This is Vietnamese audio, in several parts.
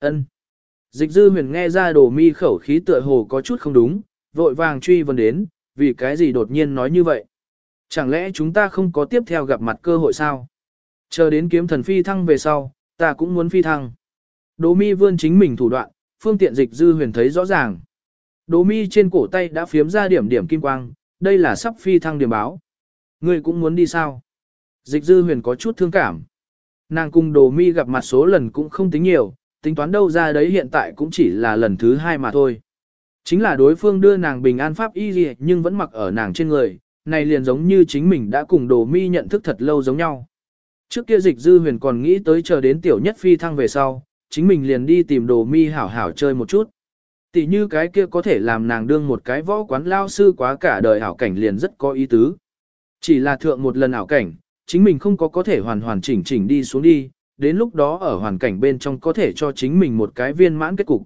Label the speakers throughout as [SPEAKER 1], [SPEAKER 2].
[SPEAKER 1] Ân. Dịch dư huyền nghe ra đồ mi khẩu khí tựa hồ có chút không đúng, vội vàng truy vấn đến, vì cái gì đột nhiên nói như vậy. Chẳng lẽ chúng ta không có tiếp theo gặp mặt cơ hội sao? Chờ đến kiếm thần phi thăng về sau, ta cũng muốn phi thăng. Đồ mi vươn chính mình thủ đoạn, phương tiện dịch dư huyền thấy rõ ràng. Đồ mi trên cổ tay đã phiếm ra điểm điểm kim quang, đây là sắp phi thăng điểm báo. Ngươi cũng muốn đi sao? Dịch dư huyền có chút thương cảm. Nàng cùng đồ mi gặp mặt số lần cũng không tính nhiều, tính toán đâu ra đấy hiện tại cũng chỉ là lần thứ hai mà thôi. Chính là đối phương đưa nàng bình an pháp y gì nhưng vẫn mặc ở nàng trên người, này liền giống như chính mình đã cùng đồ mi nhận thức thật lâu giống nhau. Trước kia dịch dư huyền còn nghĩ tới chờ đến tiểu nhất phi thăng về sau, chính mình liền đi tìm đồ mi hảo hảo chơi một chút. Tỷ như cái kia có thể làm nàng đương một cái võ quán lao sư quá cả đời hảo cảnh liền rất có ý tứ. Chỉ là thượng một lần ảo cảnh, chính mình không có có thể hoàn hoàn chỉnh chỉnh đi xuống đi, đến lúc đó ở hoàn cảnh bên trong có thể cho chính mình một cái viên mãn kết cục.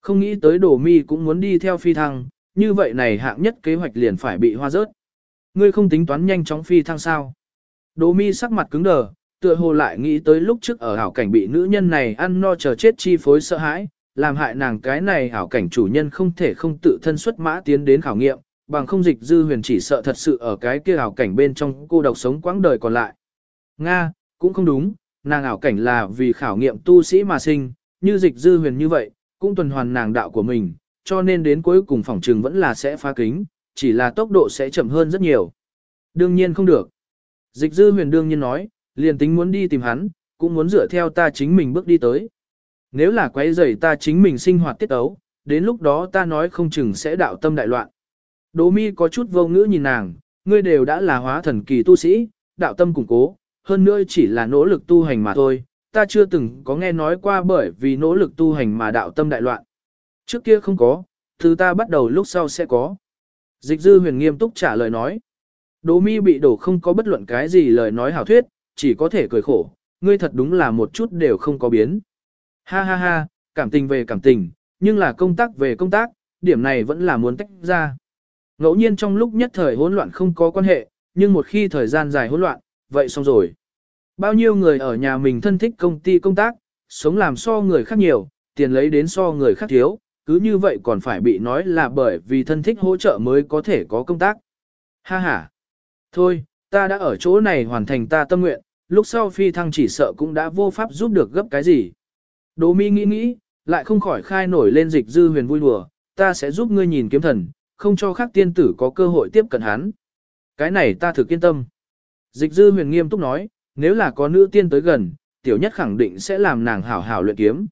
[SPEAKER 1] Không nghĩ tới đồ mi cũng muốn đi theo phi thăng, như vậy này hạng nhất kế hoạch liền phải bị hoa rớt. Ngươi không tính toán nhanh chóng phi thăng sao. Đồ mi sắc mặt cứng đờ, tựa hồ lại nghĩ tới lúc trước ở hảo cảnh bị nữ nhân này ăn no chờ chết chi phối sợ hãi, làm hại nàng cái này hảo cảnh chủ nhân không thể không tự thân xuất mã tiến đến khảo nghiệm, bằng không dịch dư huyền chỉ sợ thật sự ở cái kia hảo cảnh bên trong cô độc sống quãng đời còn lại. Nga, cũng không đúng, nàng ảo cảnh là vì khảo nghiệm tu sĩ mà sinh, như dịch dư huyền như vậy, cũng tuần hoàn nàng đạo của mình, cho nên đến cuối cùng phòng trường vẫn là sẽ phá kính, chỉ là tốc độ sẽ chậm hơn rất nhiều. Đương nhiên không được. Dịch dư huyền đương nhiên nói, liền tính muốn đi tìm hắn, cũng muốn dựa theo ta chính mình bước đi tới. Nếu là quấy rầy ta chính mình sinh hoạt tiết ấu, đến lúc đó ta nói không chừng sẽ đạo tâm đại loạn. Đỗ mi có chút vô ngữ nhìn nàng, ngươi đều đã là hóa thần kỳ tu sĩ, đạo tâm củng cố, hơn nữa chỉ là nỗ lực tu hành mà thôi, ta chưa từng có nghe nói qua bởi vì nỗ lực tu hành mà đạo tâm đại loạn. Trước kia không có, từ ta bắt đầu lúc sau sẽ có. Dịch dư huyền nghiêm túc trả lời nói. Đỗ mi bị đổ không có bất luận cái gì lời nói hảo thuyết, chỉ có thể cười khổ, ngươi thật đúng là một chút đều không có biến. Ha ha ha, cảm tình về cảm tình, nhưng là công tác về công tác, điểm này vẫn là muốn tách ra. Ngẫu nhiên trong lúc nhất thời hỗn loạn không có quan hệ, nhưng một khi thời gian dài hỗn loạn, vậy xong rồi. Bao nhiêu người ở nhà mình thân thích công ty công tác, sống làm so người khác nhiều, tiền lấy đến so người khác thiếu, cứ như vậy còn phải bị nói là bởi vì thân thích hỗ trợ mới có thể có công tác. Ha ha. Thôi, ta đã ở chỗ này hoàn thành ta tâm nguyện, lúc sau phi thăng chỉ sợ cũng đã vô pháp giúp được gấp cái gì. Đỗ mi nghĩ nghĩ, lại không khỏi khai nổi lên dịch dư huyền vui đùa, ta sẽ giúp ngươi nhìn kiếm thần, không cho khác tiên tử có cơ hội tiếp cận hắn. Cái này ta thực yên tâm. Dịch dư huyền nghiêm túc nói, nếu là có nữ tiên tới gần, tiểu nhất khẳng định sẽ làm nàng hảo hảo luyện kiếm.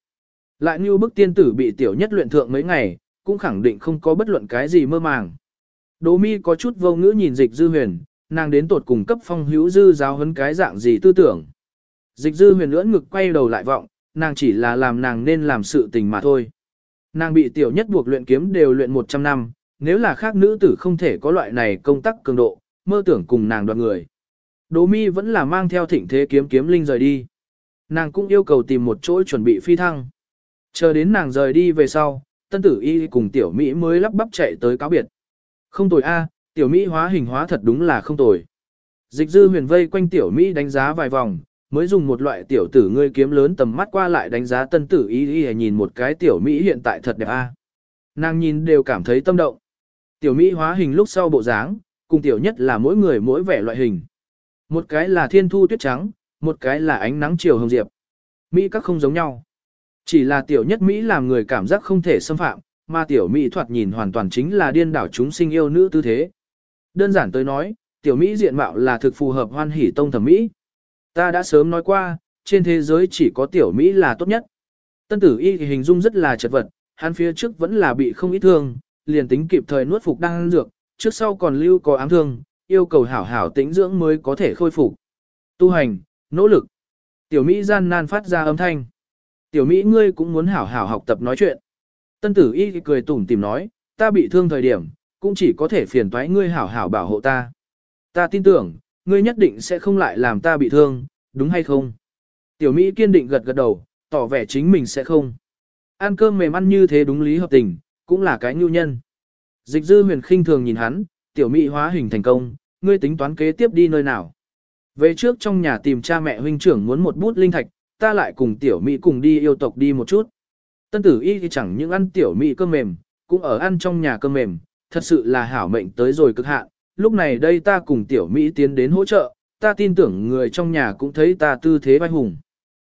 [SPEAKER 1] Lại như bức tiên tử bị tiểu nhất luyện thượng mấy ngày, cũng khẳng định không có bất luận cái gì mơ màng. Đỗ mi có chút vô ngữ nhìn dịch dư huyền, nàng đến tột cùng cấp phong hữu dư giáo huấn cái dạng gì tư tưởng. Dịch dư huyền lưỡn ngực quay đầu lại vọng, nàng chỉ là làm nàng nên làm sự tình mà thôi. Nàng bị tiểu nhất buộc luyện kiếm đều luyện 100 năm, nếu là khác nữ tử không thể có loại này công tác cường độ, mơ tưởng cùng nàng đoạt người. Đỗ mi vẫn là mang theo thịnh thế kiếm kiếm linh rời đi. Nàng cũng yêu cầu tìm một chỗ chuẩn bị phi thăng. Chờ đến nàng rời đi về sau, tân tử y cùng tiểu Mỹ mới lắp bắp chạy tới cáo biệt. Không tồi a, tiểu Mỹ hóa hình hóa thật đúng là không tồi. Dịch dư huyền vây quanh tiểu Mỹ đánh giá vài vòng, mới dùng một loại tiểu tử ngươi kiếm lớn tầm mắt qua lại đánh giá tân tử y y nhìn một cái tiểu Mỹ hiện tại thật đẹp a. Nàng nhìn đều cảm thấy tâm động. Tiểu Mỹ hóa hình lúc sau bộ dáng, cùng tiểu nhất là mỗi người mỗi vẻ loại hình. Một cái là thiên thu tuyết trắng, một cái là ánh nắng chiều hồng diệp. Mỹ các không giống nhau. Chỉ là tiểu nhất Mỹ làm người cảm giác không thể xâm phạm, mà tiểu Mỹ thoạt nhìn hoàn toàn chính là điên đảo chúng sinh yêu nữ tư thế. Đơn giản tới nói, tiểu Mỹ diện mạo là thực phù hợp hoan hỷ tông thẩm Mỹ. Ta đã sớm nói qua, trên thế giới chỉ có tiểu Mỹ là tốt nhất. Tân tử y thì hình dung rất là chật vật, hắn phía trước vẫn là bị không ít thương, liền tính kịp thời nuốt phục đang dược, trước sau còn lưu có ám thương, yêu cầu hảo hảo tĩnh dưỡng mới có thể khôi phục. Tu hành, nỗ lực. Tiểu Mỹ gian nan phát ra âm thanh. Tiểu Mỹ ngươi cũng muốn hảo hảo học tập nói chuyện. Tân tử y cười tủm tìm nói, ta bị thương thời điểm, cũng chỉ có thể phiền toái ngươi hảo hảo bảo hộ ta. Ta tin tưởng, ngươi nhất định sẽ không lại làm ta bị thương, đúng hay không? Tiểu Mỹ kiên định gật gật đầu, tỏ vẻ chính mình sẽ không. Ăn cơm mềm ăn như thế đúng lý hợp tình, cũng là cái nhu nhân. Dịch dư huyền khinh thường nhìn hắn, tiểu Mỹ hóa hình thành công, ngươi tính toán kế tiếp đi nơi nào. Về trước trong nhà tìm cha mẹ huynh trưởng muốn một bút linh thạch, ta lại cùng tiểu Mỹ cùng đi yêu tộc đi một chút. Tân tử y thì chẳng những ăn tiểu mỹ cơm mềm, cũng ở ăn trong nhà cơm mềm, thật sự là hảo mệnh tới rồi cực hạn. Lúc này đây ta cùng tiểu Mỹ tiến đến hỗ trợ, ta tin tưởng người trong nhà cũng thấy ta tư thế vai hùng.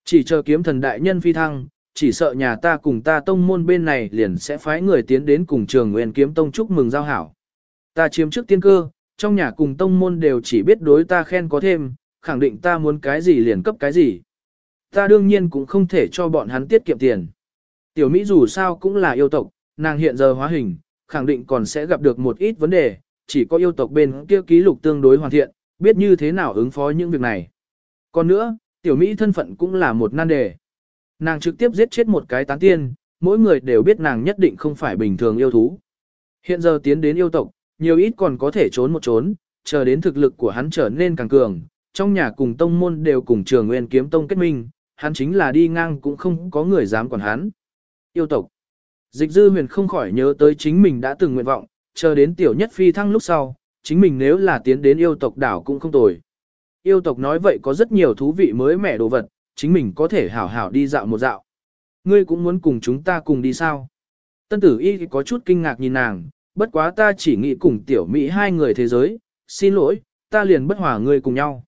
[SPEAKER 1] Chỉ chờ kiếm thần đại nhân phi thăng, chỉ sợ nhà ta cùng ta tông môn bên này liền sẽ phái người tiến đến cùng trường nguyên kiếm tông chúc mừng giao hảo. Ta chiếm trước tiên cơ, trong nhà cùng tông môn đều chỉ biết đối ta khen có thêm, khẳng định ta muốn cái gì liền cấp cái gì. Ta đương nhiên cũng không thể cho bọn hắn tiết kiệm tiền. Tiểu Mỹ dù sao cũng là yêu tộc, nàng hiện giờ hóa hình, khẳng định còn sẽ gặp được một ít vấn đề, chỉ có yêu tộc bên kia ký lục tương đối hoàn thiện, biết như thế nào ứng phó những việc này. Còn nữa, tiểu Mỹ thân phận cũng là một nan đề. Nàng trực tiếp giết chết một cái tán tiên, mỗi người đều biết nàng nhất định không phải bình thường yêu thú. Hiện giờ tiến đến yêu tộc, nhiều ít còn có thể trốn một trốn, chờ đến thực lực của hắn trở nên càng cường, trong nhà cùng tông môn đều cùng trường nguyên kiếm tông kết minh, hắn chính là đi ngang cũng không có người dám quản hắn. Yêu tộc. Dịch dư huyền không khỏi nhớ tới chính mình đã từng nguyện vọng, chờ đến tiểu nhất phi thăng lúc sau, chính mình nếu là tiến đến yêu tộc đảo cũng không tồi. Yêu tộc nói vậy có rất nhiều thú vị mới mẻ đồ vật, chính mình có thể hảo hảo đi dạo một dạo. Ngươi cũng muốn cùng chúng ta cùng đi sao? Tân tử y có chút kinh ngạc nhìn nàng, bất quá ta chỉ nghĩ cùng tiểu Mỹ hai người thế giới, xin lỗi, ta liền bất hòa ngươi cùng nhau.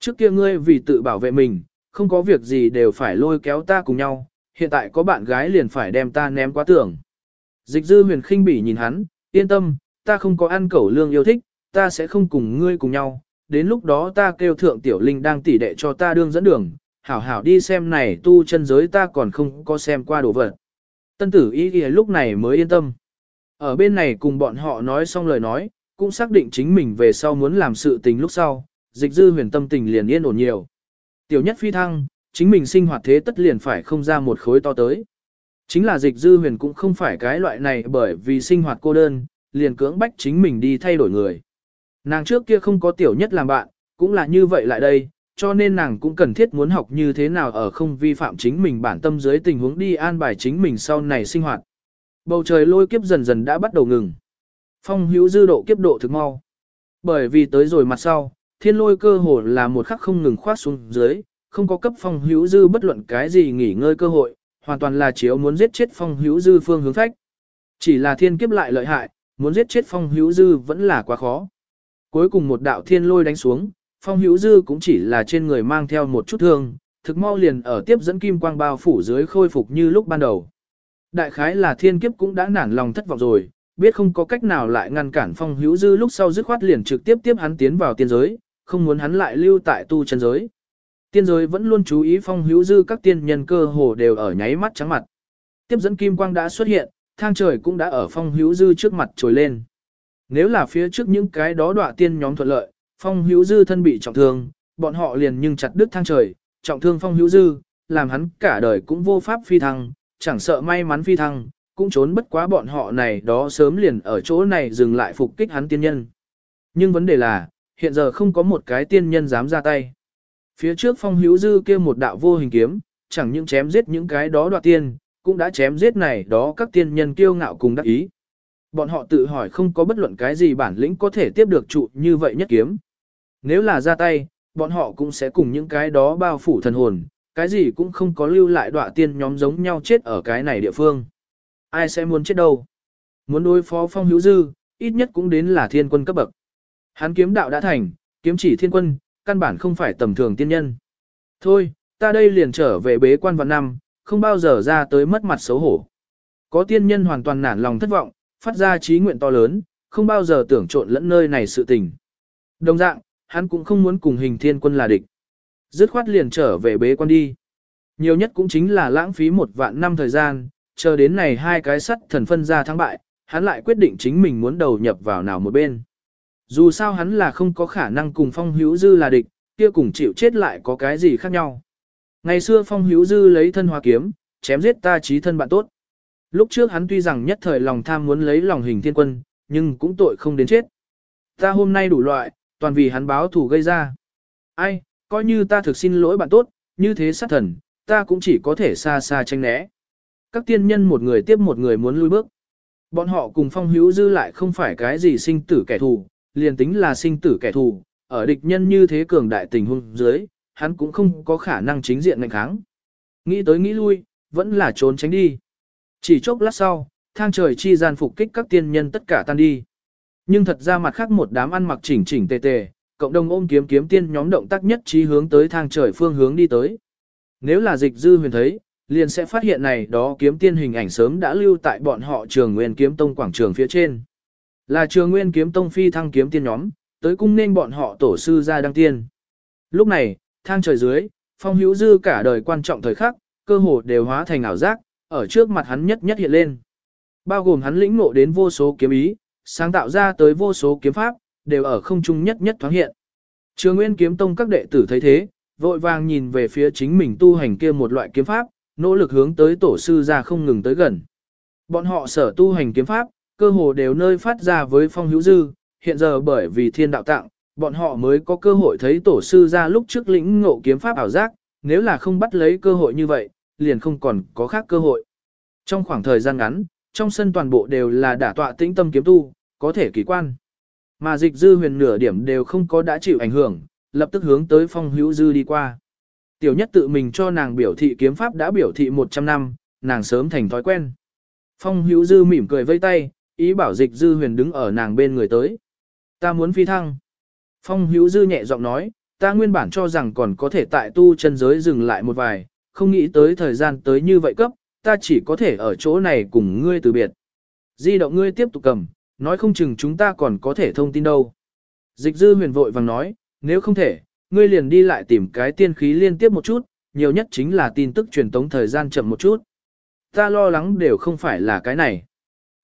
[SPEAKER 1] Trước kia ngươi vì tự bảo vệ mình, không có việc gì đều phải lôi kéo ta cùng nhau, hiện tại có bạn gái liền phải đem ta ném quá tưởng Dịch dư huyền khinh bỉ nhìn hắn, yên tâm, ta không có ăn cẩu lương yêu thích, ta sẽ không cùng ngươi cùng nhau, đến lúc đó ta kêu thượng tiểu linh đang tỉ đệ cho ta đương dẫn đường, hảo hảo đi xem này tu chân giới ta còn không có xem qua đồ vật. Tân tử ý ghi lúc này mới yên tâm. Ở bên này cùng bọn họ nói xong lời nói, cũng xác định chính mình về sau muốn làm sự tình lúc sau, dịch dư huyền tâm tình liền yên ổn nhiều. Tiểu nhất phi thăng, chính mình sinh hoạt thế tất liền phải không ra một khối to tới. Chính là dịch dư huyền cũng không phải cái loại này bởi vì sinh hoạt cô đơn, liền cưỡng bách chính mình đi thay đổi người. Nàng trước kia không có tiểu nhất làm bạn, cũng là như vậy lại đây, cho nên nàng cũng cần thiết muốn học như thế nào ở không vi phạm chính mình bản tâm dưới tình huống đi an bài chính mình sau này sinh hoạt. Bầu trời lôi kiếp dần dần đã bắt đầu ngừng. Phong hữu dư độ kiếp độ thực mau. Bởi vì tới rồi mặt sau, thiên lôi cơ hồ là một khắc không ngừng khoát xuống dưới, không có cấp phong hữu dư bất luận cái gì nghỉ ngơi cơ hội, hoàn toàn là chiếu muốn giết chết phong hữu dư phương hướng phách. Chỉ là thiên kiếp lại lợi hại, muốn giết chết phong hữu dư vẫn là quá khó. Cuối cùng một đạo thiên lôi đánh xuống, phong hữu dư cũng chỉ là trên người mang theo một chút thương, thực mau liền ở tiếp dẫn kim quang bao phủ dưới khôi phục như lúc ban đầu. Đại khái là thiên kiếp cũng đã nản lòng thất vọng rồi, biết không có cách nào lại ngăn cản phong hữu dư lúc sau dứt khoát liền trực tiếp tiếp hắn tiến vào tiên giới, không muốn hắn lại lưu tại tu chân giới. Tiên giới vẫn luôn chú ý phong hữu dư các tiên nhân cơ hồ đều ở nháy mắt trắng mặt. Tiếp dẫn kim quang đã xuất hiện, thang trời cũng đã ở phong hữu dư trước mặt trồi lên. Nếu là phía trước những cái đó đọa tiên nhóm thuận lợi, phong hữu dư thân bị trọng thương, bọn họ liền nhưng chặt đứt thang trời, trọng thương phong hữu dư, làm hắn cả đời cũng vô pháp phi thăng, chẳng sợ may mắn phi thăng, cũng trốn bất quá bọn họ này đó sớm liền ở chỗ này dừng lại phục kích hắn tiên nhân. Nhưng vấn đề là, hiện giờ không có một cái tiên nhân dám ra tay. Phía trước phong hữu dư kia một đạo vô hình kiếm, chẳng những chém giết những cái đó đoạt tiên, cũng đã chém giết này đó các tiên nhân kiêu ngạo cùng đắc ý. Bọn họ tự hỏi không có bất luận cái gì bản lĩnh có thể tiếp được trụ như vậy nhất kiếm. Nếu là ra tay, bọn họ cũng sẽ cùng những cái đó bao phủ thần hồn, cái gì cũng không có lưu lại đọa tiên nhóm giống nhau chết ở cái này địa phương. Ai sẽ muốn chết đâu? Muốn đối phó phong hữu dư, ít nhất cũng đến là thiên quân cấp bậc. Hắn kiếm đạo đã thành, kiếm chỉ thiên quân, căn bản không phải tầm thường tiên nhân. Thôi, ta đây liền trở về bế quan vạn năm, không bao giờ ra tới mất mặt xấu hổ. Có tiên nhân hoàn toàn nản lòng thất vọng, phát ra trí nguyện to lớn, không bao giờ tưởng trộn lẫn nơi này sự tình. Đồng dạng, hắn cũng không muốn cùng hình thiên quân là địch. Dứt khoát liền trở về bế quan đi. Nhiều nhất cũng chính là lãng phí một vạn năm thời gian, chờ đến này hai cái sắt thần phân ra thắng bại, hắn lại quyết định chính mình muốn đầu nhập vào nào một bên. Dù sao hắn là không có khả năng cùng phong hữu dư là địch, kia cùng chịu chết lại có cái gì khác nhau. Ngày xưa phong hữu dư lấy thân hoa kiếm, chém giết ta trí thân bạn tốt. Lúc trước hắn tuy rằng nhất thời lòng tham muốn lấy lòng hình thiên quân, nhưng cũng tội không đến chết. Ta hôm nay đủ loại, toàn vì hắn báo thù gây ra. Ai, coi như ta thực xin lỗi bạn tốt, như thế sát thần, ta cũng chỉ có thể xa xa tranh né. Các tiên nhân một người tiếp một người muốn lui bước. Bọn họ cùng phong hữu dư lại không phải cái gì sinh tử kẻ thù, liền tính là sinh tử kẻ thù, ở địch nhân như thế cường đại tình huống dưới, hắn cũng không có khả năng chính diện ngành kháng. Nghĩ tới nghĩ lui, vẫn là trốn tránh đi. Chỉ chốc lát sau, thang trời chi gian phục kích các tiên nhân tất cả tan đi. Nhưng thật ra mặt khác một đám ăn mặc chỉnh chỉnh tề tề, cộng đồng ôm kiếm kiếm tiên nhóm động tác nhất trí hướng tới thang trời phương hướng đi tới. Nếu là dịch dư huyền thấy, liền sẽ phát hiện này đó kiếm tiên hình ảnh sớm đã lưu tại bọn họ trường nguyên kiếm tông quảng trường phía trên. Là trường nguyên kiếm tông phi thăng kiếm tiên nhóm, tới cung nên bọn họ tổ sư ra đăng tiên. Lúc này, thang trời dưới, phong hữu dư cả đời quan trọng thời khắc, cơ hồ đều hóa thành ảo giác, ở trước mặt hắn nhất nhất hiện lên. Bao gồm hắn lĩnh ngộ đến vô số kiếm ý, sáng tạo ra tới vô số kiếm pháp, đều ở không trung nhất nhất thoáng hiện. Trường Nguyên kiếm tông các đệ tử thấy thế, vội vàng nhìn về phía chính mình tu hành kia một loại kiếm pháp, nỗ lực hướng tới tổ sư ra không ngừng tới gần. Bọn họ sở tu hành kiếm pháp, cơ hồ đều nơi phát ra với phong hữu dư, hiện giờ bởi vì thiên đạo tặng, bọn họ mới có cơ hội thấy tổ sư ra lúc trước lĩnh ngộ kiếm pháp ảo giác, nếu là không bắt lấy cơ hội như vậy, liền không còn có khác cơ hội. Trong khoảng thời gian ngắn, trong sân toàn bộ đều là đả tọa tĩnh tâm kiếm tu, có thể kỳ quan. Mà dịch dư huyền nửa điểm đều không có đã chịu ảnh hưởng, lập tức hướng tới phong hữu dư đi qua. Tiểu nhất tự mình cho nàng biểu thị kiếm pháp đã biểu thị 100 năm, nàng sớm thành thói quen. Phong hữu dư mỉm cười vây tay, ý bảo dịch dư huyền đứng ở nàng bên người tới. Ta muốn phi thăng. Phong hữu dư nhẹ giọng nói, ta nguyên bản cho rằng còn có thể tại tu chân giới dừng lại một vài, không nghĩ tới thời gian tới như vậy cấp, ta chỉ có thể ở chỗ này cùng ngươi từ biệt. Di động ngươi tiếp tục cầm, nói không chừng chúng ta còn có thể thông tin đâu. Dịch dư huyền vội vàng nói, nếu không thể, ngươi liền đi lại tìm cái tiên khí liên tiếp một chút, nhiều nhất chính là tin tức truyền tống thời gian chậm một chút. Ta lo lắng đều không phải là cái này.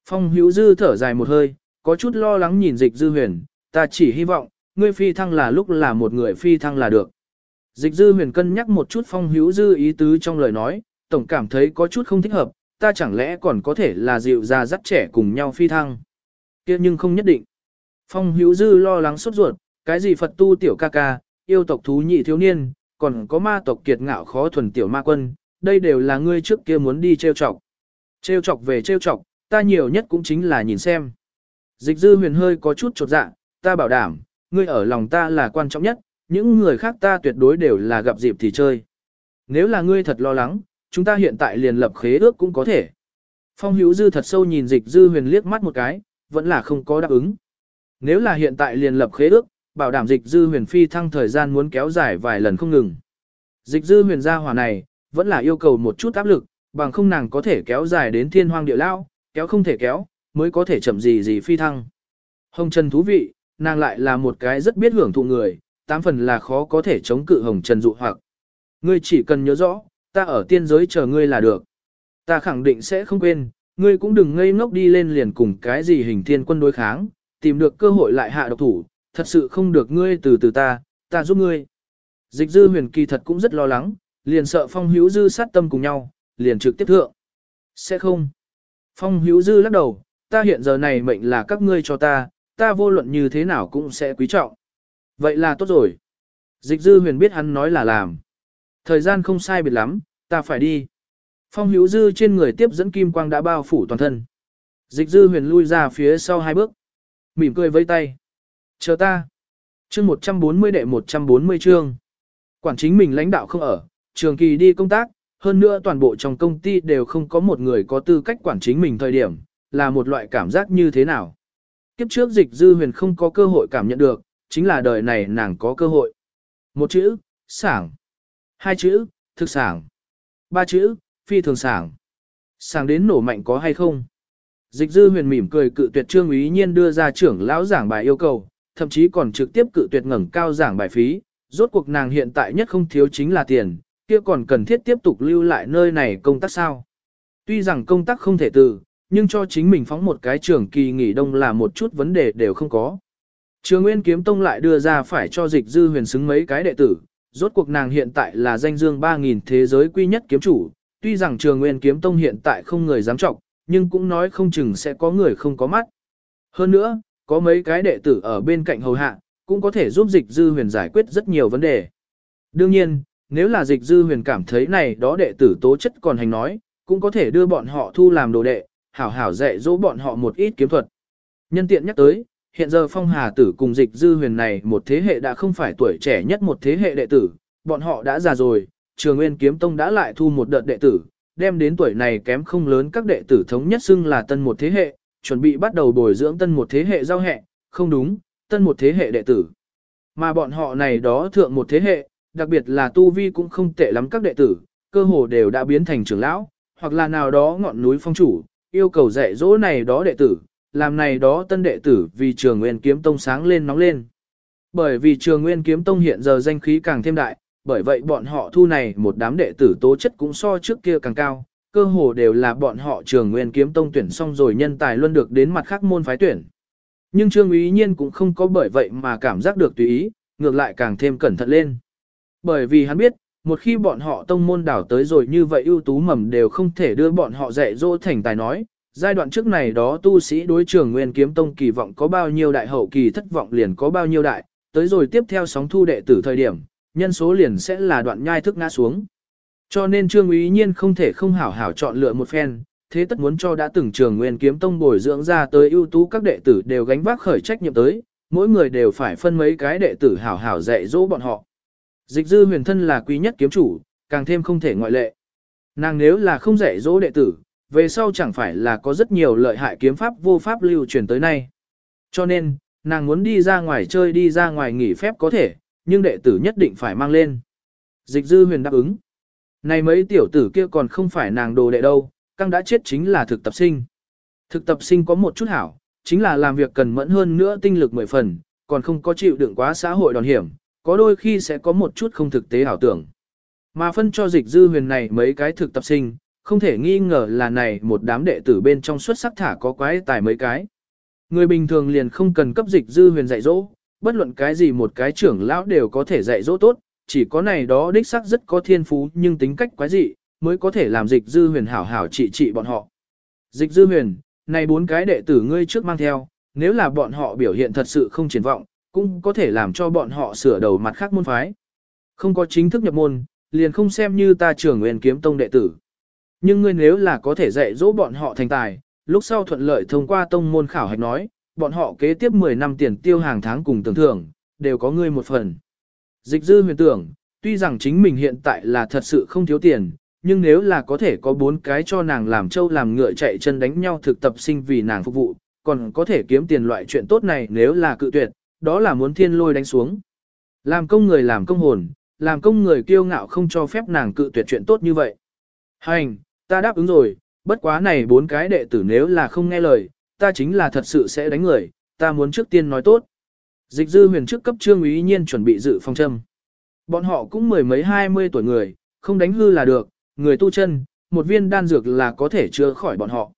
[SPEAKER 1] Phong hữu dư thở dài một hơi, có chút lo lắng nhìn dịch dư huyền, ta chỉ hy vọng, ngươi phi thăng là lúc là một người phi thăng là được. Dịch dư huyền cân nhắc một chút phong hữu dư ý tứ trong lời nói, tổng cảm thấy có chút không thích hợp, ta chẳng lẽ còn có thể là dịu già dắt trẻ cùng nhau phi thăng kia nhưng không nhất định. Phong hữu dư lo lắng sốt ruột, cái gì Phật tu tiểu ca ca, yêu tộc thú nhị thiếu niên, còn có ma tộc kiệt ngạo khó thuần tiểu ma quân, đây đều là ngươi trước kia muốn đi trêu chọc. Trêu chọc về trêu chọc, ta nhiều nhất cũng chính là nhìn xem. Dịch dư huyền hơi có chút chột dạ, ta bảo đảm, ngươi ở lòng ta là quan trọng nhất, những người khác ta tuyệt đối đều là gặp dịp thì chơi. Nếu là ngươi thật lo lắng, chúng ta hiện tại liền lập khế ước cũng có thể. Phong hữu dư thật sâu nhìn dịch dư huyền liếc mắt một cái, vẫn là không có đáp ứng. Nếu là hiện tại liền lập khế ước, bảo đảm dịch dư huyền phi thăng thời gian muốn kéo dài vài lần không ngừng. Dịch dư huyền gia hỏa này, vẫn là yêu cầu một chút áp lực, bằng không nàng có thể kéo dài đến thiên hoang địa lao, kéo không thể kéo, mới có thể chậm gì gì phi thăng. Hồng Trần thú vị, nàng lại là một cái rất biết hưởng thụ người, tám phần là khó có thể chống cự Hồng Trần dụ hoặc. Ngươi chỉ cần nhớ rõ, ta ở tiên giới chờ ngươi là được. Ta khẳng định sẽ không quên, ngươi cũng đừng ngây ngốc đi lên liền cùng cái gì hình thiên quân đối kháng, tìm được cơ hội lại hạ độc thủ, thật sự không được ngươi từ từ ta, ta giúp ngươi. Dịch dư huyền kỳ thật cũng rất lo lắng, liền sợ phong hữu dư sát tâm cùng nhau, liền trực tiếp thượng. Sẽ không. Phong hữu dư lắc đầu, ta hiện giờ này mệnh là các ngươi cho ta, ta vô luận như thế nào cũng sẽ quý trọng. Vậy là tốt rồi. Dịch dư huyền biết hắn nói là làm. Thời gian không sai biệt lắm, ta phải đi. Phong hữu dư trên người tiếp dẫn kim quang đã bao phủ toàn thân. Dịch dư huyền lui ra phía sau hai bước. Mỉm cười vây tay. Chờ ta. Chương 140 đệ 140 chương. Quản chính mình lãnh đạo không ở, trường kỳ đi công tác, hơn nữa toàn bộ trong công ty đều không có một người có tư cách quản chính mình thời điểm, là một loại cảm giác như thế nào. Kiếp trước dịch dư huyền không có cơ hội cảm nhận được, chính là đời này nàng có cơ hội. Một chữ, sảng. Hai chữ, thực sảng. Ba chữ, phi thường sảng. Sảng đến nổ mạnh có hay không? Dịch dư huyền mỉm cười cự tuyệt trương ý nhiên đưa ra trưởng lão giảng bài yêu cầu, thậm chí còn trực tiếp cự tuyệt ngẩng cao giảng bài phí, rốt cuộc nàng hiện tại nhất không thiếu chính là tiền, kia còn cần thiết tiếp tục lưu lại nơi này công tác sao. Tuy rằng công tác không thể từ, nhưng cho chính mình phóng một cái trường kỳ nghỉ đông là một chút vấn đề đều không có. Trường Nguyên Kiếm Tông lại đưa ra phải cho dịch dư huyền xứng mấy cái đệ tử, rốt cuộc nàng hiện tại là danh dương 3.000 thế giới quy nhất kiếm chủ, tuy rằng Trường Nguyên Kiếm Tông hiện tại không người dám trọng, nhưng cũng nói không chừng sẽ có người không có mắt. Hơn nữa, có mấy cái đệ tử ở bên cạnh hầu hạ, cũng có thể giúp dịch dư huyền giải quyết rất nhiều vấn đề. Đương nhiên, nếu là dịch dư huyền cảm thấy này đó đệ tử tố chất còn hành nói, cũng có thể đưa bọn họ thu làm đồ đệ, hảo hảo dạy dỗ bọn họ một ít kiếm thuật. Nhân tiện nhắc tới, hiện giờ phong hà tử cùng dịch dư huyền này một thế hệ đã không phải tuổi trẻ nhất một thế hệ đệ tử, bọn họ đã già rồi, trường nguyên kiếm tông đã lại thu một đợt đệ tử, đem đến tuổi này kém không lớn các đệ tử thống nhất xưng là tân một thế hệ, chuẩn bị bắt đầu bồi dưỡng tân một thế hệ giao hệ, không đúng, tân một thế hệ đệ tử. Mà bọn họ này đó thượng một thế hệ, đặc biệt là tu vi cũng không tệ lắm các đệ tử, cơ hồ đều đã biến thành trưởng lão, hoặc là nào đó ngọn núi phong chủ, yêu cầu dạy dỗ này đó đệ tử, làm này đó tân đệ tử vì trường nguyên kiếm tông sáng lên nóng lên. Bởi vì trường nguyên kiếm tông hiện giờ danh khí càng thêm đại, bởi vậy bọn họ thu này một đám đệ tử tố chất cũng so trước kia càng cao, cơ hồ đều là bọn họ trường nguyên kiếm tông tuyển xong rồi nhân tài luôn được đến mặt khác môn phái tuyển. Nhưng Trương Ý Nhiên cũng không có bởi vậy mà cảm giác được tùy ý, ngược lại càng thêm cẩn thận lên. Bởi vì hắn biết, một khi bọn họ tông môn đảo tới rồi như vậy ưu tú mầm đều không thể đưa bọn họ dạy dỗ thành tài nói. Giai đoạn trước này đó tu sĩ đối trường nguyên kiếm tông kỳ vọng có bao nhiêu đại hậu kỳ thất vọng liền có bao nhiêu đại, tới rồi tiếp theo sóng thu đệ tử thời điểm, nhân số liền sẽ là đoạn nhai thức ngã xuống. Cho nên Trương Ý Nhiên không thể không hảo hảo chọn lựa một phen, thế tất muốn cho đã từng trường nguyên kiếm tông bồi dưỡng ra tới ưu tú các đệ tử đều gánh vác khởi trách nhiệm tới, mỗi người đều phải phân mấy cái đệ tử hảo hảo dạy dỗ bọn họ. Dịch dư huyền thân là quý nhất kiếm chủ, càng thêm không thể ngoại lệ. Nàng nếu là không dạy dỗ đệ tử, về sau chẳng phải là có rất nhiều lợi hại kiếm pháp vô pháp lưu truyền tới nay. Cho nên, nàng muốn đi ra ngoài chơi đi ra ngoài nghỉ phép có thể, nhưng đệ tử nhất định phải mang lên. Dịch dư huyền đáp ứng. Này mấy tiểu tử kia còn không phải nàng đồ đệ đâu, căng đã chết chính là thực tập sinh. Thực tập sinh có một chút hảo, chính là làm việc cần mẫn hơn nữa tinh lực mười phần, còn không có chịu đựng quá xã hội đòn hiểm, có đôi khi sẽ có một chút không thực tế ảo tưởng. Mà phân cho dịch dư huyền này mấy cái thực tập sinh, không thể nghi ngờ là này một đám đệ tử bên trong xuất sắc thả có quái tài mấy cái. Người bình thường liền không cần cấp dịch dư huyền dạy dỗ, bất luận cái gì một cái trưởng lão đều có thể dạy dỗ tốt, chỉ có này đó đích sắc rất có thiên phú nhưng tính cách quái dị, mới có thể làm dịch dư huyền hảo hảo trị trị bọn họ. Dịch dư huyền, này bốn cái đệ tử ngươi trước mang theo, nếu là bọn họ biểu hiện thật sự không triển vọng, cũng có thể làm cho bọn họ sửa đầu mặt khác môn phái. Không có chính thức nhập môn, liền không xem như ta trưởng nguyên kiếm tông đệ tử. Nhưng ngươi nếu là có thể dạy dỗ bọn họ thành tài, lúc sau thuận lợi thông qua tông môn khảo hạch nói, bọn họ kế tiếp 10 năm tiền tiêu hàng tháng cùng tưởng thưởng, đều có ngươi một phần. Dịch dư huyền tưởng, tuy rằng chính mình hiện tại là thật sự không thiếu tiền, nhưng nếu là có thể có bốn cái cho nàng làm trâu làm ngựa chạy chân đánh nhau thực tập sinh vì nàng phục vụ, còn có thể kiếm tiền loại chuyện tốt này nếu là cự tuyệt, đó là muốn thiên lôi đánh xuống. Làm công người làm công hồn, làm công người kiêu ngạo không cho phép nàng cự tuyệt chuyện tốt như vậy. Hành, ta đáp ứng rồi, bất quá này bốn cái đệ tử nếu là không nghe lời, ta chính là thật sự sẽ đánh người, ta muốn trước tiên nói tốt. Dịch dư huyền trước cấp trương ý nhiên chuẩn bị dự phong châm. Bọn họ cũng mười mấy hai mươi tuổi người, không đánh hư là được, người tu chân, một viên đan dược là có thể chữa khỏi bọn họ.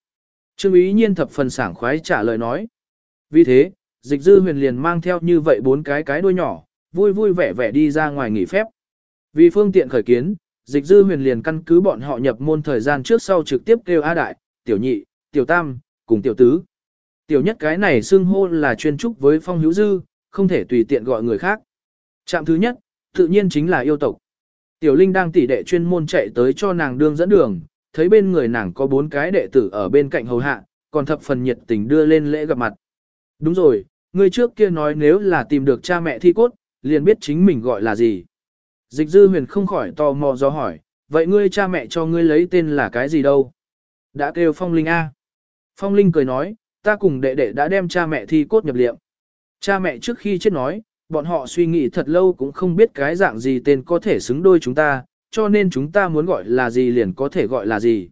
[SPEAKER 1] Trương ý nhiên thập phần sảng khoái trả lời nói. Vì thế, dịch dư huyền liền mang theo như vậy bốn cái cái đuôi nhỏ, vui vui vẻ vẻ đi ra ngoài nghỉ phép. Vì phương tiện khởi kiến, dịch dư huyền liền căn cứ bọn họ nhập môn thời gian trước sau trực tiếp kêu A Đại, Tiểu Nhị, Tiểu Tam, cùng Tiểu Tứ. Tiểu nhất cái này xưng hô là chuyên trúc với phong hữu dư, không thể tùy tiện gọi người khác. Trạm thứ nhất, tự nhiên chính là yêu tộc. Tiểu Linh đang tỉ đệ chuyên môn chạy tới cho nàng đương dẫn đường, thấy bên người nàng có bốn cái đệ tử ở bên cạnh hầu hạ, còn thập phần nhiệt tình đưa lên lễ gặp mặt. Đúng rồi, người trước kia nói nếu là tìm được cha mẹ thi cốt, liền biết chính mình gọi là gì. Dịch dư huyền không khỏi tò mò do hỏi, vậy ngươi cha mẹ cho ngươi lấy tên là cái gì đâu? Đã kêu Phong Linh A. Phong Linh cười nói, ta cùng đệ đệ đã đem cha mẹ thi cốt nhập liệm. Cha mẹ trước khi chết nói, bọn họ suy nghĩ thật lâu cũng không biết cái dạng gì tên có thể xứng đôi chúng ta, cho nên chúng ta muốn gọi là gì liền có thể gọi là gì.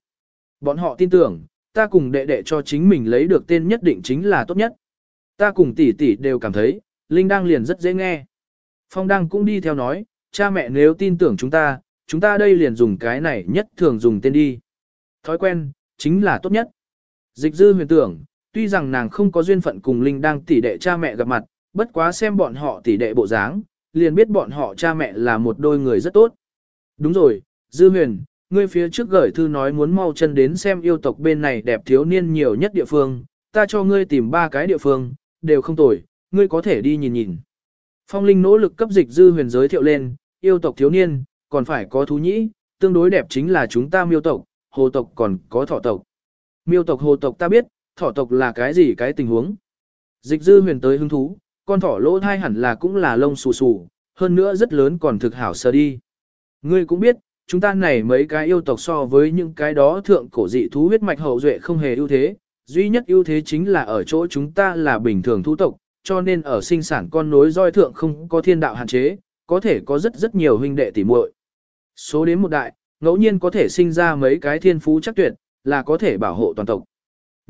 [SPEAKER 1] Bọn họ tin tưởng, ta cùng đệ đệ cho chính mình lấy được tên nhất định chính là tốt nhất. Ta cùng tỷ tỷ đều cảm thấy, Linh đang liền rất dễ nghe. Phong Đăng cũng đi theo nói, cha mẹ nếu tin tưởng chúng ta, chúng ta đây liền dùng cái này nhất thường dùng tên đi. Thói quen, chính là tốt nhất. Dịch dư huyền tưởng, tuy rằng nàng không có duyên phận cùng Linh đang tỷ đệ cha mẹ gặp mặt, bất quá xem bọn họ tỷ đệ bộ dáng, liền biết bọn họ cha mẹ là một đôi người rất tốt. Đúng rồi, dư huyền, ngươi phía trước gửi thư nói muốn mau chân đến xem yêu tộc bên này đẹp thiếu niên nhiều nhất địa phương, ta cho ngươi tìm ba cái địa phương, đều không tồi, ngươi có thể đi nhìn nhìn. Phong Linh nỗ lực cấp dịch dư huyền giới thiệu lên, yêu tộc thiếu niên, còn phải có thú nhĩ, tương đối đẹp chính là chúng ta miêu tộc, hồ tộc còn có thọ tộc. Miêu tộc hồ tộc ta biết, Thỏ tộc là cái gì cái tình huống. Dịch dư huyền tới hứng thú, con thỏ lỗ thai hẳn là cũng là lông xù xù, hơn nữa rất lớn còn thực hảo sờ đi. Ngươi cũng biết, chúng ta này mấy cái yêu tộc so với những cái đó thượng cổ dị thú huyết mạch hậu duệ không hề ưu thế, duy nhất ưu thế chính là ở chỗ chúng ta là bình thường thú tộc, cho nên ở sinh sản con nối roi thượng không có thiên đạo hạn chế, có thể có rất rất nhiều huynh đệ tỉ muội. Số đến một đại, ngẫu nhiên có thể sinh ra mấy cái thiên phú chắc tuyệt, là có thể bảo hộ toàn tộc.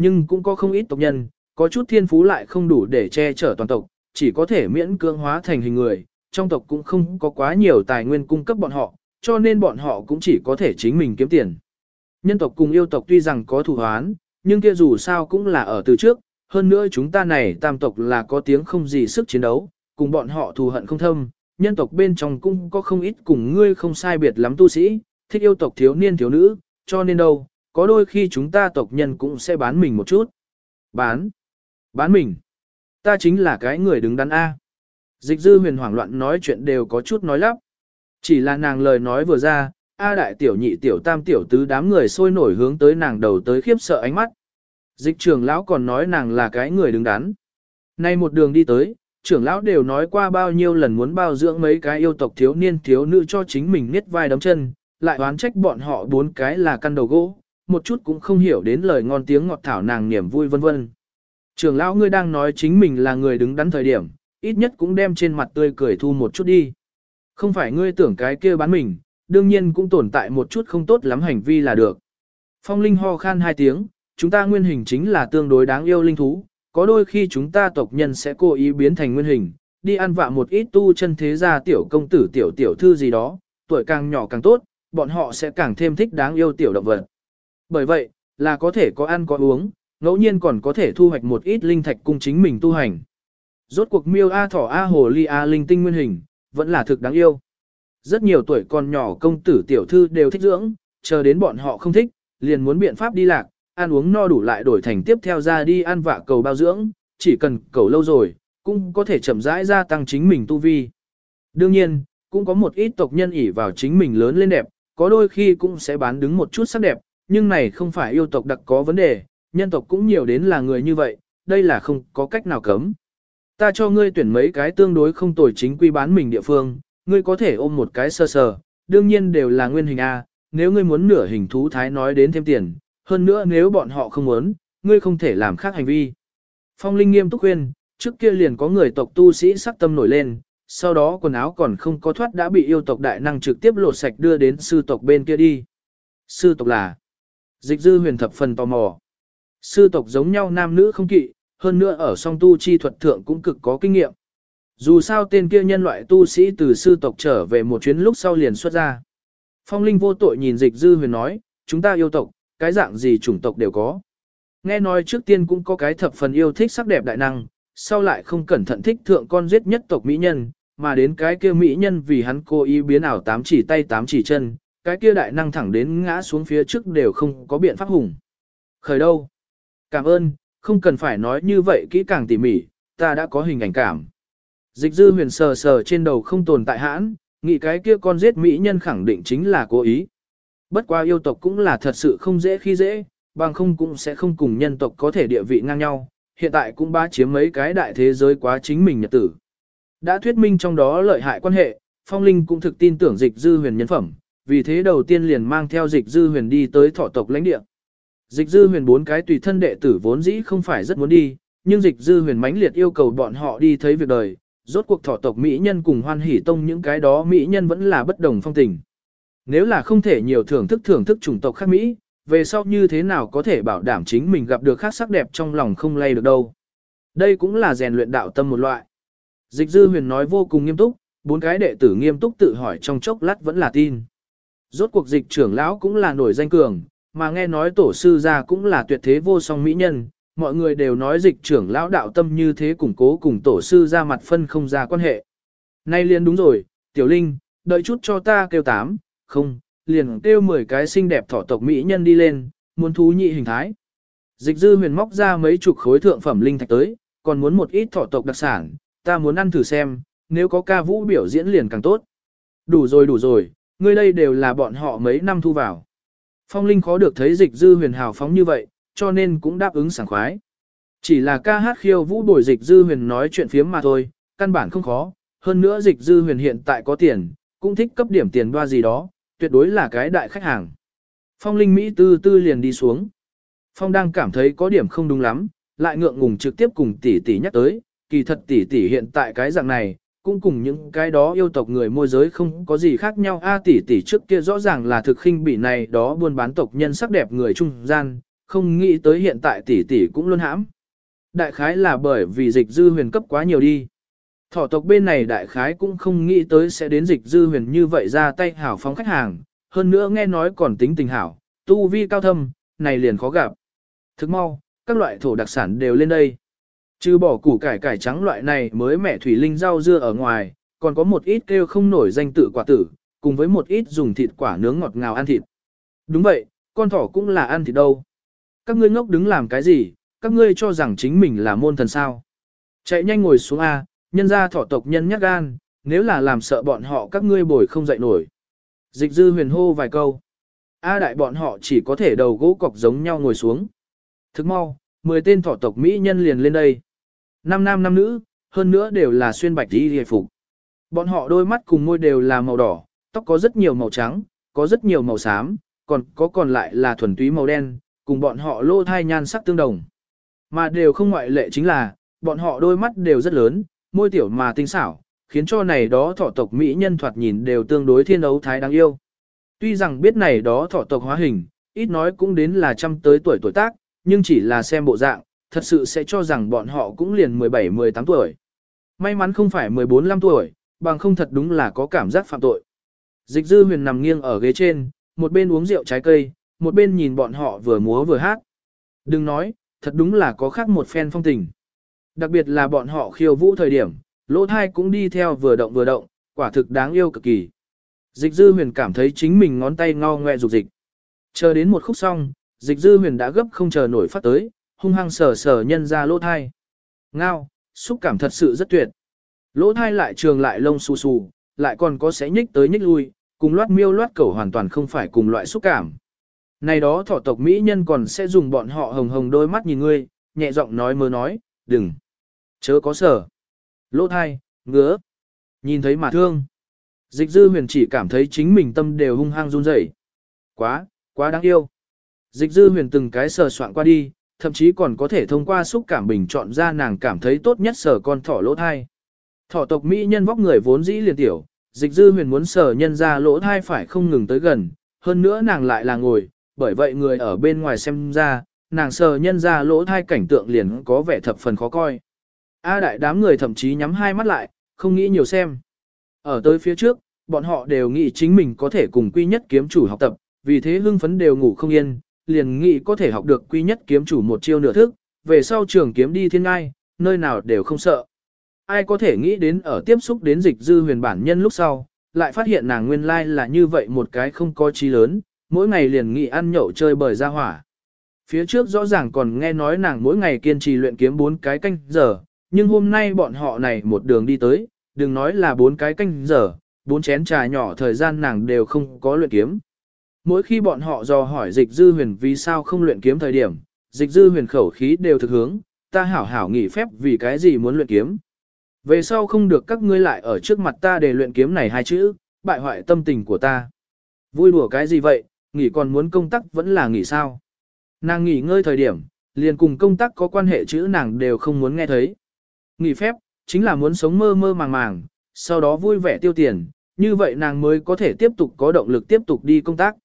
[SPEAKER 1] Nhưng cũng có không ít tộc nhân, có chút thiên phú lại không đủ để che chở toàn tộc, chỉ có thể miễn cưỡng hóa thành hình người, trong tộc cũng không có quá nhiều tài nguyên cung cấp bọn họ, cho nên bọn họ cũng chỉ có thể chính mình kiếm tiền. Nhân tộc cùng yêu tộc tuy rằng có thủ hoán, nhưng kia dù sao cũng là ở từ trước, hơn nữa chúng ta này tam tộc là có tiếng không gì sức chiến đấu, cùng bọn họ thù hận không thâm, nhân tộc bên trong cũng có không ít cùng ngươi không sai biệt lắm tu sĩ, thích yêu tộc thiếu niên thiếu nữ, cho nên đâu, có đôi khi chúng ta tộc nhân cũng sẽ bán mình một chút. Bán? Bán mình? Ta chính là cái người đứng đắn A. Dịch dư huyền hoảng loạn nói chuyện đều có chút nói lắp. Chỉ là nàng lời nói vừa ra, A đại tiểu nhị tiểu tam tiểu tứ đám người sôi nổi hướng tới nàng đầu tới khiếp sợ ánh mắt. Dịch trưởng lão còn nói nàng là cái người đứng đắn. Nay một đường đi tới, trưởng lão đều nói qua bao nhiêu lần muốn bao dưỡng mấy cái yêu tộc thiếu niên thiếu nữ cho chính mình niết vai đấm chân, lại oán trách bọn họ bốn cái là căn đầu gỗ, một chút cũng không hiểu đến lời ngon tiếng ngọt thảo nàng niềm vui vân vân. Trưởng lão ngươi đang nói chính mình là người đứng đắn thời điểm, ít nhất cũng đem trên mặt tươi cười thu một chút đi. Không phải ngươi tưởng cái kia bán mình, đương nhiên cũng tồn tại một chút không tốt lắm hành vi là được. Phong Linh ho khan hai tiếng, chúng ta nguyên hình chính là tương đối đáng yêu linh thú, có đôi khi chúng ta tộc nhân sẽ cố ý biến thành nguyên hình, đi ăn vạ một ít tu chân thế gia tiểu công tử tiểu tiểu thư gì đó, tuổi càng nhỏ càng tốt, bọn họ sẽ càng thêm thích đáng yêu tiểu động vật. Bởi vậy, là có thể có ăn có uống, ngẫu nhiên còn có thể thu hoạch một ít linh thạch cung chính mình tu hành. Rốt cuộc miêu A thỏ A hồ ly A linh tinh nguyên hình, vẫn là thực đáng yêu. Rất nhiều tuổi còn nhỏ công tử tiểu thư đều thích dưỡng, chờ đến bọn họ không thích, liền muốn biện pháp đi lạc, ăn uống no đủ lại đổi thành tiếp theo ra đi ăn vạ cầu bao dưỡng, chỉ cần cầu lâu rồi, cũng có thể chậm rãi gia tăng chính mình tu vi. Đương nhiên, cũng có một ít tộc nhân ỉ vào chính mình lớn lên đẹp, có đôi khi cũng sẽ bán đứng một chút sắc đẹp, nhưng này không phải yêu tộc đặc có vấn đề, nhân tộc cũng nhiều đến là người như vậy, đây là không có cách nào cấm. Ta cho ngươi tuyển mấy cái tương đối không tồi chính quy bán mình địa phương, ngươi có thể ôm một cái sơ sờ, đương nhiên đều là nguyên hình A, nếu ngươi muốn nửa hình thú thái nói đến thêm tiền, hơn nữa nếu bọn họ không muốn, ngươi không thể làm khác hành vi. Phong Linh nghiêm túc khuyên, trước kia liền có người tộc tu sĩ sắc tâm nổi lên, sau đó quần áo còn không có thoát đã bị yêu tộc đại năng trực tiếp lột sạch đưa đến sư tộc bên kia đi. Sư tộc là Dịch dư huyền thập phần tò mò. Sư tộc giống nhau nam nữ không kỵ, hơn nữa ở song tu chi thuật thượng cũng cực có kinh nghiệm. Dù sao tên kia nhân loại tu sĩ từ sư tộc trở về một chuyến lúc sau liền xuất ra. Phong Linh vô tội nhìn dịch dư huyền nói, chúng ta yêu tộc, cái dạng gì chủng tộc đều có. Nghe nói trước tiên cũng có cái thập phần yêu thích sắc đẹp đại năng, sau lại không cẩn thận thích thượng con giết nhất tộc mỹ nhân, mà đến cái kia mỹ nhân vì hắn cố ý biến ảo tám chỉ tay tám chỉ chân, cái kia đại năng thẳng đến ngã xuống phía trước đều không có biện pháp hùng. Khởi đâu? Cảm ơn, không cần phải nói như vậy kỹ càng tỉ mỉ, ta đã có hình ảnh cảm. Dịch dư huyền sờ sờ trên đầu không tồn tại hãn, nghĩ cái kia con giết mỹ nhân khẳng định chính là cố ý. Bất qua yêu tộc cũng là thật sự không dễ khi dễ, bằng không cũng sẽ không cùng nhân tộc có thể địa vị ngang nhau, hiện tại cũng bá chiếm mấy cái đại thế giới quá chính mình nhật tử. Đã thuyết minh trong đó lợi hại quan hệ, Phong Linh cũng thực tin tưởng dịch dư huyền nhân phẩm, vì thế đầu tiên liền mang theo dịch dư huyền đi tới thọ tộc lãnh địa. Dịch dư huyền bốn cái tùy thân đệ tử vốn dĩ không phải rất muốn đi, nhưng dịch dư huyền mãnh liệt yêu cầu bọn họ đi thấy việc đời, rốt cuộc thọ tộc Mỹ nhân cùng hoan hỷ tông những cái đó Mỹ nhân vẫn là bất đồng phong tình. Nếu là không thể nhiều thưởng thức thưởng thức chủng tộc khác Mỹ, về sau như thế nào có thể bảo đảm chính mình gặp được khác sắc đẹp trong lòng không lay được đâu. Đây cũng là rèn luyện đạo tâm một loại. Dịch dư huyền nói vô cùng nghiêm túc, bốn cái đệ tử nghiêm túc tự hỏi trong chốc lát vẫn là tin. Rốt cuộc dịch trưởng lão cũng là nổi danh cường, mà nghe nói tổ sư gia cũng là tuyệt thế vô song mỹ nhân, mọi người đều nói dịch trưởng lão đạo tâm như thế củng cố cùng tổ sư ra mặt phân không ra quan hệ. Nay liền đúng rồi, tiểu linh, đợi chút cho ta kêu tám, không, liền kêu 10 cái xinh đẹp thỏ tộc mỹ nhân đi lên, muốn thú nhị hình thái. Dịch dư huyền móc ra mấy chục khối thượng phẩm linh thạch tới, còn muốn một ít thỏ tộc đặc sản, ta muốn ăn thử xem, nếu có ca vũ biểu diễn liền càng tốt. Đủ rồi đủ rồi, ngươi đây đều là bọn họ mấy năm thu vào. Phong Linh khó được thấy dịch dư huyền hào phóng như vậy, cho nên cũng đáp ứng sảng khoái. Chỉ là ca hát khiêu vũ bồi dịch dư huyền nói chuyện phiếm mà thôi, căn bản không khó, hơn nữa dịch dư huyền hiện tại có tiền, cũng thích cấp điểm tiền đoa gì đó, tuyệt đối là cái đại khách hàng. Phong Linh Mỹ tư tư liền đi xuống. Phong đang cảm thấy có điểm không đúng lắm, lại ngượng ngùng trực tiếp cùng tỷ tỷ nhắc tới, kỳ thật tỷ tỷ hiện tại cái dạng này, cũng cùng những cái đó yêu tộc người môi giới không có gì khác nhau. A tỷ tỷ trước kia rõ ràng là thực khinh bị này đó buôn bán tộc nhân sắc đẹp người trung gian, không nghĩ tới hiện tại tỷ tỷ cũng luôn hãm. Đại khái là bởi vì dịch dư huyền cấp quá nhiều đi. Thỏ tộc bên này đại khái cũng không nghĩ tới sẽ đến dịch dư huyền như vậy ra tay hảo phóng khách hàng, hơn nữa nghe nói còn tính tình hảo, tu vi cao thâm, này liền khó gặp. Thức mau, các loại thổ đặc sản đều lên đây. Trừ bỏ củ cải cải trắng loại này mới mẻ thủy linh rau dưa ở ngoài, còn có một ít kêu không nổi danh tự quả tử, cùng với một ít dùng thịt quả nướng ngọt ngào ăn thịt. Đúng vậy, con thỏ cũng là ăn thịt đâu. Các ngươi ngốc đứng làm cái gì, các ngươi cho rằng chính mình là môn thần sao. Chạy nhanh ngồi xuống A, nhân ra thỏ tộc nhân nhắc gan, nếu là làm sợ bọn họ các ngươi bồi không dậy nổi. Dịch dư huyền hô vài câu. A đại bọn họ chỉ có thể đầu gỗ cọc giống nhau ngồi xuống. Thức mau, 10 tên thỏ tộc Mỹ nhân liền lên đây. Năm nam năm nữ, hơn nữa đều là xuyên bạch đi hề phục. Bọn họ đôi mắt cùng môi đều là màu đỏ, tóc có rất nhiều màu trắng, có rất nhiều màu xám, còn có còn lại là thuần túy màu đen, cùng bọn họ lô thai nhan sắc tương đồng. Mà đều không ngoại lệ chính là, bọn họ đôi mắt đều rất lớn, môi tiểu mà tinh xảo, khiến cho này đó thỏ tộc Mỹ nhân thoạt nhìn đều tương đối thiên ấu thái đáng yêu. Tuy rằng biết này đó thỏ tộc hóa hình, ít nói cũng đến là trăm tới tuổi tuổi tác, nhưng chỉ là xem bộ dạng, thật sự sẽ cho rằng bọn họ cũng liền 17-18 tuổi. May mắn không phải 14-15 tuổi, bằng không thật đúng là có cảm giác phạm tội. Dịch dư huyền nằm nghiêng ở ghế trên, một bên uống rượu trái cây, một bên nhìn bọn họ vừa múa vừa hát. Đừng nói, thật đúng là có khác một phen phong tình. Đặc biệt là bọn họ khiêu vũ thời điểm, lỗ thai cũng đi theo vừa động vừa động, quả thực đáng yêu cực kỳ. Dịch dư huyền cảm thấy chính mình ngón tay ngao ngoe rục dịch. Chờ đến một khúc xong, dịch dư huyền đã gấp không chờ nổi phát tới, hung hăng sờ sờ nhân ra lỗ thai. Ngao, xúc cảm thật sự rất tuyệt. Lỗ thai lại trường lại lông xù xù, lại còn có sẽ nhích tới nhích lui, cùng loát miêu loát cẩu hoàn toàn không phải cùng loại xúc cảm. Này đó thọ tộc Mỹ nhân còn sẽ dùng bọn họ hồng hồng đôi mắt nhìn ngươi, nhẹ giọng nói mơ nói, đừng, chớ có sở. Lỗ thai, ngứa, nhìn thấy mà thương. Dịch dư huyền chỉ cảm thấy chính mình tâm đều hung hăng run rẩy. Quá, quá đáng yêu. Dịch dư huyền từng cái sờ soạn qua đi, thậm chí còn có thể thông qua xúc cảm bình chọn ra nàng cảm thấy tốt nhất sở con thỏ lỗ thai. Thỏ tộc Mỹ nhân vóc người vốn dĩ liền tiểu, dịch dư huyền muốn sở nhân ra lỗ thai phải không ngừng tới gần, hơn nữa nàng lại là ngồi, bởi vậy người ở bên ngoài xem ra, nàng sờ nhân ra lỗ thai cảnh tượng liền có vẻ thập phần khó coi. A đại đám người thậm chí nhắm hai mắt lại, không nghĩ nhiều xem. Ở tới phía trước, bọn họ đều nghĩ chính mình có thể cùng quy nhất kiếm chủ học tập, vì thế hưng phấn đều ngủ không yên, liền nghĩ có thể học được quy nhất kiếm chủ một chiêu nửa thức, về sau trường kiếm đi thiên ngai, nơi nào đều không sợ. Ai có thể nghĩ đến ở tiếp xúc đến dịch dư huyền bản nhân lúc sau, lại phát hiện nàng nguyên lai là như vậy một cái không có trí lớn, mỗi ngày liền nghĩ ăn nhậu chơi bời ra hỏa. Phía trước rõ ràng còn nghe nói nàng mỗi ngày kiên trì luyện kiếm bốn cái canh giờ, nhưng hôm nay bọn họ này một đường đi tới, đừng nói là bốn cái canh giờ, bốn chén trà nhỏ thời gian nàng đều không có luyện kiếm. Mỗi khi bọn họ dò hỏi dịch dư huyền vì sao không luyện kiếm thời điểm, dịch dư huyền khẩu khí đều thực hướng, ta hảo hảo nghỉ phép vì cái gì muốn luyện kiếm. Về sau không được các ngươi lại ở trước mặt ta để luyện kiếm này hai chữ, bại hoại tâm tình của ta. Vui đùa cái gì vậy, nghỉ còn muốn công tác vẫn là nghỉ sao. Nàng nghỉ ngơi thời điểm, liền cùng công tác có quan hệ chữ nàng đều không muốn nghe thấy. Nghỉ phép, chính là muốn sống mơ mơ màng màng, sau đó vui vẻ tiêu tiền, như vậy nàng mới có thể tiếp tục có động lực tiếp tục đi công tác.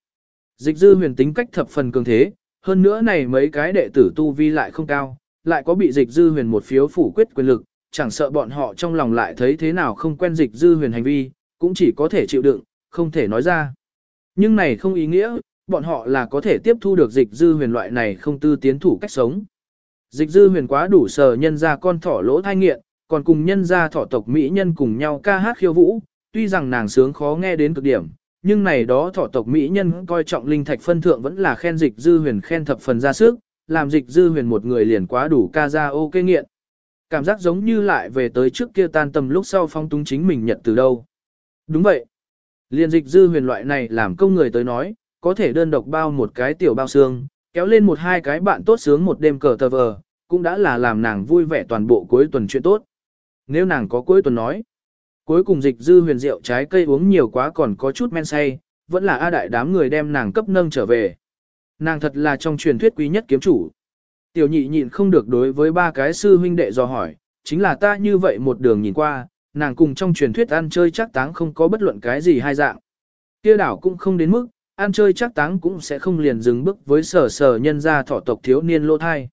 [SPEAKER 1] Dịch dư huyền tính cách thập phần cường thế, hơn nữa này mấy cái đệ tử tu vi lại không cao, lại có bị dịch dư huyền một phiếu phủ quyết quyền lực, chẳng sợ bọn họ trong lòng lại thấy thế nào không quen dịch dư huyền hành vi, cũng chỉ có thể chịu đựng, không thể nói ra. Nhưng này không ý nghĩa, bọn họ là có thể tiếp thu được dịch dư huyền loại này không tư tiến thủ cách sống. Dịch dư huyền quá đủ sờ nhân ra con thỏ lỗ thai nghiện, còn cùng nhân ra thỏ tộc Mỹ nhân cùng nhau ca hát khiêu vũ, tuy rằng nàng sướng khó nghe đến cực điểm, nhưng này đó thọ tộc Mỹ nhân coi trọng linh thạch phân thượng vẫn là khen dịch dư huyền khen thập phần ra sức, làm dịch dư huyền một người liền quá đủ ca ra ô kê nghiện. Cảm giác giống như lại về tới trước kia tan tầm lúc sau phong túng chính mình nhận từ đâu. Đúng vậy. Liên dịch dư huyền loại này làm công người tới nói, có thể đơn độc bao một cái tiểu bao xương, kéo lên một hai cái bạn tốt sướng một đêm cờ tờ vờ, cũng đã là làm nàng vui vẻ toàn bộ cuối tuần chuyện tốt. Nếu nàng có cuối tuần nói, cuối cùng dịch dư huyền rượu trái cây uống nhiều quá còn có chút men say, vẫn là A đại đám người đem nàng cấp nâng trở về. Nàng thật là trong truyền thuyết quý nhất kiếm chủ. Tiểu nhị nhịn không được đối với ba cái sư huynh đệ do hỏi, chính là ta như vậy một đường nhìn qua, nàng cùng trong truyền thuyết ăn chơi chắc táng không có bất luận cái gì hai dạng. Kia đảo cũng không đến mức, ăn chơi chắc táng cũng sẽ không liền dừng bước với sở sở nhân gia thọ tộc thiếu niên lô thai.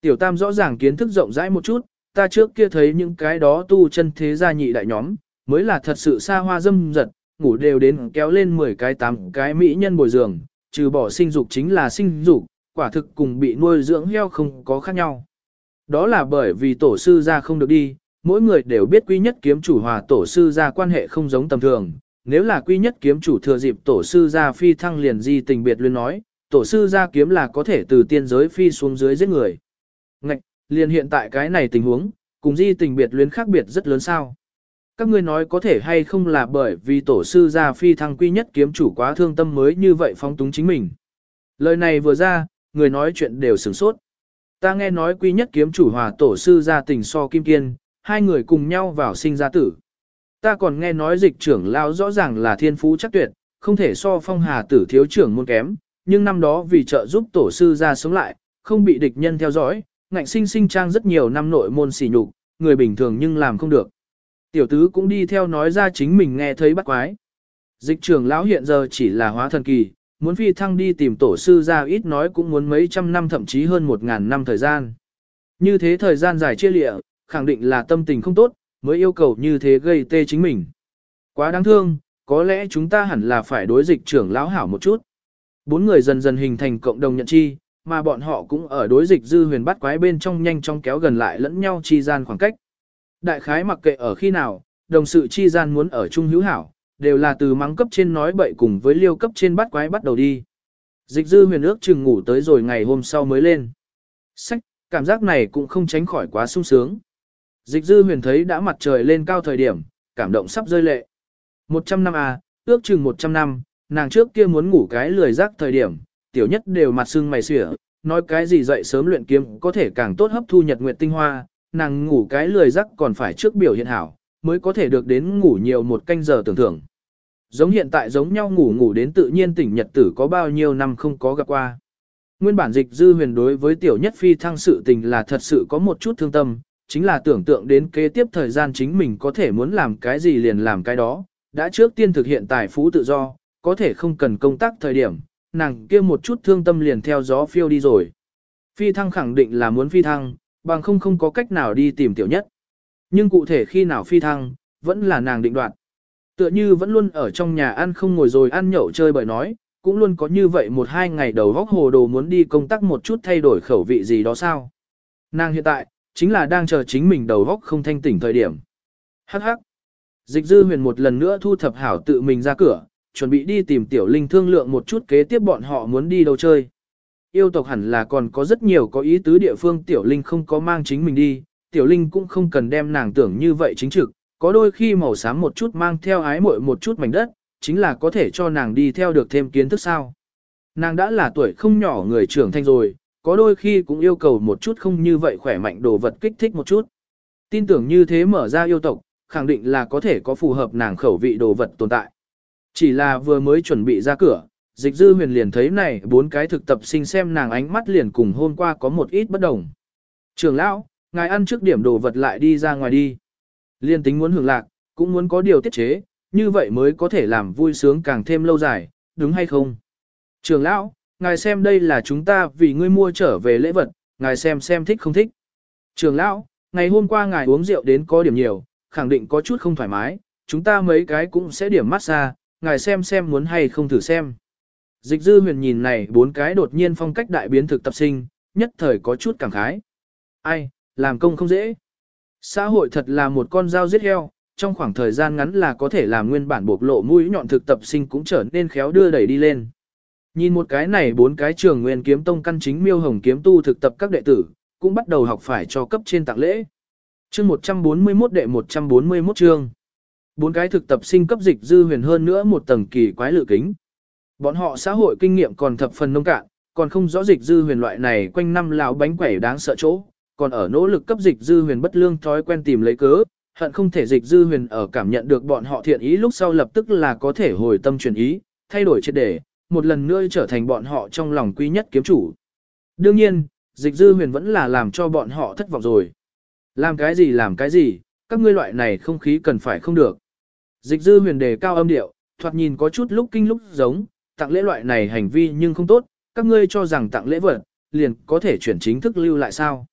[SPEAKER 1] Tiểu tam rõ ràng kiến thức rộng rãi một chút, ta trước kia thấy những cái đó tu chân thế gia nhị đại nhóm, mới là thật sự xa hoa dâm giật, ngủ đều đến kéo lên 10 cái 8 cái mỹ nhân bồi giường, trừ bỏ sinh dục chính là sinh dục, quả thực cùng bị nuôi dưỡng heo không có khác nhau. Đó là bởi vì tổ sư gia không được đi, mỗi người đều biết quy nhất kiếm chủ hòa tổ sư gia quan hệ không giống tầm thường. Nếu là quy nhất kiếm chủ thừa dịp tổ sư gia phi thăng liền di tình biệt luyến nói, tổ sư gia kiếm là có thể từ tiên giới phi xuống dưới giết người. Ngạch, liền hiện tại cái này tình huống, cùng di tình biệt luyến khác biệt rất lớn sao. Các ngươi nói có thể hay không là bởi vì tổ sư gia phi thăng quy nhất kiếm chủ quá thương tâm mới như vậy phóng túng chính mình. Lời này vừa ra, người nói chuyện đều sửng sốt. Ta nghe nói quy nhất kiếm chủ hòa tổ sư gia tình so kim kiên, hai người cùng nhau vào sinh ra tử. Ta còn nghe nói dịch trưởng lao rõ ràng là thiên phú chắc tuyệt, không thể so phong hà tử thiếu trưởng môn kém, nhưng năm đó vì trợ giúp tổ sư ra sống lại, không bị địch nhân theo dõi, ngạnh sinh sinh trang rất nhiều năm nội môn xỉ nhục, người bình thường nhưng làm không được. Tiểu tứ cũng đi theo nói ra chính mình nghe thấy bắt quái. Dịch trưởng lão hiện giờ chỉ là hóa thần kỳ, muốn phi thăng đi tìm tổ sư ra ít nói cũng muốn mấy trăm năm thậm chí hơn một ngàn năm thời gian. Như thế thời gian dài chia lịa, khẳng định là tâm tình không tốt, mới yêu cầu như thế gây tê chính mình. Quá đáng thương, có lẽ chúng ta hẳn là phải đối dịch trưởng lão hảo một chút. Bốn người dần dần hình thành cộng đồng nhận chi, mà bọn họ cũng ở đối dịch dư huyền bắt quái bên trong nhanh chóng kéo gần lại lẫn nhau chi gian khoảng cách. Đại khái mặc kệ ở khi nào, đồng sự chi gian muốn ở chung hữu hảo, đều là từ mắng cấp trên nói bậy cùng với liêu cấp trên bắt quái bắt đầu đi. Dịch dư huyền ước chừng ngủ tới rồi ngày hôm sau mới lên. Sách, cảm giác này cũng không tránh khỏi quá sung sướng. Dịch dư huyền thấy đã mặt trời lên cao thời điểm, cảm động sắp rơi lệ. 100 năm à, ước chừng 100 năm, nàng trước kia muốn ngủ cái lười rác thời điểm, tiểu nhất đều mặt sưng mày xỉa, nói cái gì dậy sớm luyện kiếm có thể càng tốt hấp thu nhật nguyệt tinh hoa, nàng ngủ cái lười rác còn phải trước biểu hiện hảo, mới có thể được đến ngủ nhiều một canh giờ tưởng thưởng. Giống hiện tại giống nhau ngủ ngủ đến tự nhiên tỉnh nhật tử có bao nhiêu năm không có gặp qua. Nguyên bản dịch dư huyền đối với tiểu nhất phi thăng sự tình là thật sự có một chút thương tâm, chính là tưởng tượng đến kế tiếp thời gian chính mình có thể muốn làm cái gì liền làm cái đó, đã trước tiên thực hiện tài phú tự do, có thể không cần công tác thời điểm, nàng kia một chút thương tâm liền theo gió phiêu đi rồi. Phi thăng khẳng định là muốn phi thăng, bằng không không có cách nào đi tìm tiểu nhất. Nhưng cụ thể khi nào phi thăng, vẫn là nàng định đoạt. Tựa như vẫn luôn ở trong nhà ăn không ngồi rồi ăn nhậu chơi bởi nói, cũng luôn có như vậy một hai ngày đầu góc hồ đồ muốn đi công tác một chút thay đổi khẩu vị gì đó sao. Nàng hiện tại, chính là đang chờ chính mình đầu góc không thanh tỉnh thời điểm. Hắc hắc. Dịch dư huyền một lần nữa thu thập hảo tự mình ra cửa, chuẩn bị đi tìm tiểu linh thương lượng một chút kế tiếp bọn họ muốn đi đâu chơi. Yêu tộc hẳn là còn có rất nhiều có ý tứ địa phương tiểu linh không có mang chính mình đi, tiểu linh cũng không cần đem nàng tưởng như vậy chính trực, có đôi khi màu xám một chút mang theo ái muội một chút mảnh đất, chính là có thể cho nàng đi theo được thêm kiến thức sao. Nàng đã là tuổi không nhỏ người trưởng thành rồi, có đôi khi cũng yêu cầu một chút không như vậy khỏe mạnh đồ vật kích thích một chút. Tin tưởng như thế mở ra yêu tộc, khẳng định là có thể có phù hợp nàng khẩu vị đồ vật tồn tại. Chỉ là vừa mới chuẩn bị ra cửa, dịch dư huyền liền thấy này bốn cái thực tập sinh xem nàng ánh mắt liền cùng hôm qua có một ít bất đồng. Trường lão, ngài ăn trước điểm đồ vật lại đi ra ngoài đi. Liên tính muốn hưởng lạc, cũng muốn có điều tiết chế, như vậy mới có thể làm vui sướng càng thêm lâu dài, đúng hay không? Trường lão, ngài xem đây là chúng ta vì ngươi mua trở về lễ vật, ngài xem xem thích không thích. Trường lão, ngày hôm qua ngài uống rượu đến có điểm nhiều, khẳng định có chút không thoải mái, chúng ta mấy cái cũng sẽ điểm massage, ngài xem xem muốn hay không thử xem. Dịch dư huyền nhìn này bốn cái đột nhiên phong cách đại biến thực tập sinh, nhất thời có chút cảm khái. Ai, làm công không dễ. Xã hội thật là một con dao giết heo, trong khoảng thời gian ngắn là có thể làm nguyên bản bộc lộ mũi nhọn thực tập sinh cũng trở nên khéo đưa đẩy đi lên. Nhìn một cái này bốn cái trường nguyên kiếm tông căn chính miêu hồng kiếm tu thực tập các đệ tử, cũng bắt đầu học phải cho cấp trên tặng lễ. Chương 141 đệ 141 chương. Bốn cái thực tập sinh cấp dịch dư huyền hơn nữa một tầng kỳ quái lự kính. Bọn họ xã hội kinh nghiệm còn thập phần nông cạn, còn không rõ dịch dư huyền loại này quanh năm lão bánh quẩy đáng sợ chỗ, còn ở nỗ lực cấp dịch dư huyền bất lương thói quen tìm lấy cớ, hận không thể dịch dư huyền ở cảm nhận được bọn họ thiện ý lúc sau lập tức là có thể hồi tâm chuyển ý, thay đổi triệt để, một lần nữa trở thành bọn họ trong lòng quý nhất kiếm chủ. Đương nhiên, dịch dư huyền vẫn là làm cho bọn họ thất vọng rồi. Làm cái gì làm cái gì, các ngươi loại này không khí cần phải không được. Dịch dư huyền đề cao âm điệu, thoạt nhìn có chút lúc kinh lúc giống, tặng lễ loại này hành vi nhưng không tốt, các ngươi cho rằng tặng lễ vật, liền có thể chuyển chính thức lưu lại sao.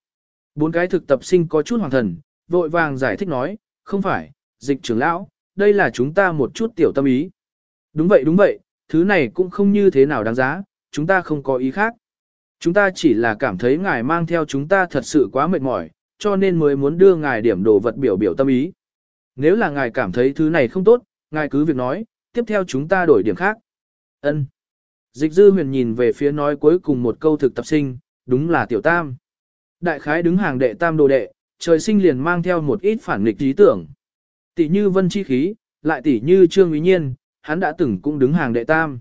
[SPEAKER 1] Bốn cái thực tập sinh có chút hoàng thần, vội vàng giải thích nói, không phải, dịch trưởng lão, đây là chúng ta một chút tiểu tâm ý. Đúng vậy đúng vậy, thứ này cũng không như thế nào đáng giá, chúng ta không có ý khác. Chúng ta chỉ là cảm thấy ngài mang theo chúng ta thật sự quá mệt mỏi, cho nên mới muốn đưa ngài điểm đồ vật biểu biểu tâm ý. Nếu là ngài cảm thấy thứ này không tốt, ngài cứ việc nói, tiếp theo chúng ta đổi điểm khác. Ân. Dịch dư huyền nhìn về phía nói cuối cùng một câu thực tập sinh, đúng là tiểu tam. Đại khái đứng hàng đệ tam đồ đệ, trời sinh liền mang theo một ít phản nghịch ý tưởng. Tỷ như vân chi khí, lại tỷ như trương ý nhiên, hắn đã từng cũng đứng hàng đệ tam.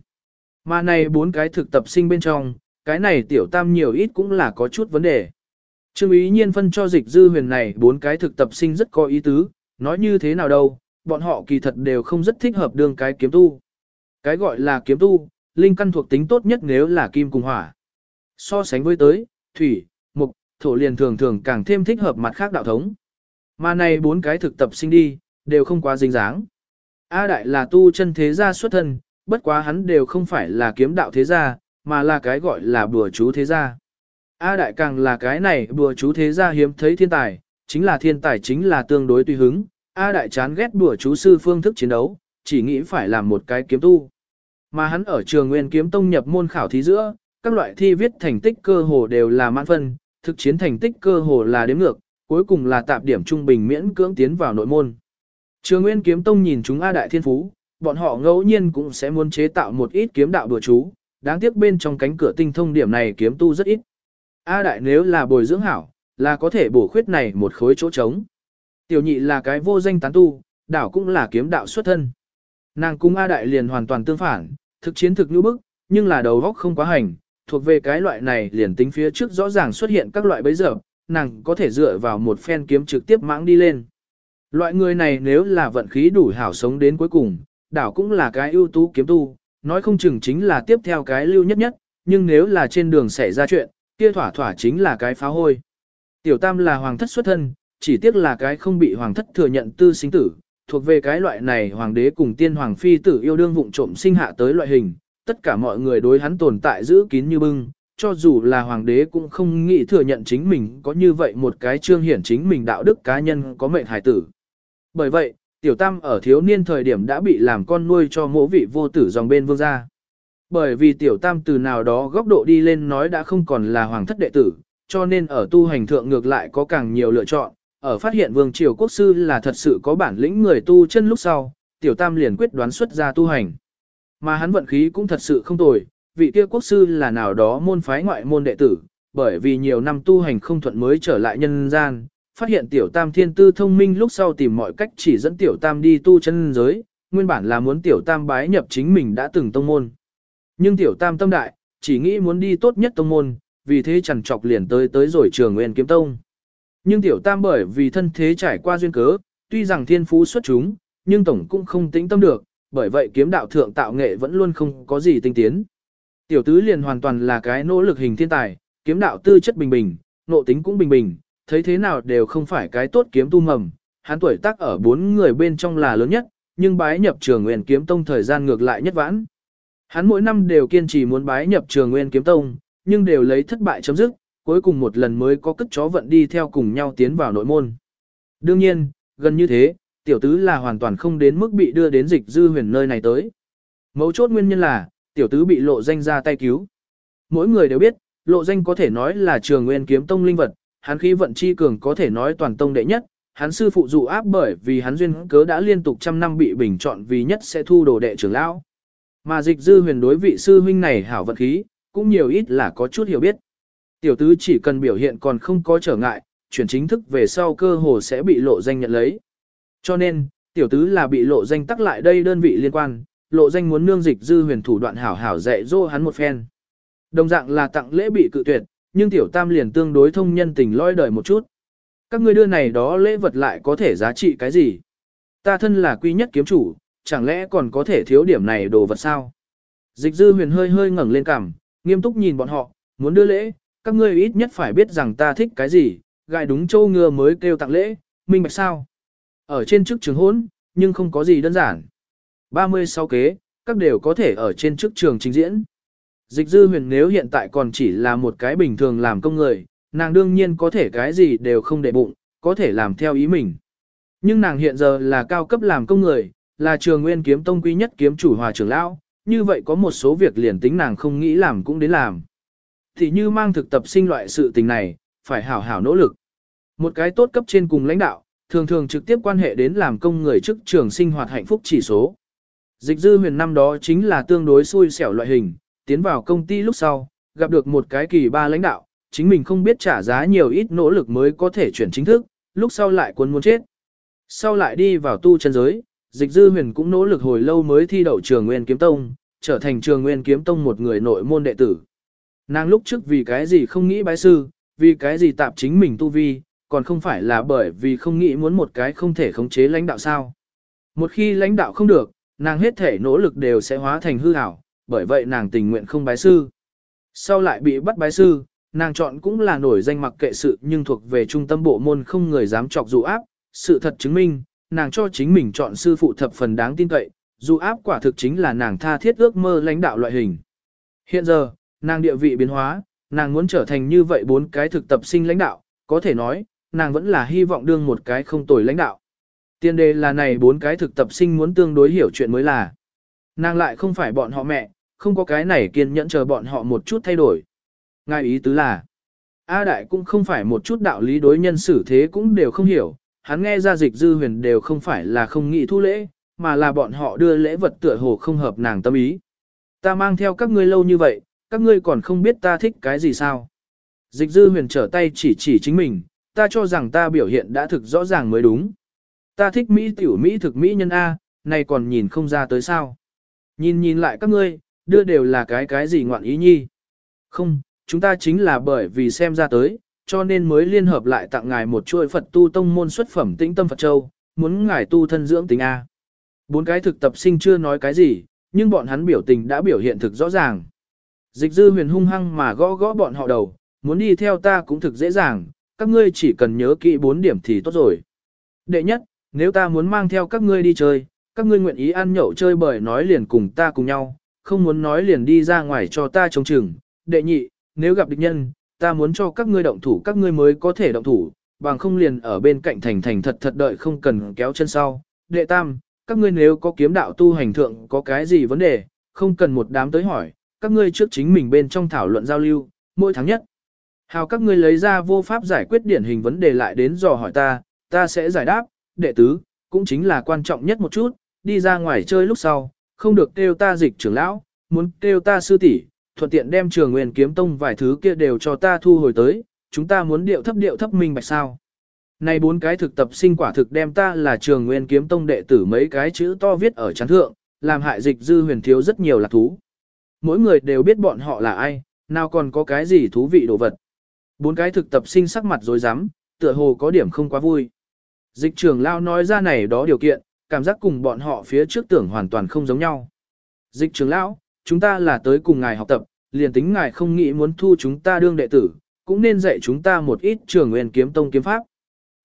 [SPEAKER 1] Mà này bốn cái thực tập sinh bên trong, cái này tiểu tam nhiều ít cũng là có chút vấn đề. Trương ý nhiên phân cho dịch dư huyền này bốn cái thực tập sinh rất có ý tứ, nói như thế nào đâu, bọn họ kỳ thật đều không rất thích hợp đương cái kiếm tu. Cái gọi là kiếm tu, linh căn thuộc tính tốt nhất nếu là kim cùng hỏa. So sánh với tới, thủy, mục, thổ liền thường thường càng thêm thích hợp mặt khác đạo thống. Mà này bốn cái thực tập sinh đi, đều không quá dính dáng. A đại là tu chân thế gia xuất thân, bất quá hắn đều không phải là kiếm đạo thế gia, mà là cái gọi là bùa chú thế gia. A đại càng là cái này bùa chú thế gia hiếm thấy thiên tài, chính là thiên tài chính là tương đối tùy hứng. A đại chán ghét bùa chú sư phương thức chiến đấu, chỉ nghĩ phải làm một cái kiếm tu. Mà hắn ở trường Nguyên Kiếm Tông nhập môn khảo thí giữa, các loại thi viết thành tích cơ hồ đều là mãn phân, thực chiến thành tích cơ hồ là đếm ngược, cuối cùng là tạp điểm trung bình miễn cưỡng tiến vào nội môn. Trường Nguyên Kiếm Tông nhìn chúng A Đại Thiên Phú, bọn họ ngẫu nhiên cũng sẽ muốn chế tạo một ít kiếm đạo đùa chú, đáng tiếc bên trong cánh cửa tinh thông điểm này kiếm tu rất ít. A Đại nếu là bồi dưỡng hảo, là có thể bổ khuyết này một khối chỗ trống. Tiểu nhị là cái vô danh tán tu, đảo cũng là kiếm đạo xuất thân. Nàng cung A Đại liền hoàn toàn tương phản, thực chiến thực như bức, nhưng là đầu góc không quá hành, thuộc về cái loại này liền tính phía trước rõ ràng xuất hiện các loại bấy giờ, nàng có thể dựa vào một phen kiếm trực tiếp mãng đi lên. Loại người này nếu là vận khí đủ hảo sống đến cuối cùng, đảo cũng là cái ưu tú kiếm tu, nói không chừng chính là tiếp theo cái lưu nhất nhất, nhưng nếu là trên đường xảy ra chuyện, kia thỏa thỏa chính là cái phá hôi. Tiểu Tam là hoàng thất xuất thân, chỉ tiếc là cái không bị hoàng thất thừa nhận tư sinh tử, thuộc về cái loại này hoàng đế cùng tiên hoàng phi tử yêu đương vụng trộm sinh hạ tới loại hình, tất cả mọi người đối hắn tồn tại giữ kín như bưng, cho dù là hoàng đế cũng không nghĩ thừa nhận chính mình có như vậy một cái trương hiển chính mình đạo đức cá nhân có mệnh hải tử. Bởi vậy, tiểu tam ở thiếu niên thời điểm đã bị làm con nuôi cho mỗ vị vô tử dòng bên vương gia. Bởi vì tiểu tam từ nào đó góc độ đi lên nói đã không còn là hoàng thất đệ tử, cho nên ở tu hành thượng ngược lại có càng nhiều lựa chọn, ở phát hiện vương triều quốc sư là thật sự có bản lĩnh người tu chân lúc sau, tiểu tam liền quyết đoán xuất ra tu hành. Mà hắn vận khí cũng thật sự không tồi, vị kia quốc sư là nào đó môn phái ngoại môn đệ tử, bởi vì nhiều năm tu hành không thuận mới trở lại nhân gian, phát hiện tiểu tam thiên tư thông minh lúc sau tìm mọi cách chỉ dẫn tiểu tam đi tu chân giới, nguyên bản là muốn tiểu tam bái nhập chính mình đã từng tông môn. Nhưng tiểu tam tâm đại, chỉ nghĩ muốn đi tốt nhất tông môn, vì thế chẳng chọc liền tới tới rồi trường nguyên kiếm tông. Nhưng tiểu tam bởi vì thân thế trải qua duyên cớ, tuy rằng thiên phú xuất chúng, nhưng tổng cũng không tĩnh tâm được, bởi vậy kiếm đạo thượng tạo nghệ vẫn luôn không có gì tinh tiến. Tiểu tứ liền hoàn toàn là cái nỗ lực hình thiên tài, kiếm đạo tư chất bình bình, nộ tính cũng bình bình, thấy thế nào đều không phải cái tốt kiếm tu mầm. Hắn tuổi tác ở bốn người bên trong là lớn nhất, nhưng bái nhập trường nguyên kiếm tông thời gian ngược lại nhất vãn. Hắn mỗi năm đều kiên trì muốn bái nhập trường nguyên kiếm tông, nhưng đều lấy thất bại chấm dứt, cuối cùng một lần mới có cất chó vận đi theo cùng nhau tiến vào nội môn. Đương nhiên, gần như thế, tiểu tứ là hoàn toàn không đến mức bị đưa đến dịch dư huyền nơi này tới. Mấu chốt nguyên nhân là, tiểu tứ bị lộ danh ra tay cứu. Mỗi người đều biết, lộ danh có thể nói là trường nguyên kiếm tông linh vật, hắn khí vận chi cường có thể nói toàn tông đệ nhất, hắn sư phụ dụ áp bởi vì hắn duyên cớ đã liên tục trăm năm bị bình chọn vì nhất sẽ thu đồ đệ trưởng lão. Mà dịch dư huyền đối vị sư huynh này hảo vận khí, cũng nhiều ít là có chút hiểu biết. Tiểu tứ chỉ cần biểu hiện còn không có trở ngại, chuyển chính thức về sau cơ hồ sẽ bị lộ danh nhận lấy. Cho nên, tiểu tứ là bị lộ danh tắc lại đây đơn vị liên quan, lộ danh muốn nương dịch dư huyền thủ đoạn hảo hảo dạy dỗ hắn một phen. Đồng dạng là tặng lễ bị cự tuyệt, nhưng tiểu tam liền tương đối thông nhân tình lôi đời một chút. Các ngươi đưa này đó lễ vật lại có thể giá trị cái gì? Ta thân là quy nhất kiếm chủ, chẳng lẽ còn có thể thiếu điểm này đồ vật sao? Dịch dư huyền hơi hơi ngẩng lên cằm, nghiêm túc nhìn bọn họ, muốn đưa lễ, các ngươi ít nhất phải biết rằng ta thích cái gì, gai đúng châu ngựa mới kêu tặng lễ, minh bạch sao. Ở trên chức trường hỗn, nhưng không có gì đơn giản. 36 kế, các đều có thể ở trên chức trường trình diễn. Dịch dư huyền nếu hiện tại còn chỉ là một cái bình thường làm công người, nàng đương nhiên có thể cái gì đều không để bụng, có thể làm theo ý mình. Nhưng nàng hiện giờ là cao cấp làm công người, là trường nguyên kiếm tông quý nhất kiếm chủ hòa trưởng lão, như vậy có một số việc liền tính nàng không nghĩ làm cũng đến làm. Thì như mang thực tập sinh loại sự tình này, phải hảo hảo nỗ lực. Một cái tốt cấp trên cùng lãnh đạo, thường thường trực tiếp quan hệ đến làm công người chức trường sinh hoạt hạnh phúc chỉ số. Dịch dư huyền năm đó chính là tương đối xui xẻo loại hình, tiến vào công ty lúc sau, gặp được một cái kỳ ba lãnh đạo, chính mình không biết trả giá nhiều ít nỗ lực mới có thể chuyển chính thức, lúc sau lại cuốn muốn chết. Sau lại đi vào tu chân giới, dịch dư huyền cũng nỗ lực hồi lâu mới thi đậu trường Nguyên Kiếm Tông, trở thành trường Nguyên Kiếm Tông một người nội môn đệ tử. Nàng lúc trước vì cái gì không nghĩ bái sư, vì cái gì tạp chính mình tu vi, còn không phải là bởi vì không nghĩ muốn một cái không thể khống chế lãnh đạo sao. Một khi lãnh đạo không được, nàng hết thể nỗ lực đều sẽ hóa thành hư ảo, bởi vậy nàng tình nguyện không bái sư. Sau lại bị bắt bái sư, nàng chọn cũng là nổi danh mặc kệ sự nhưng thuộc về trung tâm bộ môn không người dám chọc dụ áp, sự thật chứng minh, nàng cho chính mình chọn sư phụ thập phần đáng tin cậy, dù áp quả thực chính là nàng tha thiết ước mơ lãnh đạo loại hình. Hiện giờ, nàng địa vị biến hóa, nàng muốn trở thành như vậy bốn cái thực tập sinh lãnh đạo, có thể nói, nàng vẫn là hy vọng đương một cái không tồi lãnh đạo. Tiên đề là này bốn cái thực tập sinh muốn tương đối hiểu chuyện mới là. Nàng lại không phải bọn họ mẹ, không có cái này kiên nhẫn chờ bọn họ một chút thay đổi. Ngài ý tứ là, A Đại cũng không phải một chút đạo lý đối nhân xử thế cũng đều không hiểu, hắn nghe ra dịch dư huyền đều không phải là không nghĩ thu lễ, mà là bọn họ đưa lễ vật tựa hồ không hợp nàng tâm ý. Ta mang theo các ngươi lâu như vậy, các ngươi còn không biết ta thích cái gì sao. Dịch dư huyền trở tay chỉ chỉ chính mình, ta cho rằng ta biểu hiện đã thực rõ ràng mới đúng. Ta thích Mỹ tiểu Mỹ thực Mỹ nhân A, này còn nhìn không ra tới sao. Nhìn nhìn lại các ngươi, đưa đều là cái cái gì ngoạn ý nhi. Không, chúng ta chính là bởi vì xem ra tới, cho nên mới liên hợp lại tặng ngài một chuỗi Phật tu tông môn xuất phẩm tĩnh tâm Phật Châu, muốn ngài tu thân dưỡng tính A. Bốn cái thực tập sinh chưa nói cái gì, nhưng bọn hắn biểu tình đã biểu hiện thực rõ ràng. Dịch dư huyền hung hăng mà gõ gõ bọn họ đầu, muốn đi theo ta cũng thực dễ dàng, các ngươi chỉ cần nhớ kỹ bốn điểm thì tốt rồi. Đệ nhất, nếu ta muốn mang theo các ngươi đi chơi, các ngươi nguyện ý ăn nhậu chơi bởi nói liền cùng ta cùng nhau, không muốn nói liền đi ra ngoài cho ta trông chừng. Đệ nhị, nếu gặp địch nhân, ta muốn cho các ngươi động thủ các ngươi mới có thể động thủ, bằng không liền ở bên cạnh thành thành thật thật đợi không cần kéo chân sau. Đệ tam, các ngươi nếu có kiếm đạo tu hành thượng có cái gì vấn đề, không cần một đám tới hỏi, các ngươi trước chính mình bên trong thảo luận giao lưu, mỗi tháng nhất. Hào các ngươi lấy ra vô pháp giải quyết điển hình vấn đề lại đến dò hỏi ta, ta sẽ giải đáp, đệ tứ, cũng chính là quan trọng nhất một chút, đi ra ngoài chơi lúc sau, không được kêu ta dịch trưởng lão, muốn kêu ta sư tỷ, thuận tiện đem trường nguyên kiếm tông vài thứ kia đều cho ta thu hồi tới, chúng ta muốn điệu thấp điệu thấp minh bạch sao. Này bốn cái thực tập sinh quả thực đem ta là trường nguyên kiếm tông đệ tử mấy cái chữ to viết ở chán thượng, làm hại dịch dư huyền thiếu rất nhiều lạc thú. Mỗi người đều biết bọn họ là ai, nào còn có cái gì thú vị đồ vật. Bốn cái thực tập sinh sắc mặt dối rắm tựa hồ có điểm không quá vui. Dịch trưởng lao nói ra này đó điều kiện, cảm giác cùng bọn họ phía trước tưởng hoàn toàn không giống nhau. Dịch trưởng lão, chúng ta là tới cùng ngài học tập, liền tính ngài không nghĩ muốn thu chúng ta đương đệ tử, cũng nên dạy chúng ta một ít trường nguyên kiếm tông kiếm pháp.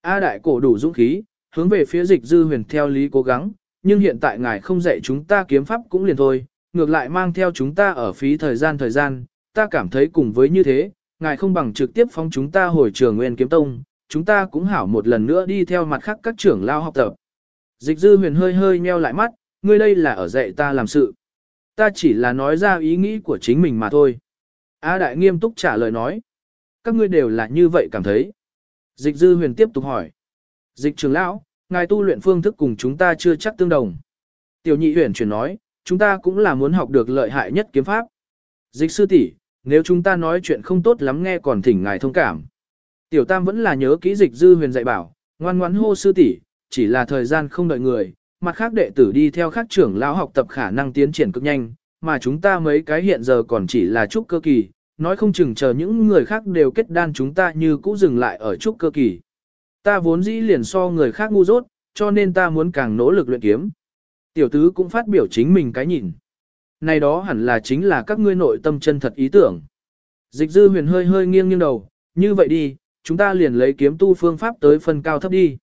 [SPEAKER 1] A đại cổ đủ dũng khí, hướng về phía dịch dư huyền theo lý cố gắng, nhưng hiện tại ngài không dạy chúng ta kiếm pháp cũng liền thôi, ngược lại mang theo chúng ta ở phí thời gian thời gian, ta cảm thấy cùng với như thế, ngài không bằng trực tiếp phóng chúng ta hồi trường nguyên kiếm tông, chúng ta cũng hảo một lần nữa đi theo mặt khác các trưởng lao học tập. Dịch dư huyền hơi hơi nheo lại mắt, ngươi đây là ở dạy ta làm sự. Ta chỉ là nói ra ý nghĩ của chính mình mà thôi. A đại nghiêm túc trả lời nói. Các ngươi đều là như vậy cảm thấy. Dịch dư huyền tiếp tục hỏi. Dịch trưởng lão, ngài tu luyện phương thức cùng chúng ta chưa chắc tương đồng. Tiểu nhị huyền chuyển nói, chúng ta cũng là muốn học được lợi hại nhất kiếm pháp. Dịch sư tỷ, nếu chúng ta nói chuyện không tốt lắm nghe còn thỉnh ngài thông cảm. Tiểu tam vẫn là nhớ kỹ dịch dư huyền dạy bảo, ngoan ngoãn hô sư tỷ, chỉ là thời gian không đợi người, mặt khác đệ tử đi theo khác trưởng lão học tập khả năng tiến triển cực nhanh, mà chúng ta mấy cái hiện giờ còn chỉ là trúc cơ kỳ, nói không chừng chờ những người khác đều kết đan chúng ta như cũ dừng lại ở trúc cơ kỳ. Ta vốn dĩ liền so người khác ngu dốt, cho nên ta muốn càng nỗ lực luyện kiếm. Tiểu tứ cũng phát biểu chính mình cái nhìn. này đó hẳn là chính là các ngươi nội tâm chân thật ý tưởng. Dịch dư huyền hơi hơi nghiêng nghiêng đầu, như vậy đi, chúng ta liền lấy kiếm tu phương pháp tới phân cao thấp đi.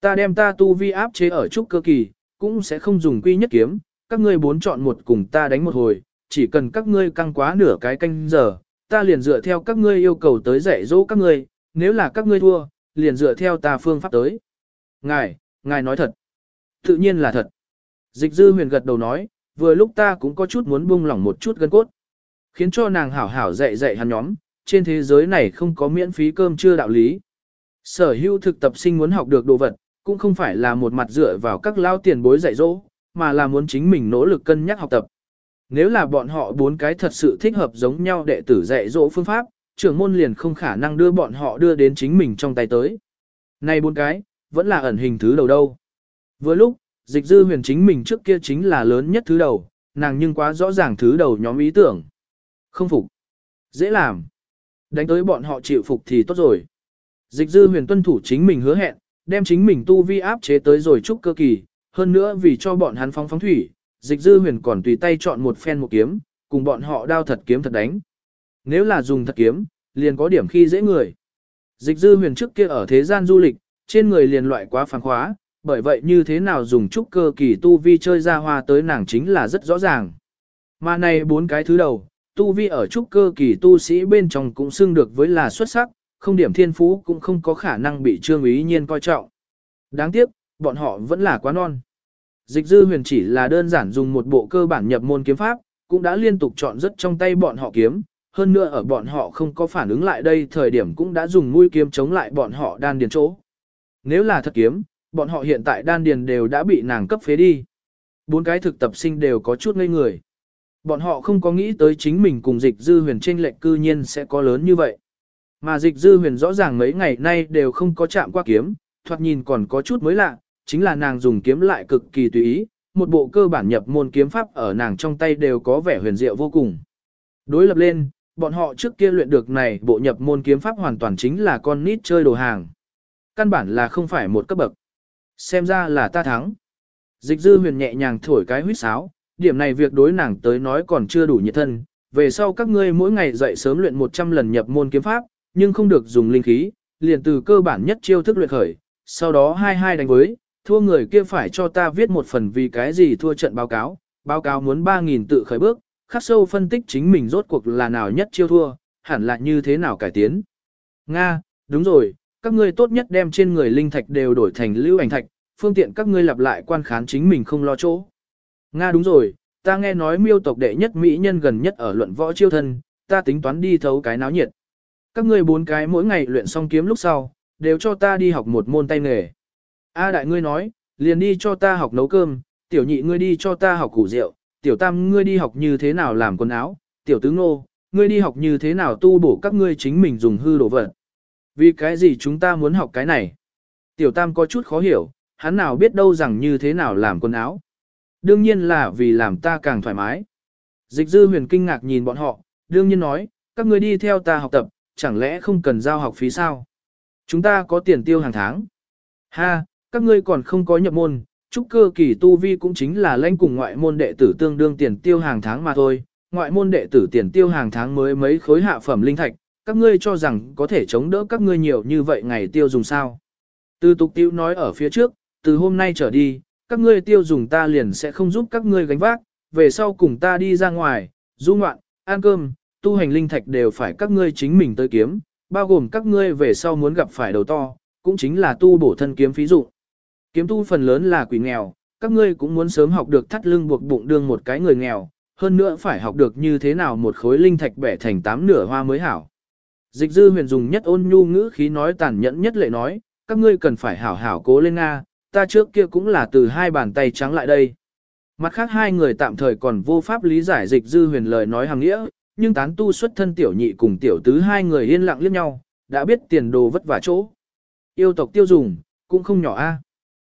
[SPEAKER 1] Ta đem ta tu vi áp chế ở trúc cơ kỳ, cũng sẽ không dùng quy nhất kiếm, các ngươi bốn chọn một cùng ta đánh một hồi, chỉ cần các ngươi căng quá nửa cái canh giờ, ta liền dựa theo các ngươi yêu cầu tới dạy dỗ các ngươi, nếu là các ngươi thua, liền dựa theo ta phương pháp tới. Ngài, ngài nói thật. Tự nhiên là thật. Dịch dư huyền gật đầu nói, vừa lúc ta cũng có chút muốn buông lỏng một chút gân cốt. Khiến cho nàng hảo hảo dạy dạy hắn nhóm, trên thế giới này không có miễn phí cơm chưa đạo lý. Sở hữu thực tập sinh muốn học được đồ vật, cũng không phải là một mặt dựa vào các lao tiền bối dạy dỗ, mà là muốn chính mình nỗ lực cân nhắc học tập. Nếu là bọn họ bốn cái thật sự thích hợp giống nhau đệ tử dạy dỗ phương pháp, trưởng môn liền không khả năng đưa bọn họ đưa đến chính mình trong tay tới. Này bốn cái, vẫn là ẩn hình thứ đầu đâu. Vừa lúc, dịch dư huyền chính mình trước kia chính là lớn nhất thứ đầu, nàng nhưng quá rõ ràng thứ đầu nhóm ý tưởng. Không phục. Dễ làm. Đánh tới bọn họ chịu phục thì tốt rồi. Dịch dư huyền tuân thủ chính mình hứa hẹn, đem chính mình tu vi áp chế tới rồi chúc cơ kỳ, hơn nữa vì cho bọn hắn phóng phóng thủy, dịch dư huyền còn tùy tay chọn một phen một kiếm, cùng bọn họ đao thật kiếm thật đánh. Nếu là dùng thật kiếm, liền có điểm khi dễ người. Dịch dư huyền trước kia ở thế gian du lịch, trên người liền loại quá phản khóa, bởi vậy như thế nào dùng trúc cơ kỳ tu vi chơi ra hoa tới nàng chính là rất rõ ràng. Mà này bốn cái thứ đầu, tu vi ở trúc cơ kỳ tu sĩ bên trong cũng xưng được với là xuất sắc, không điểm thiên phú cũng không có khả năng bị trương ý nhiên coi trọng. Đáng tiếc, bọn họ vẫn là quá non. Dịch dư huyền chỉ là đơn giản dùng một bộ cơ bản nhập môn kiếm pháp, cũng đã liên tục chọn rất trong tay bọn họ kiếm, hơn nữa ở bọn họ không có phản ứng lại đây thời điểm cũng đã dùng mũi kiếm chống lại bọn họ đan điền chỗ. Nếu là thật kiếm, bọn họ hiện tại đan điền đều đã bị nàng cấp phế đi. Bốn cái thực tập sinh đều có chút ngây người. Bọn họ không có nghĩ tới chính mình cùng dịch dư huyền trên lệch cư nhiên sẽ có lớn như vậy. Mà dịch dư huyền rõ ràng mấy ngày nay đều không có chạm qua kiếm, thoạt nhìn còn có chút mới lạ, chính là nàng dùng kiếm lại cực kỳ tùy ý, một bộ cơ bản nhập môn kiếm pháp ở nàng trong tay đều có vẻ huyền diệu vô cùng. Đối lập lên, bọn họ trước kia luyện được này bộ nhập môn kiếm pháp hoàn toàn chính là con nít chơi đồ hàng. Căn bản là không phải một cấp bậc. Xem ra là ta thắng. Dịch dư huyền nhẹ nhàng thổi cái huýt sáo, điểm này việc đối nàng tới nói còn chưa đủ nhiệt thân. Về sau các ngươi mỗi ngày dậy sớm luyện 100 lần nhập môn kiếm pháp, nhưng không được dùng linh khí, liền từ cơ bản nhất chiêu thức luyện khởi, sau đó hai hai đánh với, thua người kia phải cho ta viết một phần vì cái gì thua trận báo cáo, báo cáo muốn 3.000 tự khởi bước, khắc sâu phân tích chính mình rốt cuộc là nào nhất chiêu thua, hẳn là như thế nào cải tiến. Nga, đúng rồi, các ngươi tốt nhất đem trên người linh thạch đều đổi thành lưu ảnh thạch, phương tiện các ngươi lặp lại quan khán chính mình không lo chỗ. Nga đúng rồi, ta nghe nói miêu tộc đệ nhất mỹ nhân gần nhất ở luận võ chiêu thân, ta tính toán đi thấu cái náo nhiệt. Các ngươi bốn cái mỗi ngày luyện xong kiếm lúc sau, đều cho ta đi học một môn tay nghề. A đại ngươi nói, liền đi cho ta học nấu cơm, tiểu nhị ngươi đi cho ta học củ rượu, tiểu tam ngươi đi học như thế nào làm quần áo, tiểu tứ ngô, ngươi đi học như thế nào tu bổ các ngươi chính mình dùng hư đồ vật. Vì cái gì chúng ta muốn học cái này? Tiểu tam có chút khó hiểu, hắn nào biết đâu rằng như thế nào làm quần áo. Đương nhiên là vì làm ta càng thoải mái. Dịch dư huyền kinh ngạc nhìn bọn họ, đương nhiên nói, các ngươi đi theo ta học tập, chẳng lẽ không cần giao học phí sao? Chúng ta có tiền tiêu hàng tháng. Ha, các ngươi còn không có nhập môn, trúc cơ kỳ tu vi cũng chính là lãnh cùng ngoại môn đệ tử tương đương tiền tiêu hàng tháng mà thôi. Ngoại môn đệ tử tiền tiêu hàng tháng mới mấy khối hạ phẩm linh thạch, các ngươi cho rằng có thể chống đỡ các ngươi nhiều như vậy ngày tiêu dùng sao. Từ tục tiêu nói ở phía trước, từ hôm nay trở đi, các ngươi tiêu dùng ta liền sẽ không giúp các ngươi gánh vác, về sau cùng ta đi ra ngoài, du ngoạn, ăn cơm, tu hành linh thạch đều phải các ngươi chính mình tới kiếm, bao gồm các ngươi về sau muốn gặp phải đầu to, cũng chính là tu bổ thân kiếm phí dụ. Kiếm tu phần lớn là quỷ nghèo, các ngươi cũng muốn sớm học được thắt lưng buộc bụng đương một cái người nghèo, hơn nữa phải học được như thế nào một khối linh thạch bẻ thành tám nửa hoa mới hảo. Dịch dư huyền dùng nhất ôn nhu ngữ khí nói tàn nhẫn nhất lệ nói, các ngươi cần phải hảo hảo cố lên Nga, ta trước kia cũng là từ hai bàn tay trắng lại đây. Mặt khác hai người tạm thời còn vô pháp lý giải dịch dư huyền lời nói hàng nghĩa, nhưng tán tu xuất thân tiểu nhị cùng tiểu tứ hai người yên lặng liếc nhau, đã biết tiền đồ vất vả chỗ. Yêu tộc tiêu dùng, cũng không nhỏ a.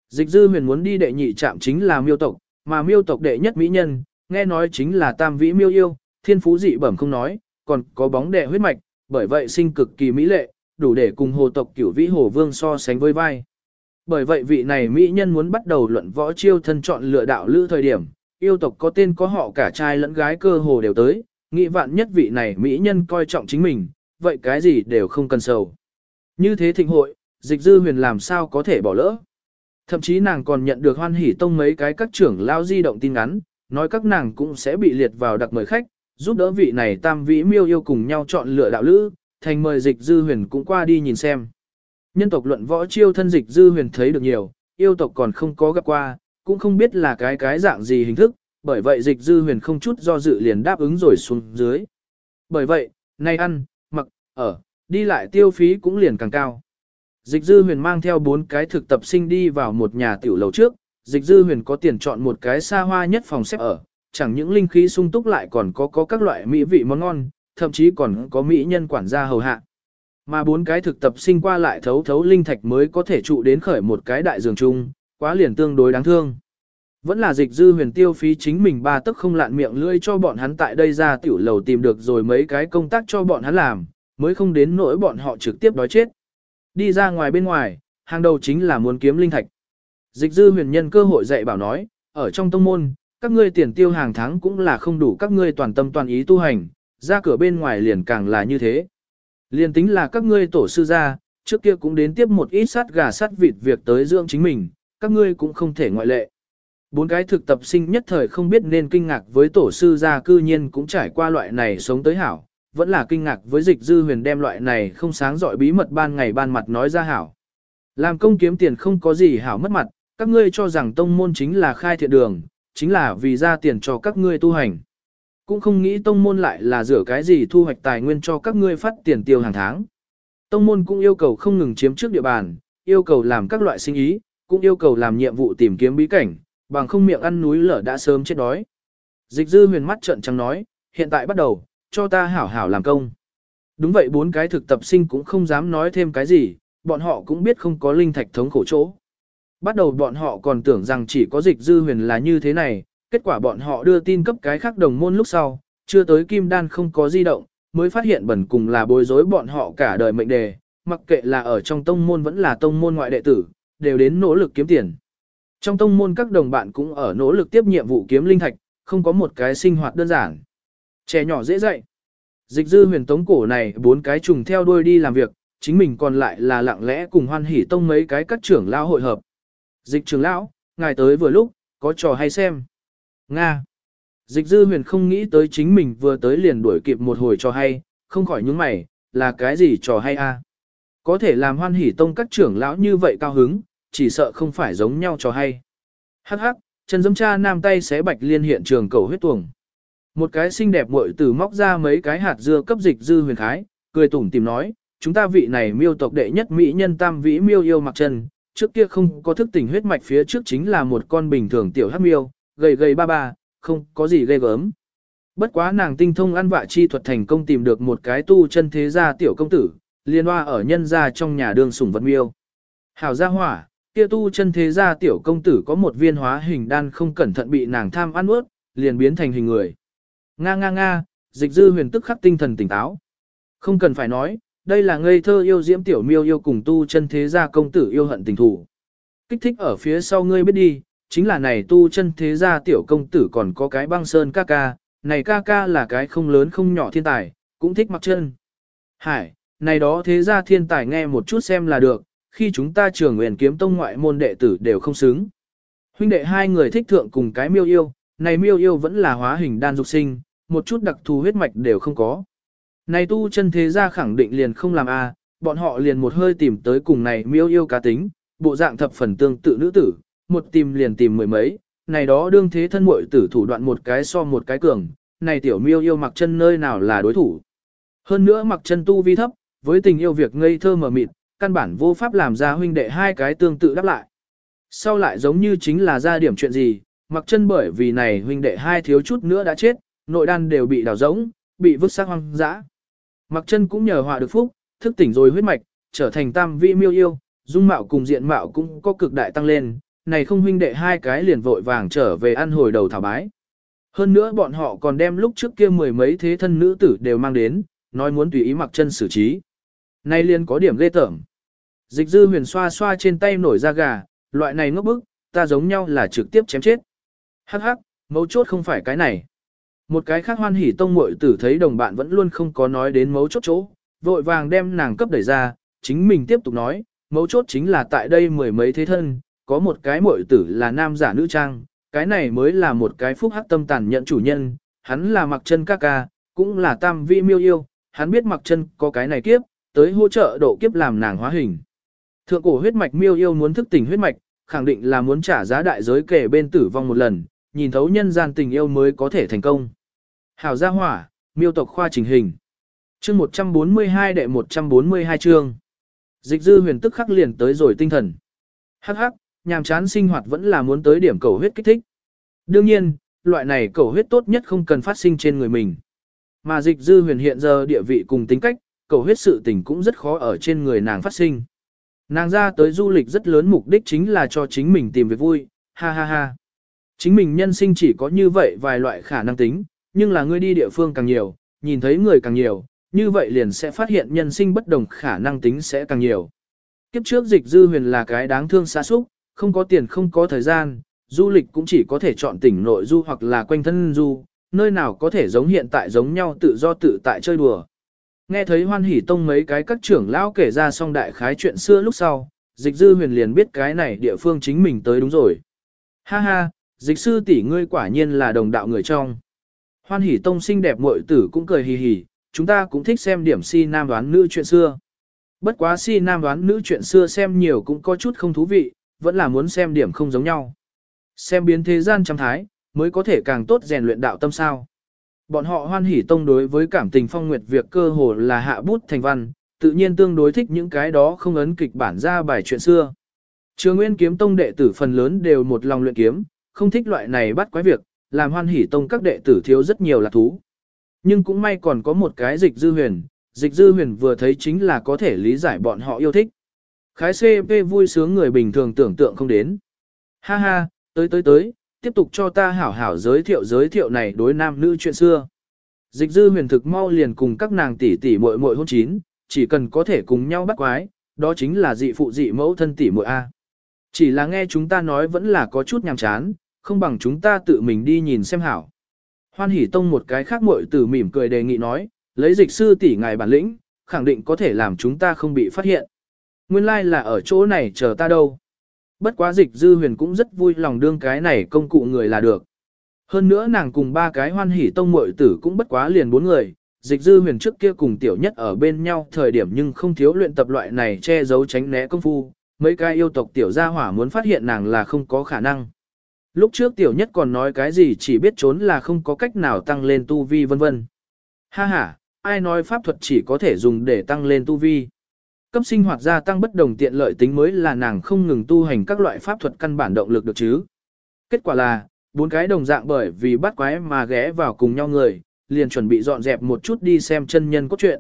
[SPEAKER 1] Dịch dư huyền muốn đi đệ nhị trạm chính là miêu tộc, mà miêu tộc đệ nhất mỹ nhân, nghe nói chính là tam vĩ miêu yêu, thiên phú dị bẩm không nói, còn có bóng đệ huyết mạch, bởi vậy sinh cực kỳ mỹ lệ, đủ để cùng hồ tộc cửu vĩ hồ vương so sánh với vai. Bởi vậy vị này mỹ nhân muốn bắt đầu luận võ chiêu thân chọn lựa đạo lữ thời điểm, yêu tộc có tên có họ cả trai lẫn gái cơ hồ đều tới, nghĩ vạn nhất vị này mỹ nhân coi trọng chính mình, vậy cái gì đều không cần sầu. Như thế thịnh hội, dịch dư huyền làm sao có thể bỏ lỡ. Thậm chí nàng còn nhận được hoan hỉ tông mấy cái các trưởng lao di động tin ngắn, nói các nàng cũng sẽ bị liệt vào đặc mời khách, giúp đỡ vị này tam vĩ miêu yêu cùng nhau chọn lựa đạo lữ, thành mời dịch dư huyền cũng qua đi nhìn xem. Nhân tộc luận võ chiêu thân dịch dư huyền thấy được nhiều, yêu tộc còn không có gặp qua, cũng không biết là cái cái dạng gì hình thức, bởi vậy dịch dư huyền không chút do dự liền đáp ứng rồi xuống dưới. Bởi vậy, nay ăn, mặc, ở, đi lại tiêu phí cũng liền càng cao. Dịch dư huyền mang theo bốn cái thực tập sinh đi vào một nhà tiểu lầu trước, dịch dư huyền có tiền chọn một cái xa hoa nhất phòng xếp ở, chẳng những linh khí sung túc lại còn có có các loại mỹ vị món ngon, thậm chí còn có mỹ nhân quản gia hầu hạ. Mà bốn cái thực tập sinh qua lại thấu thấu linh thạch mới có thể trụ đến khởi một cái đại giường chung, quá liền tương đối đáng thương. Vẫn là dịch dư huyền tiêu phí chính mình ba tức không lạn miệng lưỡi cho bọn hắn tại đây ra tiểu lầu tìm được rồi mấy cái công tác cho bọn hắn làm, mới không đến nỗi bọn họ trực tiếp đói chết. Đi ra ngoài bên ngoài, hàng đầu chính là muốn kiếm linh thạch. Dịch dư huyền nhân cơ hội dạy bảo nói, ở trong tông môn, các ngươi tiền tiêu hàng tháng cũng là không đủ các ngươi toàn tâm toàn ý tu hành, ra cửa bên ngoài liền càng là như thế. Liền tính là các ngươi tổ sư gia, trước kia cũng đến tiếp một ít sát gà sát vịt việc tới dưỡng chính mình, các ngươi cũng không thể ngoại lệ. Bốn cái thực tập sinh nhất thời không biết nên kinh ngạc với tổ sư gia cư nhiên cũng trải qua loại này sống tới hảo, vẫn là kinh ngạc với dịch dư huyền đem loại này không sáng dọi bí mật ban ngày ban mặt nói ra hảo. Làm công kiếm tiền không có gì hảo mất mặt, các ngươi cho rằng tông môn chính là khai thiện đường, chính là vì ra tiền cho các ngươi tu hành. Cũng không nghĩ tông môn lại là rửa cái gì thu hoạch tài nguyên cho các ngươi phát tiền tiêu hàng tháng. Tông môn cũng yêu cầu không ngừng chiếm trước địa bàn, yêu cầu làm các loại sinh ý, cũng yêu cầu làm nhiệm vụ tìm kiếm bí cảnh, bằng không miệng ăn núi lở đã sớm chết đói. Dịch dư huyền mắt trợn trắng nói, hiện tại bắt đầu, cho ta hảo hảo làm công. Đúng vậy bốn cái thực tập sinh cũng không dám nói thêm cái gì, bọn họ cũng biết không có linh thạch thống khổ chỗ. Bắt đầu bọn họ còn tưởng rằng chỉ có dịch dư huyền là như thế này, kết quả bọn họ đưa tin cấp cái khác đồng môn lúc sau, chưa tới kim đan không có di động, mới phát hiện bẩn cùng là bối rối bọn họ cả đời mệnh đề, mặc kệ là ở trong tông môn vẫn là tông môn ngoại đệ tử, đều đến nỗ lực kiếm tiền. Trong tông môn các đồng bạn cũng ở nỗ lực tiếp nhiệm vụ kiếm linh thạch, không có một cái sinh hoạt đơn giản. Trẻ nhỏ dễ dạy. Dịch dư huyền tống cổ này bốn cái trùng theo đuôi đi làm việc, chính mình còn lại là lặng lẽ cùng hoan hỉ tông mấy cái các trưởng lao hội hợp. Dịch trưởng lão, ngài tới vừa lúc, có trò hay xem. Nga. Dịch dư huyền không nghĩ tới chính mình vừa tới liền đuổi kịp một hồi trò hay, không khỏi những mày, là cái gì trò hay a? Có thể làm hoan hỉ tông các trưởng lão như vậy cao hứng, chỉ sợ không phải giống nhau trò hay. Hắc hắc, chân dấm cha nam tay xé bạch liên hiện trường cầu huyết tuồng. Một cái xinh đẹp muội tử móc ra mấy cái hạt dưa cấp dịch dư huyền khái, cười tủm tìm nói, chúng ta vị này miêu tộc đệ nhất mỹ nhân tam vĩ miêu yêu mặc chân, trước kia không có thức tỉnh huyết mạch phía trước chính là một con bình thường tiểu hắc miêu, gầy gầy ba ba, không có gì ghê gớm. Bất quá nàng tinh thông ăn vạ chi thuật thành công tìm được một cái tu chân thế gia tiểu công tử, liên hoa ở nhân gia trong nhà đường sủng vật miêu. Hảo gia hỏa, kia tu chân thế gia tiểu công tử có một viên hóa hình đan không cẩn thận bị nàng tham ăn ướt, liền biến thành hình người. Nga nga nga, dịch dư huyền tức khắc tinh thần tỉnh táo. Không cần phải nói, đây là ngây thơ yêu diễm tiểu miêu yêu cùng tu chân thế gia công tử yêu hận tình thủ. Kích thích ở phía sau ngươi biết đi, chính là này tu chân thế gia tiểu công tử còn có cái băng sơn ca ca, này ca ca là cái không lớn không nhỏ thiên tài, cũng thích mặc chân. Hải, này đó thế gia thiên tài nghe một chút xem là được, khi chúng ta trường nguyện kiếm tông ngoại môn đệ tử đều không xứng. Huynh đệ hai người thích thượng cùng cái miêu yêu, này miêu yêu vẫn là hóa hình đan dục sinh, một chút đặc thù huyết mạch đều không có. Này tu chân thế gia khẳng định liền không làm a, bọn họ liền một hơi tìm tới cùng này miêu yêu cá tính, bộ dạng thập phần tương tự nữ tử, một tìm liền tìm mười mấy, này đó đương thế thân muội tử thủ đoạn một cái so một cái cường, này tiểu miêu yêu mặc chân nơi nào là đối thủ. Hơn nữa mặc chân tu vi thấp, với tình yêu việc ngây thơ mờ mịt, căn bản vô pháp làm ra huynh đệ hai cái tương tự đáp lại. Sau lại giống như chính là ra điểm chuyện gì, mặc chân bởi vì này huynh đệ hai thiếu chút nữa đã chết, nội đan đều bị đào rỗng, bị vứt xác hoang dã. Mặc chân cũng nhờ họa được phúc, thức tỉnh rồi huyết mạch, trở thành tam vị miêu yêu, dung mạo cùng diện mạo cũng có cực đại tăng lên, này không huynh đệ hai cái liền vội vàng trở về ăn hồi đầu thảo bái. Hơn nữa bọn họ còn đem lúc trước kia mười mấy thế thân nữ tử đều mang đến, nói muốn tùy ý mặc chân xử trí. Nay liền có điểm ghê tởm. Dịch dư huyền xoa xoa trên tay nổi da gà, loại này ngốc bức, ta giống nhau là trực tiếp chém chết. Hắc hắc, mấu chốt không phải cái này. Một cái khác hoan hỉ tông muội tử thấy đồng bạn vẫn luôn không có nói đến mấu chốt chỗ, vội vàng đem nàng cấp đẩy ra, chính mình tiếp tục nói, mấu chốt chính là tại đây mười mấy thế thân, có một cái muội tử là nam giả nữ trang, cái này mới là một cái phúc hắc tâm tàn nhận chủ nhân, hắn là mặc chân ca ca, cũng là tam vi miêu yêu, hắn biết mặc chân có cái này kiếp, tới hỗ trợ độ kiếp làm nàng hóa hình. Thượng cổ huyết mạch miêu yêu muốn thức tỉnh huyết mạch, khẳng định là muốn trả giá đại giới kể bên tử vong một lần, nhìn thấu nhân gian tình yêu mới có thể thành công. Hảo gia hỏa, miêu tộc khoa trình hình. Chương 142 đệ 142 chương. Dịch dư huyền tức khắc liền tới rồi tinh thần. Hắc hắc, nhàm chán sinh hoạt vẫn là muốn tới điểm cầu huyết kích thích. Đương nhiên, loại này cầu huyết tốt nhất không cần phát sinh trên người mình. Mà dịch dư huyền hiện giờ địa vị cùng tính cách, cầu huyết sự tình cũng rất khó ở trên người nàng phát sinh. Nàng ra tới du lịch rất lớn mục đích chính là cho chính mình tìm việc vui, ha ha ha. Chính mình nhân sinh chỉ có như vậy vài loại khả năng tính, nhưng là ngươi đi địa phương càng nhiều, nhìn thấy người càng nhiều, như vậy liền sẽ phát hiện nhân sinh bất đồng khả năng tính sẽ càng nhiều. Kiếp trước dịch dư huyền là cái đáng thương xa xúc, không có tiền không có thời gian, du lịch cũng chỉ có thể chọn tỉnh nội du hoặc là quanh thân du, nơi nào có thể giống hiện tại giống nhau tự do tự tại chơi đùa. Nghe thấy hoan hỉ tông mấy cái các trưởng lão kể ra xong đại khái chuyện xưa lúc sau, dịch dư huyền liền biết cái này địa phương chính mình tới đúng rồi. Ha ha, dịch sư tỷ ngươi quả nhiên là đồng đạo người trong. Hoan hỉ tông xinh đẹp muội tử cũng cười hì hì, chúng ta cũng thích xem điểm si nam đoán nữ chuyện xưa. Bất quá si nam đoán nữ chuyện xưa xem nhiều cũng có chút không thú vị, vẫn là muốn xem điểm không giống nhau. Xem biến thế gian trăm thái, mới có thể càng tốt rèn luyện đạo tâm sao. Bọn họ hoan hỉ tông đối với cảm tình phong nguyệt việc cơ hồ là hạ bút thành văn, tự nhiên tương đối thích những cái đó không ấn kịch bản ra bài chuyện xưa. Trường Nguyên kiếm tông đệ tử phần lớn đều một lòng luyện kiếm, không thích loại này bắt quái việc, làm hoan hỉ tông các đệ tử thiếu rất nhiều là thú. Nhưng cũng may còn có một cái dịch dư huyền, dịch dư huyền vừa thấy chính là có thể lý giải bọn họ yêu thích. Khái CP vui sướng người bình thường tưởng tượng không đến. Ha ha, tới tới tới, tiếp tục cho ta hảo hảo giới thiệu giới thiệu này đối nam nữ chuyện xưa. Dịch dư huyền thực mau liền cùng các nàng tỷ tỷ muội muội hôn chín, chỉ cần có thể cùng nhau bắt quái, đó chính là dị phụ dị mẫu thân tỷ muội A. Chỉ là nghe chúng ta nói vẫn là có chút nhàm chán, không bằng chúng ta tự mình đi nhìn xem hảo. Hoan hỉ tông một cái khác muội tử mỉm cười đề nghị nói, lấy dịch sư tỷ ngài bản lĩnh, khẳng định có thể làm chúng ta không bị phát hiện. Nguyên lai like là ở chỗ này chờ ta đâu. Bất quá dịch dư huyền cũng rất vui lòng đương cái này công cụ người là được. Hơn nữa nàng cùng ba cái hoan hỉ tông muội tử cũng bất quá liền bốn người, dịch dư huyền trước kia cùng tiểu nhất ở bên nhau thời điểm nhưng không thiếu luyện tập loại này che giấu tránh né công phu, mấy cái yêu tộc tiểu gia hỏa muốn phát hiện nàng là không có khả năng. Lúc trước tiểu nhất còn nói cái gì chỉ biết trốn là không có cách nào tăng lên tu vi vân vân. Ha ha, ai nói pháp thuật chỉ có thể dùng để tăng lên tu vi. Cấp sinh hoạt gia tăng bất đồng tiện lợi tính mới là nàng không ngừng tu hành các loại pháp thuật căn bản động lực được chứ. Kết quả là, bốn cái đồng dạng bởi vì bắt quái mà ghé vào cùng nhau người, liền chuẩn bị dọn dẹp một chút đi xem chân nhân có chuyện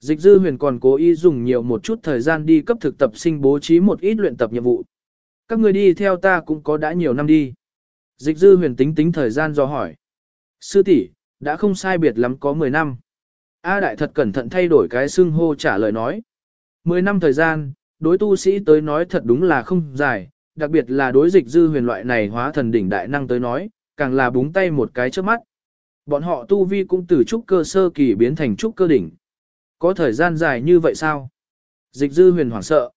[SPEAKER 1] Dịch dư huyền còn cố ý dùng nhiều một chút thời gian đi cấp thực tập sinh bố trí một ít luyện tập nhiệm vụ. Các người đi theo ta cũng có đã nhiều năm đi. Dịch dư huyền tính tính thời gian do hỏi. Sư tỷ đã không sai biệt lắm có 10 năm. A đại thật cẩn thận thay đổi cái xưng hô trả lời nói. 10 năm thời gian, đối tu sĩ tới nói thật đúng là không dài, đặc biệt là đối dịch dư huyền loại này hóa thần đỉnh đại năng tới nói, càng là búng tay một cái trước mắt. Bọn họ tu vi cũng từ trúc cơ sơ kỳ biến thành trúc cơ đỉnh. Có thời gian dài như vậy sao? Dịch dư huyền hoảng sợ.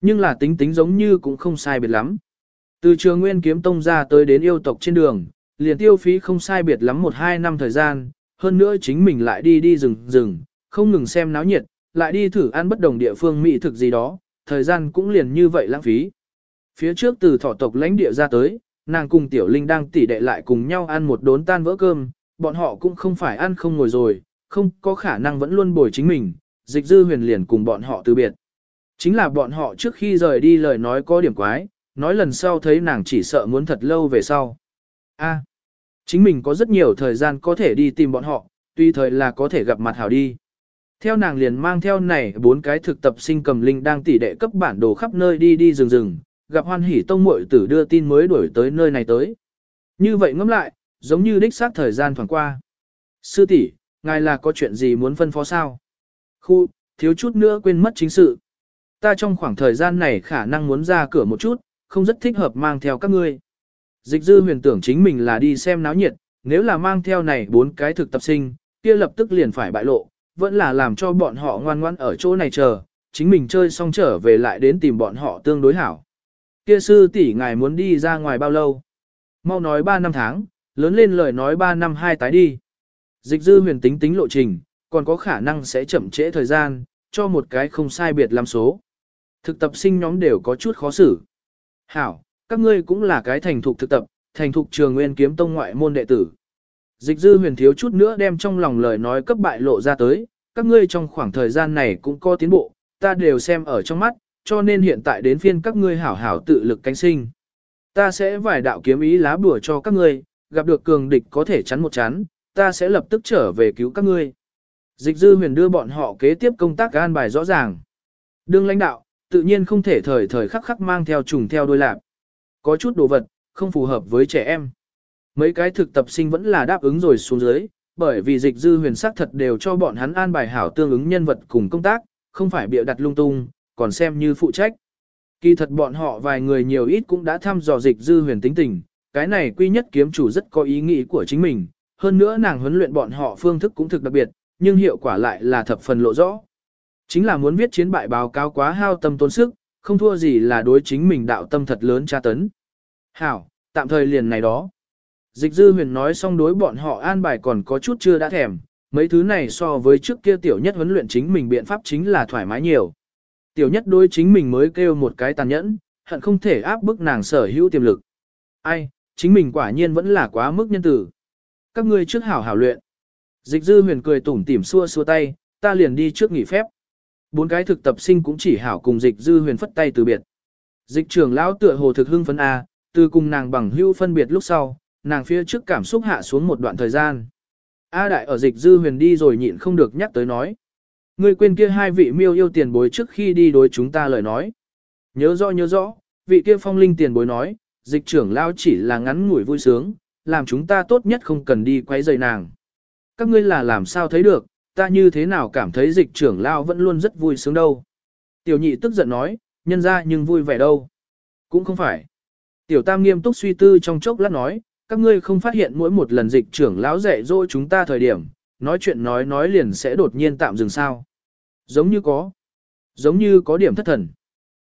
[SPEAKER 1] Nhưng là tính tính giống như cũng không sai biệt lắm. Từ trường nguyên kiếm tông ra tới đến yêu tộc trên đường, liền tiêu phí không sai biệt lắm một hai năm thời gian, hơn nữa chính mình lại đi đi rừng rừng, không ngừng xem náo nhiệt, lại đi thử ăn bất đồng địa phương mỹ thực gì đó, thời gian cũng liền như vậy lãng phí. Phía trước từ thọ tộc lãnh địa ra tới, nàng cùng tiểu linh đang tỉ đệ lại cùng nhau ăn một đốn tan vỡ cơm, bọn họ cũng không phải ăn không ngồi rồi, không có khả năng vẫn luôn bồi chính mình, dịch dư huyền liền cùng bọn họ từ biệt. Chính là bọn họ trước khi rời đi lời nói có điểm quái, nói lần sau thấy nàng chỉ sợ muốn thật lâu về sau. A, chính mình có rất nhiều thời gian có thể đi tìm bọn họ, tùy thời là có thể gặp mặt hảo đi. Theo nàng liền mang theo này bốn cái thực tập sinh cầm linh đang tỉ đệ cấp bản đồ khắp nơi đi đi rừng rừng, gặp hoan hỉ tông muội tử đưa tin mới đuổi tới nơi này tới. Như vậy ngẫm lại, giống như đích xác thời gian thoảng qua. Sư tỷ, ngài là có chuyện gì muốn phân phó sao? Khu, thiếu chút nữa quên mất chính sự. Ta trong khoảng thời gian này khả năng muốn ra cửa một chút, không rất thích hợp mang theo các ngươi. Dịch dư huyền tưởng chính mình là đi xem náo nhiệt, nếu là mang theo này bốn cái thực tập sinh, kia lập tức liền phải bại lộ, vẫn là làm cho bọn họ ngoan ngoãn ở chỗ này chờ, chính mình chơi xong trở về lại đến tìm bọn họ tương đối hảo. Kia sư tỷ ngài muốn đi ra ngoài bao lâu? Mau nói 3 năm tháng, lớn lên lời nói 3 năm hai tái đi. Dịch dư huyền tính tính lộ trình, còn có khả năng sẽ chậm trễ thời gian, cho một cái không sai biệt làm số. Thực tập sinh nhóm đều có chút khó xử. Hảo, các ngươi cũng là cái thành thục thực tập, thành thục trường nguyên kiếm tông ngoại môn đệ tử. Dịch dư huyền thiếu chút nữa đem trong lòng lời nói cấp bại lộ ra tới, các ngươi trong khoảng thời gian này cũng có tiến bộ, ta đều xem ở trong mắt, cho nên hiện tại đến phiên các ngươi hảo hảo tự lực cánh sinh. Ta sẽ vài đạo kiếm ý lá bùa cho các ngươi, gặp được cường địch có thể chắn một chắn, ta sẽ lập tức trở về cứu các ngươi. Dịch dư huyền đưa bọn họ kế tiếp công tác an bài rõ ràng. Đương lãnh đạo, tự nhiên không thể thời thời khắc khắc mang theo trùng theo đôi lạp. Có chút đồ vật, không phù hợp với trẻ em. Mấy cái thực tập sinh vẫn là đáp ứng rồi xuống dưới, bởi vì dịch dư huyền sắc thật đều cho bọn hắn an bài hảo tương ứng nhân vật cùng công tác, không phải bịa đặt lung tung, còn xem như phụ trách. Kỳ thật bọn họ vài người nhiều ít cũng đã thăm dò dịch dư huyền tính tình, cái này quy nhất kiếm chủ rất có ý nghĩ của chính mình, hơn nữa nàng huấn luyện bọn họ phương thức cũng thực đặc biệt, nhưng hiệu quả lại là thập phần lộ rõ. Chính là muốn viết chiến bại báo cáo quá hao tâm tốn sức, không thua gì là đối chính mình đạo tâm thật lớn tra tấn. Hảo, tạm thời liền này đó. Dịch dư huyền nói xong đối bọn họ an bài còn có chút chưa đã thèm, mấy thứ này so với trước kia tiểu nhất huấn luyện chính mình biện pháp chính là thoải mái nhiều. Tiểu nhất đối chính mình mới kêu một cái tàn nhẫn, hận không thể áp bức nàng sở hữu tiềm lực. Ai, chính mình quả nhiên vẫn là quá mức nhân tử. Các ngươi trước hảo hảo luyện. Dịch dư huyền cười tủm tỉm xua xua tay, ta liền đi trước nghỉ phép. Bốn cái thực tập sinh cũng chỉ hảo cùng dịch dư huyền phất tay từ biệt. Dịch trưởng lão tựa hồ thực hưng phấn A, từ cùng nàng bằng hưu phân biệt lúc sau, nàng phía trước cảm xúc hạ xuống một đoạn thời gian. A đại ở dịch dư huyền đi rồi nhịn không được nhắc tới nói. Người quên kia hai vị miêu yêu tiền bối trước khi đi đối chúng ta lời nói. Nhớ rõ nhớ rõ, vị kia phong linh tiền bối nói, dịch trưởng lão chỉ là ngắn ngủi vui sướng, làm chúng ta tốt nhất không cần đi quấy rầy nàng. Các ngươi là làm sao thấy được, ta như thế nào cảm thấy dịch trưởng lao vẫn luôn rất vui sướng đâu. Tiểu nhị tức giận nói, nhân ra nhưng vui vẻ đâu. Cũng không phải. Tiểu tam nghiêm túc suy tư trong chốc lát nói, các ngươi không phát hiện mỗi một lần dịch trưởng lão dạy dỗ chúng ta thời điểm, nói chuyện nói nói liền sẽ đột nhiên tạm dừng sao. Giống như có. Giống như có điểm thất thần.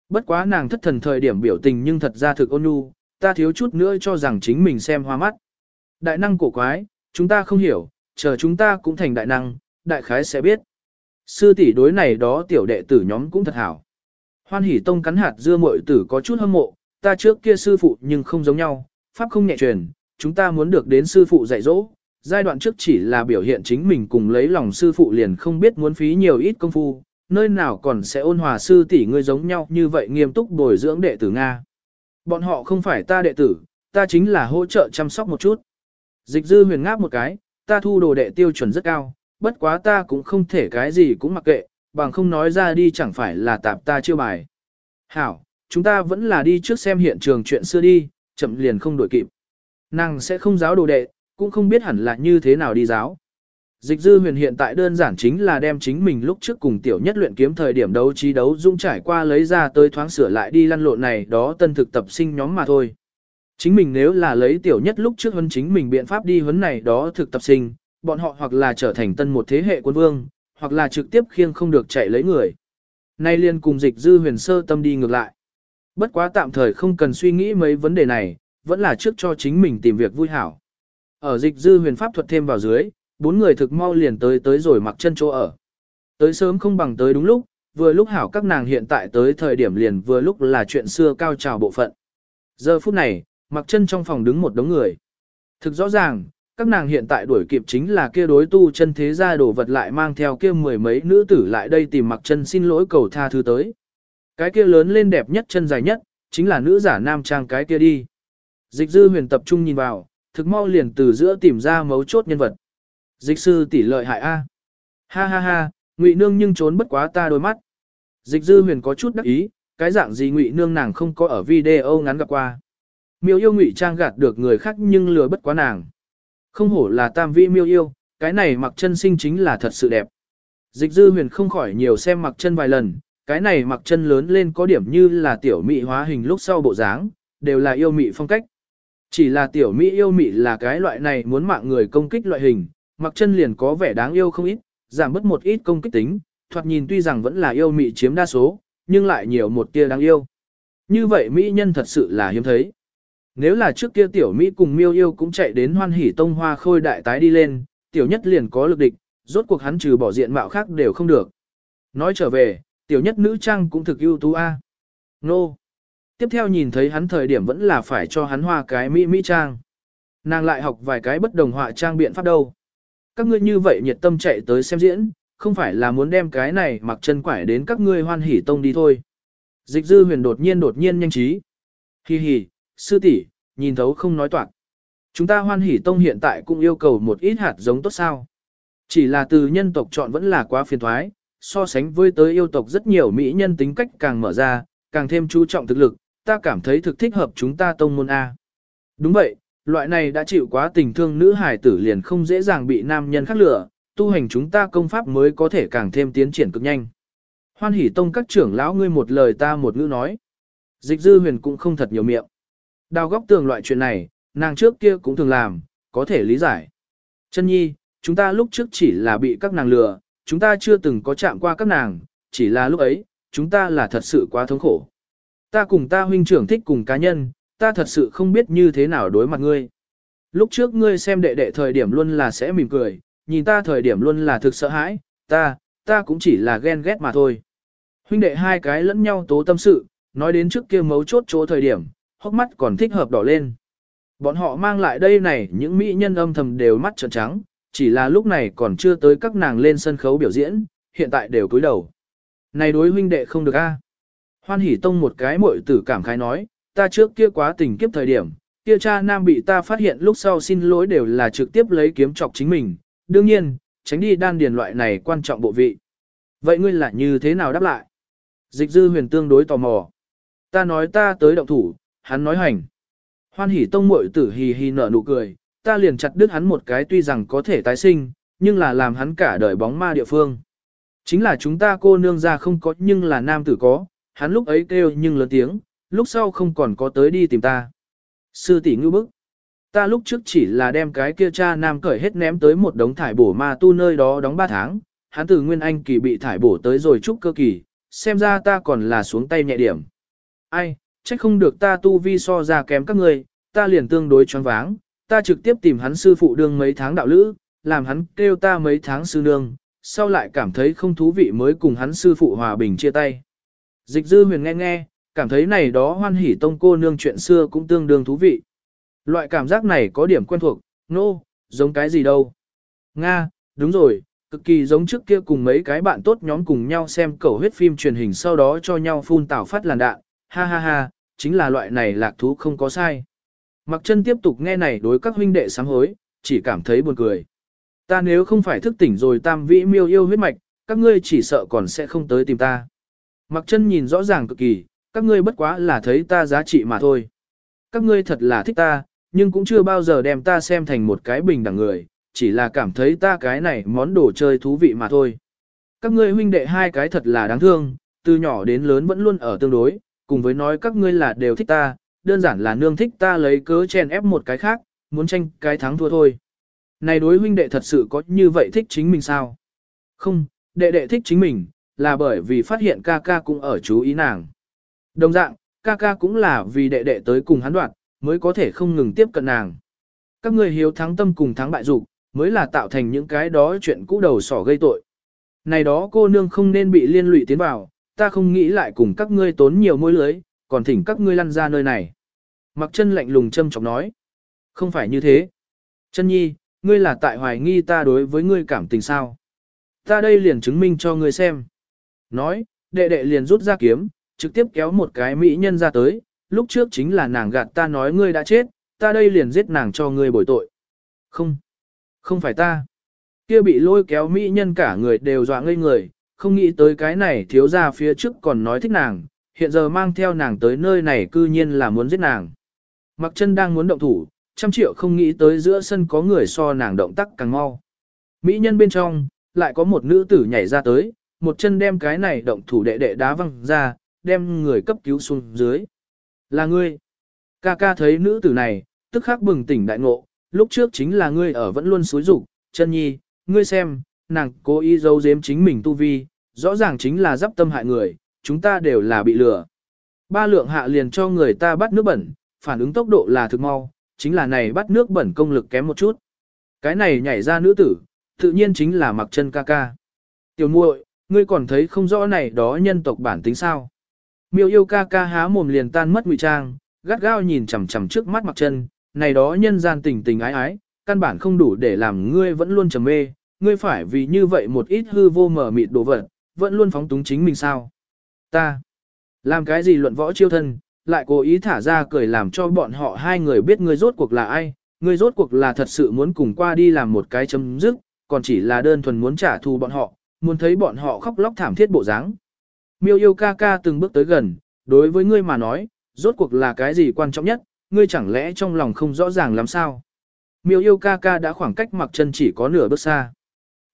[SPEAKER 1] Bất quá nàng thất thần thời điểm biểu tình nhưng thật ra thực ôn nhu, ta thiếu chút nữa cho rằng chính mình xem hoa mắt. Đại năng cổ quái, chúng ta không hiểu, chờ chúng ta cũng thành đại năng, đại khái sẽ biết. Sư tỷ đối này đó tiểu đệ tử nhóm cũng thật hảo. Hoan hỉ tông cắn hạt dưa muội tử có chút hâm mộ, ta trước kia sư phụ nhưng không giống nhau, pháp không nhẹ truyền, chúng ta muốn được đến sư phụ dạy dỗ. Giai đoạn trước chỉ là biểu hiện chính mình cùng lấy lòng sư phụ liền không biết muốn phí nhiều ít công phu, nơi nào còn sẽ ôn hòa sư tỷ ngươi giống nhau như vậy nghiêm túc bồi dưỡng đệ tử Nga. Bọn họ không phải ta đệ tử, ta chính là hỗ trợ chăm sóc một chút. Dịch dư huyền ngáp một cái, ta thu đồ đệ tiêu chuẩn rất cao, bất quá ta cũng không thể cái gì cũng mặc kệ, bằng không nói ra đi chẳng phải là tạp ta chưa bài. Hảo, chúng ta vẫn là đi trước xem hiện trường chuyện xưa đi, chậm liền không đổi kịp. Nàng sẽ không giáo đồ đệ, cũng không biết hẳn là như thế nào đi giáo. Dịch dư huyền hiện tại đơn giản chính là đem chính mình lúc trước cùng tiểu nhất luyện kiếm thời điểm đấu trí đấu dung trải qua lấy ra tới thoáng sửa lại đi lăn lộn này đó tân thực tập sinh nhóm mà thôi. Chính mình nếu là lấy tiểu nhất lúc trước hơn chính mình biện pháp đi huấn này đó thực tập sinh, bọn họ hoặc là trở thành tân một thế hệ quân vương, hoặc là trực tiếp khiêng không được chạy lấy người. Nay liên cùng dịch dư huyền sơ tâm đi ngược lại. Bất quá tạm thời không cần suy nghĩ mấy vấn đề này, vẫn là trước cho chính mình tìm việc vui hảo. Ở dịch dư huyền pháp thuật thêm vào dưới, bốn người thực mau liền tới tới rồi mặc chân chỗ ở. Tới sớm không bằng tới đúng lúc, vừa lúc hảo các nàng hiện tại tới thời điểm liền vừa lúc là chuyện xưa cao trào bộ phận. Giờ phút này, mặc chân trong phòng đứng một đống người. Thực rõ ràng, các nàng hiện tại đuổi kịp chính là kia đối tu chân thế gia đồ vật lại mang theo kia mười mấy nữ tử lại đây tìm mặc chân xin lỗi cầu tha thứ tới. Cái kia lớn lên đẹp nhất chân dài nhất, chính là nữ giả nam trang cái kia đi. Dịch dư huyền tập trung nhìn vào, thực mau liền từ giữa tìm ra mấu chốt nhân vật. Dịch sư tỷ lợi hại A. Ha ha ha, ngụy nương nhưng trốn bất quá ta đôi mắt. Dịch dư huyền có chút đắc ý, cái dạng gì ngụy nương nàng không có ở video ngắn gặp qua. Miêu yêu ngụy trang gạt được người khác nhưng lừa bất quá nàng. Không hổ là tam vi miêu yêu, cái này mặc chân sinh chính là thật sự đẹp. Dịch dư huyền không khỏi nhiều xem mặc chân vài lần, cái này mặc chân lớn lên có điểm như là tiểu mị hóa hình lúc sau bộ dáng, đều là yêu mị phong cách. Chỉ là tiểu Mỹ yêu Mỹ là cái loại này muốn mạng người công kích loại hình, mặc chân liền có vẻ đáng yêu không ít, giảm bớt một ít công kích tính, thoạt nhìn tuy rằng vẫn là yêu Mỹ chiếm đa số, nhưng lại nhiều một tia đáng yêu. Như vậy Mỹ nhân thật sự là hiếm thấy. Nếu là trước kia tiểu Mỹ cùng miêu yêu cũng chạy đến hoan hỉ tông hoa khôi đại tái đi lên, tiểu nhất liền có lực địch, rốt cuộc hắn trừ bỏ diện mạo khác đều không được. Nói trở về, tiểu nhất nữ trang cũng thực ưu tú a. Nô. Tiếp theo nhìn thấy hắn thời điểm vẫn là phải cho hắn hoa cái mỹ mỹ trang. Nàng lại học vài cái bất đồng họa trang biện pháp đâu. Các ngươi như vậy nhiệt tâm chạy tới xem diễn, không phải là muốn đem cái này mặc chân quải đến các ngươi hoan hỉ tông đi thôi. Dịch dư huyền đột nhiên đột nhiên nhanh trí. Hi hi, sư tỷ, nhìn thấu không nói toạc. Chúng ta hoan Hỷ tông hiện tại cũng yêu cầu một ít hạt giống tốt sao. Chỉ là từ nhân tộc chọn vẫn là quá phiền thoái, so sánh với tới yêu tộc rất nhiều mỹ nhân tính cách càng mở ra, càng thêm chú trọng thực lực, ta cảm thấy thực thích hợp chúng ta tông môn A. Đúng vậy, loại này đã chịu quá tình thương nữ hải tử liền không dễ dàng bị nam nhân khắc lửa, tu hành chúng ta công pháp mới có thể càng thêm tiến triển cực nhanh. Hoan hỷ tông các trưởng lão ngươi một lời ta một ngữ nói. Dịch dư huyền cũng không thật nhiều miệng. Đào góc tường loại chuyện này, nàng trước kia cũng thường làm, có thể lý giải. Chân nhi, chúng ta lúc trước chỉ là bị các nàng lừa, chúng ta chưa từng có chạm qua các nàng, chỉ là lúc ấy, chúng ta là thật sự quá thống khổ. Ta cùng ta huynh trưởng thích cùng cá nhân, ta thật sự không biết như thế nào đối mặt ngươi. Lúc trước ngươi xem đệ đệ thời điểm luôn là sẽ mỉm cười, nhìn ta thời điểm luôn là thực sợ hãi, ta, ta cũng chỉ là ghen ghét mà thôi. Huynh đệ hai cái lẫn nhau tố tâm sự, nói đến trước kia mấu chốt chỗ thời điểm, hốc mắt còn thích hợp đỏ lên. Bọn họ mang lại đây này những mỹ nhân âm thầm đều mắt trợn trắng, chỉ là lúc này còn chưa tới các nàng lên sân khấu biểu diễn, hiện tại đều cúi đầu. Này đối huynh đệ không được a. Hoan hỉ tông một cái muội tử cảm khái nói, ta trước kia quá tình kiếp thời điểm, kia cha nam bị ta phát hiện lúc sau xin lỗi đều là trực tiếp lấy kiếm chọc chính mình, đương nhiên, tránh đi đan điền loại này quan trọng bộ vị. Vậy ngươi là như thế nào đáp lại? Dịch dư huyền tương đối tò mò. Ta nói ta tới động thủ, hắn nói hành. Hoan hỉ tông muội tử hì hì nở nụ cười, ta liền chặt đứt hắn một cái tuy rằng có thể tái sinh, nhưng là làm hắn cả đời bóng ma địa phương. Chính là chúng ta cô nương ra không có nhưng là nam tử có, hắn lúc ấy kêu nhưng lớn tiếng, lúc sau không còn có tới đi tìm ta. Sư tỷ ngư bức. Ta lúc trước chỉ là đem cái kia cha nam cởi hết ném tới một đống thải bổ ma tu nơi đó đóng 3 tháng, hắn từ nguyên anh kỳ bị thải bổ tới rồi trúc cơ kỳ, xem ra ta còn là xuống tay nhẹ điểm. Ai, trách không được ta tu vi so ra kém các người, ta liền tương đối choáng váng, ta trực tiếp tìm hắn sư phụ đương mấy tháng đạo lữ, làm hắn kêu ta mấy tháng sư nương, sau lại cảm thấy không thú vị mới cùng hắn sư phụ hòa bình chia tay. Dịch dư huyền nghe nghe, cảm thấy này đó hoan hỉ tông cô nương chuyện xưa cũng tương đương thú vị. Loại cảm giác này có điểm quen thuộc, nô, no, giống cái gì đâu. Nga, đúng rồi, cực kỳ giống trước kia cùng mấy cái bạn tốt nhóm cùng nhau xem cầu huyết phim truyền hình sau đó cho nhau phun tảo phát làn đạn, ha ha ha, chính là loại này lạc thú không có sai. Mặc chân tiếp tục nghe này đối các huynh đệ sám hối, chỉ cảm thấy buồn cười. Ta nếu không phải thức tỉnh rồi tam vĩ miêu yêu huyết mạch, các ngươi chỉ sợ còn sẽ không tới tìm ta. Mặc chân nhìn rõ ràng cực kỳ, các ngươi bất quá là thấy ta giá trị mà thôi. Các ngươi thật là thích ta, nhưng cũng chưa bao giờ đem ta xem thành một cái bình đẳng người, chỉ là cảm thấy ta cái này món đồ chơi thú vị mà thôi. Các ngươi huynh đệ hai cái thật là đáng thương, từ nhỏ đến lớn vẫn luôn ở tương đối, cùng với nói các ngươi là đều thích ta, đơn giản là nương thích ta lấy cớ chen ép một cái khác, muốn tranh cái thắng thua thôi. Này đối huynh đệ thật sự có như vậy thích chính mình sao? Không, đệ đệ thích chính mình, là bởi vì phát hiện ca ca cũng ở chú ý nàng. Đồng dạng, ca ca cũng là vì đệ đệ tới cùng hắn đoạt, mới có thể không ngừng tiếp cận nàng. Các người hiếu thắng tâm cùng thắng bại dục mới là tạo thành những cái đó chuyện cũ đầu sỏ gây tội. Này đó cô nương không nên bị liên lụy tiến vào, ta không nghĩ lại cùng các ngươi tốn nhiều môi lưới, còn thỉnh các ngươi lăn ra nơi này. Mặc chân lạnh lùng châm chọc nói. Không phải như thế. Chân nhi, ngươi là tại hoài nghi ta đối với ngươi cảm tình sao. Ta đây liền chứng minh cho ngươi xem. Nói, đệ đệ liền rút ra kiếm, trực tiếp kéo một cái mỹ nhân ra tới, lúc trước chính là nàng gạt ta nói ngươi đã chết, ta đây liền giết nàng cho ngươi bồi tội. Không, không phải ta. Kia bị lôi kéo mỹ nhân cả người đều dọa ngây người, không nghĩ tới cái này thiếu ra phía trước còn nói thích nàng, hiện giờ mang theo nàng tới nơi này cư nhiên là muốn giết nàng. Mặc chân đang muốn động thủ, trăm triệu không nghĩ tới giữa sân có người so nàng động tác càng mau. Mỹ nhân bên trong, lại có một nữ tử nhảy ra tới, một chân đem cái này động thủ đệ đệ đá văng ra, đem người cấp cứu xuống dưới. Là ngươi. Ca ca thấy nữ tử này, tức khắc bừng tỉnh đại ngộ, lúc trước chính là ngươi ở vẫn luôn suối rủ, chân nhi, ngươi xem, nàng cố ý giấu giếm chính mình tu vi, rõ ràng chính là giáp tâm hại người, chúng ta đều là bị lừa. Ba lượng hạ liền cho người ta bắt nước bẩn, phản ứng tốc độ là thực mau, chính là này bắt nước bẩn công lực kém một chút. Cái này nhảy ra nữ tử, tự nhiên chính là mặc chân ca ca. Tiểu muội, ngươi còn thấy không rõ này đó nhân tộc bản tính sao. Miêu yêu ca ca há mồm liền tan mất ngụy trang, gắt gao nhìn chằm chằm trước mắt mặc chân, này đó nhân gian tình tình ái ái, căn bản không đủ để làm ngươi vẫn luôn trầm mê, ngươi phải vì như vậy một ít hư vô mở mịt đồ vật, vẫn luôn phóng túng chính mình sao. Ta, làm cái gì luận võ chiêu thân, lại cố ý thả ra cười làm cho bọn họ hai người biết ngươi rốt cuộc là ai, ngươi rốt cuộc là thật sự muốn cùng qua đi làm một cái chấm dứt, còn chỉ là đơn thuần muốn trả thù bọn họ, muốn thấy bọn họ khóc lóc thảm thiết bộ dáng. Miêu yêu ca ca từng bước tới gần, đối với ngươi mà nói, rốt cuộc là cái gì quan trọng nhất, ngươi chẳng lẽ trong lòng không rõ ràng làm sao. Miêu yêu ca ca đã khoảng cách mặc chân chỉ có nửa bước xa.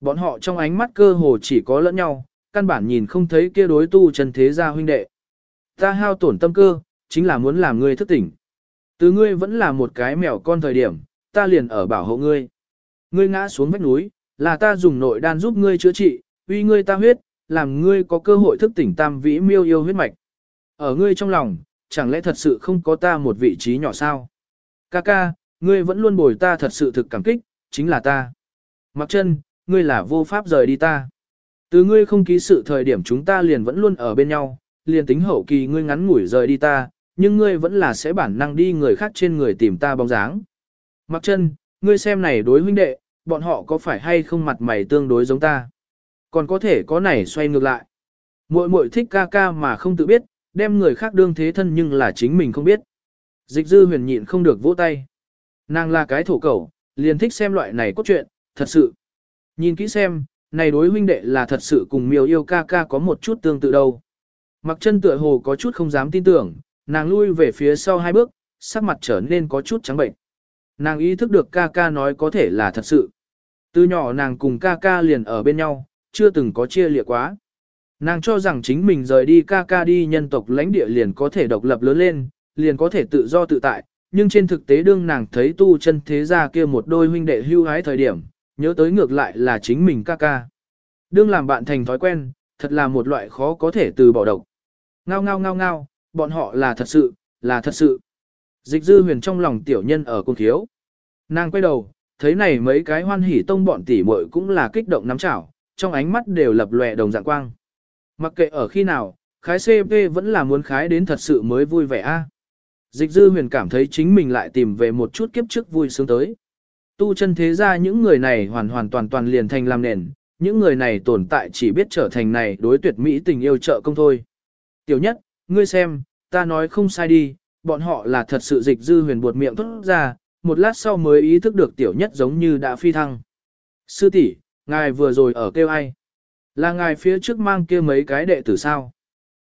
[SPEAKER 1] Bọn họ trong ánh mắt cơ hồ chỉ có lẫn nhau, căn bản nhìn không thấy kia đối tu chân thế gia huynh đệ. Ta hao tổn tâm cơ, chính là muốn làm ngươi thức tỉnh. Từ ngươi vẫn là một cái mèo con thời điểm, ta liền ở bảo hộ ngươi. Ngươi ngã xuống vách núi, là ta dùng nội đan giúp ngươi chữa trị, uy ngươi ta huyết, làm ngươi có cơ hội thức tỉnh tam vĩ miêu yêu huyết mạch. Ở ngươi trong lòng, chẳng lẽ thật sự không có ta một vị trí nhỏ sao? Ca ca, ngươi vẫn luôn bồi ta thật sự thực cảm kích, chính là ta. Mặc chân, ngươi là vô pháp rời đi ta. Từ ngươi không ký sự thời điểm chúng ta liền vẫn luôn ở bên nhau, liền tính hậu kỳ ngươi ngắn ngủi rời đi ta, nhưng ngươi vẫn là sẽ bản năng đi người khác trên người tìm ta bóng dáng. Mặc chân, ngươi xem này đối huynh đệ, bọn họ có phải hay không mặt mày tương đối giống ta? Còn có thể có này xoay ngược lại. Muội muội thích ca ca mà không tự biết, đem người khác đương thế thân nhưng là chính mình không biết. Dịch dư huyền nhịn không được vỗ tay. Nàng là cái thổ cẩu, liền thích xem loại này cốt truyện, thật sự. Nhìn kỹ xem, này đối huynh đệ là thật sự cùng miêu yêu ca ca có một chút tương tự đâu. Mặc chân tựa hồ có chút không dám tin tưởng, nàng lui về phía sau hai bước, sắc mặt trở nên có chút trắng bệnh. Nàng ý thức được ca ca nói có thể là thật sự. Từ nhỏ nàng cùng ca ca liền ở bên nhau, chưa từng có chia lịa quá. Nàng cho rằng chính mình rời đi ca ca đi nhân tộc lãnh địa liền có thể độc lập lớn lên, liền có thể tự do tự tại, nhưng trên thực tế đương nàng thấy tu chân thế gia kia một đôi huynh đệ hưu hái thời điểm, nhớ tới ngược lại là chính mình ca ca. Đương làm bạn thành thói quen, thật là một loại khó có thể từ bỏ độc. Ngao ngao ngao ngao, bọn họ là thật sự, là thật sự. Dịch dư huyền trong lòng tiểu nhân ở cung thiếu. Nàng quay đầu, thấy này mấy cái hoan hỉ tông bọn tỷ muội cũng là kích động nắm chảo, trong ánh mắt đều lập lòe đồng dạng quang. Mặc kệ ở khi nào, khái CP vẫn là muốn khái đến thật sự mới vui vẻ a. Dịch dư huyền cảm thấy chính mình lại tìm về một chút kiếp trước vui sướng tới. Tu chân thế ra những người này hoàn hoàn toàn toàn liền thành làm nền, những người này tồn tại chỉ biết trở thành này đối tuyệt mỹ tình yêu trợ công thôi. Tiểu nhất, ngươi xem, ta nói không sai đi, bọn họ là thật sự dịch dư huyền buột miệng thốt ra, một lát sau mới ý thức được tiểu nhất giống như đã phi thăng. Sư tỷ, ngài vừa rồi ở kêu ai? Là ngài phía trước mang kia mấy cái đệ tử sao?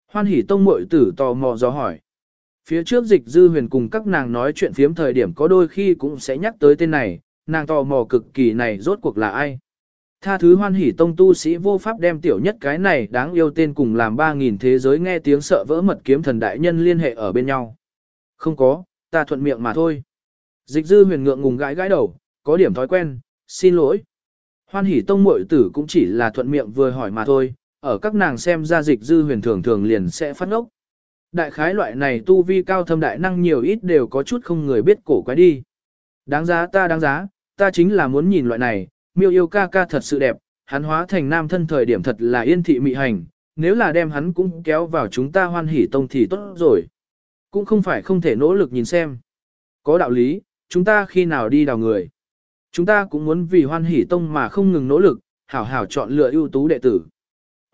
[SPEAKER 1] Hoan hỉ tông muội tử tò mò do hỏi. Phía trước dịch dư huyền cùng các nàng nói chuyện phiếm thời điểm có đôi khi cũng sẽ nhắc tới tên này, nàng tò mò cực kỳ này rốt cuộc là ai. Tha thứ hoan hỉ tông tu sĩ vô pháp đem tiểu nhất cái này đáng yêu tên cùng làm 3.000 thế giới nghe tiếng sợ vỡ mật kiếm thần đại nhân liên hệ ở bên nhau. Không có, ta thuận miệng mà thôi. Dịch dư huyền ngượng ngùng gãi gãi đầu, có điểm thói quen, xin lỗi. Hoan hỉ tông muội tử cũng chỉ là thuận miệng vừa hỏi mà thôi, ở các nàng xem ra dịch dư huyền thường thường liền sẽ phát ngốc. Đại khái loại này tu vi cao thâm đại năng nhiều ít đều có chút không người biết cổ quái đi. Đáng giá ta đáng giá, ta chính là muốn nhìn loại này, miêu yêu ca ca thật sự đẹp, hắn hóa thành nam thân thời điểm thật là yên thị mị hành, nếu là đem hắn cũng kéo vào chúng ta hoan hỉ tông thì tốt rồi. Cũng không phải không thể nỗ lực nhìn xem. Có đạo lý, chúng ta khi nào đi đào người. Chúng ta cũng muốn vì hoan hỷ tông mà không ngừng nỗ lực, hảo hảo chọn lựa ưu tú đệ tử.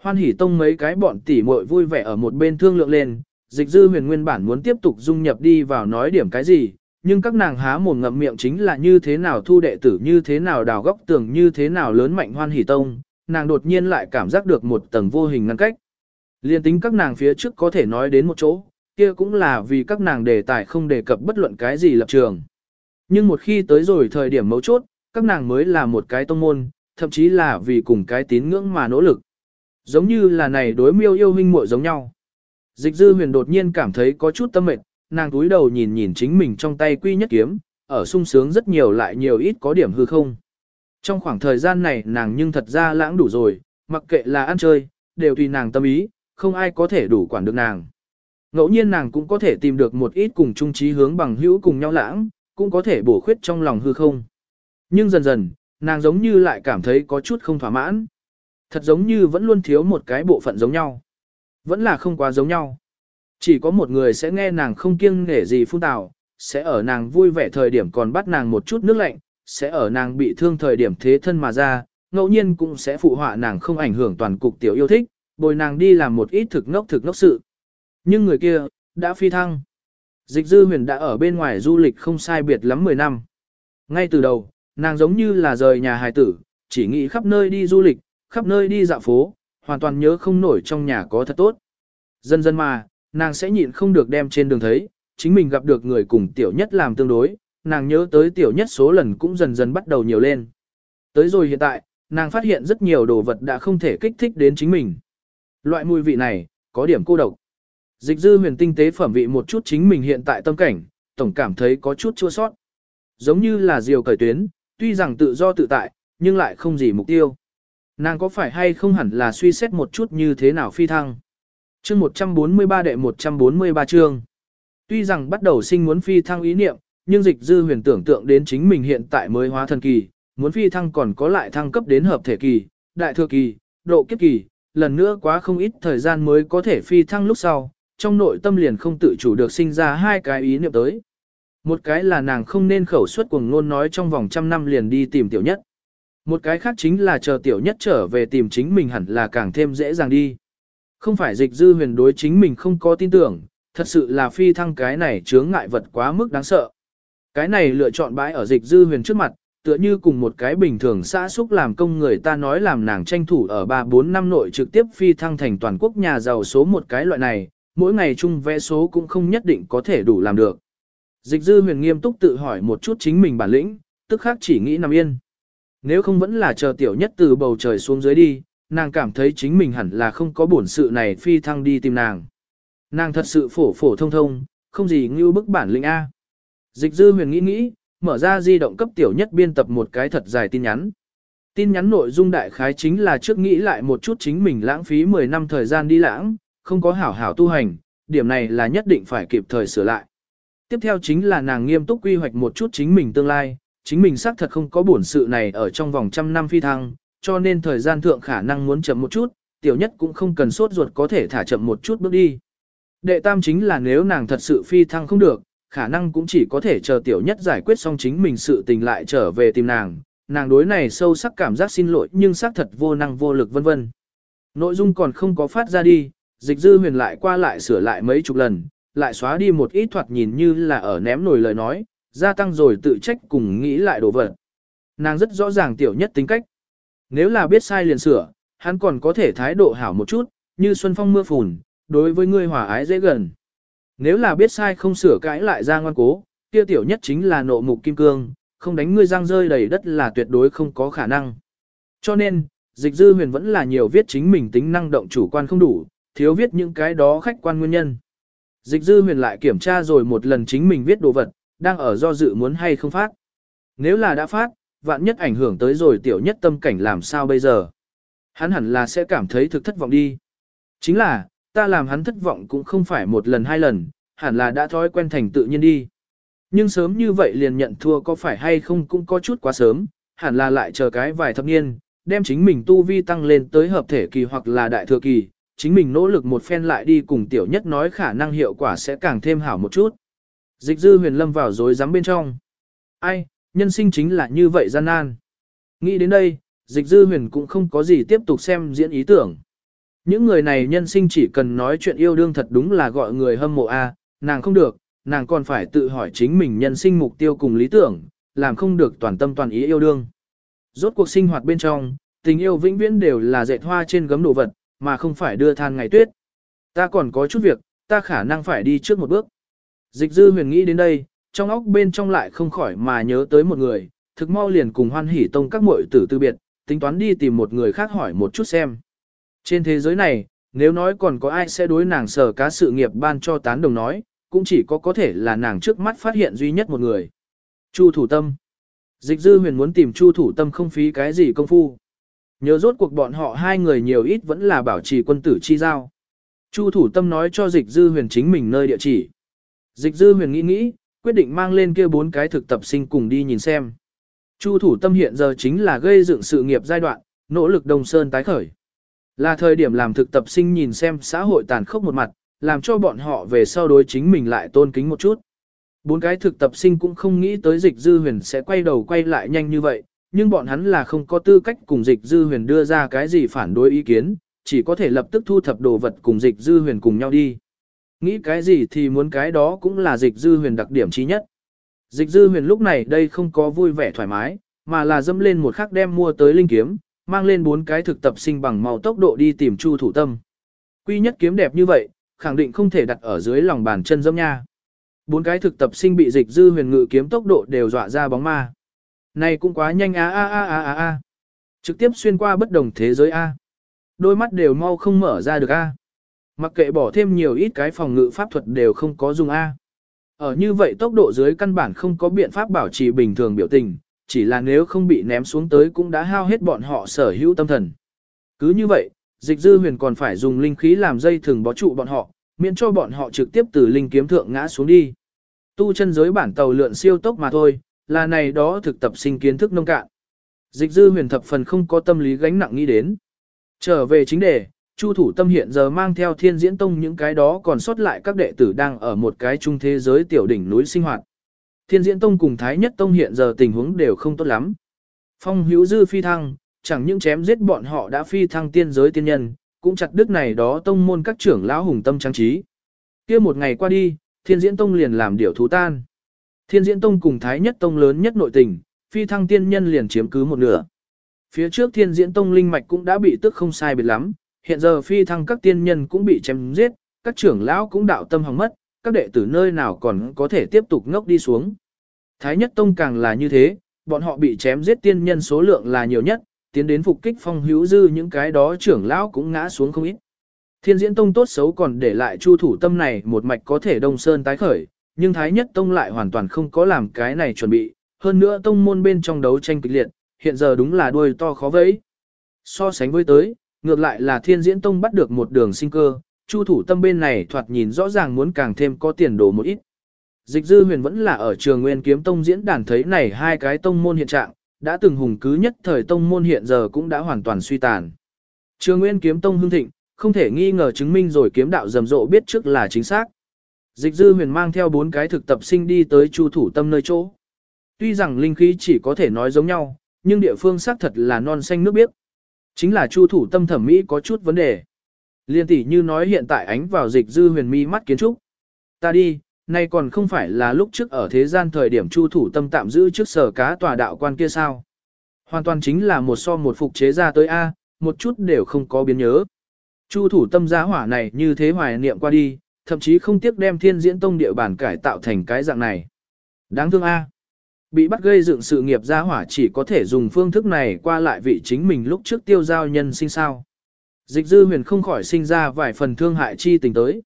[SPEAKER 1] Hoan hỷ tông mấy cái bọn tỉ muội vui vẻ ở một bên thương lượng lên, dịch dư huyền nguyên bản muốn tiếp tục dung nhập đi vào nói điểm cái gì, nhưng các nàng há mồm ngậm miệng chính là như thế nào thu đệ tử như thế nào đào góc tường như thế nào lớn mạnh hoan hỷ tông, nàng đột nhiên lại cảm giác được một tầng vô hình ngăn cách. Liên tính các nàng phía trước có thể nói đến một chỗ, kia cũng là vì các nàng đề tài không đề cập bất luận cái gì lập trường. Nhưng một khi tới rồi thời điểm mấu chốt, các nàng mới là một cái tông môn, thậm chí là vì cùng cái tín ngưỡng mà nỗ lực. Giống như là này đối miêu yêu huynh muội giống nhau. Dịch dư huyền đột nhiên cảm thấy có chút tâm mệt, nàng túi đầu nhìn nhìn chính mình trong tay quy nhất kiếm, ở sung sướng rất nhiều lại nhiều ít có điểm hư không. Trong khoảng thời gian này nàng nhưng thật ra lãng đủ rồi, mặc kệ là ăn chơi, đều tùy nàng tâm ý, không ai có thể đủ quản được nàng. Ngẫu nhiên nàng cũng có thể tìm được một ít cùng chung trí hướng bằng hữu cùng nhau lãng, cũng có thể bổ khuyết trong lòng hư không. Nhưng dần dần, nàng giống như lại cảm thấy có chút không thỏa mãn. Thật giống như vẫn luôn thiếu một cái bộ phận giống nhau. Vẫn là không quá giống nhau. Chỉ có một người sẽ nghe nàng không kiêng nể gì phun tào, sẽ ở nàng vui vẻ thời điểm còn bắt nàng một chút nước lạnh, sẽ ở nàng bị thương thời điểm thế thân mà ra, ngẫu nhiên cũng sẽ phụ họa nàng không ảnh hưởng toàn cục tiểu yêu thích, bồi nàng đi làm một ít thực ngốc thực ngốc sự. Nhưng người kia, đã phi thăng. Dịch dư huyền đã ở bên ngoài du lịch không sai biệt lắm 10 năm. Ngay từ đầu, nàng giống như là rời nhà hài tử, chỉ nghĩ khắp nơi đi du lịch, khắp nơi đi dạo phố, hoàn toàn nhớ không nổi trong nhà có thật tốt. Dần dần mà, nàng sẽ nhịn không được đem trên đường thấy, chính mình gặp được người cùng tiểu nhất làm tương đối, nàng nhớ tới tiểu nhất số lần cũng dần dần bắt đầu nhiều lên. Tới rồi hiện tại, nàng phát hiện rất nhiều đồ vật đã không thể kích thích đến chính mình. Loại mùi vị này, có điểm cô độc. Dịch dư huyền tinh tế phẩm vị một chút chính mình hiện tại tâm cảnh, tổng cảm thấy có chút chua sót. Giống như là diều cởi tuyến, tuy rằng tự do tự tại, nhưng lại không gì mục tiêu. Nàng có phải hay không hẳn là suy xét một chút như thế nào phi thăng chương 143 đệ 143 chương. Tuy rằng bắt đầu sinh muốn phi thăng ý niệm, nhưng dịch dư huyền tưởng tượng đến chính mình hiện tại mới hóa thần kỳ, muốn phi thăng còn có lại thăng cấp đến hợp thể kỳ, đại thừa kỳ, độ kiếp kỳ, lần nữa quá không ít thời gian mới có thể phi thăng lúc sau, trong nội tâm liền không tự chủ được sinh ra hai cái ý niệm tới. Một cái là nàng không nên khẩu suất cuồng ngôn nói trong vòng trăm năm liền đi tìm tiểu nhất. Một cái khác chính là chờ tiểu nhất trở về tìm chính mình hẳn là càng thêm dễ dàng đi. Không phải dịch dư huyền đối chính mình không có tin tưởng, thật sự là phi thăng cái này chướng ngại vật quá mức đáng sợ. Cái này lựa chọn bãi ở dịch dư huyền trước mặt, tựa như cùng một cái bình thường xã xúc làm công người ta nói làm nàng tranh thủ ở 3-4 năm nội trực tiếp phi thăng thành toàn quốc nhà giàu số một cái loại này, mỗi ngày chung vẽ số cũng không nhất định có thể đủ làm được. Dịch dư huyền nghiêm túc tự hỏi một chút chính mình bản lĩnh, tức khác chỉ nghĩ nằm yên. Nếu không vẫn là chờ tiểu nhất từ bầu trời xuống dưới đi, nàng cảm thấy chính mình hẳn là không có bổn sự này phi thăng đi tìm nàng. Nàng thật sự phổ phổ thông thông, không gì như bức bản lĩnh A. Dịch dư huyền nghĩ nghĩ, mở ra di động cấp tiểu nhất biên tập một cái thật dài tin nhắn. Tin nhắn nội dung đại khái chính là trước nghĩ lại một chút chính mình lãng phí 10 năm thời gian đi lãng, không có hảo hảo tu hành, điểm này là nhất định phải kịp thời sửa lại. Tiếp theo chính là nàng nghiêm túc quy hoạch một chút chính mình tương lai, chính mình xác thật không có bổn sự này ở trong vòng trăm năm phi thăng, cho nên thời gian thượng khả năng muốn chậm một chút, tiểu nhất cũng không cần sốt ruột có thể thả chậm một chút bước đi. Đệ tam chính là nếu nàng thật sự phi thăng không được, khả năng cũng chỉ có thể chờ tiểu nhất giải quyết xong chính mình sự tình lại trở về tìm nàng, nàng đối này sâu sắc cảm giác xin lỗi nhưng xác thật vô năng vô lực vân vân. Nội dung còn không có phát ra đi, dịch dư huyền lại qua lại sửa lại mấy chục lần, lại xóa đi một ít thoạt nhìn như là ở ném nổi lời nói, gia tăng rồi tự trách cùng nghĩ lại đồ vật. Nàng rất rõ ràng tiểu nhất tính cách. Nếu là biết sai liền sửa, hắn còn có thể thái độ hảo một chút, như xuân phong mưa phùn, đối với ngươi hòa ái dễ gần. Nếu là biết sai không sửa cãi lại ra ngoan cố, kia tiểu nhất chính là nộ mục kim cương, không đánh ngươi răng rơi đầy đất là tuyệt đối không có khả năng. Cho nên, dịch dư huyền vẫn là nhiều viết chính mình tính năng động chủ quan không đủ, thiếu viết những cái đó khách quan nguyên nhân. Dịch dư huyền lại kiểm tra rồi một lần chính mình viết đồ vật, đang ở do dự muốn hay không phát. Nếu là đã phát, vạn nhất ảnh hưởng tới rồi tiểu nhất tâm cảnh làm sao bây giờ. Hắn hẳn là sẽ cảm thấy thực thất vọng đi. Chính là, ta làm hắn thất vọng cũng không phải một lần hai lần, hẳn là đã thói quen thành tự nhiên đi. Nhưng sớm như vậy liền nhận thua có phải hay không cũng có chút quá sớm, hẳn là lại chờ cái vài thập niên, đem chính mình tu vi tăng lên tới hợp thể kỳ hoặc là đại thừa kỳ, chính mình nỗ lực một phen lại đi cùng tiểu nhất nói khả năng hiệu quả sẽ càng thêm hảo một chút. Dịch dư huyền lâm vào dối rắm bên trong. Ai, nhân sinh chính là như vậy gian nan. Nghĩ đến đây, dịch dư huyền cũng không có gì tiếp tục xem diễn ý tưởng. Những người này nhân sinh chỉ cần nói chuyện yêu đương thật đúng là gọi người hâm mộ a, nàng không được, nàng còn phải tự hỏi chính mình nhân sinh mục tiêu cùng lý tưởng, làm không được toàn tâm toàn ý yêu đương. Rốt cuộc sinh hoạt bên trong, tình yêu vĩnh viễn đều là dệt hoa trên gấm đồ vật, mà không phải đưa than ngày tuyết. Ta còn có chút việc, ta khả năng phải đi trước một bước. Dịch dư huyền nghĩ đến đây, trong óc bên trong lại không khỏi mà nhớ tới một người, thực mau liền cùng hoan hỉ tông các muội tử tư biệt, tính toán đi tìm một người khác hỏi một chút xem. Trên thế giới này, nếu nói còn có ai sẽ đối nàng sở cá sự nghiệp ban cho tán đồng nói, cũng chỉ có có thể là nàng trước mắt phát hiện duy nhất một người. Chu thủ tâm. Dịch dư huyền muốn tìm chu thủ tâm không phí cái gì công phu. Nhớ rốt cuộc bọn họ hai người nhiều ít vẫn là bảo trì quân tử chi giao. Chu thủ tâm nói cho dịch dư huyền chính mình nơi địa chỉ. Dịch dư huyền nghĩ nghĩ, quyết định mang lên kia bốn cái thực tập sinh cùng đi nhìn xem. Chu thủ tâm hiện giờ chính là gây dựng sự nghiệp giai đoạn, nỗ lực đồng sơn tái khởi. Là thời điểm làm thực tập sinh nhìn xem xã hội tàn khốc một mặt, làm cho bọn họ về sau đối chính mình lại tôn kính một chút. Bốn cái thực tập sinh cũng không nghĩ tới dịch dư huyền sẽ quay đầu quay lại nhanh như vậy, nhưng bọn hắn là không có tư cách cùng dịch dư huyền đưa ra cái gì phản đối ý kiến, chỉ có thể lập tức thu thập đồ vật cùng dịch dư huyền cùng nhau đi. Nghĩ cái gì thì muốn cái đó cũng là dịch dư huyền đặc điểm chí nhất. Dịch dư huyền lúc này đây không có vui vẻ thoải mái, mà là dâm lên một khắc đem mua tới linh kiếm, mang lên bốn cái thực tập sinh bằng màu tốc độ đi tìm Chu thủ tâm. Quy nhất kiếm đẹp như vậy, khẳng định không thể đặt ở dưới lòng bàn chân dâm nha. Bốn cái thực tập sinh bị dịch dư huyền ngự kiếm tốc độ đều dọa ra bóng ma. Này cũng quá nhanh a a a a a a. Trực tiếp xuyên qua bất đồng thế giới a. Đôi mắt đều mau không mở ra được a. Mặc kệ bỏ thêm nhiều ít cái phòng ngự pháp thuật đều không có dùng a. Ở như vậy tốc độ dưới căn bản không có biện pháp bảo trì bình thường biểu tình, chỉ là nếu không bị ném xuống tới cũng đã hao hết bọn họ sở hữu tâm thần. Cứ như vậy, dịch dư huyền còn phải dùng linh khí làm dây thường bó trụ bọn họ, miễn cho bọn họ trực tiếp từ linh kiếm thượng ngã xuống đi. Tu chân giới bản tàu lượn siêu tốc mà thôi, là này đó thực tập sinh kiến thức nông cạn. Dịch dư huyền thập phần không có tâm lý gánh nặng nghĩ đến. Trở về chính đề, Chu thủ tâm hiện giờ mang theo thiên diễn tông những cái đó còn sót lại các đệ tử đang ở một cái trung thế giới tiểu đỉnh núi sinh hoạt. Thiên diễn tông cùng thái nhất tông hiện giờ tình huống đều không tốt lắm. Phong hữu dư phi thăng, chẳng những chém giết bọn họ đã phi thăng tiên giới tiên nhân, cũng chặt đứt này đó tông môn các trưởng lão hùng tâm trang trí. kia một ngày qua đi, thiên diễn tông liền làm điều thú tan. Thiên diễn tông cùng thái nhất tông lớn nhất nội tình, phi thăng tiên nhân liền chiếm cứ một nửa. Phía trước thiên diễn tông linh mạch cũng đã bị tức không sai biệt lắm, hiện giờ phi thăng các tiên nhân cũng bị chém giết, các trưởng lão cũng đạo tâm hỏng mất, các đệ tử nơi nào còn có thể tiếp tục ngốc đi xuống. Thái nhất tông càng là như thế, bọn họ bị chém giết tiên nhân số lượng là nhiều nhất, tiến đến phục kích phong hữu dư những cái đó trưởng lão cũng ngã xuống không ít. Thiên diễn tông tốt xấu còn để lại chu thủ tâm này một mạch có thể đông sơn tái khởi, nhưng thái nhất tông lại hoàn toàn không có làm cái này chuẩn bị, hơn nữa tông môn bên trong đấu tranh kịch liệt, hiện giờ đúng là đuôi to khó vẫy. So sánh với tới, ngược lại là thiên diễn tông bắt được một đường sinh cơ, chu thủ tâm bên này thoạt nhìn rõ ràng muốn càng thêm có tiền đồ một ít. Dịch dư huyền vẫn là ở trường nguyên kiếm tông diễn đàn thấy này hai cái tông môn hiện trạng, đã từng hùng cứ nhất thời tông môn hiện giờ cũng đã hoàn toàn suy tàn. Trường nguyên kiếm tông hưng thịnh, không thể nghi ngờ chứng minh rồi kiếm đạo rầm rộ biết trước là chính xác. Dịch dư huyền mang theo bốn cái thực tập sinh đi tới chu thủ tâm nơi chỗ. Tuy rằng linh khí chỉ có thể nói giống nhau, nhưng địa phương xác thật là non xanh nước biếc. Chính là chu thủ tâm thẩm mỹ có chút vấn đề. Liên tỷ như nói hiện tại ánh vào dịch dư huyền mi mắt kiến trúc. Ta đi, nay còn không phải là lúc trước ở thế gian thời điểm chu thủ tâm tạm giữ trước sở cá tòa đạo quan kia sao. Hoàn toàn chính là một so một phục chế ra tới A, một chút đều không có biến nhớ. Chu thủ tâm giá hỏa này như thế hoài niệm qua đi, thậm chí không tiếc đem thiên diễn tông địa bản cải tạo thành cái dạng này. Đáng thương A. Bị bắt gây dựng sự nghiệp gia hỏa chỉ có thể dùng phương thức này qua lại vị chính mình lúc trước tiêu giao nhân sinh sao. Dịch dư huyền không khỏi sinh ra vài phần thương hại chi tình tới.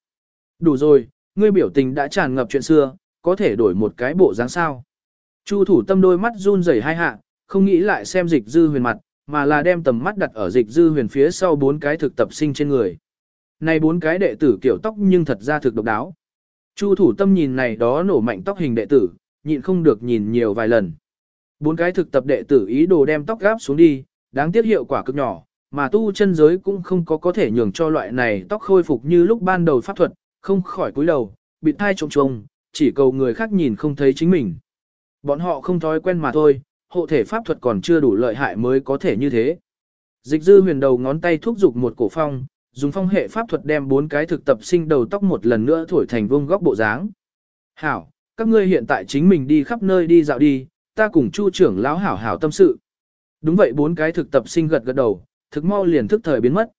[SPEAKER 1] Đủ rồi, ngươi biểu tình đã tràn ngập chuyện xưa, có thể đổi một cái bộ dáng sao. Chu thủ tâm đôi mắt run rẩy hai hạ, không nghĩ lại xem dịch dư huyền mặt, mà là đem tầm mắt đặt ở dịch dư huyền phía sau bốn cái thực tập sinh trên người. Này bốn cái đệ tử kiểu tóc nhưng thật ra thực độc đáo. Chu thủ tâm nhìn này đó nổ mạnh tóc hình đệ tử, nhịn không được nhìn nhiều vài lần. Bốn cái thực tập đệ tử ý đồ đem tóc gáp xuống đi, đáng tiếc hiệu quả cực nhỏ, mà tu chân giới cũng không có có thể nhường cho loại này tóc khôi phục như lúc ban đầu pháp thuật, không khỏi cúi đầu, bị thai trông trông, chỉ cầu người khác nhìn không thấy chính mình. Bọn họ không thói quen mà thôi, hộ thể pháp thuật còn chưa đủ lợi hại mới có thể như thế. Dịch dư huyền đầu ngón tay thúc giục một cổ phong, dùng phong hệ pháp thuật đem bốn cái thực tập sinh đầu tóc một lần nữa thổi thành vương góc bộ dáng. Hảo, các ngươi hiện tại chính mình đi khắp nơi đi dạo đi, ta cùng chu trưởng lão hảo hảo tâm sự. Đúng vậy bốn cái thực tập sinh gật gật đầu, thực mau liền thức thời biến mất.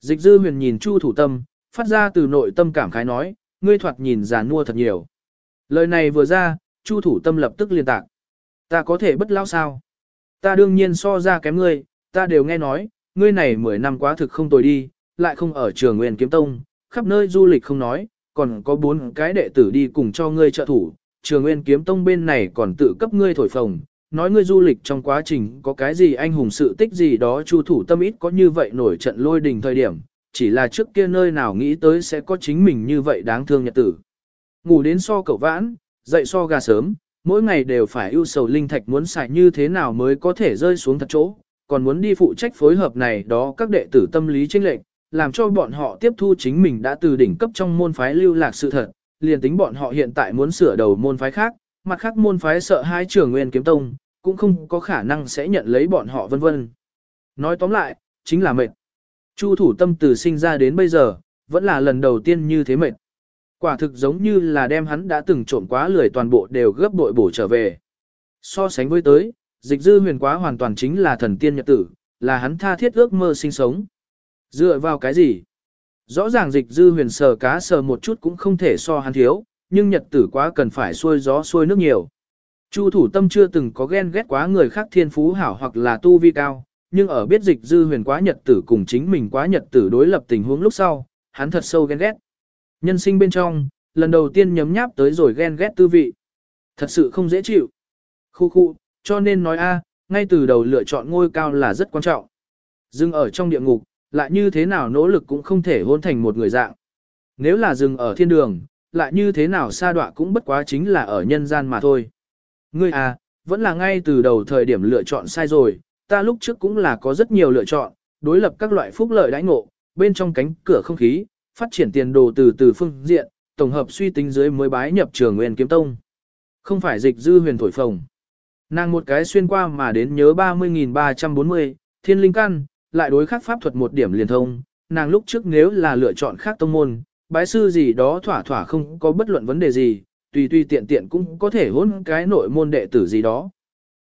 [SPEAKER 1] Dịch dư huyền nhìn chu thủ tâm, phát ra từ nội tâm cảm khái nói, ngươi thoạt nhìn già nua thật nhiều. Lời này vừa ra, chu thủ tâm lập tức liên tạc. Ta có thể bất lao sao? Ta đương nhiên so ra kém ngươi, ta đều nghe nói, ngươi này 10 năm quá thực không tồi đi, lại không ở trường nguyên kiếm tông, khắp nơi du lịch không nói, còn có bốn cái đệ tử đi cùng cho ngươi trợ thủ, trường nguyên kiếm tông bên này còn tự cấp ngươi thổi phồng, nói ngươi du lịch trong quá trình có cái gì anh hùng sự tích gì đó chu thủ tâm ít có như vậy nổi trận lôi đình thời điểm, chỉ là trước kia nơi nào nghĩ tới sẽ có chính mình như vậy đáng thương nhật tử. Ngủ đến so cậu vãn, dậy so gà sớm, mỗi ngày đều phải ưu sầu linh thạch muốn xài như thế nào mới có thể rơi xuống thật chỗ, còn muốn đi phụ trách phối hợp này đó các đệ tử tâm lý chênh lệch, làm cho bọn họ tiếp thu chính mình đã từ đỉnh cấp trong môn phái lưu lạc sự thật, liền tính bọn họ hiện tại muốn sửa đầu môn phái khác, mặt khác môn phái sợ hai trưởng nguyên kiếm tông, cũng không có khả năng sẽ nhận lấy bọn họ vân vân. Nói tóm lại, chính là mệt. Chu thủ tâm từ sinh ra đến bây giờ, vẫn là lần đầu tiên như thế mệt. Quả thực giống như là đem hắn đã từng trộm quá lười toàn bộ đều gấp bội bổ trở về. So sánh với tới, dịch dư huyền quá hoàn toàn chính là thần tiên nhật tử, là hắn tha thiết ước mơ sinh sống. Dựa vào cái gì? Rõ ràng dịch dư huyền sờ cá sờ một chút cũng không thể so hắn thiếu, nhưng nhật tử quá cần phải xuôi gió xuôi nước nhiều. Chu thủ tâm chưa từng có ghen ghét quá người khác thiên phú hảo hoặc là tu vi cao, nhưng ở biết dịch dư huyền quá nhật tử cùng chính mình quá nhật tử đối lập tình huống lúc sau, hắn thật sâu ghen ghét. Nhân sinh bên trong, lần đầu tiên nhấm nháp tới rồi ghen ghét tư vị. Thật sự không dễ chịu. Khu khu, cho nên nói a, ngay từ đầu lựa chọn ngôi cao là rất quan trọng. Dừng ở trong địa ngục, lại như thế nào nỗ lực cũng không thể hôn thành một người dạng. Nếu là dừng ở thiên đường, lại như thế nào sa đọa cũng bất quá chính là ở nhân gian mà thôi. Ngươi à, vẫn là ngay từ đầu thời điểm lựa chọn sai rồi, ta lúc trước cũng là có rất nhiều lựa chọn, đối lập các loại phúc lợi đãi ngộ, bên trong cánh cửa không khí, phát triển tiền đồ từ từ phương diện, tổng hợp suy tính dưới mới bái nhập trường Nguyên Kiếm Tông. Không phải dịch dư huyền thổi phồng. Nàng một cái xuyên qua mà đến nhớ 30.340, thiên linh căn, lại đối khắc pháp thuật một điểm liền thông, nàng lúc trước nếu là lựa chọn khác tông môn, bái sư gì đó thỏa thỏa không có bất luận vấn đề gì, tùy tùy tiện tiện cũng có thể hôn cái nội môn đệ tử gì đó.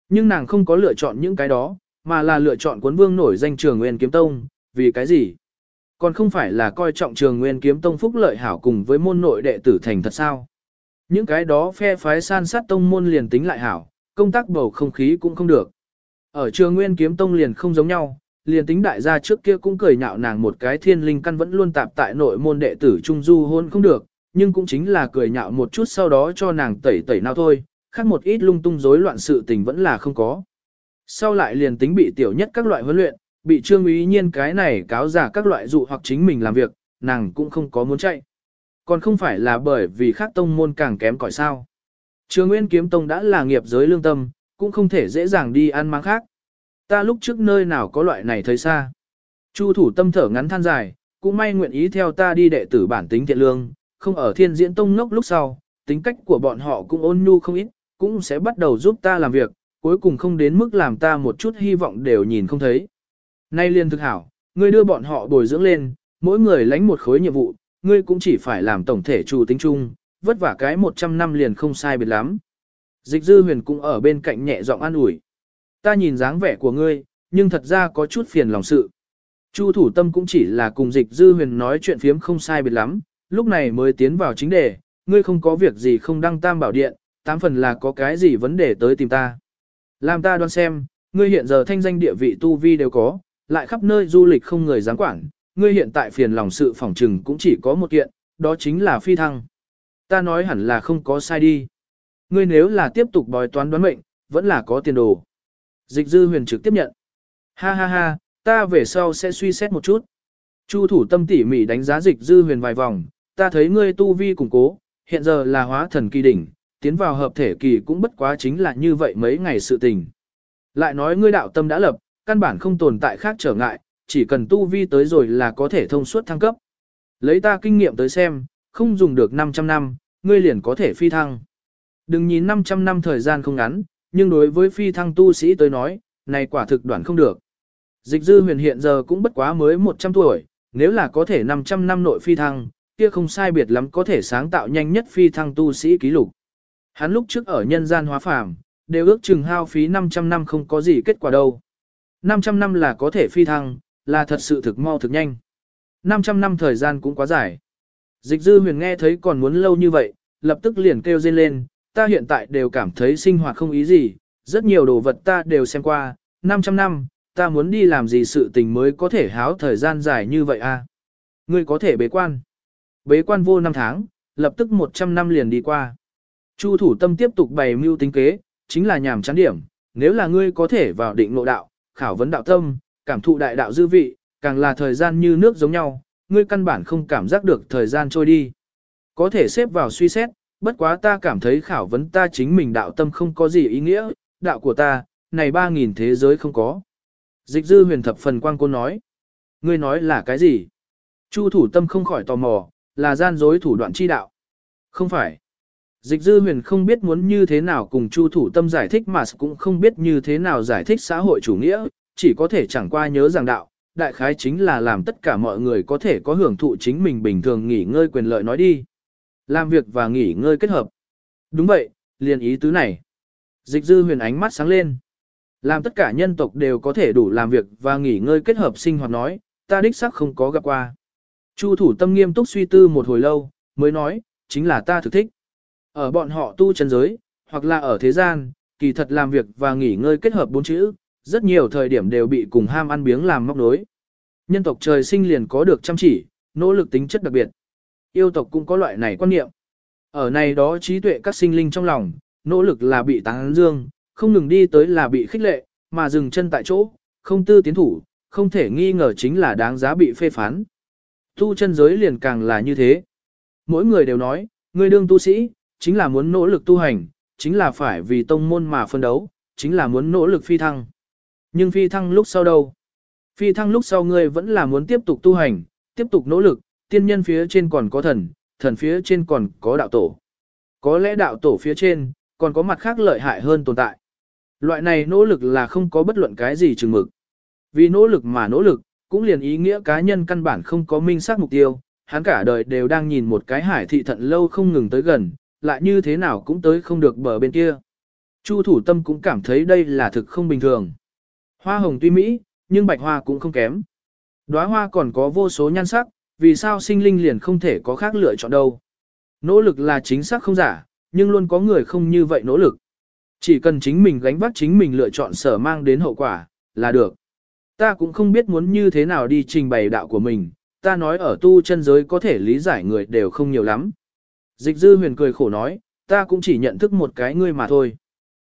[SPEAKER 1] Nhưng nàng không có lựa chọn những cái đó, mà là lựa chọn cuốn vương nổi danh trường Nguyên Kiếm Tông, vì cái gì? Còn không phải là coi trọng trường Nguyên Kiếm Tông phúc lợi hảo cùng với môn nội đệ tử thành thật sao? Những cái đó phe phái san sát tông môn liền tính lại hảo, công tác bầu không khí cũng không được. Ở trường Nguyên Kiếm Tông liền không giống nhau, liền tính đại gia trước kia cũng cười nhạo nàng một cái thiên linh căn vẫn luôn tạp tại nội môn đệ tử trung du hôn không được, nhưng cũng chính là cười nhạo một chút sau đó cho nàng tẩy tẩy nào thôi, khác một ít lung tung rối loạn sự tình vẫn là không có. Sau lại liền tính bị tiểu nhất các loại huấn luyện, bị trương ý nhiên cái này cáo giả các loại dụ hoặc chính mình làm việc, nàng cũng không có muốn chạy. Còn không phải là bởi vì khác tông môn càng kém cỏi sao. Trường Nguyên Kiếm Tông đã là nghiệp giới lương tâm, cũng không thể dễ dàng đi ăn mang khác. Ta lúc trước nơi nào có loại này thấy xa. Chu thủ tâm thở ngắn than dài, cũng may nguyện ý theo ta đi đệ tử bản tính thiện lương, không ở thiên diễn tông ngốc lúc sau, tính cách của bọn họ cũng ôn nhu không ít, cũng sẽ bắt đầu giúp ta làm việc, cuối cùng không đến mức làm ta một chút hy vọng đều nhìn không thấy. Nay liên thực hảo, ngươi đưa bọn họ bồi dưỡng lên, mỗi người lãnh một khối nhiệm vụ, ngươi cũng chỉ phải làm tổng thể chủ tính chung, vất vả cái 100 năm liền không sai biệt lắm. Dịch dư huyền cũng ở bên cạnh nhẹ giọng an ủi. Ta nhìn dáng vẻ của ngươi, nhưng thật ra có chút phiền lòng sự. Chu thủ tâm cũng chỉ là cùng dịch dư huyền nói chuyện phiếm không sai biệt lắm, lúc này mới tiến vào chính đề, ngươi không có việc gì không đăng tam bảo điện, tám phần là có cái gì vấn đề tới tìm ta. Làm ta đoán xem, ngươi hiện giờ thanh danh địa vị tu vi đều có, lại khắp nơi du lịch không người dám quản, ngươi hiện tại phiền lòng sự phỏng trừng cũng chỉ có một kiện, đó chính là phi thăng. Ta nói hẳn là không có sai đi. Ngươi nếu là tiếp tục bói toán đoán mệnh, vẫn là có tiền đồ. Dịch dư huyền trực tiếp nhận. Ha ha ha, ta về sau sẽ suy xét một chút. Chu thủ tâm tỉ mỉ đánh giá dịch dư huyền vài vòng, ta thấy ngươi tu vi củng cố, hiện giờ là hóa thần kỳ đỉnh, tiến vào hợp thể kỳ cũng bất quá chính là như vậy mấy ngày sự tình. Lại nói ngươi đạo tâm đã lập, căn bản không tồn tại khác trở ngại, chỉ cần tu vi tới rồi là có thể thông suốt thăng cấp. Lấy ta kinh nghiệm tới xem, không dùng được 500 năm, ngươi liền có thể phi thăng. Đừng nhìn 500 năm thời gian không ngắn, nhưng đối với phi thăng tu sĩ tới nói, này quả thực đoạn không được. Dịch dư huyền hiện giờ cũng bất quá mới 100 tuổi, nếu là có thể 500 năm nội phi thăng, kia không sai biệt lắm có thể sáng tạo nhanh nhất phi thăng tu sĩ ký lục. Hắn lúc trước ở nhân gian hóa phàm, đều ước chừng hao phí 500 năm không có gì kết quả đâu. 500 năm là có thể phi thăng, là thật sự thực mau thực nhanh. 500 năm thời gian cũng quá dài. Dịch dư huyền nghe thấy còn muốn lâu như vậy, lập tức liền kêu dên lên, ta hiện tại đều cảm thấy sinh hoạt không ý gì, rất nhiều đồ vật ta đều xem qua, 500 năm, ta muốn đi làm gì sự tình mới có thể háo thời gian dài như vậy a? À? Ngươi có thể bế quan. Bế quan vô năm tháng, lập tức 100 năm liền đi qua. Chu thủ tâm tiếp tục bày mưu tính kế, chính là nhảm chán điểm, nếu là ngươi có thể vào định nội đạo, khảo vấn đạo tâm, cảm thụ đại đạo dư vị, càng là thời gian như nước giống nhau, ngươi căn bản không cảm giác được thời gian trôi đi. Có thể xếp vào suy xét, bất quá ta cảm thấy khảo vấn ta chính mình đạo tâm không có gì ý nghĩa, đạo của ta, này ba nghìn thế giới không có. Dịch dư huyền thập phần quang côn nói. Ngươi nói là cái gì? Chu thủ tâm không khỏi tò mò, là gian dối thủ đoạn chi đạo. Không phải. Dịch dư huyền không biết muốn như thế nào cùng chu thủ tâm giải thích mà cũng không biết như thế nào giải thích xã hội chủ nghĩa, chỉ có thể chẳng qua nhớ rằng đạo, đại khái chính là làm tất cả mọi người có thể có hưởng thụ chính mình bình thường nghỉ ngơi quyền lợi nói đi. Làm việc và nghỉ ngơi kết hợp. Đúng vậy, liền ý tứ này. Dịch dư huyền ánh mắt sáng lên. Làm tất cả nhân tộc đều có thể đủ làm việc và nghỉ ngơi kết hợp sinh hoạt nói, ta đích xác không có gặp qua. Chu thủ tâm nghiêm túc suy tư một hồi lâu, mới nói, chính là ta thực thích. Ở bọn họ tu chân giới, hoặc là ở thế gian, kỳ thật làm việc và nghỉ ngơi kết hợp bốn chữ, rất nhiều thời điểm đều bị cùng ham ăn biếng làm móc nối. Nhân tộc trời sinh liền có được chăm chỉ, nỗ lực tính chất đặc biệt. Yêu tộc cũng có loại này quan niệm. Ở này đó trí tuệ các sinh linh trong lòng, nỗ lực là bị tán dương, không ngừng đi tới là bị khích lệ, mà dừng chân tại chỗ, không tư tiến thủ, không thể nghi ngờ chính là đáng giá bị phê phán. Tu chân giới liền càng là như thế. Mỗi người đều nói, người đương tu sĩ, chính là muốn nỗ lực tu hành, chính là phải vì tông môn mà phân đấu, chính là muốn nỗ lực phi thăng. Nhưng phi thăng lúc sau đâu? Phi thăng lúc sau ngươi vẫn là muốn tiếp tục tu hành, tiếp tục nỗ lực, tiên nhân phía trên còn có thần, thần phía trên còn có đạo tổ. Có lẽ đạo tổ phía trên, còn có mặt khác lợi hại hơn tồn tại. Loại này nỗ lực là không có bất luận cái gì chừng mực. Vì nỗ lực mà nỗ lực, cũng liền ý nghĩa cá nhân căn bản không có minh xác mục tiêu, hắn cả đời đều đang nhìn một cái hải thị thận lâu không ngừng tới gần, lại như thế nào cũng tới không được bờ bên kia. Chu thủ tâm cũng cảm thấy đây là thực không bình thường. Hoa hồng tuy mỹ, nhưng bạch hoa cũng không kém. Đóa hoa còn có vô số nhan sắc, vì sao sinh linh liền không thể có khác lựa chọn đâu. Nỗ lực là chính xác không giả, nhưng luôn có người không như vậy nỗ lực. Chỉ cần chính mình gánh vác chính mình lựa chọn sở mang đến hậu quả, là được. Ta cũng không biết muốn như thế nào đi trình bày đạo của mình, ta nói ở tu chân giới có thể lý giải người đều không nhiều lắm. Dịch dư huyền cười khổ nói, ta cũng chỉ nhận thức một cái ngươi mà thôi.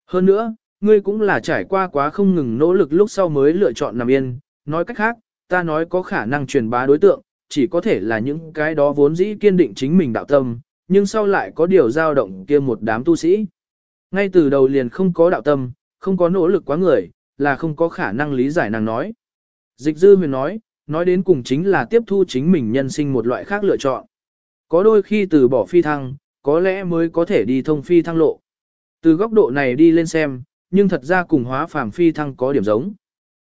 [SPEAKER 1] Hơn nữa, ngươi cũng là trải qua quá không ngừng nỗ lực lúc sau mới lựa chọn nằm yên, nói cách khác, ta nói có khả năng truyền bá đối tượng, chỉ có thể là những cái đó vốn dĩ kiên định chính mình đạo tâm, nhưng sau lại có điều dao động kia một đám tu sĩ. Ngay từ đầu liền không có đạo tâm, không có nỗ lực quá người, là không có khả năng lý giải nàng nói. Dịch dư huyền nói, nói đến cùng chính là tiếp thu chính mình nhân sinh một loại khác lựa chọn. Có đôi khi từ bỏ phi thăng, có lẽ mới có thể đi thông phi thăng lộ. Từ góc độ này đi lên xem, nhưng thật ra cùng hóa phàm phi thăng có điểm giống.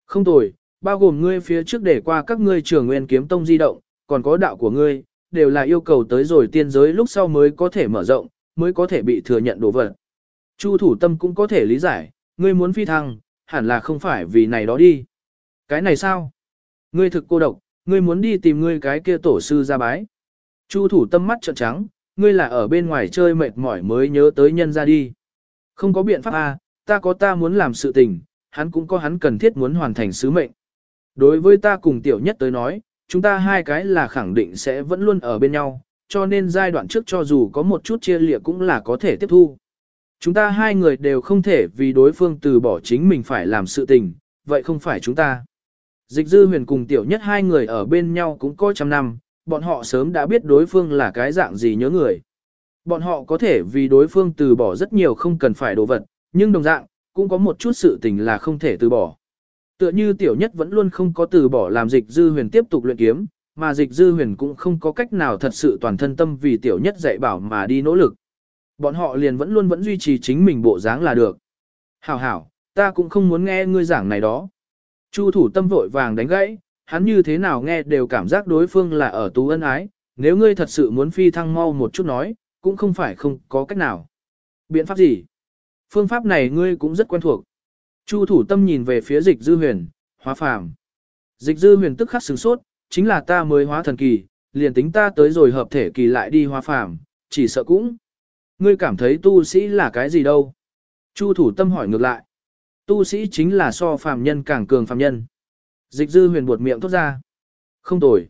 [SPEAKER 1] Không tồi, bao gồm ngươi phía trước để qua các ngươi trường nguyên kiếm tông di động, còn có đạo của ngươi, đều là yêu cầu tới rồi tiên giới lúc sau mới có thể mở rộng, mới có thể bị thừa nhận đồ vật. Chu thủ tâm cũng có thể lý giải, ngươi muốn phi thăng, hẳn là không phải vì này đó đi. Cái này sao? Ngươi thực cô độc, ngươi muốn đi tìm ngươi cái kia tổ sư ra bái. Chu thủ tâm mắt trợn trắng, ngươi là ở bên ngoài chơi mệt mỏi mới nhớ tới nhân ra đi. Không có biện pháp a, à, ta có ta muốn làm sự tình, hắn cũng có hắn cần thiết muốn hoàn thành sứ mệnh. Đối với ta cùng tiểu nhất tới nói, chúng ta hai cái là khẳng định sẽ vẫn luôn ở bên nhau, cho nên giai đoạn trước cho dù có một chút chia lịa cũng là có thể tiếp thu. Chúng ta hai người đều không thể vì đối phương từ bỏ chính mình phải làm sự tình, vậy không phải chúng ta. Dịch dư huyền cùng tiểu nhất hai người ở bên nhau cũng có trăm năm, bọn họ sớm đã biết đối phương là cái dạng gì nhớ người. Bọn họ có thể vì đối phương từ bỏ rất nhiều không cần phải đồ vật, nhưng đồng dạng, cũng có một chút sự tình là không thể từ bỏ. Tựa như tiểu nhất vẫn luôn không có từ bỏ làm dịch dư huyền tiếp tục luyện kiếm, mà dịch dư huyền cũng không có cách nào thật sự toàn thân tâm vì tiểu nhất dạy bảo mà đi nỗ lực. Bọn họ liền vẫn luôn vẫn duy trì chính mình bộ dáng là được. Hảo hảo, ta cũng không muốn nghe ngươi giảng này đó. Chu thủ tâm vội vàng đánh gãy, hắn như thế nào nghe đều cảm giác đối phương là ở tú ân ái, nếu ngươi thật sự muốn phi thăng mau một chút nói, cũng không phải không có cách nào. Biện pháp gì? Phương pháp này ngươi cũng rất quen thuộc. Chu thủ tâm nhìn về phía dịch dư huyền, hóa phàm. Dịch dư huyền tức khắc sửng sốt, chính là ta mới hóa thần kỳ, liền tính ta tới rồi hợp thể kỳ lại đi hóa phàm, chỉ sợ cũng. Ngươi cảm thấy tu sĩ là cái gì đâu? Chu thủ tâm hỏi ngược lại. Tu sĩ chính là so phàm nhân càng cường phàm nhân. Dịch dư huyền buột miệng thốt ra. Không tồi.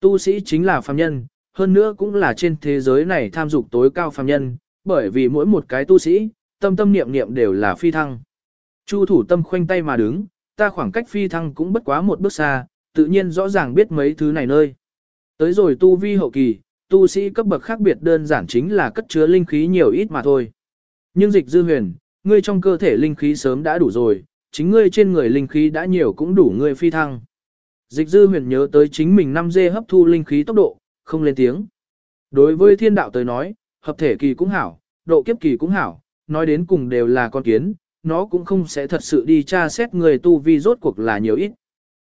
[SPEAKER 1] Tu sĩ chính là phàm nhân, hơn nữa cũng là trên thế giới này tham dục tối cao phàm nhân, bởi vì mỗi một cái tu sĩ, tâm tâm niệm niệm đều là phi thăng. Chu thủ tâm khoanh tay mà đứng, ta khoảng cách phi thăng cũng bất quá một bước xa, tự nhiên rõ ràng biết mấy thứ này nơi. Tới rồi tu vi hậu kỳ, tu sĩ cấp bậc khác biệt đơn giản chính là cất chứa linh khí nhiều ít mà thôi. Nhưng dịch dư huyền, ngươi trong cơ thể linh khí sớm đã đủ rồi, chính ngươi trên người linh khí đã nhiều cũng đủ ngươi phi thăng. Dịch dư huyền nhớ tới chính mình 5 dê hấp thu linh khí tốc độ, không lên tiếng. Đối với thiên đạo tới nói, hợp thể kỳ cũng hảo, độ kiếp kỳ cũng hảo, nói đến cùng đều là con kiến, nó cũng không sẽ thật sự đi tra xét người tu vi rốt cuộc là nhiều ít.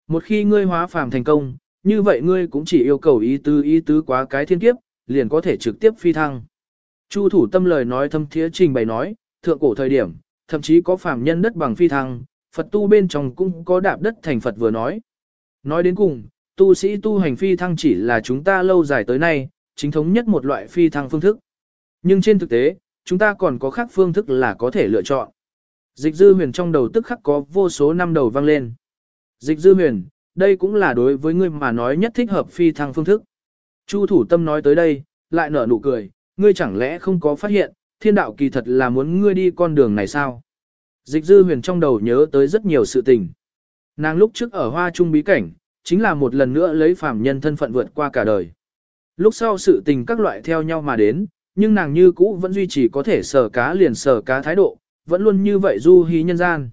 [SPEAKER 1] Một khi ngươi hóa phàm thành công, như vậy ngươi cũng chỉ yêu cầu ý tứ ý tứ quá cái thiên kiếp, liền có thể trực tiếp phi thăng. Chu thủ tâm lời nói thâm thiế trình bày nói, thượng cổ thời điểm, thậm chí có phàm nhân đất bằng phi thăng, Phật tu bên trong cũng có đạp đất thành Phật vừa nói. Nói đến cùng, tu sĩ tu hành phi thăng chỉ là chúng ta lâu dài tới nay, chính thống nhất một loại phi thăng phương thức. Nhưng trên thực tế, chúng ta còn có khác phương thức là có thể lựa chọn. Dịch dư huyền trong đầu tức khắc có vô số năm đầu vang lên. Dịch dư huyền, đây cũng là đối với ngươi mà nói nhất thích hợp phi thăng phương thức. Chu thủ tâm nói tới đây, lại nở nụ cười, ngươi chẳng lẽ không có phát hiện, thiên đạo kỳ thật là muốn ngươi đi con đường này sao? Dịch dư huyền trong đầu nhớ tới rất nhiều sự tình. Nàng lúc trước ở hoa trung bí cảnh, chính là một lần nữa lấy phàm nhân thân phận vượt qua cả đời. Lúc sau sự tình các loại theo nhau mà đến, nhưng nàng như cũ vẫn duy trì có thể sở cá liền sở cá thái độ, vẫn luôn như vậy du hí nhân gian.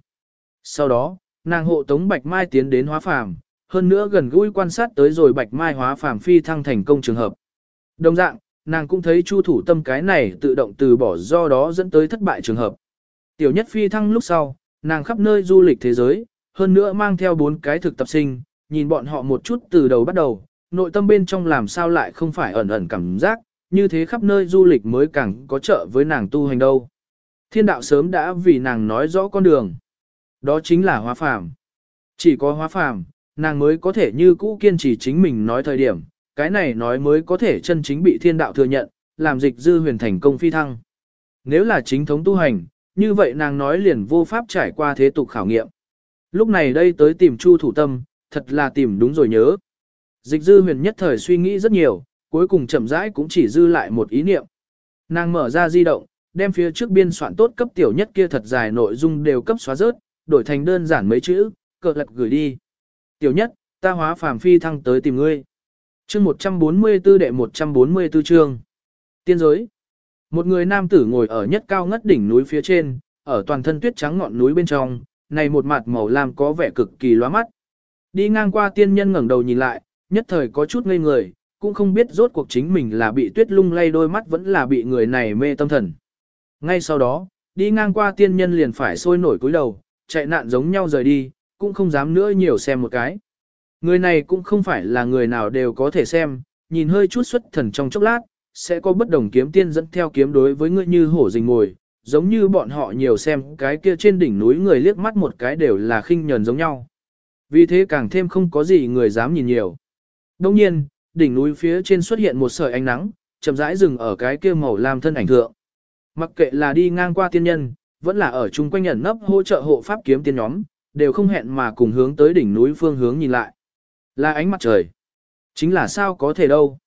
[SPEAKER 1] Sau đó, nàng hộ tống Bạch Mai tiến đến hóa phàm, hơn nữa gần gũi quan sát tới rồi Bạch Mai hóa phàm phi thăng thành công trường hợp. Đồng dạng, nàng cũng thấy Chu thủ tâm cái này tự động từ bỏ do đó dẫn tới thất bại trường hợp. Tiểu nhất phi thăng lúc sau, nàng khắp nơi du lịch thế giới, hơn nữa mang theo bốn cái thực tập sinh, nhìn bọn họ một chút từ đầu bắt đầu, nội tâm bên trong làm sao lại không phải ẩn ẩn cảm giác, như thế khắp nơi du lịch mới càng có trợ với nàng tu hành đâu. Thiên đạo sớm đã vì nàng nói rõ con đường. Đó chính là hóa phàm. Chỉ có hóa phàm, nàng mới có thể như cũ kiên trì chính mình nói thời điểm, cái này nói mới có thể chân chính bị thiên đạo thừa nhận, làm dịch dư huyền thành công phi thăng. Nếu là chính thống tu hành, như vậy nàng nói liền vô pháp trải qua thế tục khảo nghiệm. Lúc này đây tới tìm Chu thủ tâm, thật là tìm đúng rồi nhớ. Dịch dư huyền nhất thời suy nghĩ rất nhiều, cuối cùng chậm rãi cũng chỉ dư lại một ý niệm. Nàng mở ra di động, đem phía trước biên soạn tốt cấp tiểu nhất kia thật dài nội dung đều cấp xóa rớt, đổi thành đơn giản mấy chữ, cờ lật gửi đi. Tiểu nhất, ta hóa phàm phi thăng tới tìm ngươi. Chương 144 đệ 144 chương. Tiên giới. Một người nam tử ngồi ở nhất cao ngất đỉnh núi phía trên, ở toàn thân tuyết trắng ngọn núi bên trong, này một mặt màu lam có vẻ cực kỳ lóa mắt. Đi ngang qua tiên nhân ngẩng đầu nhìn lại, nhất thời có chút ngây người, cũng không biết rốt cuộc chính mình là bị tuyết lung lay đôi mắt vẫn là bị người này mê tâm thần. Ngay sau đó, đi ngang qua tiên nhân liền phải sôi nổi cúi đầu, chạy nạn giống nhau rời đi, cũng không dám nữa nhiều xem một cái. Người này cũng không phải là người nào đều có thể xem, nhìn hơi chút xuất thần trong chốc lát, sẽ có bất đồng kiếm tiên dẫn theo kiếm đối với người như hổ rình ngồi, giống như bọn họ nhiều xem cái kia trên đỉnh núi người liếc mắt một cái đều là khinh nhờn giống nhau. Vì thế càng thêm không có gì người dám nhìn nhiều. Đông nhiên, đỉnh núi phía trên xuất hiện một sợi ánh nắng, chậm rãi dừng ở cái kia màu lam thân ảnh thượng. Mặc kệ là đi ngang qua tiên nhân, vẫn là ở chung quanh ẩn nấp hỗ trợ hộ pháp kiếm tiên nhóm, đều không hẹn mà cùng hướng tới đỉnh núi phương hướng nhìn lại. Là ánh mặt trời. Chính là sao có thể đâu.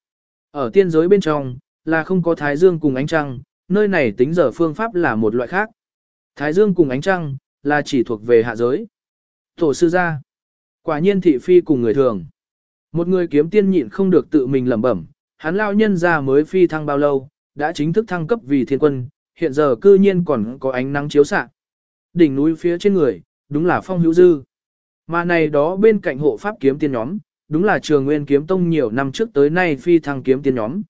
[SPEAKER 1] Ở tiên giới bên trong, là không có thái dương cùng ánh trăng, nơi này tính giờ phương pháp là một loại khác. Thái dương cùng ánh trăng, là chỉ thuộc về hạ giới. Tổ sư gia. Quả nhiên thị phi cùng người thường. Một người kiếm tiên nhịn không được tự mình lẩm bẩm, hắn lao nhân ra mới phi thăng bao lâu, đã chính thức thăng cấp vì thiên quân, hiện giờ cư nhiên còn có ánh nắng chiếu xạ. Đỉnh núi phía trên người, đúng là phong hữu dư. Mà này đó bên cạnh hộ pháp kiếm tiên nhóm, đúng là trường nguyên kiếm tông nhiều năm trước tới nay phi thăng kiếm tiên nhóm.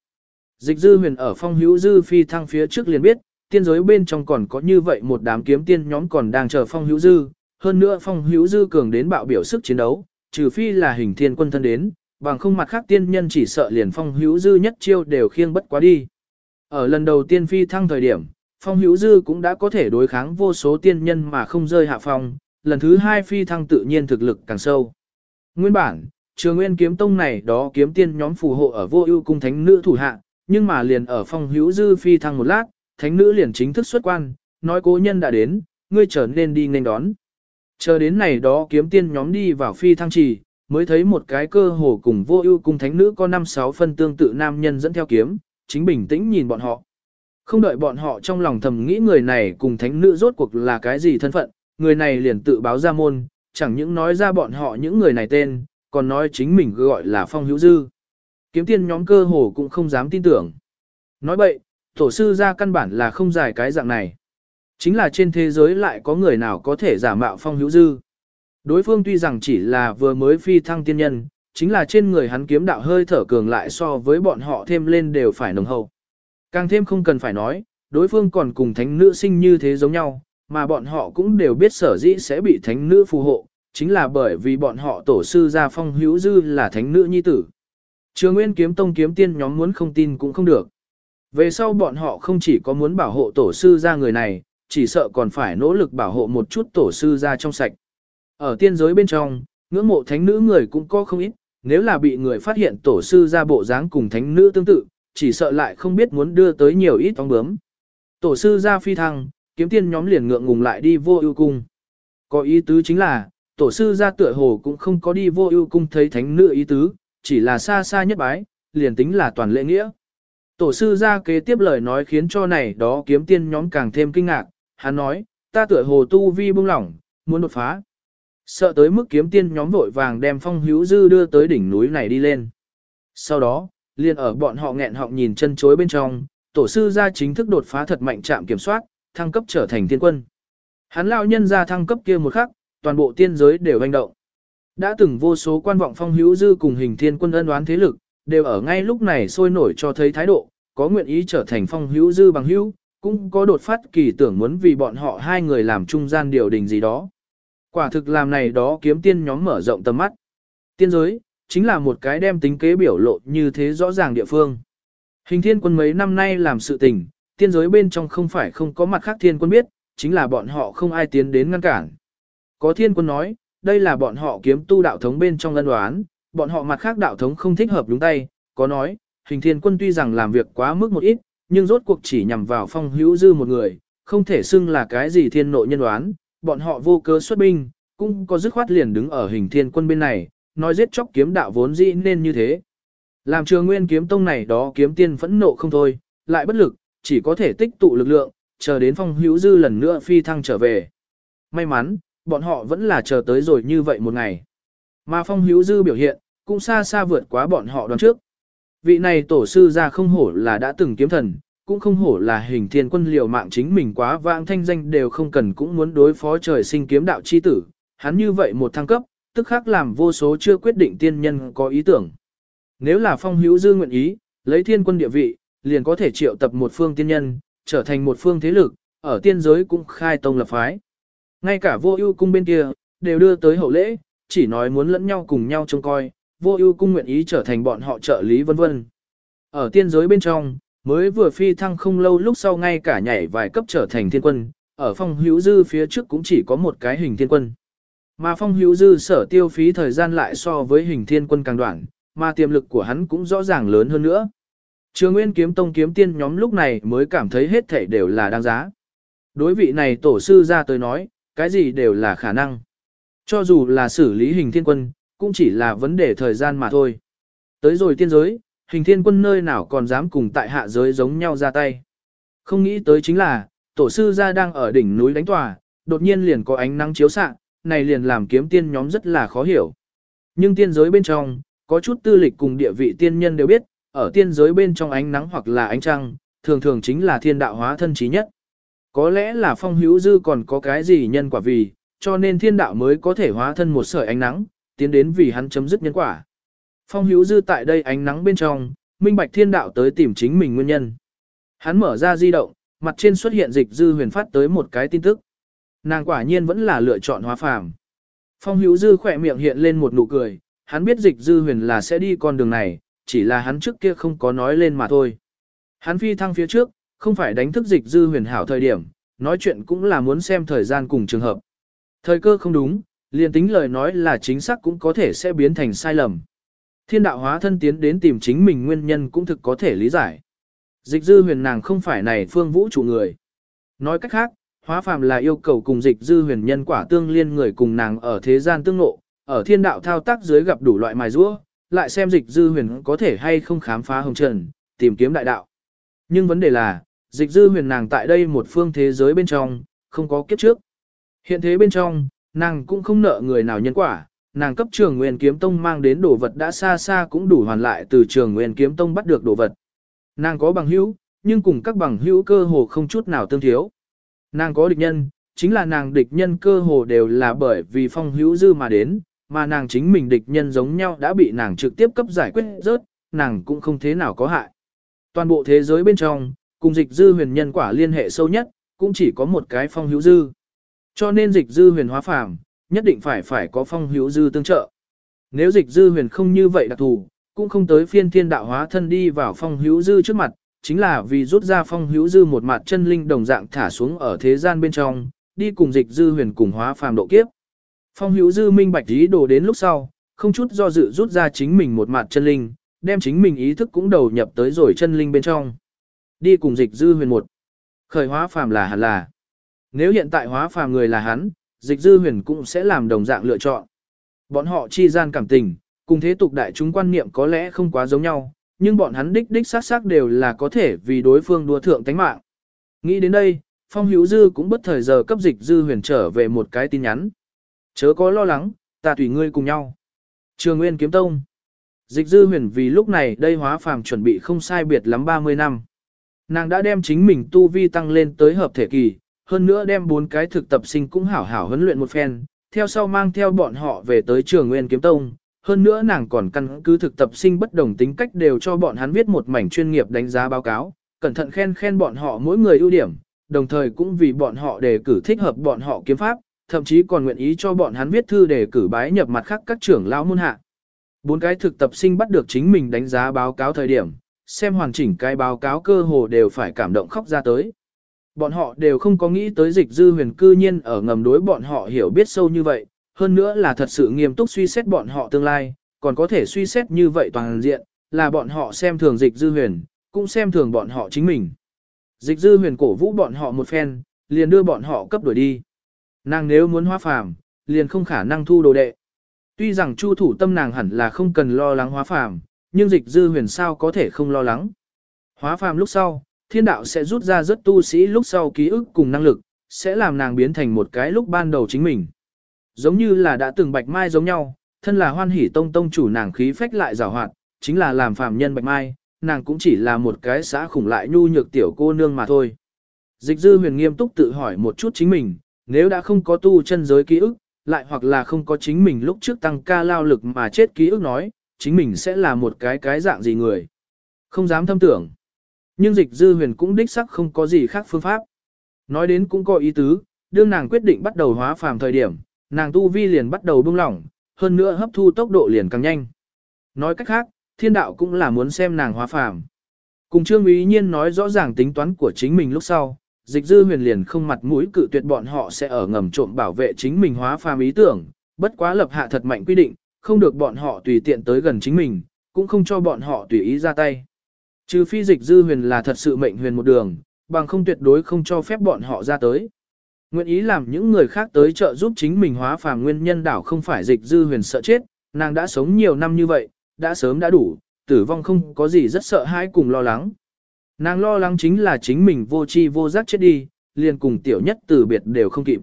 [SPEAKER 1] Dịch dư huyền ở phong hữu dư phi thăng phía trước liền biết, tiên giới bên trong còn có như vậy một đám kiếm tiên nhóm còn đang chờ phong hữu dư, hơn nữa phong hữu dư cường đến bạo biểu sức chiến đấu, trừ phi là hình thiên quân thân đến, bằng không mặt khác tiên nhân chỉ sợ liền phong hữu dư nhất chiêu đều khiêng bất quá đi. Ở lần đầu tiên phi thăng thời điểm, phong hữu dư cũng đã có thể đối kháng vô số tiên nhân mà không rơi hạ phong, lần thứ hai phi thăng tự nhiên thực lực càng sâu. Nguyên bản, trường nguyên kiếm tông này đó kiếm tiên nhóm phù hộ ở vô ưu cung thánh nữ thủ hạ, nhưng mà liền ở phong hữu dư phi thăng một lát, thánh nữ liền chính thức xuất quan, nói cố nhân đã đến, ngươi trở nên đi nên đón. Chờ đến này đó kiếm tiên nhóm đi vào phi thăng trì, mới thấy một cái cơ hồ cùng vô ưu cung thánh nữ có 5-6 phân tương tự nam nhân dẫn theo kiếm, chính bình tĩnh nhìn bọn họ. Không đợi bọn họ trong lòng thầm nghĩ người này cùng thánh nữ rốt cuộc là cái gì thân phận, người này liền tự báo ra môn, chẳng những nói ra bọn họ những người này tên, còn nói chính mình gọi là Phong Hữu Dư. Kiếm tiên nhóm cơ hồ cũng không dám tin tưởng. Nói bậy, tổ sư ra căn bản là không giải cái dạng này. Chính là trên thế giới lại có người nào có thể giả mạo Phong Hữu Dư. Đối phương tuy rằng chỉ là vừa mới phi thăng tiên nhân, chính là trên người hắn kiếm đạo hơi thở cường lại so với bọn họ thêm lên đều phải nồng hậu. Càng thêm không cần phải nói, đối phương còn cùng thánh nữ sinh như thế giống nhau, mà bọn họ cũng đều biết sở dĩ sẽ bị thánh nữ phù hộ, chính là bởi vì bọn họ tổ sư gia phong hữu dư là thánh nữ nhi tử. Trường Nguyên kiếm tông kiếm tiên nhóm muốn không tin cũng không được. Về sau bọn họ không chỉ có muốn bảo hộ tổ sư gia người này, chỉ sợ còn phải nỗ lực bảo hộ một chút tổ sư gia trong sạch. Ở tiên giới bên trong, ngưỡng mộ thánh nữ người cũng có không ít, nếu là bị người phát hiện tổ sư gia bộ dáng cùng thánh nữ tương tự, chỉ sợ lại không biết muốn đưa tới nhiều ít óng bướm. Tổ sư gia phi thăng, kiếm tiên nhóm liền ngượng ngùng lại đi vô ưu cung. Có ý tứ chính là, tổ sư gia tựa hồ cũng không có đi vô ưu cung thấy thánh nữ ý tứ, chỉ là xa xa nhất bái, liền tính là toàn lễ nghĩa. Tổ sư gia kế tiếp lời nói khiến cho này đó kiếm tiên nhóm càng thêm kinh ngạc, hắn nói, ta tựa hồ tu vi bung lỏng, muốn đột phá. Sợ tới mức kiếm tiên nhóm vội vàng đem phong hữu dư đưa tới đỉnh núi này đi lên. Sau đó, liền ở bọn họ nghẹn họng nhìn chân chối bên trong, tổ sư gia chính thức đột phá thật mạnh trạm kiểm soát, thăng cấp trở thành tiên quân. Hắn lão nhân ra thăng cấp kia một khắc, toàn bộ tiên giới đều hành động. Đã từng vô số quan vọng phong hữu dư cùng hình thiên quân ân đoán thế lực, đều ở ngay lúc này sôi nổi cho thấy thái độ, có nguyện ý trở thành phong hữu dư bằng hữu, cũng có đột phát kỳ tưởng muốn vì bọn họ hai người làm trung gian điều đình gì đó. Quả thực làm này đó kiếm tiên nhóm mở rộng tầm mắt. Tiên giới, chính là một cái đem tính kế biểu lộ như thế rõ ràng địa phương. Hình thiên quân mấy năm nay làm sự tình, tiên giới bên trong không phải không có mặt khác thiên quân biết, chính là bọn họ không ai tiến đến ngăn cản. Có thiên quân nói, đây là bọn họ kiếm tu đạo thống bên trong lân đoán, bọn họ mặt khác đạo thống không thích hợp đúng tay, có nói, hình thiên quân tuy rằng làm việc quá mức một ít, nhưng rốt cuộc chỉ nhằm vào phong hữu dư một người, không thể xưng là cái gì thiên nội nhân đoán, bọn họ vô cớ xuất binh, cũng có dứt khoát liền đứng ở hình thiên quân bên này, nói giết chóc kiếm đạo vốn dĩ nên như thế. Làm trường nguyên kiếm tông này đó kiếm tiên phẫn nộ không thôi, lại bất lực, chỉ có thể tích tụ lực lượng, chờ đến phong hữu dư lần nữa phi thăng trở về. May mắn, bọn họ vẫn là chờ tới rồi như vậy một ngày. Mà phong hữu dư biểu hiện, cũng xa xa vượt quá bọn họ đoán trước. Vị này tổ sư ra không hổ là đã từng kiếm thần, cũng không hổ là hình thiên quân liều mạng chính mình quá vãng thanh danh đều không cần cũng muốn đối phó trời sinh kiếm đạo chi tử. Hắn như vậy một thăng cấp, tức khắc làm vô số chưa quyết định tiên nhân có ý tưởng. Nếu là phong hữu dư nguyện ý, lấy thiên quân địa vị, liền có thể triệu tập một phương tiên nhân, trở thành một phương thế lực, ở tiên giới cũng khai tông lập phái. Ngay cả vô ưu cung bên kia, đều đưa tới hậu lễ, chỉ nói muốn lẫn nhau cùng nhau trông coi, vô ưu cung nguyện ý trở thành bọn họ trợ lý vân vân. Ở tiên giới bên trong, mới vừa phi thăng không lâu lúc sau ngay cả nhảy vài cấp trở thành thiên quân, ở phong hữu dư phía trước cũng chỉ có một cái hình thiên quân. Mà phong hữu dư sở tiêu phí thời gian lại so với hình thiên quân càng đoạn, mà tiềm lực của hắn cũng rõ ràng lớn hơn nữa. Trường Nguyên kiếm tông kiếm tiên nhóm lúc này mới cảm thấy hết thảy đều là đáng giá. Đối vị này tổ sư ra tới nói, cái gì đều là khả năng. Cho dù là xử lý hình thiên quân, cũng chỉ là vấn đề thời gian mà thôi. Tới rồi tiên giới, hình thiên quân nơi nào còn dám cùng tại hạ giới giống nhau ra tay. Không nghĩ tới chính là, tổ sư ra đang ở đỉnh núi đánh tòa, đột nhiên liền có ánh nắng chiếu xạ, này liền làm kiếm tiên nhóm rất là khó hiểu. Nhưng tiên giới bên trong, có chút tư lịch cùng địa vị tiên nhân đều biết, ở tiên giới bên trong ánh nắng hoặc là ánh trăng, thường thường chính là thiên đạo hóa thân trí nhất. Có lẽ là phong hữu dư còn có cái gì nhân quả vì, cho nên thiên đạo mới có thể hóa thân một sợi ánh nắng, tiến đến vì hắn chấm dứt nhân quả. Phong hữu dư tại đây ánh nắng bên trong, minh bạch thiên đạo tới tìm chính mình nguyên nhân. Hắn mở ra di động, mặt trên xuất hiện dịch dư huyền phát tới một cái tin tức. Nàng quả nhiên vẫn là lựa chọn hóa phàm. Phong hữu dư khỏe miệng hiện lên một nụ cười, hắn biết dịch dư huyền là sẽ đi con đường này, chỉ là hắn trước kia không có nói lên mà thôi. Hắn phi thăng phía trước, không phải đánh thức dịch dư huyền hảo thời điểm, nói chuyện cũng là muốn xem thời gian cùng trường hợp. Thời cơ không đúng, liền tính lời nói là chính xác cũng có thể sẽ biến thành sai lầm. Thiên đạo hóa thân tiến đến tìm chính mình nguyên nhân cũng thực có thể lý giải. Dịch dư huyền nàng không phải này phương vũ chủ người. Nói cách khác, hóa phàm là yêu cầu cùng dịch dư huyền nhân quả tương liên người cùng nàng ở thế gian tương ngộ, ở thiên đạo thao tác dưới gặp đủ loại mài rũa, lại xem dịch dư huyền có thể hay không khám phá hồng trần, tìm kiếm đại đạo. Nhưng vấn đề là, dịch dư huyền nàng tại đây một phương thế giới bên trong, không có kiếp trước. Hiện thế bên trong, nàng cũng không nợ người nào nhân quả, nàng cấp trường nguyên kiếm tông mang đến đồ vật đã xa xa cũng đủ hoàn lại từ trường nguyên kiếm tông bắt được đồ vật. Nàng có bằng hữu, nhưng cùng các bằng hữu cơ hồ không chút nào tương thiếu. Nàng có địch nhân, chính là nàng địch nhân cơ hồ đều là bởi vì phong hữu dư mà đến, mà nàng chính mình địch nhân giống nhau đã bị nàng trực tiếp cấp giải quyết rớt, nàng cũng không thế nào có hại. Toàn bộ thế giới bên trong, cùng dịch dư huyền nhân quả liên hệ sâu nhất, cũng chỉ có một cái phong hữu dư. Cho nên dịch dư huyền hóa phàm, nhất định phải phải có phong hữu dư tương trợ. Nếu dịch dư huyền không như vậy đặc thù, cũng không tới phiên thiên đạo hóa thân đi vào phong hữu dư trước mặt, chính là vì rút ra phong hữu dư một mặt chân linh đồng dạng thả xuống ở thế gian bên trong, đi cùng dịch dư huyền cùng hóa phàm độ kiếp. Phong hữu dư minh bạch ý đồ đến lúc sau, không chút do dự rút ra chính mình một mặt chân linh, đem chính mình ý thức cũng đầu nhập tới rồi chân linh bên trong. Đi cùng dịch dư huyền một. Khởi hóa phàm là hẳn là. Nếu hiện tại hóa phàm người là hắn, dịch dư huyền cũng sẽ làm đồng dạng lựa chọn. Bọn họ chi gian cảm tình, cùng thế tục đại chúng quan niệm có lẽ không quá giống nhau, nhưng bọn hắn đích đích sát sát đều là có thể vì đối phương đua thượng tánh mạng. Nghĩ đến đây, Phong Hữu Dư cũng bất thời giờ cấp dịch dư huyền trở về một cái tin nhắn. Chớ có lo lắng, ta tùy ngươi cùng nhau. Trường Nguyên Kiếm Tông. Dịch dư huyền vì lúc này đây hóa phàm chuẩn bị không sai biệt lắm 30 năm. Nàng đã đem chính mình tu vi tăng lên tới hợp thể kỳ, hơn nữa đem bốn cái thực tập sinh cũng hảo hảo huấn luyện một phen, theo sau mang theo bọn họ về tới trường Nguyên Kiếm Tông. Hơn nữa nàng còn căn cứ thực tập sinh bất đồng tính cách đều cho bọn hắn viết một mảnh chuyên nghiệp đánh giá báo cáo, cẩn thận khen khen bọn họ mỗi người ưu điểm, đồng thời cũng vì bọn họ đề cử thích hợp bọn họ kiếm pháp, thậm chí còn nguyện ý cho bọn hắn viết thư đề cử bái nhập mặt khác các trưởng lão môn hạ. Bốn cái thực tập sinh bắt được chính mình đánh giá báo cáo thời điểm, xem hoàn chỉnh cái báo cáo cơ hồ đều phải cảm động khóc ra tới. Bọn họ đều không có nghĩ tới dịch dư huyền cư nhiên ở ngầm đối bọn họ hiểu biết sâu như vậy, hơn nữa là thật sự nghiêm túc suy xét bọn họ tương lai, còn có thể suy xét như vậy toàn diện, là bọn họ xem thường dịch dư huyền, cũng xem thường bọn họ chính mình. Dịch dư huyền cổ vũ bọn họ một phen, liền đưa bọn họ cấp đuổi đi. Nàng nếu muốn hóa phàm, liền không khả năng thu đồ đệ. Tuy rằng chu thủ tâm nàng hẳn là không cần lo lắng hóa phàm, nhưng dịch dư huyền sao có thể không lo lắng. Hóa phàm lúc sau, thiên đạo sẽ rút ra rất tu sĩ lúc sau ký ức cùng năng lực, sẽ làm nàng biến thành một cái lúc ban đầu chính mình. Giống như là đã từng bạch mai giống nhau, thân là hoan hỷ tông tông chủ nàng khí phách lại rào hoạt, chính là làm phàm nhân bạch mai, nàng cũng chỉ là một cái xã khủng lại nhu nhược tiểu cô nương mà thôi. Dịch dư huyền nghiêm túc tự hỏi một chút chính mình, nếu đã không có tu chân giới ký ức, lại hoặc là không có chính mình lúc trước tăng ca lao lực mà chết ký ức nói, chính mình sẽ là một cái cái dạng gì người. Không dám thâm tưởng. Nhưng dịch dư huyền cũng đích sắc không có gì khác phương pháp. Nói đến cũng có ý tứ, đương nàng quyết định bắt đầu hóa phàm thời điểm, nàng tu vi liền bắt đầu buông lỏng, hơn nữa hấp thu tốc độ liền càng nhanh. Nói cách khác, thiên đạo cũng là muốn xem nàng hóa phàm. Cùng Trương Ý Nhiên nói rõ ràng tính toán của chính mình lúc sau, dịch dư huyền liền không mặt mũi cự tuyệt bọn họ sẽ ở ngầm trộm bảo vệ chính mình hóa phàm ý tưởng, bất quá lập hạ thật mạnh quy định, không được bọn họ tùy tiện tới gần chính mình, cũng không cho bọn họ tùy ý ra tay. Trừ phi dịch dư huyền là thật sự mệnh huyền một đường, bằng không tuyệt đối không cho phép bọn họ ra tới. Nguyện ý làm những người khác tới trợ giúp chính mình hóa phàm nguyên nhân đảo không phải dịch dư huyền sợ chết, nàng đã sống nhiều năm như vậy, đã sớm đã đủ, tử vong không có gì rất sợ hãi cùng lo lắng. Nàng lo lắng chính là chính mình vô chi vô giác chết đi, liền cùng tiểu nhất từ biệt đều không kịp.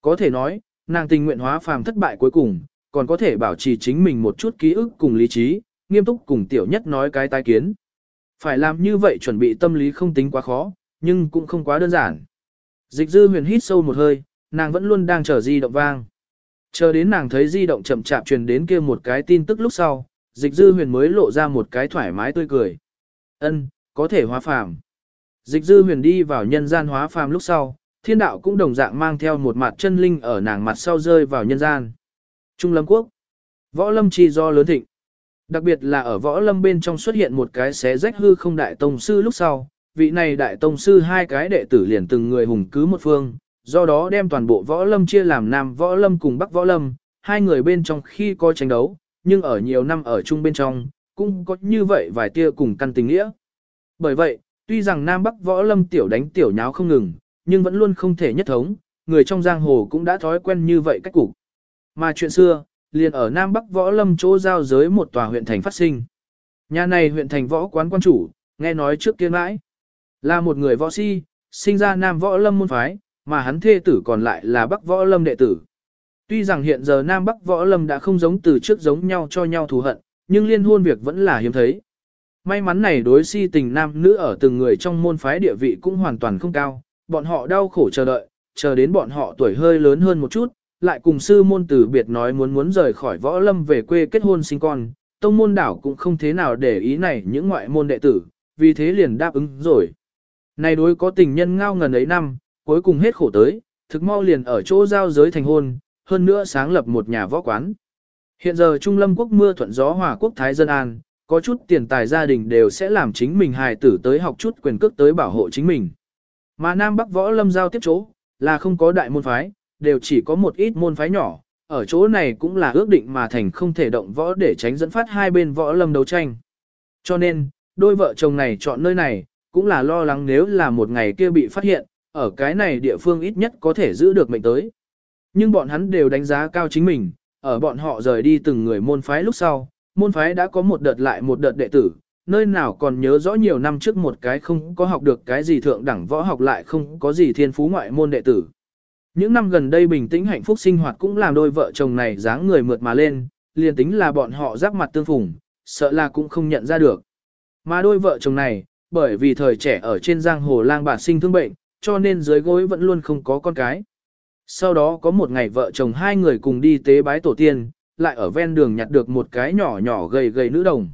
[SPEAKER 1] Có thể nói, nàng tình nguyện hóa phàm thất bại cuối cùng, còn có thể bảo trì chính mình một chút ký ức cùng lý trí, nghiêm túc cùng tiểu nhất nói cái tai kiến. Phải làm như vậy chuẩn bị tâm lý không tính quá khó, nhưng cũng không quá đơn giản. Dịch dư huyền hít sâu một hơi, nàng vẫn luôn đang chờ di động vang. Chờ đến nàng thấy di động chậm chạp truyền đến kia một cái tin tức lúc sau, dịch dư huyền mới lộ ra một cái thoải mái tươi cười. Ân, có thể hóa phàm. Dịch dư huyền đi vào nhân gian hóa phàm lúc sau, thiên đạo cũng đồng dạng mang theo một mặt chân linh ở nàng mặt sau rơi vào nhân gian. Trung lâm quốc. Võ lâm chi do lớn thịnh. Đặc biệt là ở võ lâm bên trong xuất hiện một cái xé rách hư không đại tông sư lúc sau, vị này đại tông sư hai cái đệ tử liền từng người hùng cứ một phương, do đó đem toàn bộ võ lâm chia làm nam võ lâm cùng bắc võ lâm, hai người bên trong khi có tranh đấu, nhưng ở nhiều năm ở chung bên trong, cũng có như vậy vài tia cùng căn tình nghĩa. Bởi vậy, tuy rằng nam bắc võ lâm tiểu đánh tiểu nháo không ngừng, nhưng vẫn luôn không thể nhất thống, người trong giang hồ cũng đã thói quen như vậy cách cục. Mà chuyện xưa, liền ở Nam Bắc Võ Lâm chỗ giao giới một tòa huyện thành phát sinh. Nhà này huyện thành võ quán quan chủ, nghe nói trước kia mãi. Là một người võ si, sinh ra nam võ lâm môn phái, mà hắn thê tử còn lại là bắc võ lâm đệ tử. Tuy rằng hiện giờ nam bắc võ lâm đã không giống từ trước giống nhau cho nhau thù hận, nhưng liên hôn việc vẫn là hiếm thấy. May mắn này đối si tình nam nữ ở từng người trong môn phái địa vị cũng hoàn toàn không cao, bọn họ đau khổ chờ đợi, chờ đến bọn họ tuổi hơi lớn hơn một chút, lại cùng sư môn tử biệt nói muốn muốn rời khỏi võ lâm về quê kết hôn sinh con, tông môn đảo cũng không thế nào để ý này những ngoại môn đệ tử, vì thế liền đáp ứng rồi. Này đối có tình nhân ngao ngần ấy năm, cuối cùng hết khổ tới, thực mau liền ở chỗ giao giới thành hôn, hơn nữa sáng lập một nhà võ quán. Hiện giờ Trung Lâm quốc mưa thuận gió hòa quốc Thái Dân An, có chút tiền tài gia đình đều sẽ làm chính mình hài tử tới học chút quyền cước tới bảo hộ chính mình. Mà Nam Bắc võ lâm giao tiếp chỗ, là không có đại môn phái, đều chỉ có một ít môn phái nhỏ, ở chỗ này cũng là ước định mà thành không thể động võ để tránh dẫn phát hai bên võ lâm đấu tranh. Cho nên, đôi vợ chồng này chọn nơi này, cũng là lo lắng nếu là một ngày kia bị phát hiện, ở cái này địa phương ít nhất có thể giữ được mệnh tới. Nhưng bọn hắn đều đánh giá cao chính mình, ở bọn họ rời đi từng người môn phái lúc sau, môn phái đã có một đợt lại một đợt đệ tử, nơi nào còn nhớ rõ nhiều năm trước một cái không có học được cái gì thượng đẳng võ học lại không có gì thiên phú ngoại môn đệ tử. Những năm gần đây bình tĩnh hạnh phúc sinh hoạt cũng làm đôi vợ chồng này dáng người mượt mà lên, liền tính là bọn họ giáp mặt tương phùng, sợ là cũng không nhận ra được. Mà đôi vợ chồng này, bởi vì thời trẻ ở trên giang hồ lang bản sinh thương bệnh, cho nên dưới gối vẫn luôn không có con cái. Sau đó có một ngày vợ chồng hai người cùng đi tế bái tổ tiên, lại ở ven đường nhặt được một cái nhỏ nhỏ gầy gầy nữ đồng.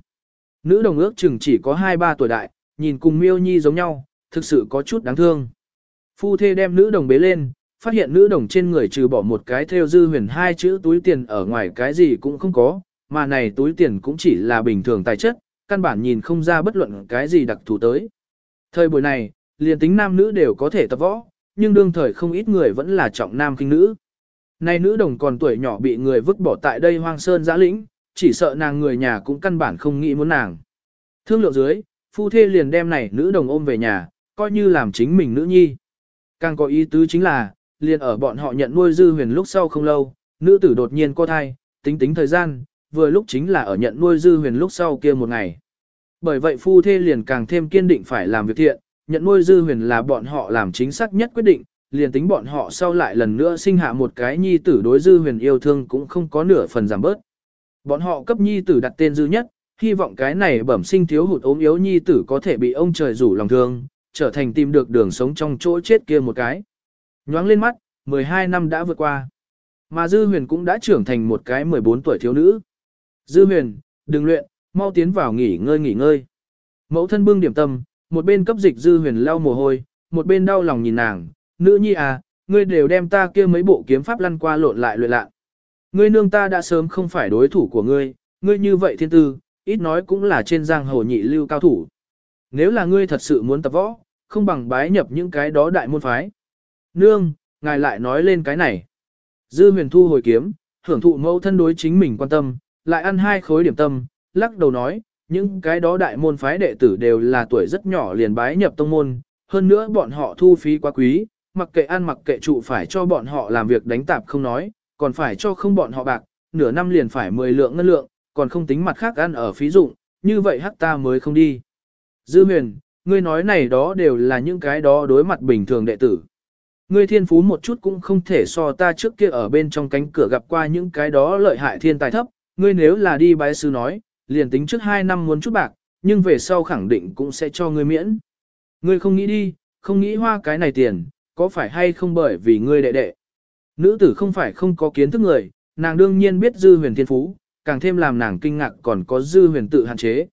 [SPEAKER 1] Nữ đồng ước chừng chỉ có 2-3 tuổi đại, nhìn cùng miêu nhi giống nhau, thực sự có chút đáng thương. Phu thê đem nữ đồng bế lên, phát hiện nữ đồng trên người trừ bỏ một cái theo dư huyền hai chữ túi tiền ở ngoài cái gì cũng không có, mà này túi tiền cũng chỉ là bình thường tài chất, căn bản nhìn không ra bất luận cái gì đặc thù tới. Thời buổi này, liền tính nam nữ đều có thể tập võ, nhưng đương thời không ít người vẫn là trọng nam kinh nữ. nay nữ đồng còn tuổi nhỏ bị người vứt bỏ tại đây hoang sơn giã lĩnh, chỉ sợ nàng người nhà cũng căn bản không nghĩ muốn nàng. Thương lượng dưới, phu thê liền đem này nữ đồng ôm về nhà, coi như làm chính mình nữ nhi. Càng có ý tứ chính là, liền ở bọn họ nhận nuôi dư huyền lúc sau không lâu, nữ tử đột nhiên có thai, tính tính thời gian, vừa lúc chính là ở nhận nuôi dư huyền lúc sau kia một ngày. Bởi vậy phu thê liền càng thêm kiên định phải làm việc thiện, nhận nuôi dư huyền là bọn họ làm chính xác nhất quyết định, liền tính bọn họ sau lại lần nữa sinh hạ một cái nhi tử đối dư huyền yêu thương cũng không có nửa phần giảm bớt. Bọn họ cấp nhi tử đặt tên dư nhất, hy vọng cái này bẩm sinh thiếu hụt ốm yếu nhi tử có thể bị ông trời rủ lòng thương, trở thành tìm được đường sống trong chỗ chết kia một cái. Nhoáng lên mắt, 12 năm đã vượt qua. Mà Dư Huyền cũng đã trưởng thành một cái 14 tuổi thiếu nữ. Dư Huyền, đừng luyện, mau tiến vào nghỉ ngơi nghỉ ngơi. Mẫu thân bưng điểm tâm, một bên cấp dịch Dư Huyền lau mồ hôi, một bên đau lòng nhìn nàng, nữ nhi à, ngươi đều đem ta kia mấy bộ kiếm pháp lăn qua lộn lại luyện lạ. Ngươi nương ta đã sớm không phải đối thủ của ngươi, ngươi như vậy thiên tư, ít nói cũng là trên giang hồ nhị lưu cao thủ. Nếu là ngươi thật sự muốn tập võ, không bằng bái nhập những cái đó đại môn phái. Nương, ngài lại nói lên cái này. Dư huyền thu hồi kiếm, hưởng thụ mẫu thân đối chính mình quan tâm, lại ăn hai khối điểm tâm, lắc đầu nói, những cái đó đại môn phái đệ tử đều là tuổi rất nhỏ liền bái nhập tông môn, hơn nữa bọn họ thu phí quá quý, mặc kệ ăn mặc kệ trụ phải cho bọn họ làm việc đánh tạp không nói, còn phải cho không bọn họ bạc, nửa năm liền phải 10 lượng ngân lượng, còn không tính mặt khác ăn ở phí dụng, như vậy hắc ta mới không đi. Dư huyền, ngươi nói này đó đều là những cái đó đối mặt bình thường đệ tử. Ngươi thiên phú một chút cũng không thể so ta trước kia ở bên trong cánh cửa gặp qua những cái đó lợi hại thiên tài thấp, ngươi nếu là đi bái sư nói, liền tính trước 2 năm muốn chút bạc, nhưng về sau khẳng định cũng sẽ cho ngươi miễn. Ngươi không nghĩ đi, không nghĩ hoa cái này tiền, có phải hay không bởi vì ngươi đệ đệ. Nữ tử không phải không có kiến thức người, nàng đương nhiên biết dư huyền thiên phú, càng thêm làm nàng kinh ngạc còn có dư huyền tự hạn chế.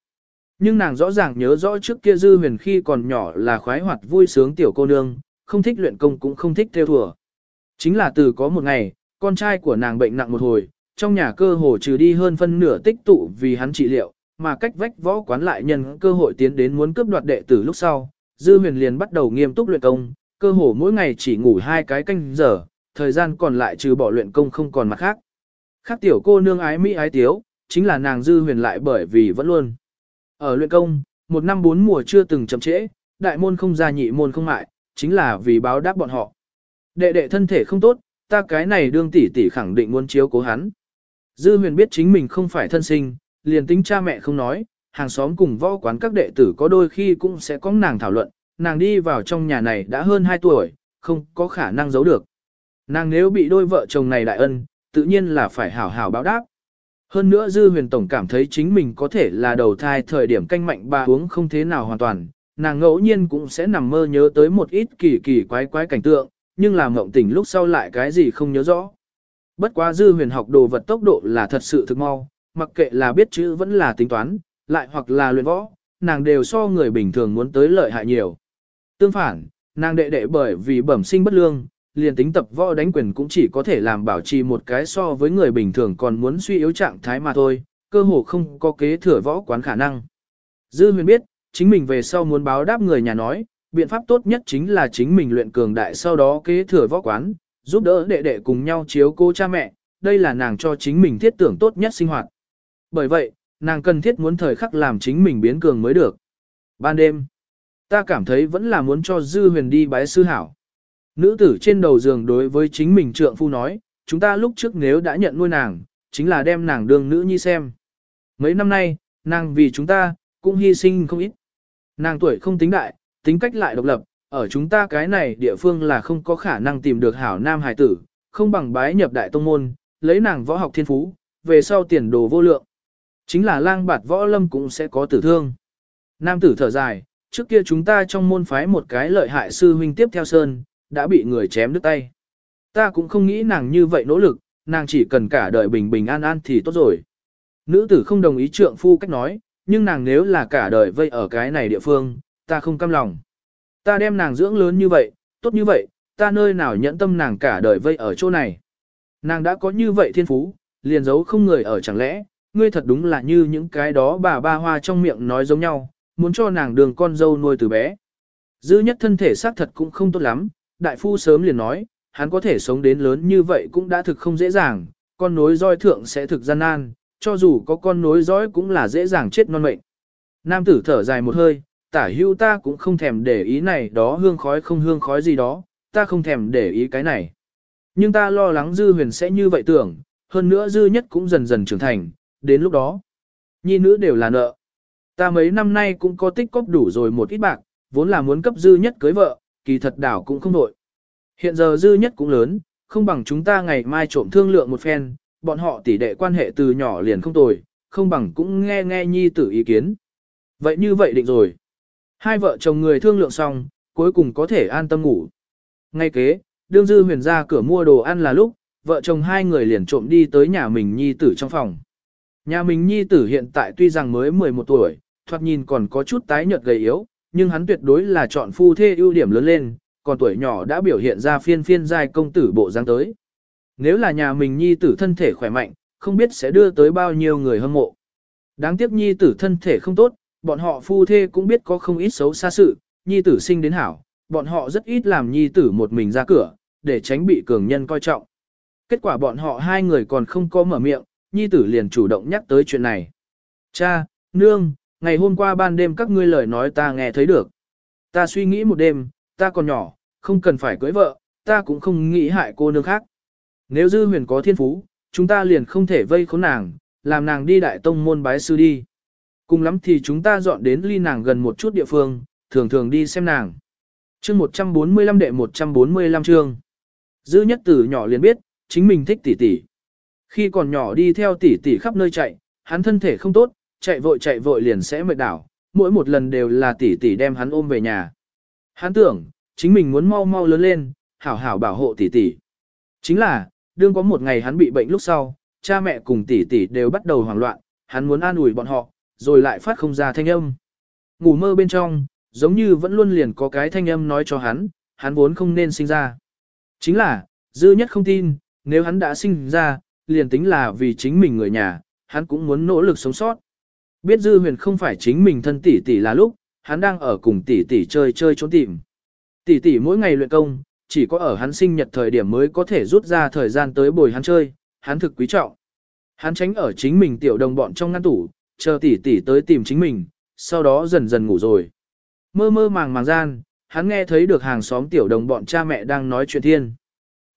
[SPEAKER 1] Nhưng nàng rõ ràng nhớ rõ trước kia dư huyền khi còn nhỏ là khoái hoạt vui sướng tiểu cô nương, không thích luyện công cũng không thích theo thùa. Chính là từ có một ngày, con trai của nàng bệnh nặng một hồi, trong nhà cơ hồ trừ đi hơn phân nửa tích tụ vì hắn trị liệu, mà cách vách võ quán lại nhân cơ hội tiến đến muốn cướp đoạt đệ tử lúc sau, Dư Huyền liền bắt đầu nghiêm túc luyện công, cơ hồ mỗi ngày chỉ ngủ hai cái canh giờ, thời gian còn lại trừ bỏ luyện công không còn mặt khác. Khác tiểu cô nương ái mỹ ái tiếu, chính là nàng Dư Huyền lại bởi vì vẫn luôn. Ở luyện công, một năm bốn mùa chưa từng chậm trễ, đại môn không ra nhị môn không mại, chính là vì báo đáp bọn họ. Đệ đệ thân thể không tốt, ta cái này đương tỷ tỷ khẳng định muốn chiếu cố hắn. Dư huyền biết chính mình không phải thân sinh, liền tính cha mẹ không nói, hàng xóm cùng võ quán các đệ tử có đôi khi cũng sẽ có nàng thảo luận, nàng đi vào trong nhà này đã hơn 2 tuổi, không có khả năng giấu được. Nàng nếu bị đôi vợ chồng này đại ân, tự nhiên là phải hảo hảo báo đáp. Hơn nữa Dư huyền tổng cảm thấy chính mình có thể là đầu thai thời điểm canh mạnh bà uống không thế nào hoàn toàn, nàng ngẫu nhiên cũng sẽ nằm mơ nhớ tới một ít kỳ kỳ quái quái cảnh tượng, nhưng làm ngộng tỉnh lúc sau lại cái gì không nhớ rõ. Bất quá Dư huyền học đồ vật tốc độ là thật sự thực mau, mặc kệ là biết chữ vẫn là tính toán, lại hoặc là luyện võ, nàng đều so người bình thường muốn tới lợi hại nhiều. Tương phản, nàng đệ đệ bởi vì bẩm sinh bất lương, liền tính tập võ đánh quyền cũng chỉ có thể làm bảo trì một cái so với người bình thường còn muốn suy yếu trạng thái mà thôi, cơ hồ không có kế thừa võ quán khả năng. Dư huyền biết, chính mình về sau muốn báo đáp người nhà nói, biện pháp tốt nhất chính là chính mình luyện cường đại sau đó kế thừa võ quán, giúp đỡ đệ đệ cùng nhau chiếu cô cha mẹ, đây là nàng cho chính mình thiết tưởng tốt nhất sinh hoạt. Bởi vậy, nàng cần thiết muốn thời khắc làm chính mình biến cường mới được. Ban đêm, ta cảm thấy vẫn là muốn cho Dư huyền đi bái sư hảo. Nữ tử trên đầu giường đối với chính mình trượng phu nói, chúng ta lúc trước nếu đã nhận nuôi nàng, chính là đem nàng đường nữ nhi xem. Mấy năm nay, nàng vì chúng ta, cũng hy sinh không ít. Nàng tuổi không tính đại, tính cách lại độc lập, ở chúng ta cái này địa phương là không có khả năng tìm được hảo nam hài tử, không bằng bái nhập đại tông môn, lấy nàng võ học thiên phú, về sau tiền đồ vô lượng. Chính là lang bạt võ lâm cũng sẽ có tử thương. Nam tử thở dài, trước kia chúng ta trong môn phái một cái lợi hại sư huynh tiếp theo sơn, đã bị người chém đứt tay. Ta cũng không nghĩ nàng như vậy nỗ lực, nàng chỉ cần cả đời bình bình an an thì tốt rồi. Nữ tử không đồng ý trượng phu cách nói, nhưng nàng nếu là cả đời vây ở cái này địa phương, ta không cam lòng. Ta đem nàng dưỡng lớn như vậy, tốt như vậy, ta nơi nào nhẫn tâm nàng cả đời vây ở chỗ này. Nàng đã có như vậy thiên phú, liền giấu không người ở chẳng lẽ, ngươi thật đúng là như những cái đó bà ba hoa trong miệng nói giống nhau, muốn cho nàng đường con dâu nuôi từ bé. Dư nhất thân thể xác thật cũng không tốt lắm, đại phu sớm liền nói, hắn có thể sống đến lớn như vậy cũng đã thực không dễ dàng, con nối roi thượng sẽ thực gian nan, cho dù có con nối dõi cũng là dễ dàng chết non mệnh. Nam tử thở dài một hơi, tả hưu ta cũng không thèm để ý này đó hương khói không hương khói gì đó, ta không thèm để ý cái này. Nhưng ta lo lắng dư huyền sẽ như vậy tưởng, hơn nữa dư nhất cũng dần dần trưởng thành, đến lúc đó, nhi nữ đều là nợ. Ta mấy năm nay cũng có tích cóp đủ rồi một ít bạc, vốn là muốn cấp dư nhất cưới vợ, kỳ thật đảo cũng không đội. Hiện giờ dư nhất cũng lớn, không bằng chúng ta ngày mai trộm thương lượng một phen, bọn họ tỷ đệ quan hệ từ nhỏ liền không tồi, không bằng cũng nghe nghe nhi tử ý kiến. Vậy như vậy định rồi. Hai vợ chồng người thương lượng xong, cuối cùng có thể an tâm ngủ. Ngay kế, đương dư huyền ra cửa mua đồ ăn là lúc, vợ chồng hai người liền trộm đi tới nhà mình nhi tử trong phòng. Nhà mình nhi tử hiện tại tuy rằng mới 11 tuổi, thoạt nhìn còn có chút tái nhợt gầy yếu, nhưng hắn tuyệt đối là chọn phu thê ưu điểm lớn lên, còn tuổi nhỏ đã biểu hiện ra phiên phiên giai công tử bộ dáng tới. Nếu là nhà mình nhi tử thân thể khỏe mạnh, không biết sẽ đưa tới bao nhiêu người hâm mộ. Đáng tiếc nhi tử thân thể không tốt, bọn họ phu thê cũng biết có không ít xấu xa sự, nhi tử sinh đến hảo, bọn họ rất ít làm nhi tử một mình ra cửa, để tránh bị cường nhân coi trọng. Kết quả bọn họ hai người còn không có mở miệng, nhi tử liền chủ động nhắc tới chuyện này. Cha, nương, ngày hôm qua ban đêm các ngươi lời nói ta nghe thấy được. Ta suy nghĩ một đêm, ta còn nhỏ, không cần phải cưới vợ, ta cũng không nghĩ hại cô nương khác. Nếu dư huyền có thiên phú, chúng ta liền không thể vây khốn nàng, làm nàng đi đại tông môn bái sư đi. Cùng lắm thì chúng ta dọn đến ly nàng gần một chút địa phương, thường thường đi xem nàng. chương 145 đệ 145 chương. Dư nhất tử nhỏ liền biết, chính mình thích tỷ tỷ. Khi còn nhỏ đi theo tỷ tỷ khắp nơi chạy, hắn thân thể không tốt, chạy vội chạy vội liền sẽ mệt đảo, mỗi một lần đều là tỷ tỷ đem hắn ôm về nhà. Hắn tưởng, chính mình muốn mau mau lớn lên, hảo hảo bảo hộ tỷ tỷ. Chính là, đương có một ngày hắn bị bệnh lúc sau, cha mẹ cùng tỷ tỷ đều bắt đầu hoảng loạn, hắn muốn an ủi bọn họ, rồi lại phát không ra thanh âm. Ngủ mơ bên trong, giống như vẫn luôn liền có cái thanh âm nói cho hắn, hắn vốn không nên sinh ra. Chính là, dư nhất không tin, nếu hắn đã sinh ra, liền tính là vì chính mình người nhà, hắn cũng muốn nỗ lực sống sót. Biết dư huyền không phải chính mình thân tỷ tỷ là lúc, hắn đang ở cùng tỷ tỷ chơi chơi trốn tìm. Tỷ tỷ mỗi ngày luyện công, chỉ có ở hắn sinh nhật thời điểm mới có thể rút ra thời gian tới bồi hắn chơi, hắn thực quý trọng. Hắn tránh ở chính mình tiểu đồng bọn trong ngăn tủ, chờ tỷ tỷ tới tìm chính mình, sau đó dần dần ngủ rồi. Mơ mơ màng màng gian, hắn nghe thấy được hàng xóm tiểu đồng bọn cha mẹ đang nói chuyện thiên.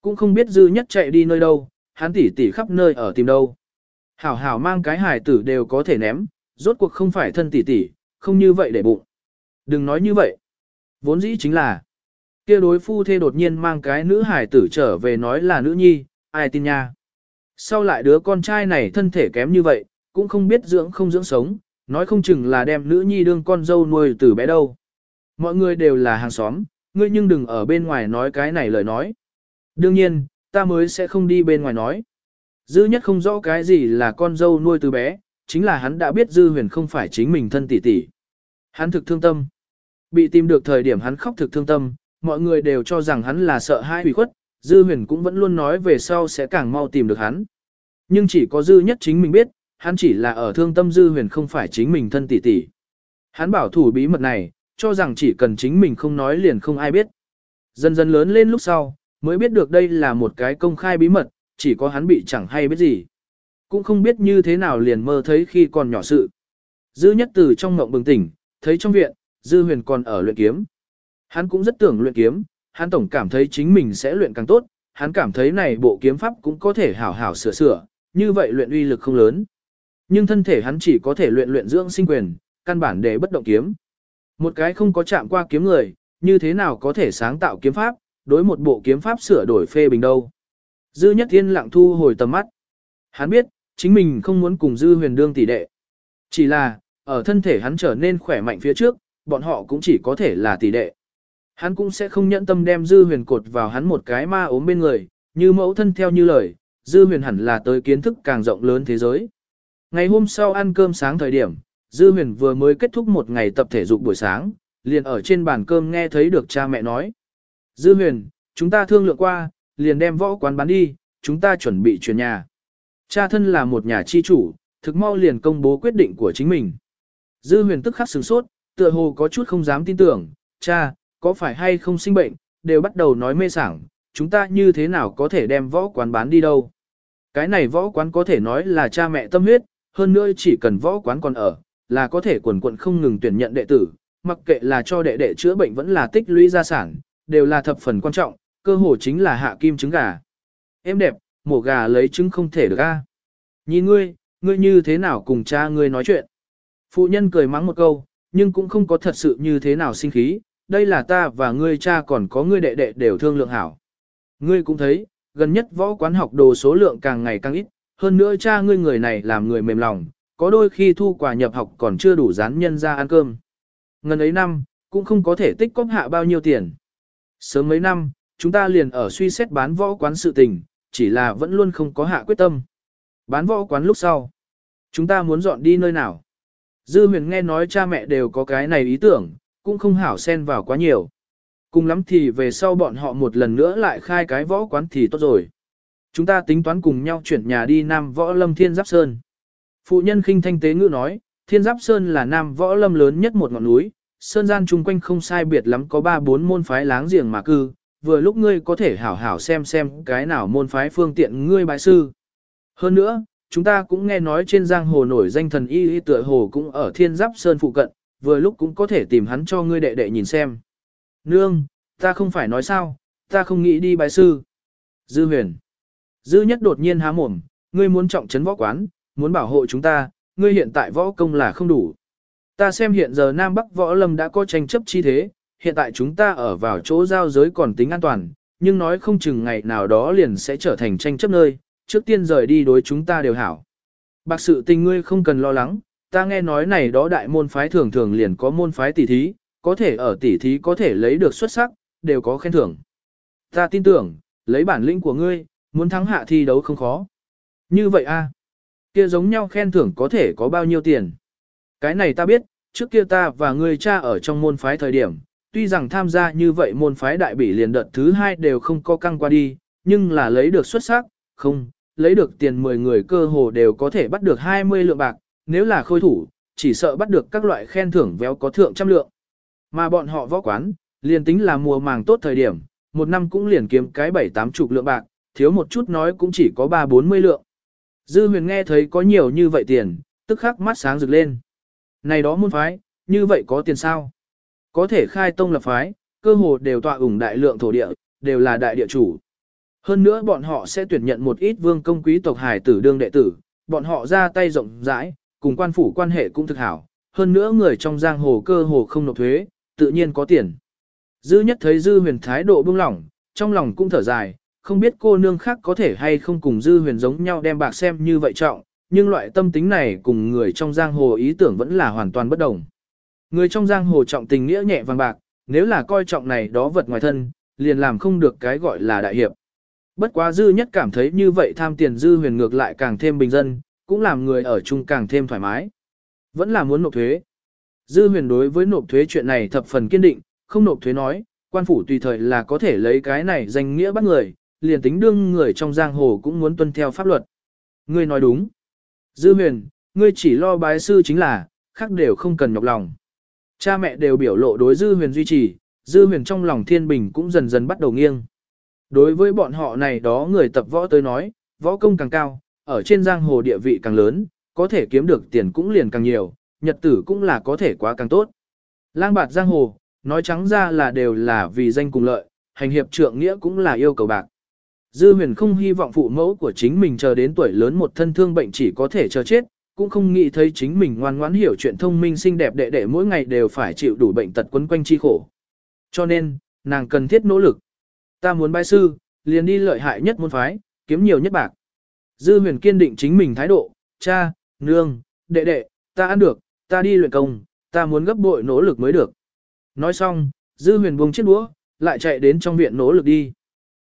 [SPEAKER 1] Cũng không biết dư nhất chạy đi nơi đâu, hắn tỷ tỷ khắp nơi ở tìm đâu. Hảo hảo mang cái hài tử đều có thể ném, rốt cuộc không phải thân tỷ tỷ, không như vậy để bụng. Đừng nói như vậy. Vốn dĩ chính là, kia đối phu thê đột nhiên mang cái nữ hài tử trở về nói là nữ nhi, ai tin nha. Sau lại đứa con trai này thân thể kém như vậy, cũng không biết dưỡng không dưỡng sống, nói không chừng là đem nữ nhi đương con dâu nuôi từ bé đâu. Mọi người đều là hàng xóm, ngươi nhưng đừng ở bên ngoài nói cái này lời nói. Đương nhiên, ta mới sẽ không đi bên ngoài nói. Dư nhất không rõ cái gì là con dâu nuôi từ bé, chính là hắn đã biết Dư huyền không phải chính mình thân tỷ tỷ. Hắn thực thương tâm. Bị tìm được thời điểm hắn khóc thực thương tâm, mọi người đều cho rằng hắn là sợ hai hủy khuất, Dư huyền cũng vẫn luôn nói về sau sẽ càng mau tìm được hắn. Nhưng chỉ có Dư nhất chính mình biết, hắn chỉ là ở thương tâm Dư huyền không phải chính mình thân tỷ tỷ. Hắn bảo thủ bí mật này, cho rằng chỉ cần chính mình không nói liền không ai biết. Dần dần lớn lên lúc sau, mới biết được đây là một cái công khai bí mật, chỉ có hắn bị chẳng hay biết gì. Cũng không biết như thế nào liền mơ thấy khi còn nhỏ sự. Dư nhất từ trong ngộng bừng tỉnh, thấy trong viện, Dư huyền còn ở luyện kiếm. Hắn cũng rất tưởng luyện kiếm, hắn tổng cảm thấy chính mình sẽ luyện càng tốt, hắn cảm thấy này bộ kiếm pháp cũng có thể hảo hảo sửa sửa, như vậy luyện uy lực không lớn. Nhưng thân thể hắn chỉ có thể luyện luyện dưỡng sinh quyền, căn bản để bất động kiếm. Một cái không có chạm qua kiếm người, như thế nào có thể sáng tạo kiếm pháp, đối một bộ kiếm pháp sửa đổi phê bình đâu. Dư nhất thiên lặng thu hồi tầm mắt. Hắn biết, chính mình không muốn cùng dư huyền đương tỷ đệ. Chỉ là, ở thân thể hắn trở nên khỏe mạnh phía trước, bọn họ cũng chỉ có thể là tỷ đệ. Hắn cũng sẽ không nhẫn tâm đem dư huyền cột vào hắn một cái ma ốm bên người, như mẫu thân theo như lời, dư huyền hẳn là tới kiến thức càng rộng lớn thế giới. Ngày hôm sau ăn cơm sáng thời điểm, dư huyền vừa mới kết thúc một ngày tập thể dục buổi sáng, liền ở trên bàn cơm nghe thấy được cha mẹ nói. Dư huyền, chúng ta thương lượng qua, liền đem võ quán bán đi, chúng ta chuẩn bị chuyển nhà. Cha thân là một nhà chi chủ, thực mau liền công bố quyết định của chính mình. Dư huyền tức khắc sửng sốt, tựa hồ có chút không dám tin tưởng, cha, có phải hay không sinh bệnh, đều bắt đầu nói mê sảng, chúng ta như thế nào có thể đem võ quán bán đi đâu. Cái này võ quán có thể nói là cha mẹ tâm huyết, hơn nữa chỉ cần võ quán còn ở, là có thể quần quận không ngừng tuyển nhận đệ tử, mặc kệ là cho đệ đệ chữa bệnh vẫn là tích lũy gia sản, đều là thập phần quan trọng, cơ hồ chính là hạ kim trứng gà. Em đẹp, mổ gà lấy trứng không thể được a. Nhìn ngươi, ngươi như thế nào cùng cha ngươi nói chuyện. Phụ nhân cười mắng một câu, nhưng cũng không có thật sự như thế nào sinh khí, đây là ta và ngươi cha còn có ngươi đệ đệ đều thương lượng hảo. Ngươi cũng thấy, gần nhất võ quán học đồ số lượng càng ngày càng ít, hơn nữa cha ngươi người này làm người mềm lòng, có đôi khi thu quà nhập học còn chưa đủ dán nhân ra ăn cơm. Ngần ấy năm, cũng không có thể tích cóp hạ bao nhiêu tiền. Sớm mấy năm, chúng ta liền ở suy xét bán võ quán sự tình, chỉ là vẫn luôn không có hạ quyết tâm. Bán võ quán lúc sau. Chúng ta muốn dọn đi nơi nào? Dư huyền nghe nói cha mẹ đều có cái này ý tưởng, cũng không hảo xen vào quá nhiều. Cùng lắm thì về sau bọn họ một lần nữa lại khai cái võ quán thì tốt rồi. Chúng ta tính toán cùng nhau chuyển nhà đi Nam Võ Lâm Thiên Giáp Sơn. Phụ nhân khinh thanh tế ngữ nói, Thiên Giáp Sơn là Nam Võ Lâm lớn nhất một ngọn núi, Sơn gian chung quanh không sai biệt lắm có ba bốn môn phái láng giềng mà cư, vừa lúc ngươi có thể hảo hảo xem xem cái nào môn phái phương tiện ngươi bái sư. Hơn nữa, chúng ta cũng nghe nói trên giang hồ nổi danh thần y y tựa hồ cũng ở Thiên Giáp Sơn phụ cận, vừa lúc cũng có thể tìm hắn cho ngươi đệ đệ nhìn xem. Nương, ta không phải nói sao, ta không nghĩ đi bái sư. Dư huyền. Dư nhất đột nhiên há mồm, ngươi muốn trọng trấn võ quán, muốn bảo hộ chúng ta, ngươi hiện tại võ công là không đủ. Ta xem hiện giờ Nam Bắc võ lâm đã có tranh chấp chi thế, hiện tại chúng ta ở vào chỗ giao giới còn tính an toàn, nhưng nói không chừng ngày nào đó liền sẽ trở thành tranh chấp nơi, trước tiên rời đi đối chúng ta đều hảo. Bạc sự tình ngươi không cần lo lắng, ta nghe nói này đó đại môn phái thường thường liền có môn phái tỷ thí, có thể ở tỷ thí có thể lấy được xuất sắc, đều có khen thưởng. Ta tin tưởng, lấy bản lĩnh của ngươi, muốn thắng hạ thi đấu không khó. Như vậy a, kia giống nhau khen thưởng có thể có bao nhiêu tiền. Cái này ta biết, trước kia ta và người cha ở trong môn phái thời điểm, tuy rằng tham gia như vậy môn phái đại bỉ liền đợt thứ hai đều không có căng qua đi, nhưng là lấy được xuất sắc, không, lấy được tiền 10 người cơ hồ đều có thể bắt được 20 lượng bạc, nếu là khôi thủ, chỉ sợ bắt được các loại khen thưởng véo có thượng trăm lượng. Mà bọn họ võ quán, liền tính là mùa màng tốt thời điểm, một năm cũng liền kiếm cái bảy tám chục lượng bạc, thiếu một chút nói cũng chỉ có ba bốn mươi lượng. Dư huyền nghe thấy có nhiều như vậy tiền, tức khắc mắt sáng rực lên. Này đó môn phái, như vậy có tiền sao? Có thể khai tông lập phái, cơ hồ đều tọa ủng đại lượng thổ địa, đều là đại địa chủ. Hơn nữa bọn họ sẽ tuyển nhận một ít vương công quý tộc hải tử đương đệ tử, bọn họ ra tay rộng rãi, cùng quan phủ quan hệ cũng thực hảo, hơn nữa người trong giang hồ cơ hồ không nộp thuế, tự nhiên có tiền. Dư nhất thấy dư huyền thái độ bưng lỏng, trong lòng cũng thở dài, không biết cô nương khác có thể hay không cùng dư huyền giống nhau đem bạc xem như vậy trọng, nhưng loại tâm tính này cùng người trong giang hồ ý tưởng vẫn là hoàn toàn bất đồng. Người trong giang hồ trọng tình nghĩa nhẹ vàng bạc, nếu là coi trọng này đó vật ngoài thân, liền làm không được cái gọi là đại hiệp. Bất quá dư nhất cảm thấy như vậy tham tiền dư huyền ngược lại càng thêm bình dân, cũng làm người ở chung càng thêm thoải mái. Vẫn là muốn nộp thuế. Dư huyền đối với nộp thuế chuyện này thập phần kiên định, không nộp thuế nói, quan phủ tùy thời là có thể lấy cái này danh nghĩa bắt người, liền tính đương người trong giang hồ cũng muốn tuân theo pháp luật. Ngươi nói đúng. Dư huyền, ngươi chỉ lo bái sư chính là, khác đều không cần nhọc lòng. Cha mẹ đều biểu lộ đối dư huyền duy trì, dư huyền trong lòng thiên bình cũng dần dần bắt đầu nghiêng. Đối với bọn họ này đó người tập võ tới nói, võ công càng cao, ở trên giang hồ địa vị càng lớn, có thể kiếm được tiền cũng liền càng nhiều, nhật tử cũng là có thể quá càng tốt. Lang bạt giang hồ, nói trắng ra là đều là vì danh cùng lợi, hành hiệp trượng nghĩa cũng là yêu cầu bạc. Dư huyền không hy vọng phụ mẫu của chính mình chờ đến tuổi lớn một thân thương bệnh chỉ có thể chờ chết, cũng không nghĩ thấy chính mình ngoan ngoãn hiểu chuyện thông minh xinh đẹp đệ đệ mỗi ngày đều phải chịu đủ bệnh tật quấn quanh chi khổ. Cho nên, nàng cần thiết nỗ lực. Ta muốn bái sư, liền đi lợi hại nhất môn phái, kiếm nhiều nhất bạc. Dư huyền kiên định chính mình thái độ, cha, nương, đệ đệ, ta ăn được, ta đi luyện công, ta muốn gấp bội nỗ lực mới được. Nói xong, dư huyền buông chiếc đũa, lại chạy đến trong viện nỗ lực đi.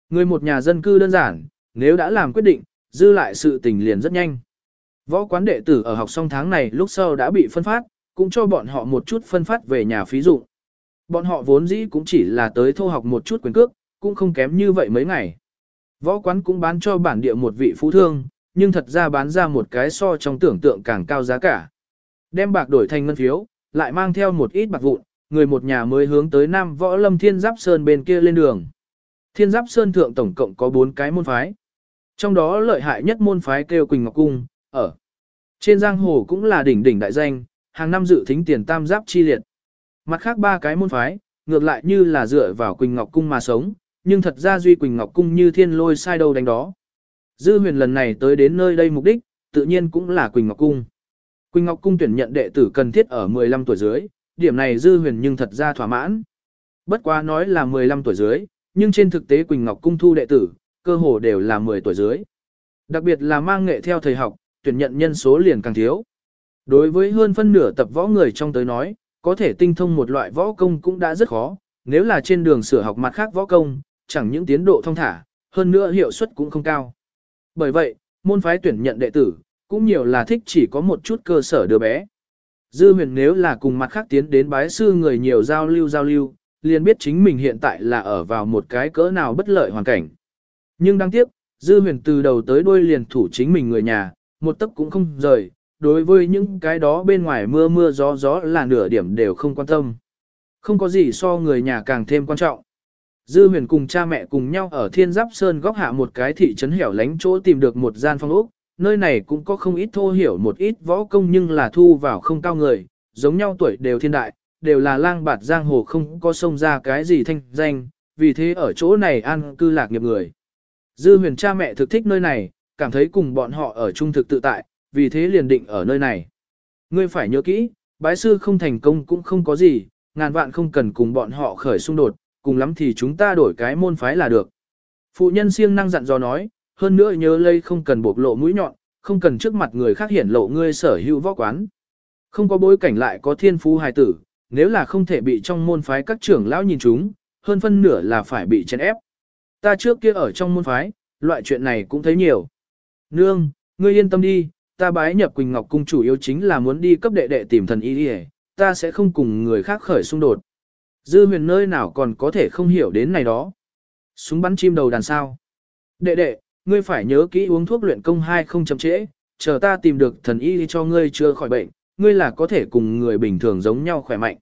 [SPEAKER 1] Người một nhà dân cư đơn giản, nếu đã làm quyết định, dư lại sự tình liền rất nhanh. Võ quán đệ tử ở học xong tháng này lúc sau đã bị phân phát, cũng cho bọn họ một chút phân phát về nhà phí dụng. Bọn họ vốn dĩ cũng chỉ là tới thô học một chút quyền cước, cũng không kém như vậy mấy ngày. Võ quán cũng bán cho bản địa một vị phú thương, nhưng thật ra bán ra một cái so trong tưởng tượng càng cao giá cả. Đem bạc đổi thành ngân phiếu, lại mang theo một ít bạc vụn, người một nhà mới hướng tới Nam Võ Lâm Thiên Giáp Sơn bên kia lên đường. Thiên Giáp Sơn thượng tổng cộng có 4 cái môn phái. Trong đó lợi hại nhất môn phái kêu Quỳnh Ngọc Cung, ở. Trên giang hồ cũng là đỉnh đỉnh đại danh, hàng năm dự thính tiền tam giáp chi liệt. Mặt khác ba cái môn phái, ngược lại như là dựa vào Quỳnh Ngọc Cung mà sống, nhưng thật ra Duy Quỳnh Ngọc Cung như thiên lôi sai đâu đánh đó. Dư huyền lần này tới đến nơi đây mục đích, tự nhiên cũng là Quỳnh Ngọc Cung. Quỳnh Ngọc Cung tuyển nhận đệ tử cần thiết ở 15 tuổi dưới, điểm này Dư huyền nhưng thật ra thỏa mãn. Bất quá nói là 15 tuổi dưới, nhưng trên thực tế Quỳnh Ngọc Cung thu đệ tử, cơ hồ đều là 10 tuổi dưới. Đặc biệt là mang nghệ theo thầy học, tuyển nhận nhân số liền càng thiếu. Đối với hơn phân nửa tập võ người trong tới nói, có thể tinh thông một loại võ công cũng đã rất khó, nếu là trên đường sửa học mặt khác võ công, chẳng những tiến độ thông thả, hơn nữa hiệu suất cũng không cao. Bởi vậy, môn phái tuyển nhận đệ tử, cũng nhiều là thích chỉ có một chút cơ sở đứa bé. Dư huyền nếu là cùng mặt khác tiến đến bái sư người nhiều giao lưu giao lưu, liền biết chính mình hiện tại là ở vào một cái cỡ nào bất lợi hoàn cảnh. Nhưng đáng tiếc, Dư huyền từ đầu tới đuôi liền thủ chính mình người nhà, một tấc cũng không rời, đối với những cái đó bên ngoài mưa mưa gió gió là nửa điểm đều không quan tâm. Không có gì so người nhà càng thêm quan trọng. Dư huyền cùng cha mẹ cùng nhau ở thiên giáp sơn góc hạ một cái thị trấn hẻo lánh chỗ tìm được một gian phong ốc, nơi này cũng có không ít thô hiểu một ít võ công nhưng là thu vào không cao người, giống nhau tuổi đều thiên đại, đều là lang bạt giang hồ không có sông ra cái gì thanh danh, vì thế ở chỗ này an cư lạc nghiệp người. Dư huyền cha mẹ thực thích nơi này, cảm thấy cùng bọn họ ở trung thực tự tại, vì thế liền định ở nơi này. Ngươi phải nhớ kỹ, bái sư không thành công cũng không có gì, ngàn vạn không cần cùng bọn họ khởi xung đột, cùng lắm thì chúng ta đổi cái môn phái là được. Phụ nhân siêng năng dặn dò nói, hơn nữa nhớ lây không cần bộc lộ mũi nhọn, không cần trước mặt người khác hiển lộ ngươi sở hữu võ quán. Không có bối cảnh lại có thiên phú hài tử, nếu là không thể bị trong môn phái các trưởng lão nhìn chúng, hơn phân nửa là phải bị chèn ép. Ta trước kia ở trong môn phái, loại chuyện này cũng thấy nhiều. Nương, ngươi yên tâm đi, ta bái nhập Quỳnh Ngọc Cung chủ yếu chính là muốn đi cấp đệ đệ tìm thần y đi ta sẽ không cùng người khác khởi xung đột. Dư huyền nơi nào còn có thể không hiểu đến này đó. Súng bắn chim đầu đàn sao. Đệ đệ, ngươi phải nhớ kỹ uống thuốc luyện công hai không chậm trễ, chờ ta tìm được thần y cho ngươi chưa khỏi bệnh, ngươi là có thể cùng người bình thường giống nhau khỏe mạnh.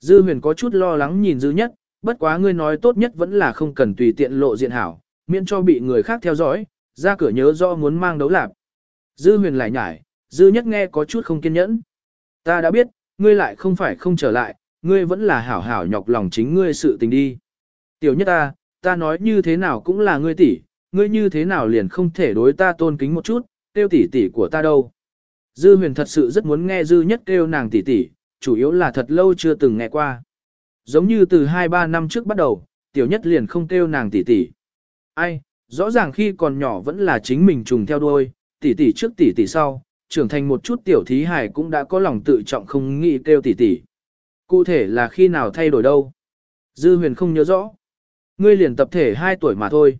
[SPEAKER 1] Dư huyền có chút lo lắng nhìn dư nhất, bất quá ngươi nói tốt nhất vẫn là không cần tùy tiện lộ diện hảo, miễn cho bị người khác theo dõi, ra cửa nhớ do muốn mang đấu lạp. Dư huyền lại nhải, dư nhất nghe có chút không kiên nhẫn. Ta đã biết, ngươi lại không phải không trở lại, ngươi vẫn là hảo hảo nhọc lòng chính ngươi sự tình đi. Tiểu nhất ta, ta nói như thế nào cũng là ngươi tỷ, ngươi như thế nào liền không thể đối ta tôn kính một chút, tiêu tỷ tỷ của ta đâu. Dư huyền thật sự rất muốn nghe dư nhất kêu nàng tỷ tỷ, chủ yếu là thật lâu chưa từng nghe qua. giống như từ 2-3 năm trước bắt đầu, tiểu nhất liền không kêu nàng tỷ tỷ. Ai, rõ ràng khi còn nhỏ vẫn là chính mình trùng theo đuôi, tỷ tỷ trước tỷ tỷ sau, trưởng thành một chút tiểu thí hải cũng đã có lòng tự trọng không nghĩ kêu tỷ tỷ. Cụ thể là khi nào thay đổi đâu? Dư huyền không nhớ rõ. Ngươi liền tập thể 2 tuổi mà thôi.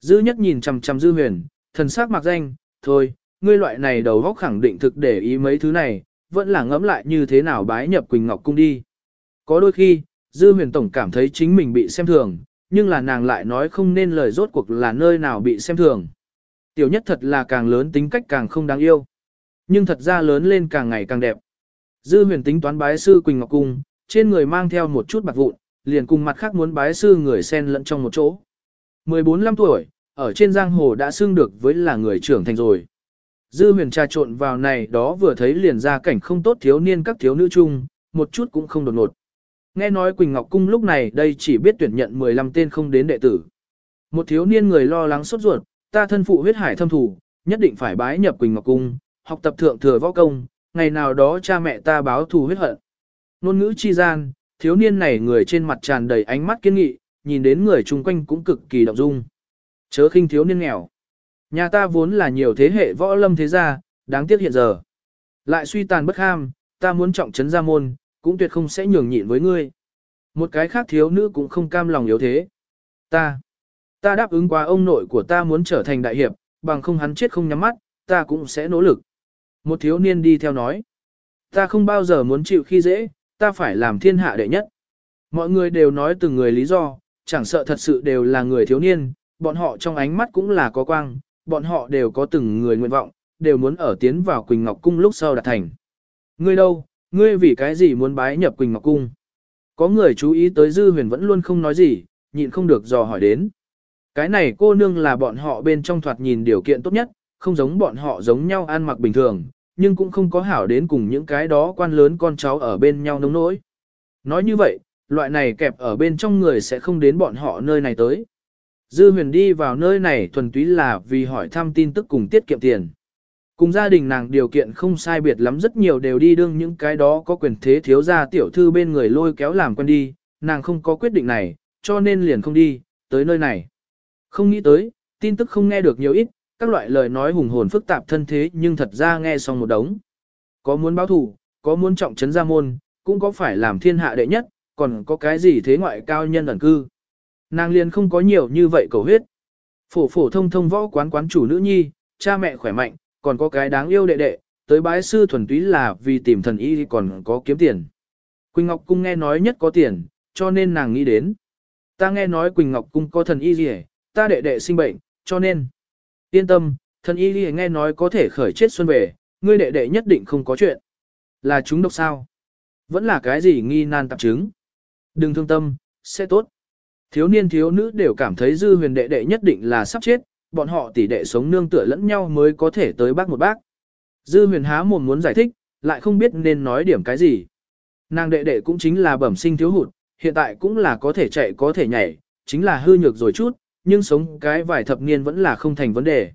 [SPEAKER 1] Dư nhất nhìn chằm chằm dư huyền, thần sắc mặc danh, thôi, ngươi loại này đầu góc khẳng định thực để ý mấy thứ này, vẫn là ngẫm lại như thế nào bái nhập Quỳnh Ngọc Cung đi. Có đôi khi, Dư huyền tổng cảm thấy chính mình bị xem thường, nhưng là nàng lại nói không nên lời rốt cuộc là nơi nào bị xem thường. Tiểu nhất thật là càng lớn tính cách càng không đáng yêu. Nhưng thật ra lớn lên càng ngày càng đẹp. Dư huyền tính toán bái sư Quỳnh Ngọc Cung, trên người mang theo một chút bạc vụn, liền cùng mặt khác muốn bái sư người xen lẫn trong một chỗ. 14-15 tuổi, ở trên giang hồ đã xưng được với là người trưởng thành rồi. Dư huyền trà trộn vào này đó vừa thấy liền ra cảnh không tốt thiếu niên các thiếu nữ chung, một chút cũng không đột ngột. Nghe nói Quỳnh Ngọc Cung lúc này đây chỉ biết tuyển nhận 15 tên không đến đệ tử. Một thiếu niên người lo lắng sốt ruột, ta thân phụ huyết hải thâm thủ, nhất định phải bái nhập Quỳnh Ngọc Cung, học tập thượng thừa võ công, ngày nào đó cha mẹ ta báo thù huyết hận. Nôn ngữ chi gian, thiếu niên này người trên mặt tràn đầy ánh mắt kiên nghị, nhìn đến người chung quanh cũng cực kỳ động dung. Chớ khinh thiếu niên nghèo. Nhà ta vốn là nhiều thế hệ võ lâm thế gia, đáng tiếc hiện giờ. Lại suy tàn bất ham, ta muốn trọng trấn gia môn, cũng tuyệt không sẽ nhường nhịn với ngươi. Một cái khác thiếu nữ cũng không cam lòng yếu thế. Ta, ta đáp ứng qua ông nội của ta muốn trở thành đại hiệp, bằng không hắn chết không nhắm mắt, ta cũng sẽ nỗ lực. Một thiếu niên đi theo nói, ta không bao giờ muốn chịu khi dễ, ta phải làm thiên hạ đệ nhất. Mọi người đều nói từng người lý do, chẳng sợ thật sự đều là người thiếu niên, bọn họ trong ánh mắt cũng là có quang, bọn họ đều có từng người nguyện vọng, đều muốn ở tiến vào Quỳnh Ngọc Cung lúc sau đạt thành. Ngươi đâu, ngươi vì cái gì muốn bái nhập Quỳnh Ngọc Cung? Có người chú ý tới Dư Huyền vẫn luôn không nói gì, nhịn không được dò hỏi đến. Cái này cô nương là bọn họ bên trong thoạt nhìn điều kiện tốt nhất, không giống bọn họ giống nhau ăn mặc bình thường, nhưng cũng không có hảo đến cùng những cái đó quan lớn con cháu ở bên nhau nông nỗi. Nói như vậy, loại này kẹp ở bên trong người sẽ không đến bọn họ nơi này tới. Dư huyền đi vào nơi này thuần túy là vì hỏi thăm tin tức cùng tiết kiệm tiền. Cùng gia đình nàng điều kiện không sai biệt lắm rất nhiều đều đi đương những cái đó có quyền thế thiếu gia tiểu thư bên người lôi kéo làm quen đi, nàng không có quyết định này, cho nên liền không đi, tới nơi này. Không nghĩ tới, tin tức không nghe được nhiều ít, các loại lời nói hùng hồn phức tạp thân thế nhưng thật ra nghe xong một đống. Có muốn báo thủ, có muốn trọng trấn gia môn, cũng có phải làm thiên hạ đệ nhất, còn có cái gì thế ngoại cao nhân ẩn cư. Nàng liền không có nhiều như vậy cầu huyết. Phổ phổ thông thông võ quán quán chủ nữ nhi, cha mẹ khỏe mạnh, còn có cái đáng yêu đệ đệ, tới bái sư thuần túy là vì tìm thần y còn có kiếm tiền. Quỳnh Ngọc Cung nghe nói nhất có tiền, cho nên nàng nghĩ đến. Ta nghe nói Quỳnh Ngọc Cung có thần y gì ta đệ đệ sinh bệnh, cho nên. Yên tâm, thần y gì nghe nói có thể khởi chết xuân về, ngươi đệ đệ nhất định không có chuyện. Là chúng độc sao? Vẫn là cái gì nghi nan tạp chứng? Đừng thương tâm, sẽ tốt. Thiếu niên thiếu nữ đều cảm thấy dư huyền đệ đệ nhất định là sắp chết, bọn họ tỷ đệ sống nương tựa lẫn nhau mới có thể tới bác một bác. Dư huyền há mồm muốn giải thích, lại không biết nên nói điểm cái gì. Nàng đệ đệ cũng chính là bẩm sinh thiếu hụt, hiện tại cũng là có thể chạy có thể nhảy, chính là hư nhược rồi chút, nhưng sống cái vài thập niên vẫn là không thành vấn đề.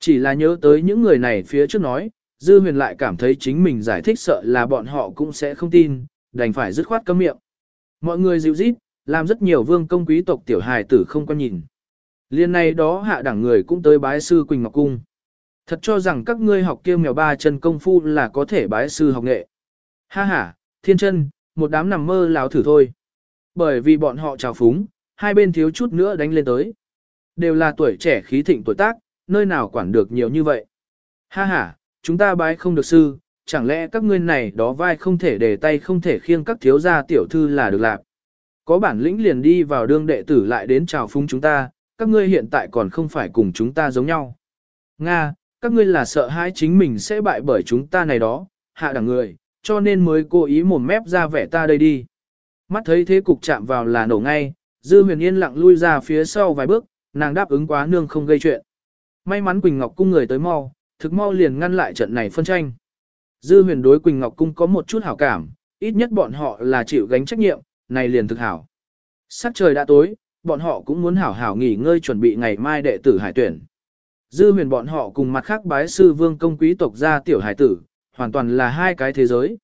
[SPEAKER 1] Chỉ là nhớ tới những người này phía trước nói, Dư huyền lại cảm thấy chính mình giải thích sợ là bọn họ cũng sẽ không tin, đành phải dứt khoát cấm miệng. Mọi người dịu rít, làm rất nhiều vương công quý tộc tiểu hài tử không quan nhìn. Liên này đó hạ đẳng người cũng tới bái sư Quỳnh Ngọc Cung. Thật cho rằng các ngươi học kia mèo ba chân công phu là có thể bái sư học nghệ. Ha ha, thiên chân, một đám nằm mơ láo thử thôi. Bởi vì bọn họ trào phúng, hai bên thiếu chút nữa đánh lên tới. Đều là tuổi trẻ khí thịnh tuổi tác, nơi nào quản được nhiều như vậy. Ha ha, chúng ta bái không được sư, chẳng lẽ các ngươi này đó vai không thể để tay không thể khiêng các thiếu gia tiểu thư là được lạc. Có bản lĩnh liền đi vào đương đệ tử lại đến chào phúng chúng ta, các ngươi hiện tại còn không phải cùng chúng ta giống nhau. Nga, các ngươi là sợ hãi chính mình sẽ bại bởi chúng ta này đó, hạ đẳng người, cho nên mới cố ý mồm mép ra vẻ ta đây đi. Mắt thấy thế cục chạm vào là nổ ngay, dư huyền yên lặng lui ra phía sau vài bước, nàng đáp ứng quá nương không gây chuyện. May mắn Quỳnh Ngọc cung người tới mau, thực mau liền ngăn lại trận này phân tranh. Dư huyền đối Quỳnh Ngọc cung có một chút hảo cảm, ít nhất bọn họ là chịu gánh trách nhiệm, này liền thực hảo. Sắc trời đã tối, bọn họ cũng muốn hảo hảo nghỉ ngơi chuẩn bị ngày mai đệ tử hải tuyển. Dư huyền bọn họ cùng mặt khác bái sư vương công quý tộc gia tiểu hải tử, hoàn toàn là hai cái thế giới.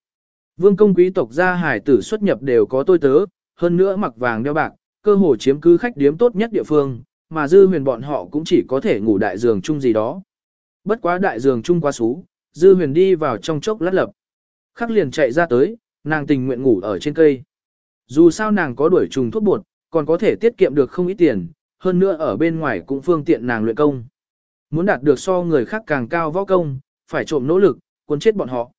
[SPEAKER 1] Vương công quý tộc gia hải tử xuất nhập đều có tôi tớ, hơn nữa mặc vàng đeo bạc, cơ hồ chiếm cứ khách điếm tốt nhất địa phương, mà dư huyền bọn họ cũng chỉ có thể ngủ đại giường chung gì đó. Bất quá đại giường chung quá xú, dư huyền đi vào trong chốc lát lập. Khắc liền chạy ra tới, nàng tình nguyện ngủ ở trên cây. Dù sao nàng có đuổi trùng thuốc bột, còn có thể tiết kiệm được không ít tiền, hơn nữa ở bên ngoài cũng phương tiện nàng luyện công. Muốn đạt được so người khác càng cao võ công, phải trộm nỗ lực, cuốn chết bọn họ.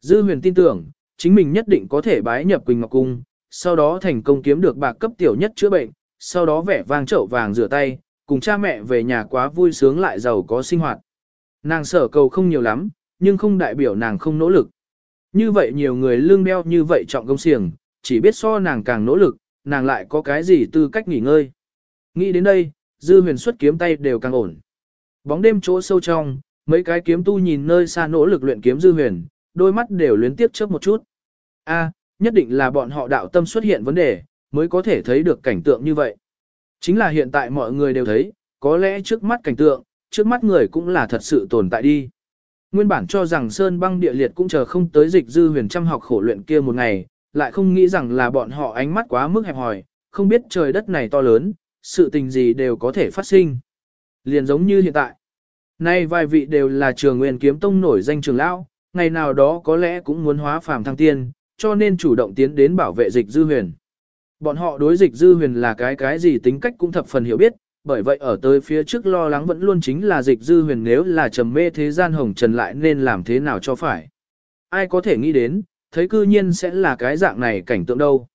[SPEAKER 1] Dư huyền tin tưởng, chính mình nhất định có thể bái nhập Quỳnh Ngọc Cung, sau đó thành công kiếm được bạc cấp tiểu nhất chữa bệnh, sau đó vẻ vang chậu vàng rửa tay, cùng cha mẹ về nhà quá vui sướng lại giàu có sinh hoạt. Nàng sở cầu không nhiều lắm, nhưng không đại biểu nàng không nỗ lực. Như vậy nhiều người lương đeo như vậy trọng công xiềng, chỉ biết so nàng càng nỗ lực, nàng lại có cái gì tư cách nghỉ ngơi. Nghĩ đến đây, dư huyền xuất kiếm tay đều càng ổn. Bóng đêm chỗ sâu trong, mấy cái kiếm tu nhìn nơi xa nỗ lực luyện kiếm dư huyền, đôi mắt đều luyến tiếp chớp một chút. A, nhất định là bọn họ đạo tâm xuất hiện vấn đề, mới có thể thấy được cảnh tượng như vậy. Chính là hiện tại mọi người đều thấy, có lẽ trước mắt cảnh tượng, trước mắt người cũng là thật sự tồn tại đi. Nguyên bản cho rằng Sơn băng địa liệt cũng chờ không tới dịch dư huyền trăm học khổ luyện kia một ngày, lại không nghĩ rằng là bọn họ ánh mắt quá mức hẹp hòi, không biết trời đất này to lớn, sự tình gì đều có thể phát sinh. Liền giống như hiện tại. Nay vài vị đều là trường nguyên kiếm tông nổi danh trường lão, ngày nào đó có lẽ cũng muốn hóa phàm thăng tiên, cho nên chủ động tiến đến bảo vệ dịch dư huyền. Bọn họ đối dịch dư huyền là cái cái gì tính cách cũng thập phần hiểu biết, bởi vậy ở tới phía trước lo lắng vẫn luôn chính là dịch dư huyền nếu là trầm mê thế gian hồng trần lại nên làm thế nào cho phải. Ai có thể nghĩ đến, thấy cư nhiên sẽ là cái dạng này cảnh tượng đâu.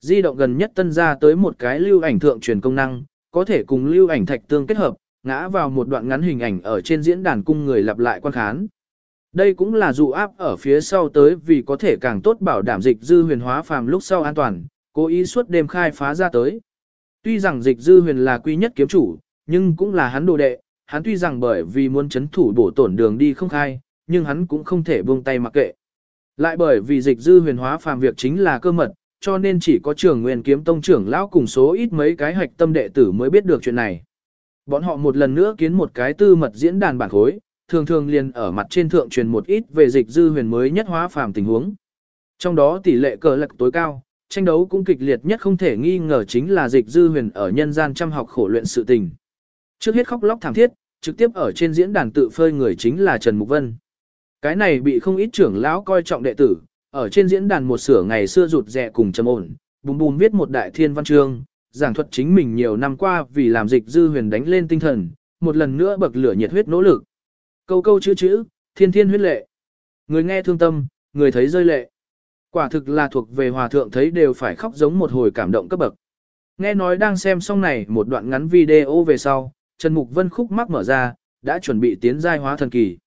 [SPEAKER 1] Di động gần nhất tân ra tới một cái lưu ảnh thượng truyền công năng, có thể cùng lưu ảnh thạch tương kết hợp, ngã vào một đoạn ngắn hình ảnh ở trên diễn đàn cung người lặp lại quan khán. Đây cũng là dụ áp ở phía sau tới vì có thể càng tốt bảo đảm dịch dư huyền hóa phàm lúc sau an toàn, cố ý suốt đêm khai phá ra tới. Tuy rằng dịch dư huyền là quy nhất kiếm chủ, nhưng cũng là hắn đồ đệ, hắn tuy rằng bởi vì muốn chấn thủ bổ tổn đường đi không khai, nhưng hắn cũng không thể buông tay mặc kệ. Lại bởi vì dịch dư huyền hóa phàm việc chính là cơ mật, cho nên chỉ có trưởng nguyên kiếm tông trưởng lão cùng số ít mấy cái hạch tâm đệ tử mới biết được chuyện này. Bọn họ một lần nữa kiến một cái tư mật diễn đàn bản khối, thường thường liền ở mặt trên thượng truyền một ít về dịch dư huyền mới nhất hóa phàm tình huống. Trong đó tỷ lệ cờ lực tối cao, tranh đấu cũng kịch liệt nhất không thể nghi ngờ chính là dịch dư huyền ở nhân gian chăm học khổ luyện sự tình. Trước hết khóc lóc thảm thiết, trực tiếp ở trên diễn đàn tự phơi người chính là Trần Mục Vân. Cái này bị không ít trưởng lão coi trọng đệ tử, ở trên diễn đàn một sửa ngày xưa rụt rẹ cùng trầm ổn, bùm bùm viết một đại thiên văn chương, giảng thuật chính mình nhiều năm qua vì làm dịch dư huyền đánh lên tinh thần, một lần nữa bậc lửa nhiệt huyết nỗ lực. Câu câu chữ chữ, thiên thiên huyết lệ. Người nghe thương tâm, người thấy rơi lệ. Quả thực là thuộc về hòa thượng thấy đều phải khóc giống một hồi cảm động cấp bậc. Nghe nói đang xem xong này một đoạn ngắn video về sau, Trần Mục Vân khúc mắc mở ra, đã chuẩn bị tiến giai hóa thần kỳ.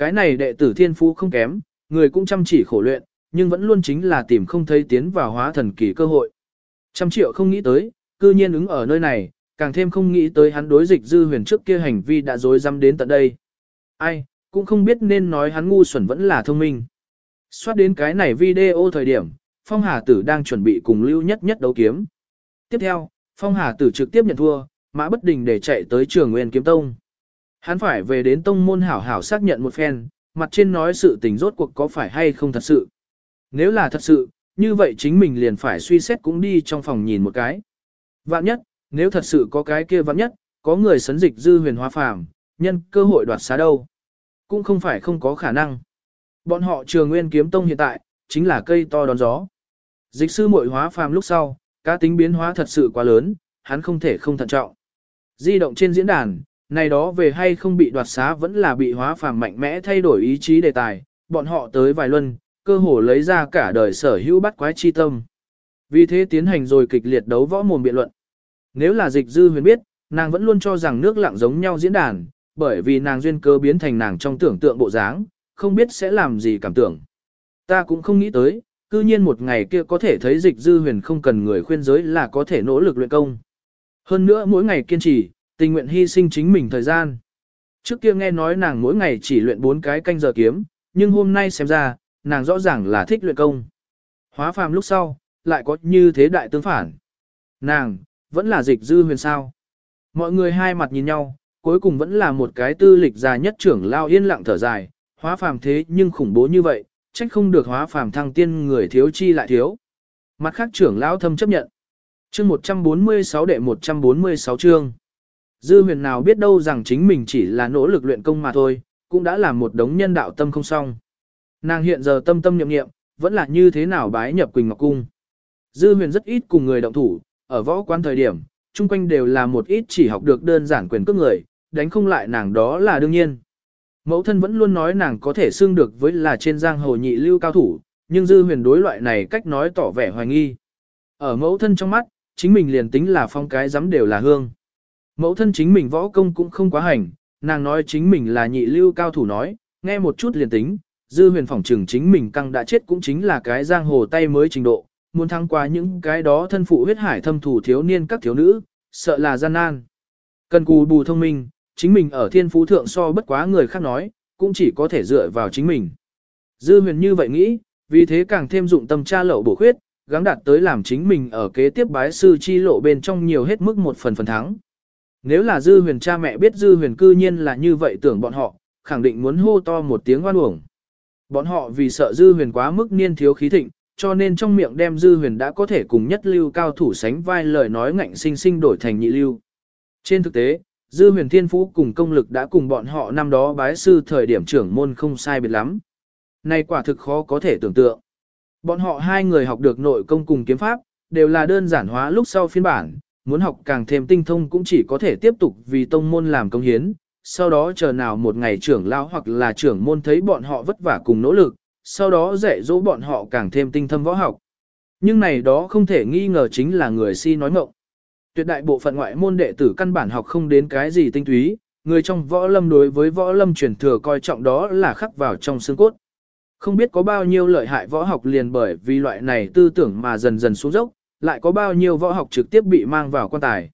[SPEAKER 1] Cái này đệ tử thiên phú không kém, người cũng chăm chỉ khổ luyện, nhưng vẫn luôn chính là tìm không thấy tiến vào hóa thần kỳ cơ hội. Trăm triệu không nghĩ tới, cư nhiên ứng ở nơi này, càng thêm không nghĩ tới hắn đối dịch dư huyền trước kia hành vi đã dối dăm đến tận đây. Ai, cũng không biết nên nói hắn ngu xuẩn vẫn là thông minh. Xoát đến cái này video thời điểm, Phong Hà Tử đang chuẩn bị cùng Lưu Nhất Nhất đấu kiếm. Tiếp theo, Phong Hà Tử trực tiếp nhận thua, mã bất đình để chạy tới trường Nguyên Kiếm Tông. Hắn phải về đến tông môn hảo hảo xác nhận một phen, mặt trên nói sự tình rốt cuộc có phải hay không thật sự. Nếu là thật sự, như vậy chính mình liền phải suy xét cũng đi trong phòng nhìn một cái. Vạn nhất, nếu thật sự có cái kia vạn nhất, có người sấn dịch dư huyền hóa phàm, nhân cơ hội đoạt xá đâu. Cũng không phải không có khả năng. Bọn họ trường nguyên kiếm tông hiện tại, chính là cây to đón gió. Dịch sư mội hóa phàm lúc sau, cá tính biến hóa thật sự quá lớn, hắn không thể không thận trọng. Di động trên diễn đàn, này đó về hay không bị đoạt xá vẫn là bị hóa phàm mạnh mẽ thay đổi ý chí đề tài, bọn họ tới vài luân, cơ hồ lấy ra cả đời sở hữu bắt quái chi tâm. Vì thế tiến hành rồi kịch liệt đấu võ mồm biện luận. Nếu là dịch dư huyền biết, nàng vẫn luôn cho rằng nước lặng giống nhau diễn đàn, bởi vì nàng duyên cơ biến thành nàng trong tưởng tượng bộ dáng, không biết sẽ làm gì cảm tưởng. Ta cũng không nghĩ tới, cư nhiên một ngày kia có thể thấy dịch dư huyền không cần người khuyên giới là có thể nỗ lực luyện công. Hơn nữa mỗi ngày kiên trì, tình nguyện hy sinh chính mình thời gian. Trước kia nghe nói nàng mỗi ngày chỉ luyện 4 cái canh giờ kiếm, nhưng hôm nay xem ra, nàng rõ ràng là thích luyện công. Hóa phàm lúc sau, lại có như thế đại tương phản. Nàng, vẫn là dịch dư huyền sao. Mọi người hai mặt nhìn nhau, cuối cùng vẫn là một cái tư lịch già nhất trưởng lao yên lặng thở dài, hóa phàm thế nhưng khủng bố như vậy, trách không được hóa phàm thăng tiên người thiếu chi lại thiếu. Mặt khác trưởng lão thâm chấp nhận. Chương 146 đệ 146 chương. Dư huyền nào biết đâu rằng chính mình chỉ là nỗ lực luyện công mà thôi, cũng đã làm một đống nhân đạo tâm không xong. Nàng hiện giờ tâm tâm nhậm nghiệm, vẫn là như thế nào bái nhập Quỳnh Ngọc Cung. Dư huyền rất ít cùng người động thủ, ở võ quán thời điểm, chung quanh đều là một ít chỉ học được đơn giản quyền cước người, đánh không lại nàng đó là đương nhiên. Mẫu thân vẫn luôn nói nàng có thể xưng được với là trên giang hồ nhị lưu cao thủ, nhưng dư huyền đối loại này cách nói tỏ vẻ hoài nghi. Ở mẫu thân trong mắt, chính mình liền tính là phong cái dám đều là hương. Mẫu thân chính mình võ công cũng không quá hành, nàng nói chính mình là nhị lưu cao thủ nói, nghe một chút liền tính, dư huyền phỏng trừng chính mình căng đã chết cũng chính là cái giang hồ tay mới trình độ, muốn thăng qua những cái đó thân phụ huyết hải thâm thủ thiếu niên các thiếu nữ, sợ là gian nan. Cần cù bù thông minh, chính mình ở thiên phú thượng so bất quá người khác nói, cũng chỉ có thể dựa vào chính mình. Dư huyền như vậy nghĩ, vì thế càng thêm dụng tâm tra lậu bổ khuyết, gắng đạt tới làm chính mình ở kế tiếp bái sư chi lộ bên trong nhiều hết mức một phần phần thắng. Nếu là dư huyền cha mẹ biết dư huyền cư nhiên là như vậy tưởng bọn họ, khẳng định muốn hô to một tiếng oan uổng. Bọn họ vì sợ dư huyền quá mức niên thiếu khí thịnh, cho nên trong miệng đem dư huyền đã có thể cùng nhất lưu cao thủ sánh vai lời nói ngạnh sinh sinh đổi thành nhị lưu. Trên thực tế, dư huyền thiên phú cùng công lực đã cùng bọn họ năm đó bái sư thời điểm trưởng môn không sai biệt lắm. Này quả thực khó có thể tưởng tượng. Bọn họ hai người học được nội công cùng kiếm pháp, đều là đơn giản hóa lúc sau phiên bản, muốn học càng thêm tinh thông cũng chỉ có thể tiếp tục vì tông môn làm công hiến, sau đó chờ nào một ngày trưởng lão hoặc là trưởng môn thấy bọn họ vất vả cùng nỗ lực, sau đó dạy dỗ bọn họ càng thêm tinh thâm võ học. Nhưng này đó không thể nghi ngờ chính là người si nói mộng. Tuyệt đại bộ phận ngoại môn đệ tử căn bản học không đến cái gì tinh túy, người trong võ lâm đối với võ lâm truyền thừa coi trọng đó là khắc vào trong xương cốt. Không biết có bao nhiêu lợi hại võ học liền bởi vì loại này tư tưởng mà dần dần xuống dốc, lại có bao nhiêu võ học trực tiếp bị mang vào quan tài.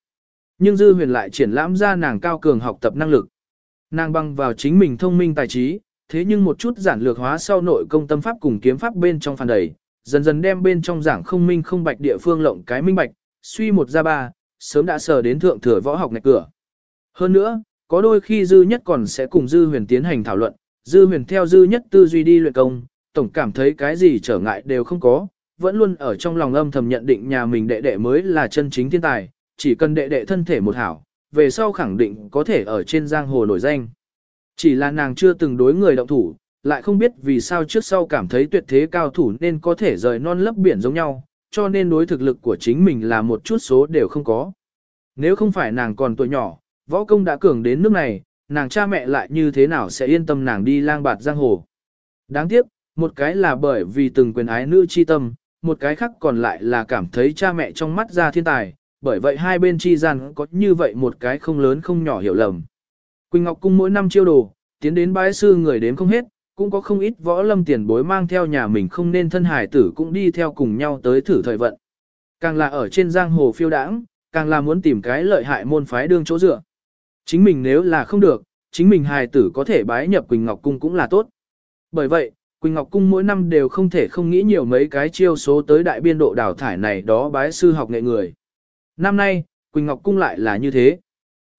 [SPEAKER 1] Nhưng Dư Huyền lại triển lãm ra nàng cao cường học tập năng lực. Nàng băng vào chính mình thông minh tài trí, thế nhưng một chút giản lược hóa sau nội công tâm pháp cùng kiếm pháp bên trong phản đầy, dần dần đem bên trong giảng không minh không bạch địa phương lộng cái minh bạch, suy một ra ba, sớm đã sờ đến thượng thừa võ học ngạch cửa. Hơn nữa, có đôi khi dư nhất còn sẽ cùng dư huyền tiến hành thảo luận, dư huyền theo dư nhất tư duy đi luyện công, tổng cảm thấy cái gì trở ngại đều không có, vẫn luôn ở trong lòng âm thầm nhận định nhà mình đệ đệ mới là chân chính thiên tài, chỉ cần đệ đệ thân thể một hảo, về sau khẳng định có thể ở trên giang hồ nổi danh. Chỉ là nàng chưa từng đối người động thủ, lại không biết vì sao trước sau cảm thấy tuyệt thế cao thủ nên có thể rời non lấp biển giống nhau, cho nên đối thực lực của chính mình là một chút số đều không có. Nếu không phải nàng còn tuổi nhỏ, võ công đã cường đến nước này, nàng cha mẹ lại như thế nào sẽ yên tâm nàng đi lang bạt giang hồ. Đáng tiếc, một cái là bởi vì từng quyền ái nữ chi tâm, một cái khác còn lại là cảm thấy cha mẹ trong mắt ra thiên tài, bởi vậy hai bên chi gian có như vậy một cái không lớn không nhỏ hiểu lầm. Quỳnh Ngọc Cung mỗi năm chiêu đồ, tiến đến bái sư người đến không hết, cũng có không ít võ lâm tiền bối mang theo nhà mình không nên thân hải tử cũng đi theo cùng nhau tới thử thời vận. Càng là ở trên giang hồ phiêu đãng, càng là muốn tìm cái lợi hại môn phái đương chỗ dựa. Chính mình nếu là không được, chính mình hài tử có thể bái nhập Quỳnh Ngọc Cung cũng là tốt. Bởi vậy, Quỳnh Ngọc Cung mỗi năm đều không thể không nghĩ nhiều mấy cái chiêu số tới đại biên độ đào thải này đó bái sư học nghệ người. Năm nay, Quỳnh Ngọc Cung lại là như thế.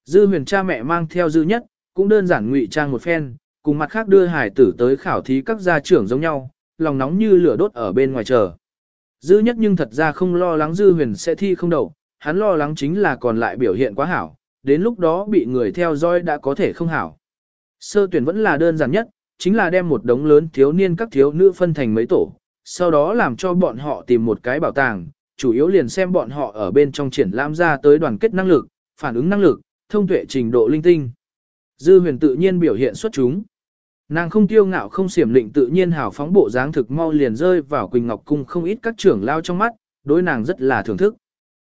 [SPEAKER 1] Dư huyền cha mẹ mang theo dư nhất, cũng đơn giản ngụy trang một phen, cùng mặt khác đưa hải tử tới khảo thí các gia trưởng giống nhau, lòng nóng như lửa đốt ở bên ngoài chờ. Dư nhất nhưng thật ra không lo lắng dư huyền sẽ thi không đậu, hắn lo lắng chính là còn lại biểu hiện quá hảo, đến lúc đó bị người theo dõi đã có thể không hảo. Sơ tuyển vẫn là đơn giản nhất, chính là đem một đống lớn thiếu niên các thiếu nữ phân thành mấy tổ, sau đó làm cho bọn họ tìm một cái bảo tàng, chủ yếu liền xem bọn họ ở bên trong triển lãm ra tới đoàn kết năng lực, phản ứng năng lực, thông tuệ trình độ linh tinh. Dư huyền tự nhiên biểu hiện xuất chúng. Nàng không tiêu ngạo không xiểm lịnh tự nhiên hào phóng bộ dáng thực mau liền rơi vào Quỳnh Ngọc Cung không ít các trưởng lao trong mắt, đối nàng rất là thưởng thức.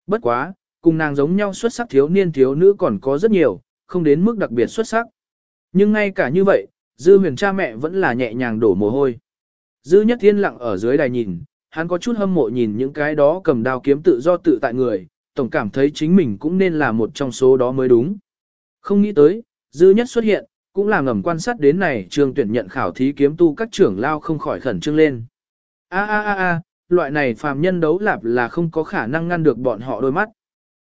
[SPEAKER 1] Bất quá, cùng nàng giống nhau xuất sắc thiếu niên thiếu nữ còn có rất nhiều, không đến mức đặc biệt xuất sắc. Nhưng ngay cả như vậy, Dư huyền cha mẹ vẫn là nhẹ nhàng đổ mồ hôi. Dư nhất thiên lặng ở dưới đài nhìn, hắn có chút hâm mộ nhìn những cái đó cầm đao kiếm tự do tự tại người, tổng cảm thấy chính mình cũng nên là một trong số đó mới đúng. Không nghĩ tới, dư nhất xuất hiện, cũng là ngầm quan sát đến này trường tuyển nhận khảo thí kiếm tu các trưởng lao không khỏi khẩn trương lên. A a a a, loại này phàm nhân đấu lạp là không có khả năng ngăn được bọn họ đôi mắt.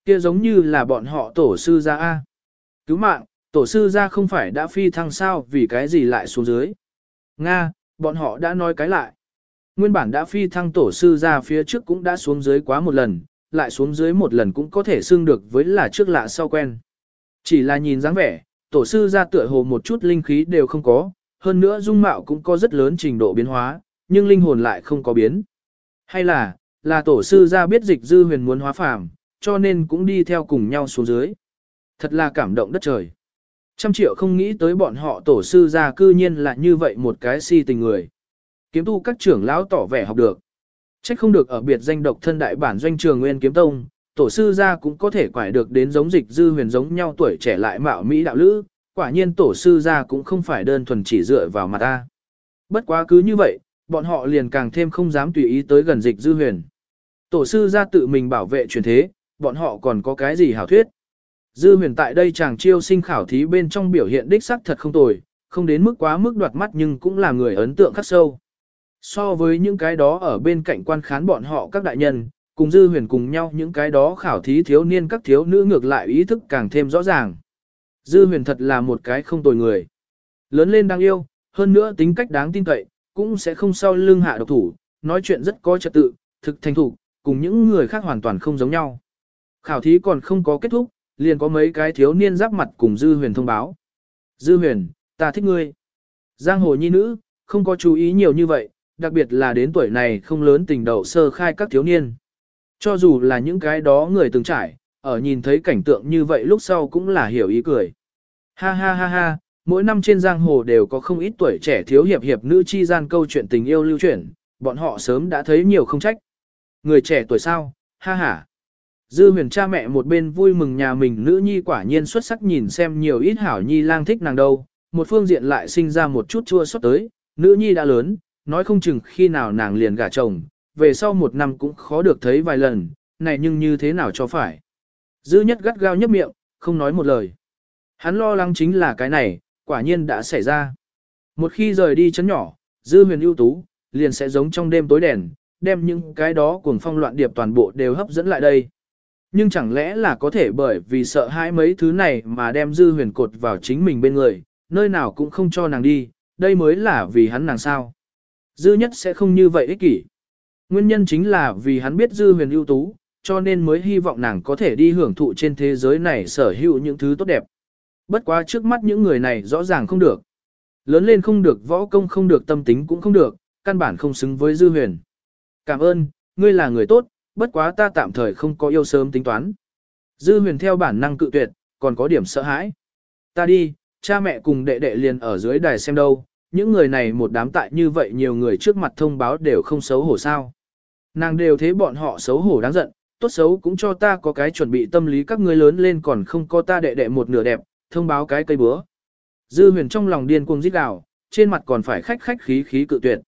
[SPEAKER 1] Kia giống như là bọn họ tổ sư ra A. Cứu mạng, tổ sư ra không phải đã phi thăng sao vì cái gì lại xuống dưới. Nga, bọn họ đã nói cái lại. Nguyên bản đã phi thăng tổ sư ra phía trước cũng đã xuống dưới quá một lần, lại xuống dưới một lần cũng có thể xưng được với là trước lạ sau quen. Chỉ là nhìn dáng vẻ, tổ sư ra tựa hồ một chút linh khí đều không có, hơn nữa dung mạo cũng có rất lớn trình độ biến hóa, nhưng linh hồn lại không có biến. Hay là, là tổ sư ra biết dịch dư huyền muốn hóa phàm, cho nên cũng đi theo cùng nhau xuống dưới. Thật là cảm động đất trời. Trăm triệu không nghĩ tới bọn họ tổ sư ra cư nhiên là như vậy một cái si tình người. Kiếm tu các trưởng lão tỏ vẻ học được. Trách không được ở biệt danh độc thân đại bản doanh trường Nguyên Kiếm Tông, tổ sư ra cũng có thể quải được đến giống dịch dư huyền giống nhau tuổi trẻ lại mạo mỹ đạo lữ, quả nhiên tổ sư ra cũng không phải đơn thuần chỉ dựa vào mặt ta. Bất quá cứ như vậy, bọn họ liền càng thêm không dám tùy ý tới gần dịch dư huyền. Tổ sư ra tự mình bảo vệ truyền thế, bọn họ còn có cái gì hảo thuyết. Dư huyền tại đây chàng chiêu sinh khảo thí bên trong biểu hiện đích sắc thật không tồi, không đến mức quá mức đoạt mắt nhưng cũng là người ấn tượng khắc sâu. So với những cái đó ở bên cạnh quan khán bọn họ các đại nhân, cùng dư huyền cùng nhau những cái đó khảo thí thiếu niên các thiếu nữ ngược lại ý thức càng thêm rõ ràng. Dư huyền thật là một cái không tồi người. Lớn lên đáng yêu, hơn nữa tính cách đáng tin cậy, cũng sẽ không sau lưng hạ độc thủ, nói chuyện rất có trật tự, thực thành thủ, cùng những người khác hoàn toàn không giống nhau. Khảo thí còn không có kết thúc, liền có mấy cái thiếu niên giáp mặt cùng Dư huyền thông báo. Dư huyền, ta thích ngươi. Giang hồ nhi nữ, không có chú ý nhiều như vậy, đặc biệt là đến tuổi này không lớn tình đầu sơ khai các thiếu niên. Cho dù là những cái đó người từng trải, ở nhìn thấy cảnh tượng như vậy lúc sau cũng là hiểu ý cười. Ha ha ha ha, mỗi năm trên giang hồ đều có không ít tuổi trẻ thiếu hiệp hiệp nữ chi gian câu chuyện tình yêu lưu chuyển, bọn họ sớm đã thấy nhiều không trách. Người trẻ tuổi sao, ha ha. Dư huyền cha mẹ một bên vui mừng nhà mình nữ nhi quả nhiên xuất sắc nhìn xem nhiều ít hảo nhi lang thích nàng đâu, một phương diện lại sinh ra một chút chua xót tới, nữ nhi đã lớn, nói không chừng khi nào nàng liền gả chồng, về sau một năm cũng khó được thấy vài lần, này nhưng như thế nào cho phải. Dư nhất gắt gao nhấp miệng, không nói một lời. Hắn lo lắng chính là cái này, quả nhiên đã xảy ra. Một khi rời đi chấn nhỏ, dư huyền ưu tú, liền sẽ giống trong đêm tối đèn, đem những cái đó cuồng phong loạn điệp toàn bộ đều hấp dẫn lại đây. Nhưng chẳng lẽ là có thể bởi vì sợ hãi mấy thứ này mà đem dư huyền cột vào chính mình bên người, nơi nào cũng không cho nàng đi, đây mới là vì hắn nàng sao. Dư nhất sẽ không như vậy ích kỷ. Nguyên nhân chính là vì hắn biết dư huyền ưu tú, cho nên mới hy vọng nàng có thể đi hưởng thụ trên thế giới này sở hữu những thứ tốt đẹp. Bất quá trước mắt những người này rõ ràng không được. Lớn lên không được võ công không được tâm tính cũng không được, căn bản không xứng với dư huyền. Cảm ơn, ngươi là người tốt, bất quá ta tạm thời không có yêu sớm tính toán. Dư huyền theo bản năng cự tuyệt, còn có điểm sợ hãi. Ta đi, cha mẹ cùng đệ đệ liền ở dưới đài xem đâu, những người này một đám tại như vậy nhiều người trước mặt thông báo đều không xấu hổ sao. Nàng đều thế bọn họ xấu hổ đáng giận, tốt xấu cũng cho ta có cái chuẩn bị tâm lý các ngươi lớn lên còn không có ta đệ đệ một nửa đẹp, thông báo cái cây búa. Dư huyền trong lòng điên cuồng rít gào, trên mặt còn phải khách khách khí khí cự tuyệt.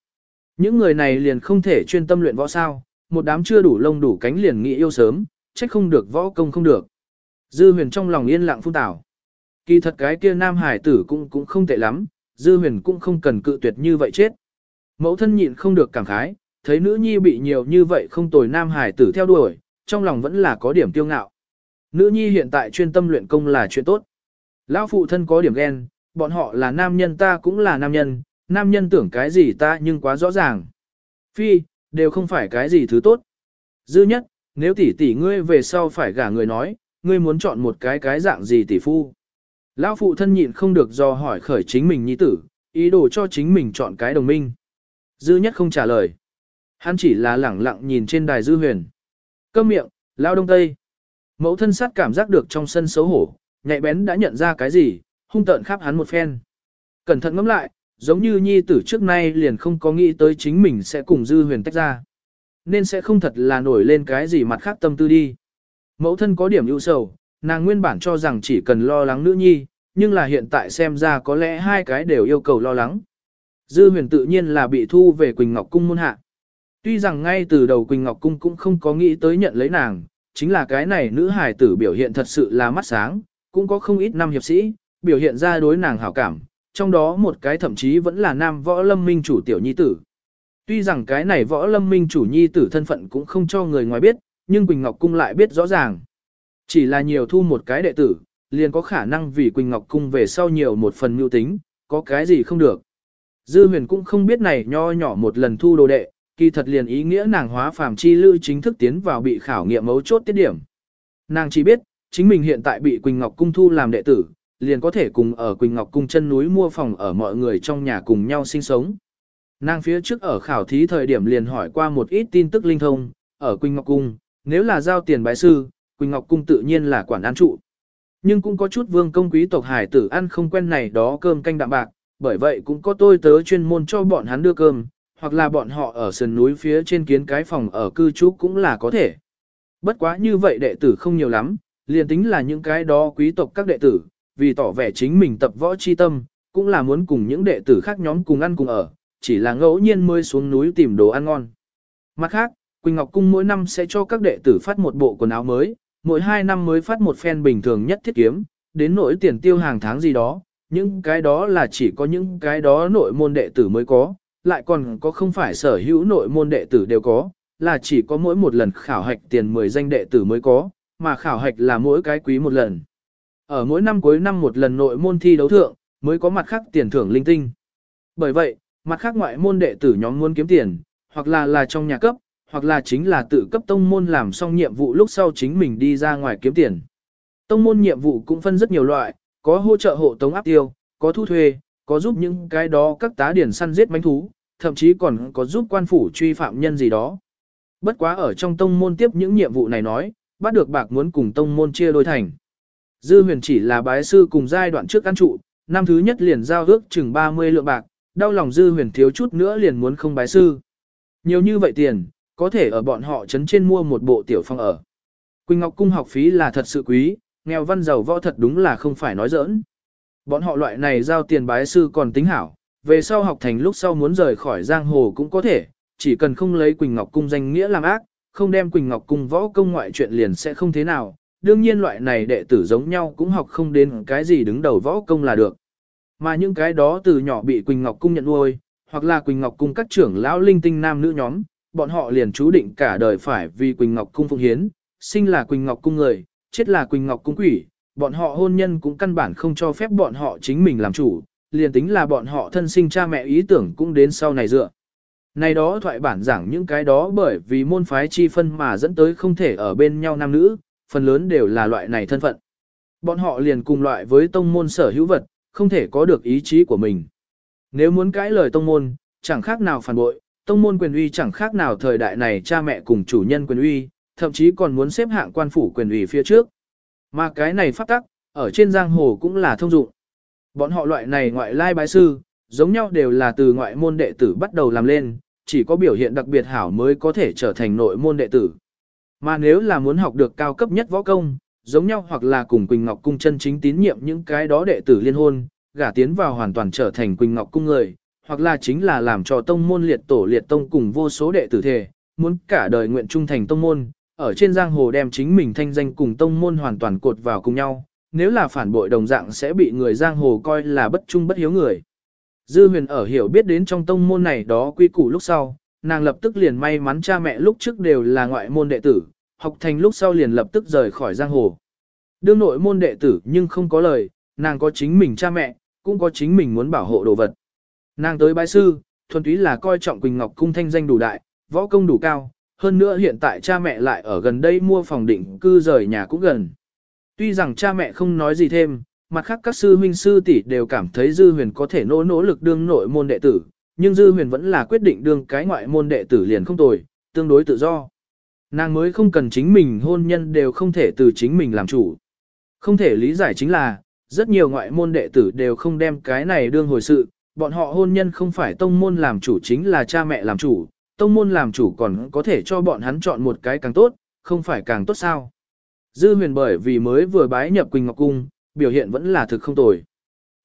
[SPEAKER 1] Những người này liền không thể chuyên tâm luyện võ sao, một đám chưa đủ lông đủ cánh liền nghĩ yêu sớm, trách không được võ công không được. Dư huyền trong lòng yên lặng phun tảo. Kỳ thật cái kia nam hải tử cũng cũng không tệ lắm, dư huyền cũng không cần cự tuyệt như vậy chết. Mẫu thân nhịn không được cảm khái, thấy nữ nhi bị nhiều như vậy không tồi nam hải tử theo đuổi, trong lòng vẫn là có điểm tiêu ngạo. Nữ nhi hiện tại chuyên tâm luyện công là chuyện tốt. Lão phụ thân có điểm ghen, bọn họ là nam nhân ta cũng là nam nhân, nam nhân tưởng cái gì ta nhưng quá rõ ràng. Phi, đều không phải cái gì thứ tốt. Dư nhất, nếu tỷ tỷ ngươi về sau phải gả người nói, ngươi muốn chọn một cái cái dạng gì tỷ phu. Lão phụ thân nhịn không được do hỏi khởi chính mình nhi tử, ý đồ cho chính mình chọn cái đồng minh. Dư nhất không trả lời. Hắn chỉ là lẳng lặng nhìn trên đài dư huyền. Câm miệng, lao đông tây. Mẫu thân sát cảm giác được trong sân xấu hổ, nhạy bén đã nhận ra cái gì, hung tợn khắp hắn một phen. Cẩn thận ngẫm lại, giống như nhi tử trước nay liền không có nghĩ tới chính mình sẽ cùng dư huyền tách ra. Nên sẽ không thật là nổi lên cái gì mặt khác tâm tư đi. Mẫu thân có điểm ưu sầu, nàng nguyên bản cho rằng chỉ cần lo lắng nữ nhi, nhưng là hiện tại xem ra có lẽ hai cái đều yêu cầu lo lắng. Dư huyền tự nhiên là bị thu về Quỳnh Ngọc Cung môn hạ. Tuy rằng ngay từ đầu Quỳnh Ngọc Cung cũng không có nghĩ tới nhận lấy nàng, chính là cái này nữ hài tử biểu hiện thật sự là mắt sáng, cũng có không ít năm hiệp sĩ, biểu hiện ra đối nàng hảo cảm, trong đó một cái thậm chí vẫn là nam võ lâm minh chủ tiểu nhi tử. Tuy rằng cái này võ lâm minh chủ nhi tử thân phận cũng không cho người ngoài biết, nhưng Quỳnh Ngọc Cung lại biết rõ ràng. Chỉ là nhiều thu một cái đệ tử, liền có khả năng vì Quỳnh Ngọc Cung về sau nhiều một phần mưu tính, có cái gì không được. Dư huyền cũng không biết này nho nhỏ một lần thu đồ đệ, kỳ thật liền ý nghĩa nàng hóa phàm chi lưu chính thức tiến vào bị khảo nghiệm mấu chốt tiết điểm. Nàng chỉ biết, chính mình hiện tại bị Quỳnh Ngọc Cung thu làm đệ tử, liền có thể cùng ở Quỳnh Ngọc Cung chân núi mua phòng ở mọi người trong nhà cùng nhau sinh sống. Nàng phía trước ở khảo thí thời điểm liền hỏi qua một ít tin tức linh thông, ở Quỳnh Ngọc Cung, nếu là giao tiền bái sư, Quỳnh Ngọc Cung tự nhiên là quản an trụ. Nhưng cũng có chút vương công quý tộc hải tử ăn không quen này đó cơm canh đạm bạc, bởi vậy cũng có tôi tớ chuyên môn cho bọn hắn đưa cơm, hoặc là bọn họ ở sườn núi phía trên kiến cái phòng ở cư trú cũng là có thể. Bất quá như vậy đệ tử không nhiều lắm, liền tính là những cái đó quý tộc các đệ tử, vì tỏ vẻ chính mình tập võ chi tâm, cũng là muốn cùng những đệ tử khác nhóm cùng ăn cùng ở, chỉ là ngẫu nhiên mới xuống núi tìm đồ ăn ngon. Mặt khác, Quỳnh Ngọc Cung mỗi năm sẽ cho các đệ tử phát một bộ quần áo mới, mỗi hai năm mới phát một phen bình thường nhất thiết kiếm, đến nỗi tiền tiêu hàng tháng gì đó, những cái đó là chỉ có những cái đó nội môn đệ tử mới có, lại còn có không phải sở hữu nội môn đệ tử đều có, là chỉ có mỗi một lần khảo hạch tiền 10 danh đệ tử mới có, mà khảo hạch là mỗi cái quý một lần. Ở mỗi năm cuối năm một lần nội môn thi đấu thượng, mới có mặt khác tiền thưởng linh tinh. Bởi vậy, mặt khác ngoại môn đệ tử nhóm muốn kiếm tiền, hoặc là là trong nhà cấp, hoặc là chính là tự cấp tông môn làm xong nhiệm vụ lúc sau chính mình đi ra ngoài kiếm tiền. Tông môn nhiệm vụ cũng phân rất nhiều loại, có hỗ trợ hộ tống áp tiêu, có thu thuê, có giúp những cái đó các tá điển săn giết mánh thú, thậm chí còn có giúp quan phủ truy phạm nhân gì đó. Bất quá ở trong tông môn tiếp những nhiệm vụ này nói, bắt được bạc muốn cùng tông môn chia đôi thành. Dư huyền chỉ là bái sư cùng giai đoạn trước căn trụ, năm thứ nhất liền giao ước chừng 30 lượng bạc, đau lòng dư huyền thiếu chút nữa liền muốn không bái sư. Nhiều như vậy tiền, có thể ở bọn họ chấn trên mua một bộ tiểu phong ở. Quỳnh Ngọc Cung học phí là thật sự quý, nghèo văn giàu võ thật đúng là không phải nói giỡn. Bọn họ loại này giao tiền bái sư còn tính hảo, về sau học thành lúc sau muốn rời khỏi giang hồ cũng có thể, chỉ cần không lấy Quỳnh Ngọc Cung danh nghĩa làm ác, không đem Quỳnh Ngọc Cung võ công ngoại chuyện liền sẽ không thế nào. Đương nhiên loại này đệ tử giống nhau cũng học không đến cái gì đứng đầu võ công là được. Mà những cái đó từ nhỏ bị Quỳnh Ngọc Cung nhận nuôi, hoặc là Quỳnh Ngọc Cung các trưởng lão linh tinh nam nữ nhóm, bọn họ liền chú định cả đời phải vì Quỳnh Ngọc Cung phụng hiến, sinh là Quỳnh Ngọc Cung người, chết là Quỳnh Ngọc Cung quỷ, bọn họ hôn nhân cũng căn bản không cho phép bọn họ chính mình làm chủ, liền tính là bọn họ thân sinh cha mẹ ý tưởng cũng đến sau này dựa. Này đó thoại bản giảng những cái đó bởi vì môn phái chi phân mà dẫn tới không thể ở bên nhau nam nữ, phần lớn đều là loại này thân phận. Bọn họ liền cùng loại với tông môn sở hữu vật, không thể có được ý chí của mình. Nếu muốn cãi lời tông môn, chẳng khác nào phản bội, tông môn quyền uy chẳng khác nào thời đại này cha mẹ cùng chủ nhân quyền uy, thậm chí còn muốn xếp hạng quan phủ quyền uy phía trước. Mà cái này phát tắc, ở trên giang hồ cũng là thông dụng. Bọn họ loại này ngoại lai bái sư, giống nhau đều là từ ngoại môn đệ tử bắt đầu làm lên, chỉ có biểu hiện đặc biệt hảo mới có thể trở thành nội môn đệ tử. Mà nếu là muốn học được cao cấp nhất võ công, giống nhau hoặc là cùng Quỳnh Ngọc Cung chân chính tín nhiệm những cái đó đệ tử liên hôn, gả tiến vào hoàn toàn trở thành Quỳnh Ngọc Cung người, hoặc là chính là làm cho tông môn liệt tổ liệt tông cùng vô số đệ tử thể, muốn cả đời nguyện trung thành tông môn, ở trên giang hồ đem chính mình thanh danh cùng tông môn hoàn toàn cột vào cùng nhau, nếu là phản bội đồng dạng sẽ bị người giang hồ coi là bất trung bất hiếu người. Dư huyền ở hiểu biết đến trong tông môn này đó quy củ lúc sau, nàng lập tức liền may mắn cha mẹ lúc trước đều là ngoại môn đệ tử, học thành lúc sau liền lập tức rời khỏi giang hồ. Đương nội môn đệ tử nhưng không có lời, nàng có chính mình cha mẹ, cũng có chính mình muốn bảo hộ đồ vật. Nàng tới bái sư, thuần túy là coi trọng Quỳnh Ngọc cung thanh danh đủ đại, võ công đủ cao, hơn nữa hiện tại cha mẹ lại ở gần đây mua phòng định cư rời nhà cũng gần. Tuy rằng cha mẹ không nói gì thêm, mặt khác các sư huynh sư tỷ đều cảm thấy Dư Huyền có thể nỗ nỗ lực đương nội môn đệ tử, nhưng Dư Huyền vẫn là quyết định đương cái ngoại môn đệ tử liền không tồi, tương đối tự do. Nàng mới không cần chính mình hôn nhân đều không thể từ chính mình làm chủ. Không thể lý giải chính là, rất nhiều ngoại môn đệ tử đều không đem cái này đương hồi sự, bọn họ hôn nhân không phải tông môn làm chủ chính là cha mẹ làm chủ, tông môn làm chủ còn có thể cho bọn hắn chọn một cái càng tốt, không phải càng tốt sao. Dư huyền bởi vì mới vừa bái nhập Quỳnh Ngọc Cung, biểu hiện vẫn là thực không tồi.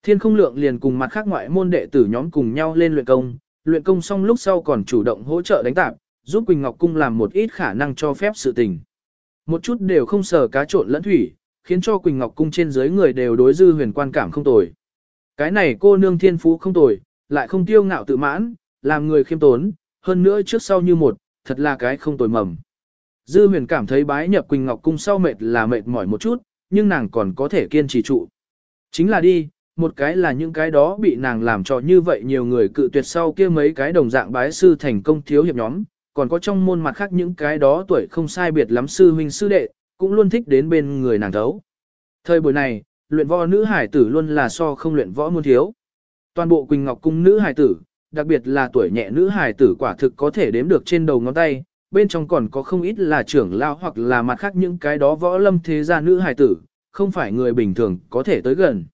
[SPEAKER 1] Thiên không lượng liền cùng mặt khác ngoại môn đệ tử nhóm cùng nhau lên luyện công, luyện công xong lúc sau còn chủ động hỗ trợ đánh tạp, giúp Quỳnh Ngọc Cung làm một ít khả năng cho phép sự tình. Một chút đều không sờ cá trộn lẫn thủy, khiến cho Quỳnh Ngọc Cung trên dưới người đều đối dư huyền quan cảm không tồi. Cái này cô nương thiên phú không tồi, lại không tiêu ngạo tự mãn, làm người khiêm tốn, hơn nữa trước sau như một, thật là cái không tồi mầm. Dư huyền cảm thấy bái nhập Quỳnh Ngọc Cung sau mệt là mệt mỏi một chút, nhưng nàng còn có thể kiên trì trụ. Chính là đi, một cái là những cái đó bị nàng làm cho như vậy nhiều người cự tuyệt sau kia mấy cái đồng dạng bái sư thành công thiếu hiệp nhóm, còn có trong môn mặt khác những cái đó tuổi không sai biệt lắm sư huynh sư đệ, cũng luôn thích đến bên người nàng thấu. Thời buổi này, luyện võ nữ hải tử luôn là so không luyện võ muôn thiếu. Toàn bộ Quỳnh Ngọc cung nữ hải tử, đặc biệt là tuổi nhẹ nữ hải tử quả thực có thể đếm được trên đầu ngón tay, bên trong còn có không ít là trưởng lao hoặc là mặt khác những cái đó võ lâm thế gia nữ hải tử, không phải người bình thường có thể tới gần.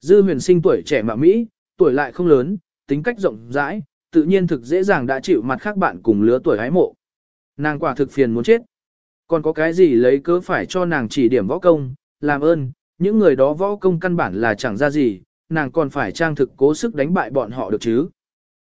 [SPEAKER 1] Dư huyền sinh tuổi trẻ mà Mỹ, tuổi lại không lớn, tính cách rộng rãi, tự nhiên thực dễ dàng đã chịu mặt khác bạn cùng lứa tuổi hái mộ. Nàng quả thực phiền muốn chết. Còn có cái gì lấy cớ phải cho nàng chỉ điểm võ công, làm ơn, những người đó võ công căn bản là chẳng ra gì, nàng còn phải trang thực cố sức đánh bại bọn họ được chứ.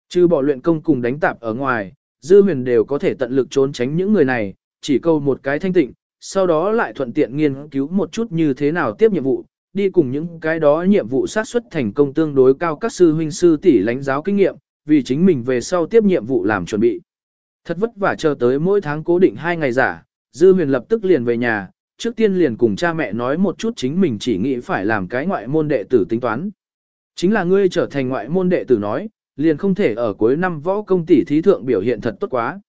[SPEAKER 1] Chứ bỏ luyện công cùng đánh tạp ở ngoài, dư huyền đều có thể tận lực trốn tránh những người này, chỉ câu một cái thanh tịnh, sau đó lại thuận tiện nghiên cứu một chút như thế nào tiếp nhiệm vụ, đi cùng những cái đó nhiệm vụ sát xuất thành công tương đối cao các sư huynh sư tỷ lãnh giáo kinh nghiệm, vì chính mình về sau tiếp nhiệm vụ làm chuẩn bị. Thật vất vả chờ tới mỗi tháng cố định 2 ngày giả, Dư Huyền lập tức liền về nhà, trước tiên liền cùng cha mẹ nói một chút chính mình chỉ nghĩ phải làm cái ngoại môn đệ tử tính toán. Chính là ngươi trở thành ngoại môn đệ tử nói, liền không thể ở cuối năm võ công tỷ thí thượng biểu hiện thật tốt quá.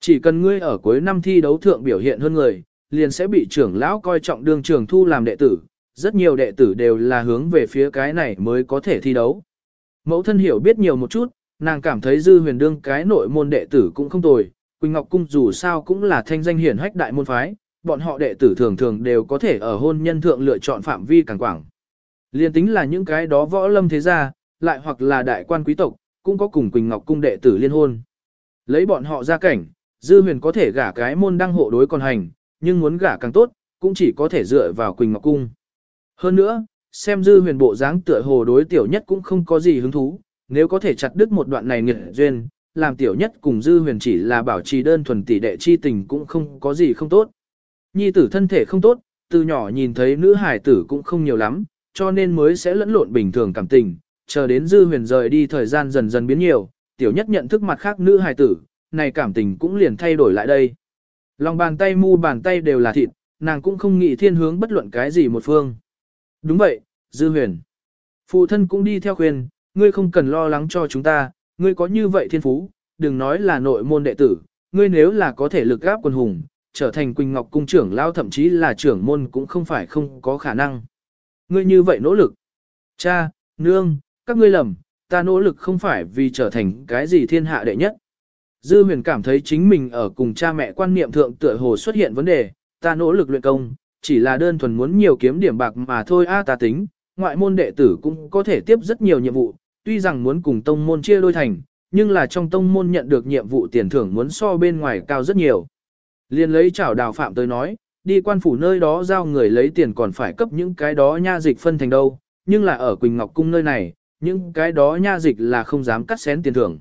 [SPEAKER 1] Chỉ cần ngươi ở cuối năm thi đấu thượng biểu hiện hơn người, liền sẽ bị trưởng lão coi trọng đương trường thu làm đệ tử, rất nhiều đệ tử đều là hướng về phía cái này mới có thể thi đấu. Mẫu thân hiểu biết nhiều một chút, nàng cảm thấy dư huyền đương cái nội môn đệ tử cũng không tồi, Quỳnh Ngọc Cung dù sao cũng là thanh danh hiển hách đại môn phái, bọn họ đệ tử thường thường đều có thể ở hôn nhân thượng lựa chọn phạm vi càng quảng. Liên tính là những cái đó võ lâm thế gia, lại hoặc là đại quan quý tộc, cũng có cùng Quỳnh Ngọc Cung đệ tử liên hôn. Lấy bọn họ ra cảnh, dư huyền có thể gả cái môn đăng hộ đối còn hành, nhưng muốn gả càng tốt, cũng chỉ có thể dựa vào Quỳnh Ngọc Cung. Hơn nữa, xem dư huyền bộ dáng tựa hồ đối tiểu nhất cũng không có gì hứng thú, nếu có thể chặt đứt một đoạn này nghiệt duyên, làm tiểu nhất cùng dư huyền chỉ là bảo trì đơn thuần tỷ đệ chi tình cũng không có gì không tốt. Nhi tử thân thể không tốt, từ nhỏ nhìn thấy nữ hải tử cũng không nhiều lắm, cho nên mới sẽ lẫn lộn bình thường cảm tình, chờ đến dư huyền rời đi thời gian dần dần biến nhiều, tiểu nhất nhận thức mặt khác nữ hải tử, này cảm tình cũng liền thay đổi lại đây. Lòng bàn tay mu bàn tay đều là thịt, nàng cũng không nghĩ thiên hướng bất luận cái gì một phương. Đúng vậy, dư huyền. Phụ thân cũng đi theo khuyên, ngươi không cần lo lắng cho chúng ta, ngươi có như vậy thiên phú, đừng nói là nội môn đệ tử, ngươi nếu là có thể lực gáp quần hùng, trở thành Quỳnh Ngọc cung trưởng lao thậm chí là trưởng môn cũng không phải không có khả năng. Ngươi như vậy nỗ lực. Cha, nương, các ngươi lầm, ta nỗ lực không phải vì trở thành cái gì thiên hạ đệ nhất. Dư huyền cảm thấy chính mình ở cùng cha mẹ quan niệm thượng tựa hồ xuất hiện vấn đề, ta nỗ lực luyện công, chỉ là đơn thuần muốn nhiều kiếm điểm bạc mà thôi a ta tính, ngoại môn đệ tử cũng có thể tiếp rất nhiều nhiệm vụ, tuy rằng muốn cùng tông môn chia đôi thành, nhưng là trong tông môn nhận được nhiệm vụ tiền thưởng muốn so bên ngoài cao rất nhiều. Liên lấy chảo đào phạm tới nói, đi quan phủ nơi đó giao người lấy tiền còn phải cấp những cái đó nha dịch phân thành đâu, nhưng là ở Quỳnh Ngọc Cung nơi này, những cái đó nha dịch là không dám cắt xén tiền thưởng.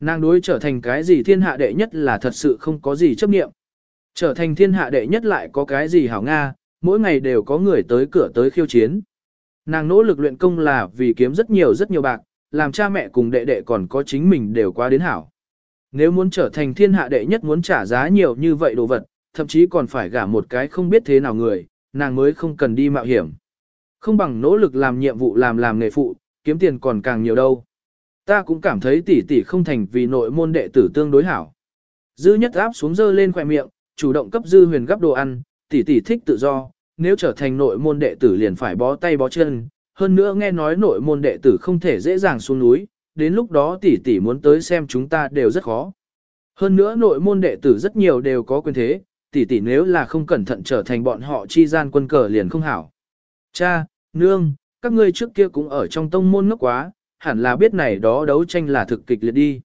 [SPEAKER 1] Nàng đối trở thành cái gì thiên hạ đệ nhất là thật sự không có gì chấp nghiệm. Trở thành thiên hạ đệ nhất lại có cái gì hảo Nga, mỗi ngày đều có người tới cửa tới khiêu chiến. Nàng nỗ lực luyện công là vì kiếm rất nhiều rất nhiều bạc, làm cha mẹ cùng đệ đệ còn có chính mình đều quá đến hảo. Nếu muốn trở thành thiên hạ đệ nhất muốn trả giá nhiều như vậy đồ vật, thậm chí còn phải gả một cái không biết thế nào người, nàng mới không cần đi mạo hiểm. Không bằng nỗ lực làm nhiệm vụ làm làm nghề phụ, kiếm tiền còn càng nhiều đâu. Ta cũng cảm thấy tỷ tỷ không thành vì nội môn đệ tử tương đối hảo. Dư nhất áp xuống dơ lên khỏe miệng, chủ động cấp dư huyền gấp đồ ăn, tỷ tỷ thích tự do, nếu trở thành nội môn đệ tử liền phải bó tay bó chân, hơn nữa nghe nói nội môn đệ tử không thể dễ dàng xuống núi, đến lúc đó tỷ tỷ muốn tới xem chúng ta đều rất khó. Hơn nữa nội môn đệ tử rất nhiều đều có quyền thế, tỷ tỷ nếu là không cẩn thận trở thành bọn họ chi gian quân cờ liền không hảo. Cha, nương, các ngươi trước kia cũng ở trong tông môn ngốc quá, hẳn là biết này đó đấu tranh là thực kịch liệt đi.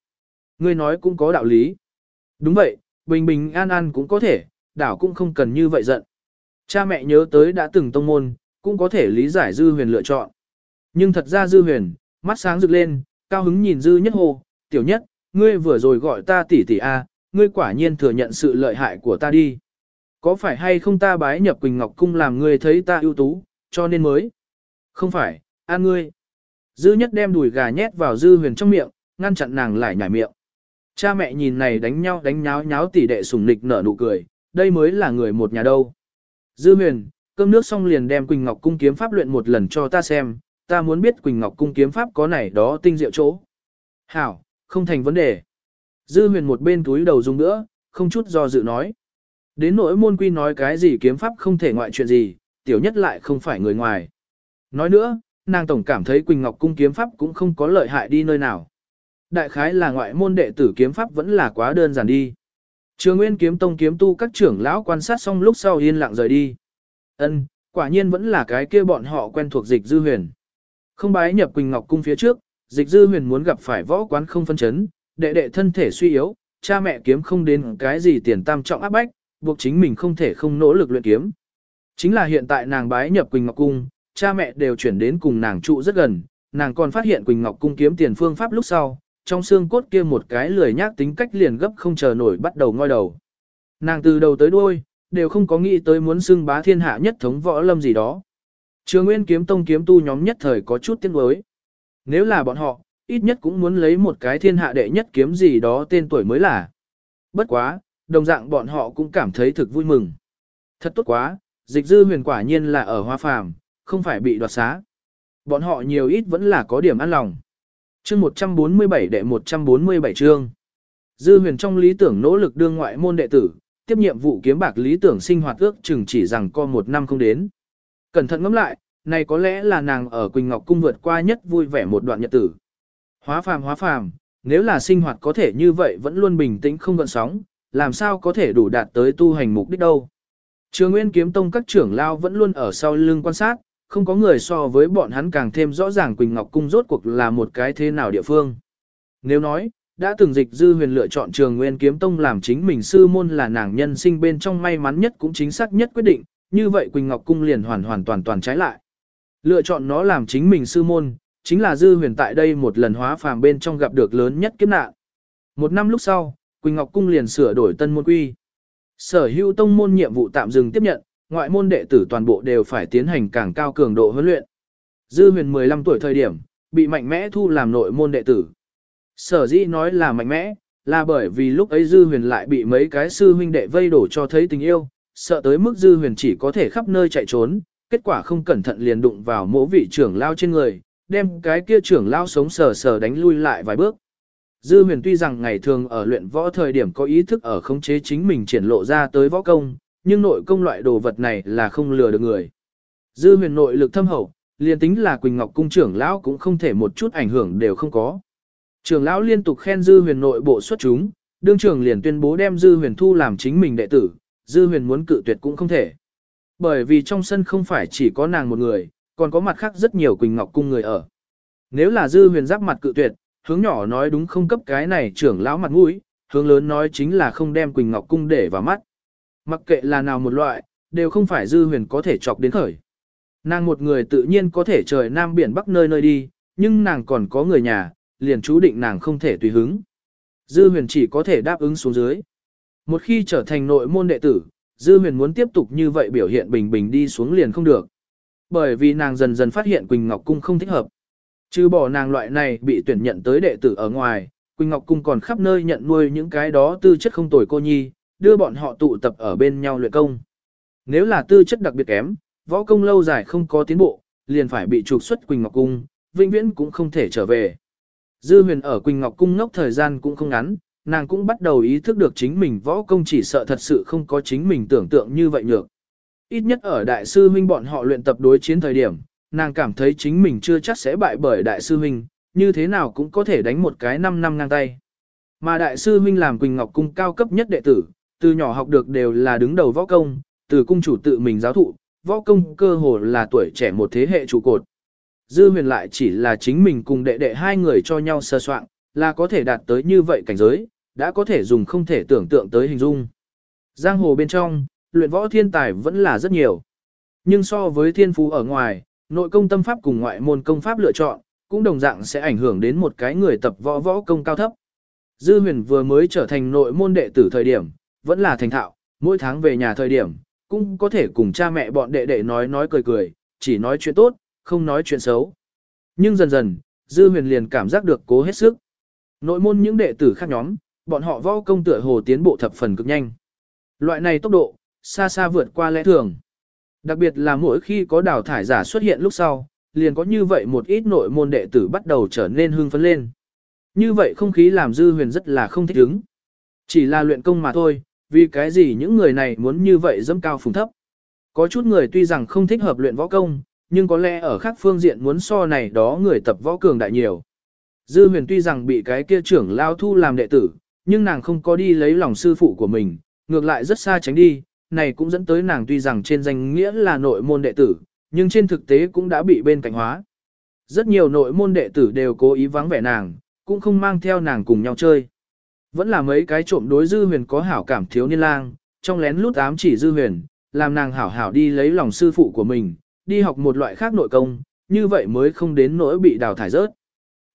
[SPEAKER 1] Ngươi nói cũng có đạo lý. Đúng vậy, bình bình an an cũng có thể, đảo cũng không cần như vậy giận. Cha mẹ nhớ tới đã từng tông môn, cũng có thể lý giải dư huyền lựa chọn. Nhưng thật ra dư huyền, mắt sáng rực lên, cao hứng nhìn dư nhất hồ, tiểu nhất, ngươi vừa rồi gọi ta tỷ tỷ a, ngươi quả nhiên thừa nhận sự lợi hại của ta đi. Có phải hay không ta bái nhập Quỳnh Ngọc Cung làm ngươi thấy ta ưu tú, cho nên mới? Không phải, an ngươi. Dư nhất đem đùi gà nhét vào dư huyền trong miệng, ngăn chặn nàng lại nhảy miệng. Cha mẹ nhìn này đánh nhau đánh nháo nháo tỷ đệ sủng nịch nở nụ cười, đây mới là người một nhà đâu. Dư huyền, cơm nước xong liền đem Quỳnh Ngọc cung kiếm pháp luyện một lần cho ta xem, ta muốn biết Quỳnh Ngọc cung kiếm pháp có này đó tinh diệu chỗ. Hảo, không thành vấn đề. Dư huyền một bên túi đầu dùng nữa, không chút do dự nói. Đến nỗi môn quy nói cái gì kiếm pháp không thể ngoại chuyện gì, tiểu nhất lại không phải người ngoài. Nói nữa, nàng tổng cảm thấy Quỳnh Ngọc cung kiếm pháp cũng không có lợi hại đi nơi nào. Đại khái là ngoại môn đệ tử kiếm pháp vẫn là quá đơn giản đi. Trường Nguyên kiếm tông kiếm tu các trưởng lão quan sát xong lúc sau yên lặng rời đi. Ân, quả nhiên vẫn là cái kia bọn họ quen thuộc dịch dư huyền. Không bái nhập Quỳnh Ngọc cung phía trước, dịch dư huyền muốn gặp phải võ quán không phân chấn, đệ đệ thân thể suy yếu, cha mẹ kiếm không đến cái gì tiền tam trọng áp bách, buộc chính mình không thể không nỗ lực luyện kiếm. Chính là hiện tại nàng bái nhập Quỳnh Ngọc cung, cha mẹ đều chuyển đến cùng nàng trụ rất gần, nàng còn phát hiện Quỳnh Ngọc cung kiếm tiền phương pháp lúc sau, trong xương cốt kia một cái lười nhác tính cách liền gấp không chờ nổi bắt đầu ngoi đầu. Nàng từ đầu tới đuôi, đều không có nghĩ tới muốn xưng bá thiên hạ nhất thống võ lâm gì đó. Trường Nguyên kiếm tông kiếm tu nhóm nhất thời có chút tiếng đối. Nếu là bọn họ, ít nhất cũng muốn lấy một cái thiên hạ đệ nhất kiếm gì đó tên tuổi mới là. Bất quá, đồng dạng bọn họ cũng cảm thấy thực vui mừng. Thật tốt quá, dịch dư huyền quả nhiên là ở hoa phàm, không phải bị đoạt xá. Bọn họ nhiều ít vẫn là có điểm ăn lòng. Chương 147 đệ 147 chương. Dư huyền trong lý tưởng nỗ lực đương ngoại môn đệ tử, tiếp nhiệm vụ kiếm bạc lý tưởng sinh hoạt ước chừng chỉ rằng co một năm không đến. Cẩn thận ngẫm lại, này có lẽ là nàng ở Quỳnh Ngọc Cung vượt qua nhất vui vẻ một đoạn nhật tử. Hóa phàm hóa phàm, nếu là sinh hoạt có thể như vậy vẫn luôn bình tĩnh không gợn sóng, làm sao có thể đủ đạt tới tu hành mục đích đâu. Trường Nguyên Kiếm Tông các trưởng lao vẫn luôn ở sau lưng quan sát, không có người so với bọn hắn càng thêm rõ ràng Quỳnh Ngọc Cung rốt cuộc là một cái thế nào địa phương. Nếu nói, đã từng dịch dư huyền lựa chọn trường Nguyên Kiếm Tông làm chính mình sư môn là nàng nhân sinh bên trong may mắn nhất cũng chính xác nhất quyết định, như vậy Quỳnh Ngọc Cung liền hoàn hoàn toàn toàn trái lại. Lựa chọn nó làm chính mình sư môn, chính là dư huyền tại đây một lần hóa phàm bên trong gặp được lớn nhất kiếp nạn. Một năm lúc sau, Quỳnh Ngọc Cung liền sửa đổi tân môn quy. Sở hữu tông môn nhiệm vụ tạm dừng tiếp nhận, ngoại môn đệ tử toàn bộ đều phải tiến hành càng cao cường độ huấn luyện. Dư huyền 15 tuổi thời điểm, bị mạnh mẽ thu làm nội môn đệ tử. Sở dĩ nói là mạnh mẽ, là bởi vì lúc ấy dư huyền lại bị mấy cái sư huynh đệ vây đổ cho thấy tình yêu, sợ tới mức dư huyền chỉ có thể khắp nơi chạy trốn, kết quả không cẩn thận liền đụng vào mỗ vị trưởng lao trên người, đem cái kia trưởng lao sống sờ sờ đánh lui lại vài bước. Dư huyền tuy rằng ngày thường ở luyện võ thời điểm có ý thức ở khống chế chính mình triển lộ ra tới võ công, nhưng nội công loại đồ vật này là không lừa được người. Dư huyền nội lực thâm hậu, liền tính là Quỳnh Ngọc cung trưởng lão cũng không thể một chút ảnh hưởng đều không có. Trưởng lão liên tục khen Dư huyền nội bộ xuất chúng, đương trưởng liền tuyên bố đem Dư huyền thu làm chính mình đệ tử, Dư huyền muốn cự tuyệt cũng không thể. Bởi vì trong sân không phải chỉ có nàng một người, còn có mặt khác rất nhiều Quỳnh Ngọc cung người ở. Nếu là Dư huyền giáp mặt cự tuyệt, hướng nhỏ nói đúng không cấp cái này trưởng lão mặt mũi, hướng lớn nói chính là không đem Quỳnh Ngọc cung để vào mắt. Mặc kệ là nào một loại, đều không phải dư huyền có thể chọc đến khởi. Nàng một người tự nhiên có thể trời nam biển bắc nơi nơi đi, nhưng nàng còn có người nhà, liền chú định nàng không thể tùy hứng. Dư huyền chỉ có thể đáp ứng xuống dưới. Một khi trở thành nội môn đệ tử, Dư huyền muốn tiếp tục như vậy biểu hiện bình bình đi xuống liền không được. Bởi vì nàng dần dần phát hiện Quỳnh Ngọc Cung không thích hợp. Trừ bỏ nàng loại này bị tuyển nhận tới đệ tử ở ngoài, Quỳnh Ngọc Cung còn khắp nơi nhận nuôi những cái đó tư chất không tồi cô nhi, đưa bọn họ tụ tập ở bên nhau luyện công. Nếu là tư chất đặc biệt kém, võ công lâu dài không có tiến bộ, liền phải bị trục xuất Quỳnh Ngọc Cung, vĩnh viễn cũng không thể trở về. Dư huyền ở Quỳnh Ngọc Cung ngốc thời gian cũng không ngắn, nàng cũng bắt đầu ý thức được chính mình võ công chỉ sợ thật sự không có chính mình tưởng tượng như vậy nhược. Ít nhất ở đại sư huynh bọn họ luyện tập đối chiến thời điểm, nàng cảm thấy chính mình chưa chắc sẽ bại bởi đại sư huynh, như thế nào cũng có thể đánh một cái 5 năm ngang tay. Mà đại sư huynh làm Quỳnh Ngọc Cung cao cấp nhất đệ tử, từ nhỏ học được đều là đứng đầu võ công, từ cung chủ tự mình giáo thụ, võ công cơ hồ là tuổi trẻ một thế hệ trụ cột. Dư huyền lại chỉ là chính mình cùng đệ đệ hai người cho nhau sơ soạn, là có thể đạt tới như vậy cảnh giới, đã có thể dùng không thể tưởng tượng tới hình dung. Giang hồ bên trong, luyện võ thiên tài vẫn là rất nhiều. Nhưng so với thiên phú ở ngoài, nội công tâm pháp cùng ngoại môn công pháp lựa chọn, cũng đồng dạng sẽ ảnh hưởng đến một cái người tập võ võ công cao thấp. Dư huyền vừa mới trở thành nội môn đệ tử thời điểm, vẫn là thành thạo, mỗi tháng về nhà thời điểm, cũng có thể cùng cha mẹ bọn đệ đệ nói nói cười cười, chỉ nói chuyện tốt, không nói chuyện xấu. Nhưng dần dần, Dư Huyền liền cảm giác được cố hết sức. Nội môn những đệ tử khác nhóm, bọn họ võ công tựa hồ tiến bộ thập phần cực nhanh. Loại này tốc độ, xa xa vượt qua lẽ thường. Đặc biệt là mỗi khi có đào thải giả xuất hiện lúc sau, liền có như vậy một ít nội môn đệ tử bắt đầu trở nên hưng phấn lên. Như vậy không khí làm dư huyền rất là không thích ứng. Chỉ là luyện công mà thôi, vì cái gì những người này muốn như vậy dẫm cao phùng thấp. Có chút người tuy rằng không thích hợp luyện võ công, nhưng có lẽ ở khác phương diện muốn so này đó người tập võ cường đại nhiều. Dư huyền tuy rằng bị cái kia trưởng lao thu làm đệ tử, nhưng nàng không có đi lấy lòng sư phụ của mình, ngược lại rất xa tránh đi, này cũng dẫn tới nàng tuy rằng trên danh nghĩa là nội môn đệ tử, nhưng trên thực tế cũng đã bị bên cạnh hóa. Rất nhiều nội môn đệ tử đều cố ý vắng vẻ nàng, cũng không mang theo nàng cùng nhau chơi. Vẫn là mấy cái trộm đối dư huyền có hảo cảm thiếu niên lang, trong lén lút ám chỉ dư huyền, làm nàng hảo hảo đi lấy lòng sư phụ của mình, đi học một loại khác nội công, như vậy mới không đến nỗi bị đào thải rớt.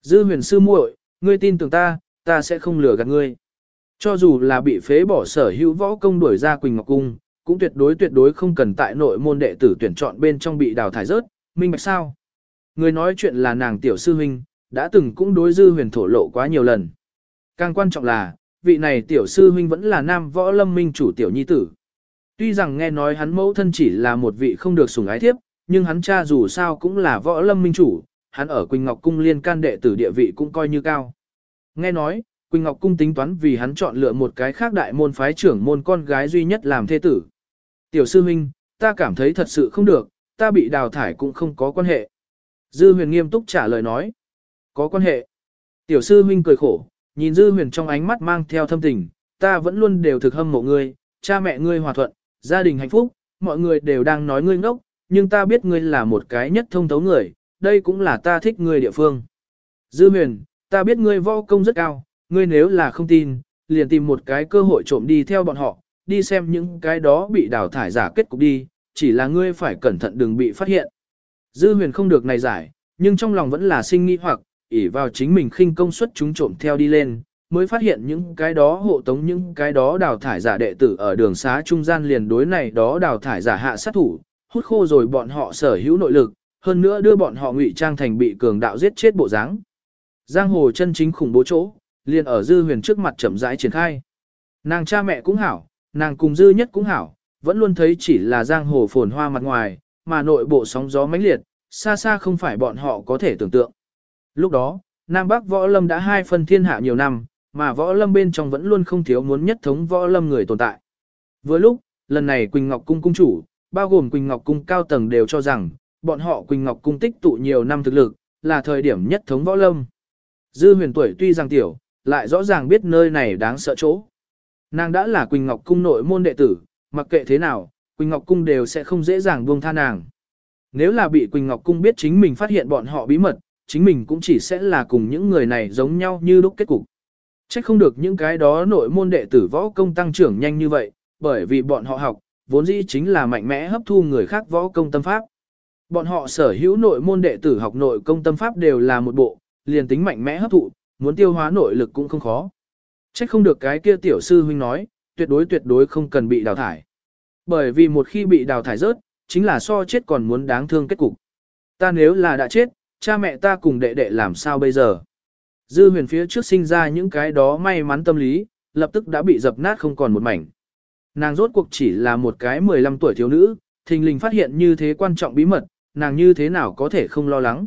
[SPEAKER 1] Dư huyền sư muội, ngươi tin tưởng ta, ta sẽ không lừa gạt ngươi. Cho dù là bị phế bỏ sở hữu võ công đuổi ra Quỳnh Ngọc Cung, cũng tuyệt đối tuyệt đối không cần tại nội môn đệ tử tuyển chọn bên trong bị đào thải rớt, minh bạch sao. Người nói chuyện là nàng tiểu sư huynh, đã từng cũng đối dư huyền thổ lộ quá nhiều lần. Càng quan trọng là, vị này tiểu sư huynh vẫn là nam võ lâm minh chủ tiểu nhi tử. Tuy rằng nghe nói hắn mẫu thân chỉ là một vị không được sủng ái thiếp, nhưng hắn cha dù sao cũng là võ lâm minh chủ, hắn ở Quỳnh Ngọc Cung liên can đệ tử địa vị cũng coi như cao. Nghe nói, Quỳnh Ngọc Cung tính toán vì hắn chọn lựa một cái khác đại môn phái trưởng môn con gái duy nhất làm thế tử. Tiểu sư huynh, ta cảm thấy thật sự không được, ta bị đào thải cũng không có quan hệ. Dư huyền nghiêm túc trả lời nói. Có quan hệ. Tiểu sư huynh cười khổ, nhìn dư huyền trong ánh mắt mang theo thâm tình, ta vẫn luôn đều thực hâm mộ ngươi, cha mẹ ngươi hòa thuận, gia đình hạnh phúc, mọi người đều đang nói ngươi ngốc, nhưng ta biết ngươi là một cái nhất thông thấu người, đây cũng là ta thích ngươi địa phương. Dư huyền, ta biết ngươi võ công rất cao, ngươi nếu là không tin, liền tìm một cái cơ hội trộm đi theo bọn họ, đi xem những cái đó bị đào thải giả kết cục đi, chỉ là ngươi phải cẩn thận đừng bị phát hiện. Dư huyền không được này giải, nhưng trong lòng vẫn là sinh nghi hoặc, ỉ vào chính mình khinh công suất chúng trộm theo đi lên, mới phát hiện những cái đó hộ tống những cái đó đào thải giả đệ tử ở đường xá trung gian liền đối này đó đào thải giả hạ sát thủ, hút khô rồi bọn họ sở hữu nội lực, hơn nữa đưa bọn họ ngụy trang thành bị cường đạo giết chết bộ dáng. Giang hồ chân chính khủng bố chỗ, liền ở dư huyền trước mặt chậm rãi triển khai. Nàng cha mẹ cũng hảo, nàng cùng dư nhất cũng hảo, vẫn luôn thấy chỉ là giang hồ phồn hoa mặt ngoài, mà nội bộ sóng gió mãnh liệt, xa xa không phải bọn họ có thể tưởng tượng. Lúc đó, Nam Bắc võ lâm đã hai phân thiên hạ nhiều năm, mà võ lâm bên trong vẫn luôn không thiếu muốn nhất thống võ lâm người tồn tại. Với lúc, lần này Quỳnh Ngọc Cung cung chủ, bao gồm Quỳnh Ngọc Cung cao tầng đều cho rằng, bọn họ Quỳnh Ngọc Cung tích tụ nhiều năm thực lực, là thời điểm nhất thống võ lâm. Dư huyền tuổi tuy rằng tiểu, lại rõ ràng biết nơi này đáng sợ chỗ. Nàng đã là Quỳnh Ngọc Cung nội môn đệ tử, mặc kệ thế nào, Quỳnh Ngọc Cung đều sẽ không dễ dàng buông tha nàng. Nếu là bị Quỳnh Ngọc Cung biết chính mình phát hiện bọn họ bí mật, chính mình cũng chỉ sẽ là cùng những người này giống nhau như lúc kết cục. Chắc không được những cái đó nội môn đệ tử võ công tăng trưởng nhanh như vậy, bởi vì bọn họ học, vốn dĩ chính là mạnh mẽ hấp thu người khác võ công tâm pháp. Bọn họ sở hữu nội môn đệ tử học nội công tâm pháp đều là một bộ, liền tính mạnh mẽ hấp thụ, muốn tiêu hóa nội lực cũng không khó. Chắc không được cái kia tiểu sư huynh nói, tuyệt đối tuyệt đối không cần bị đào thải. Bởi vì một khi bị đào thải rớt, chính là so chết còn muốn đáng thương kết cục. Ta nếu là đã chết, cha mẹ ta cùng đệ đệ làm sao bây giờ? Dư huyền phía trước sinh ra những cái đó may mắn tâm lý, lập tức đã bị dập nát không còn một mảnh. Nàng rốt cuộc chỉ là một cái 15 tuổi thiếu nữ, thình lình phát hiện như thế quan trọng bí mật, nàng như thế nào có thể không lo lắng.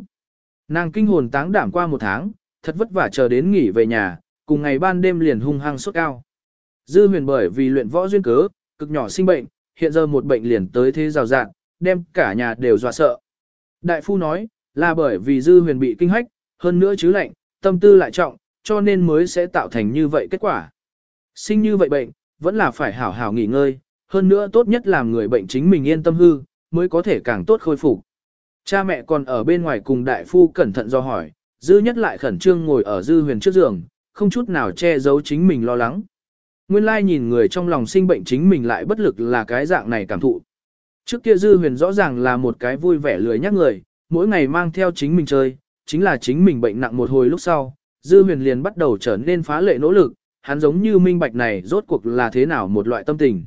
[SPEAKER 1] Nàng kinh hồn táng đảm qua một tháng, thật vất vả chờ đến nghỉ về nhà, cùng ngày ban đêm liền hung hăng sốt cao. Dư huyền bởi vì luyện võ duyên cớ, cực nhỏ sinh bệnh, hiện giờ một bệnh liền tới thế rào rạng, đem cả nhà đều dọa sợ. Đại phu nói, là bởi vì dư huyền bị kinh hách, hơn nữa chứ lạnh, tâm tư lại trọng, cho nên mới sẽ tạo thành như vậy kết quả. Sinh như vậy bệnh, vẫn là phải hảo hảo nghỉ ngơi, hơn nữa tốt nhất làm người bệnh chính mình yên tâm hư, mới có thể càng tốt khôi phục. Cha mẹ còn ở bên ngoài cùng đại phu cẩn thận do hỏi, dư nhất lại khẩn trương ngồi ở dư huyền trước giường, không chút nào che giấu chính mình lo lắng. Nguyên lai nhìn người trong lòng sinh bệnh chính mình lại bất lực là cái dạng này cảm thụ. Trước kia dư huyền rõ ràng là một cái vui vẻ lười nhắc người, mỗi ngày mang theo chính mình chơi, chính là chính mình bệnh nặng một hồi lúc sau, dư huyền liền bắt đầu trở nên phá lệ nỗ lực, hắn giống như minh bạch này rốt cuộc là thế nào một loại tâm tình.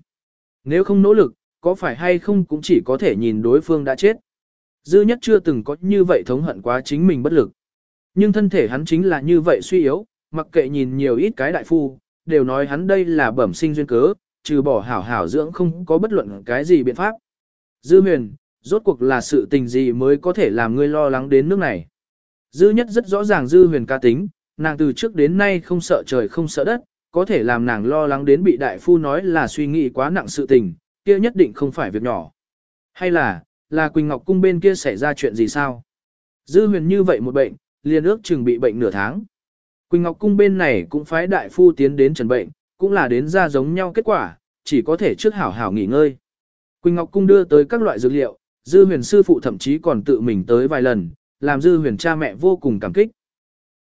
[SPEAKER 1] Nếu không nỗ lực, có phải hay không cũng chỉ có thể nhìn đối phương đã chết. Dư nhất chưa từng có như vậy thống hận quá chính mình bất lực. Nhưng thân thể hắn chính là như vậy suy yếu, mặc kệ nhìn nhiều ít cái đại phu, đều nói hắn đây là bẩm sinh duyên cớ, trừ bỏ hảo hảo dưỡng không có bất luận cái gì biện pháp. Dư huyền, rốt cuộc là sự tình gì mới có thể làm ngươi lo lắng đến nước này. Dư nhất rất rõ ràng dư huyền ca tính, nàng từ trước đến nay không sợ trời không sợ đất, có thể làm nàng lo lắng đến bị đại phu nói là suy nghĩ quá nặng sự tình, kia nhất định không phải việc nhỏ. Hay là, là Quỳnh Ngọc Cung bên kia xảy ra chuyện gì sao? Dư huyền như vậy một bệnh, liền ước chừng bị bệnh nửa tháng. Quỳnh Ngọc Cung bên này cũng phái đại phu tiến đến trần bệnh, cũng là đến ra giống nhau kết quả, chỉ có thể trước hảo hảo nghỉ ngơi. Quỳnh Ngọc Cung đưa tới các loại dược liệu, Dư huyền sư phụ thậm chí còn tự mình tới vài lần, làm Dư huyền cha mẹ vô cùng cảm kích.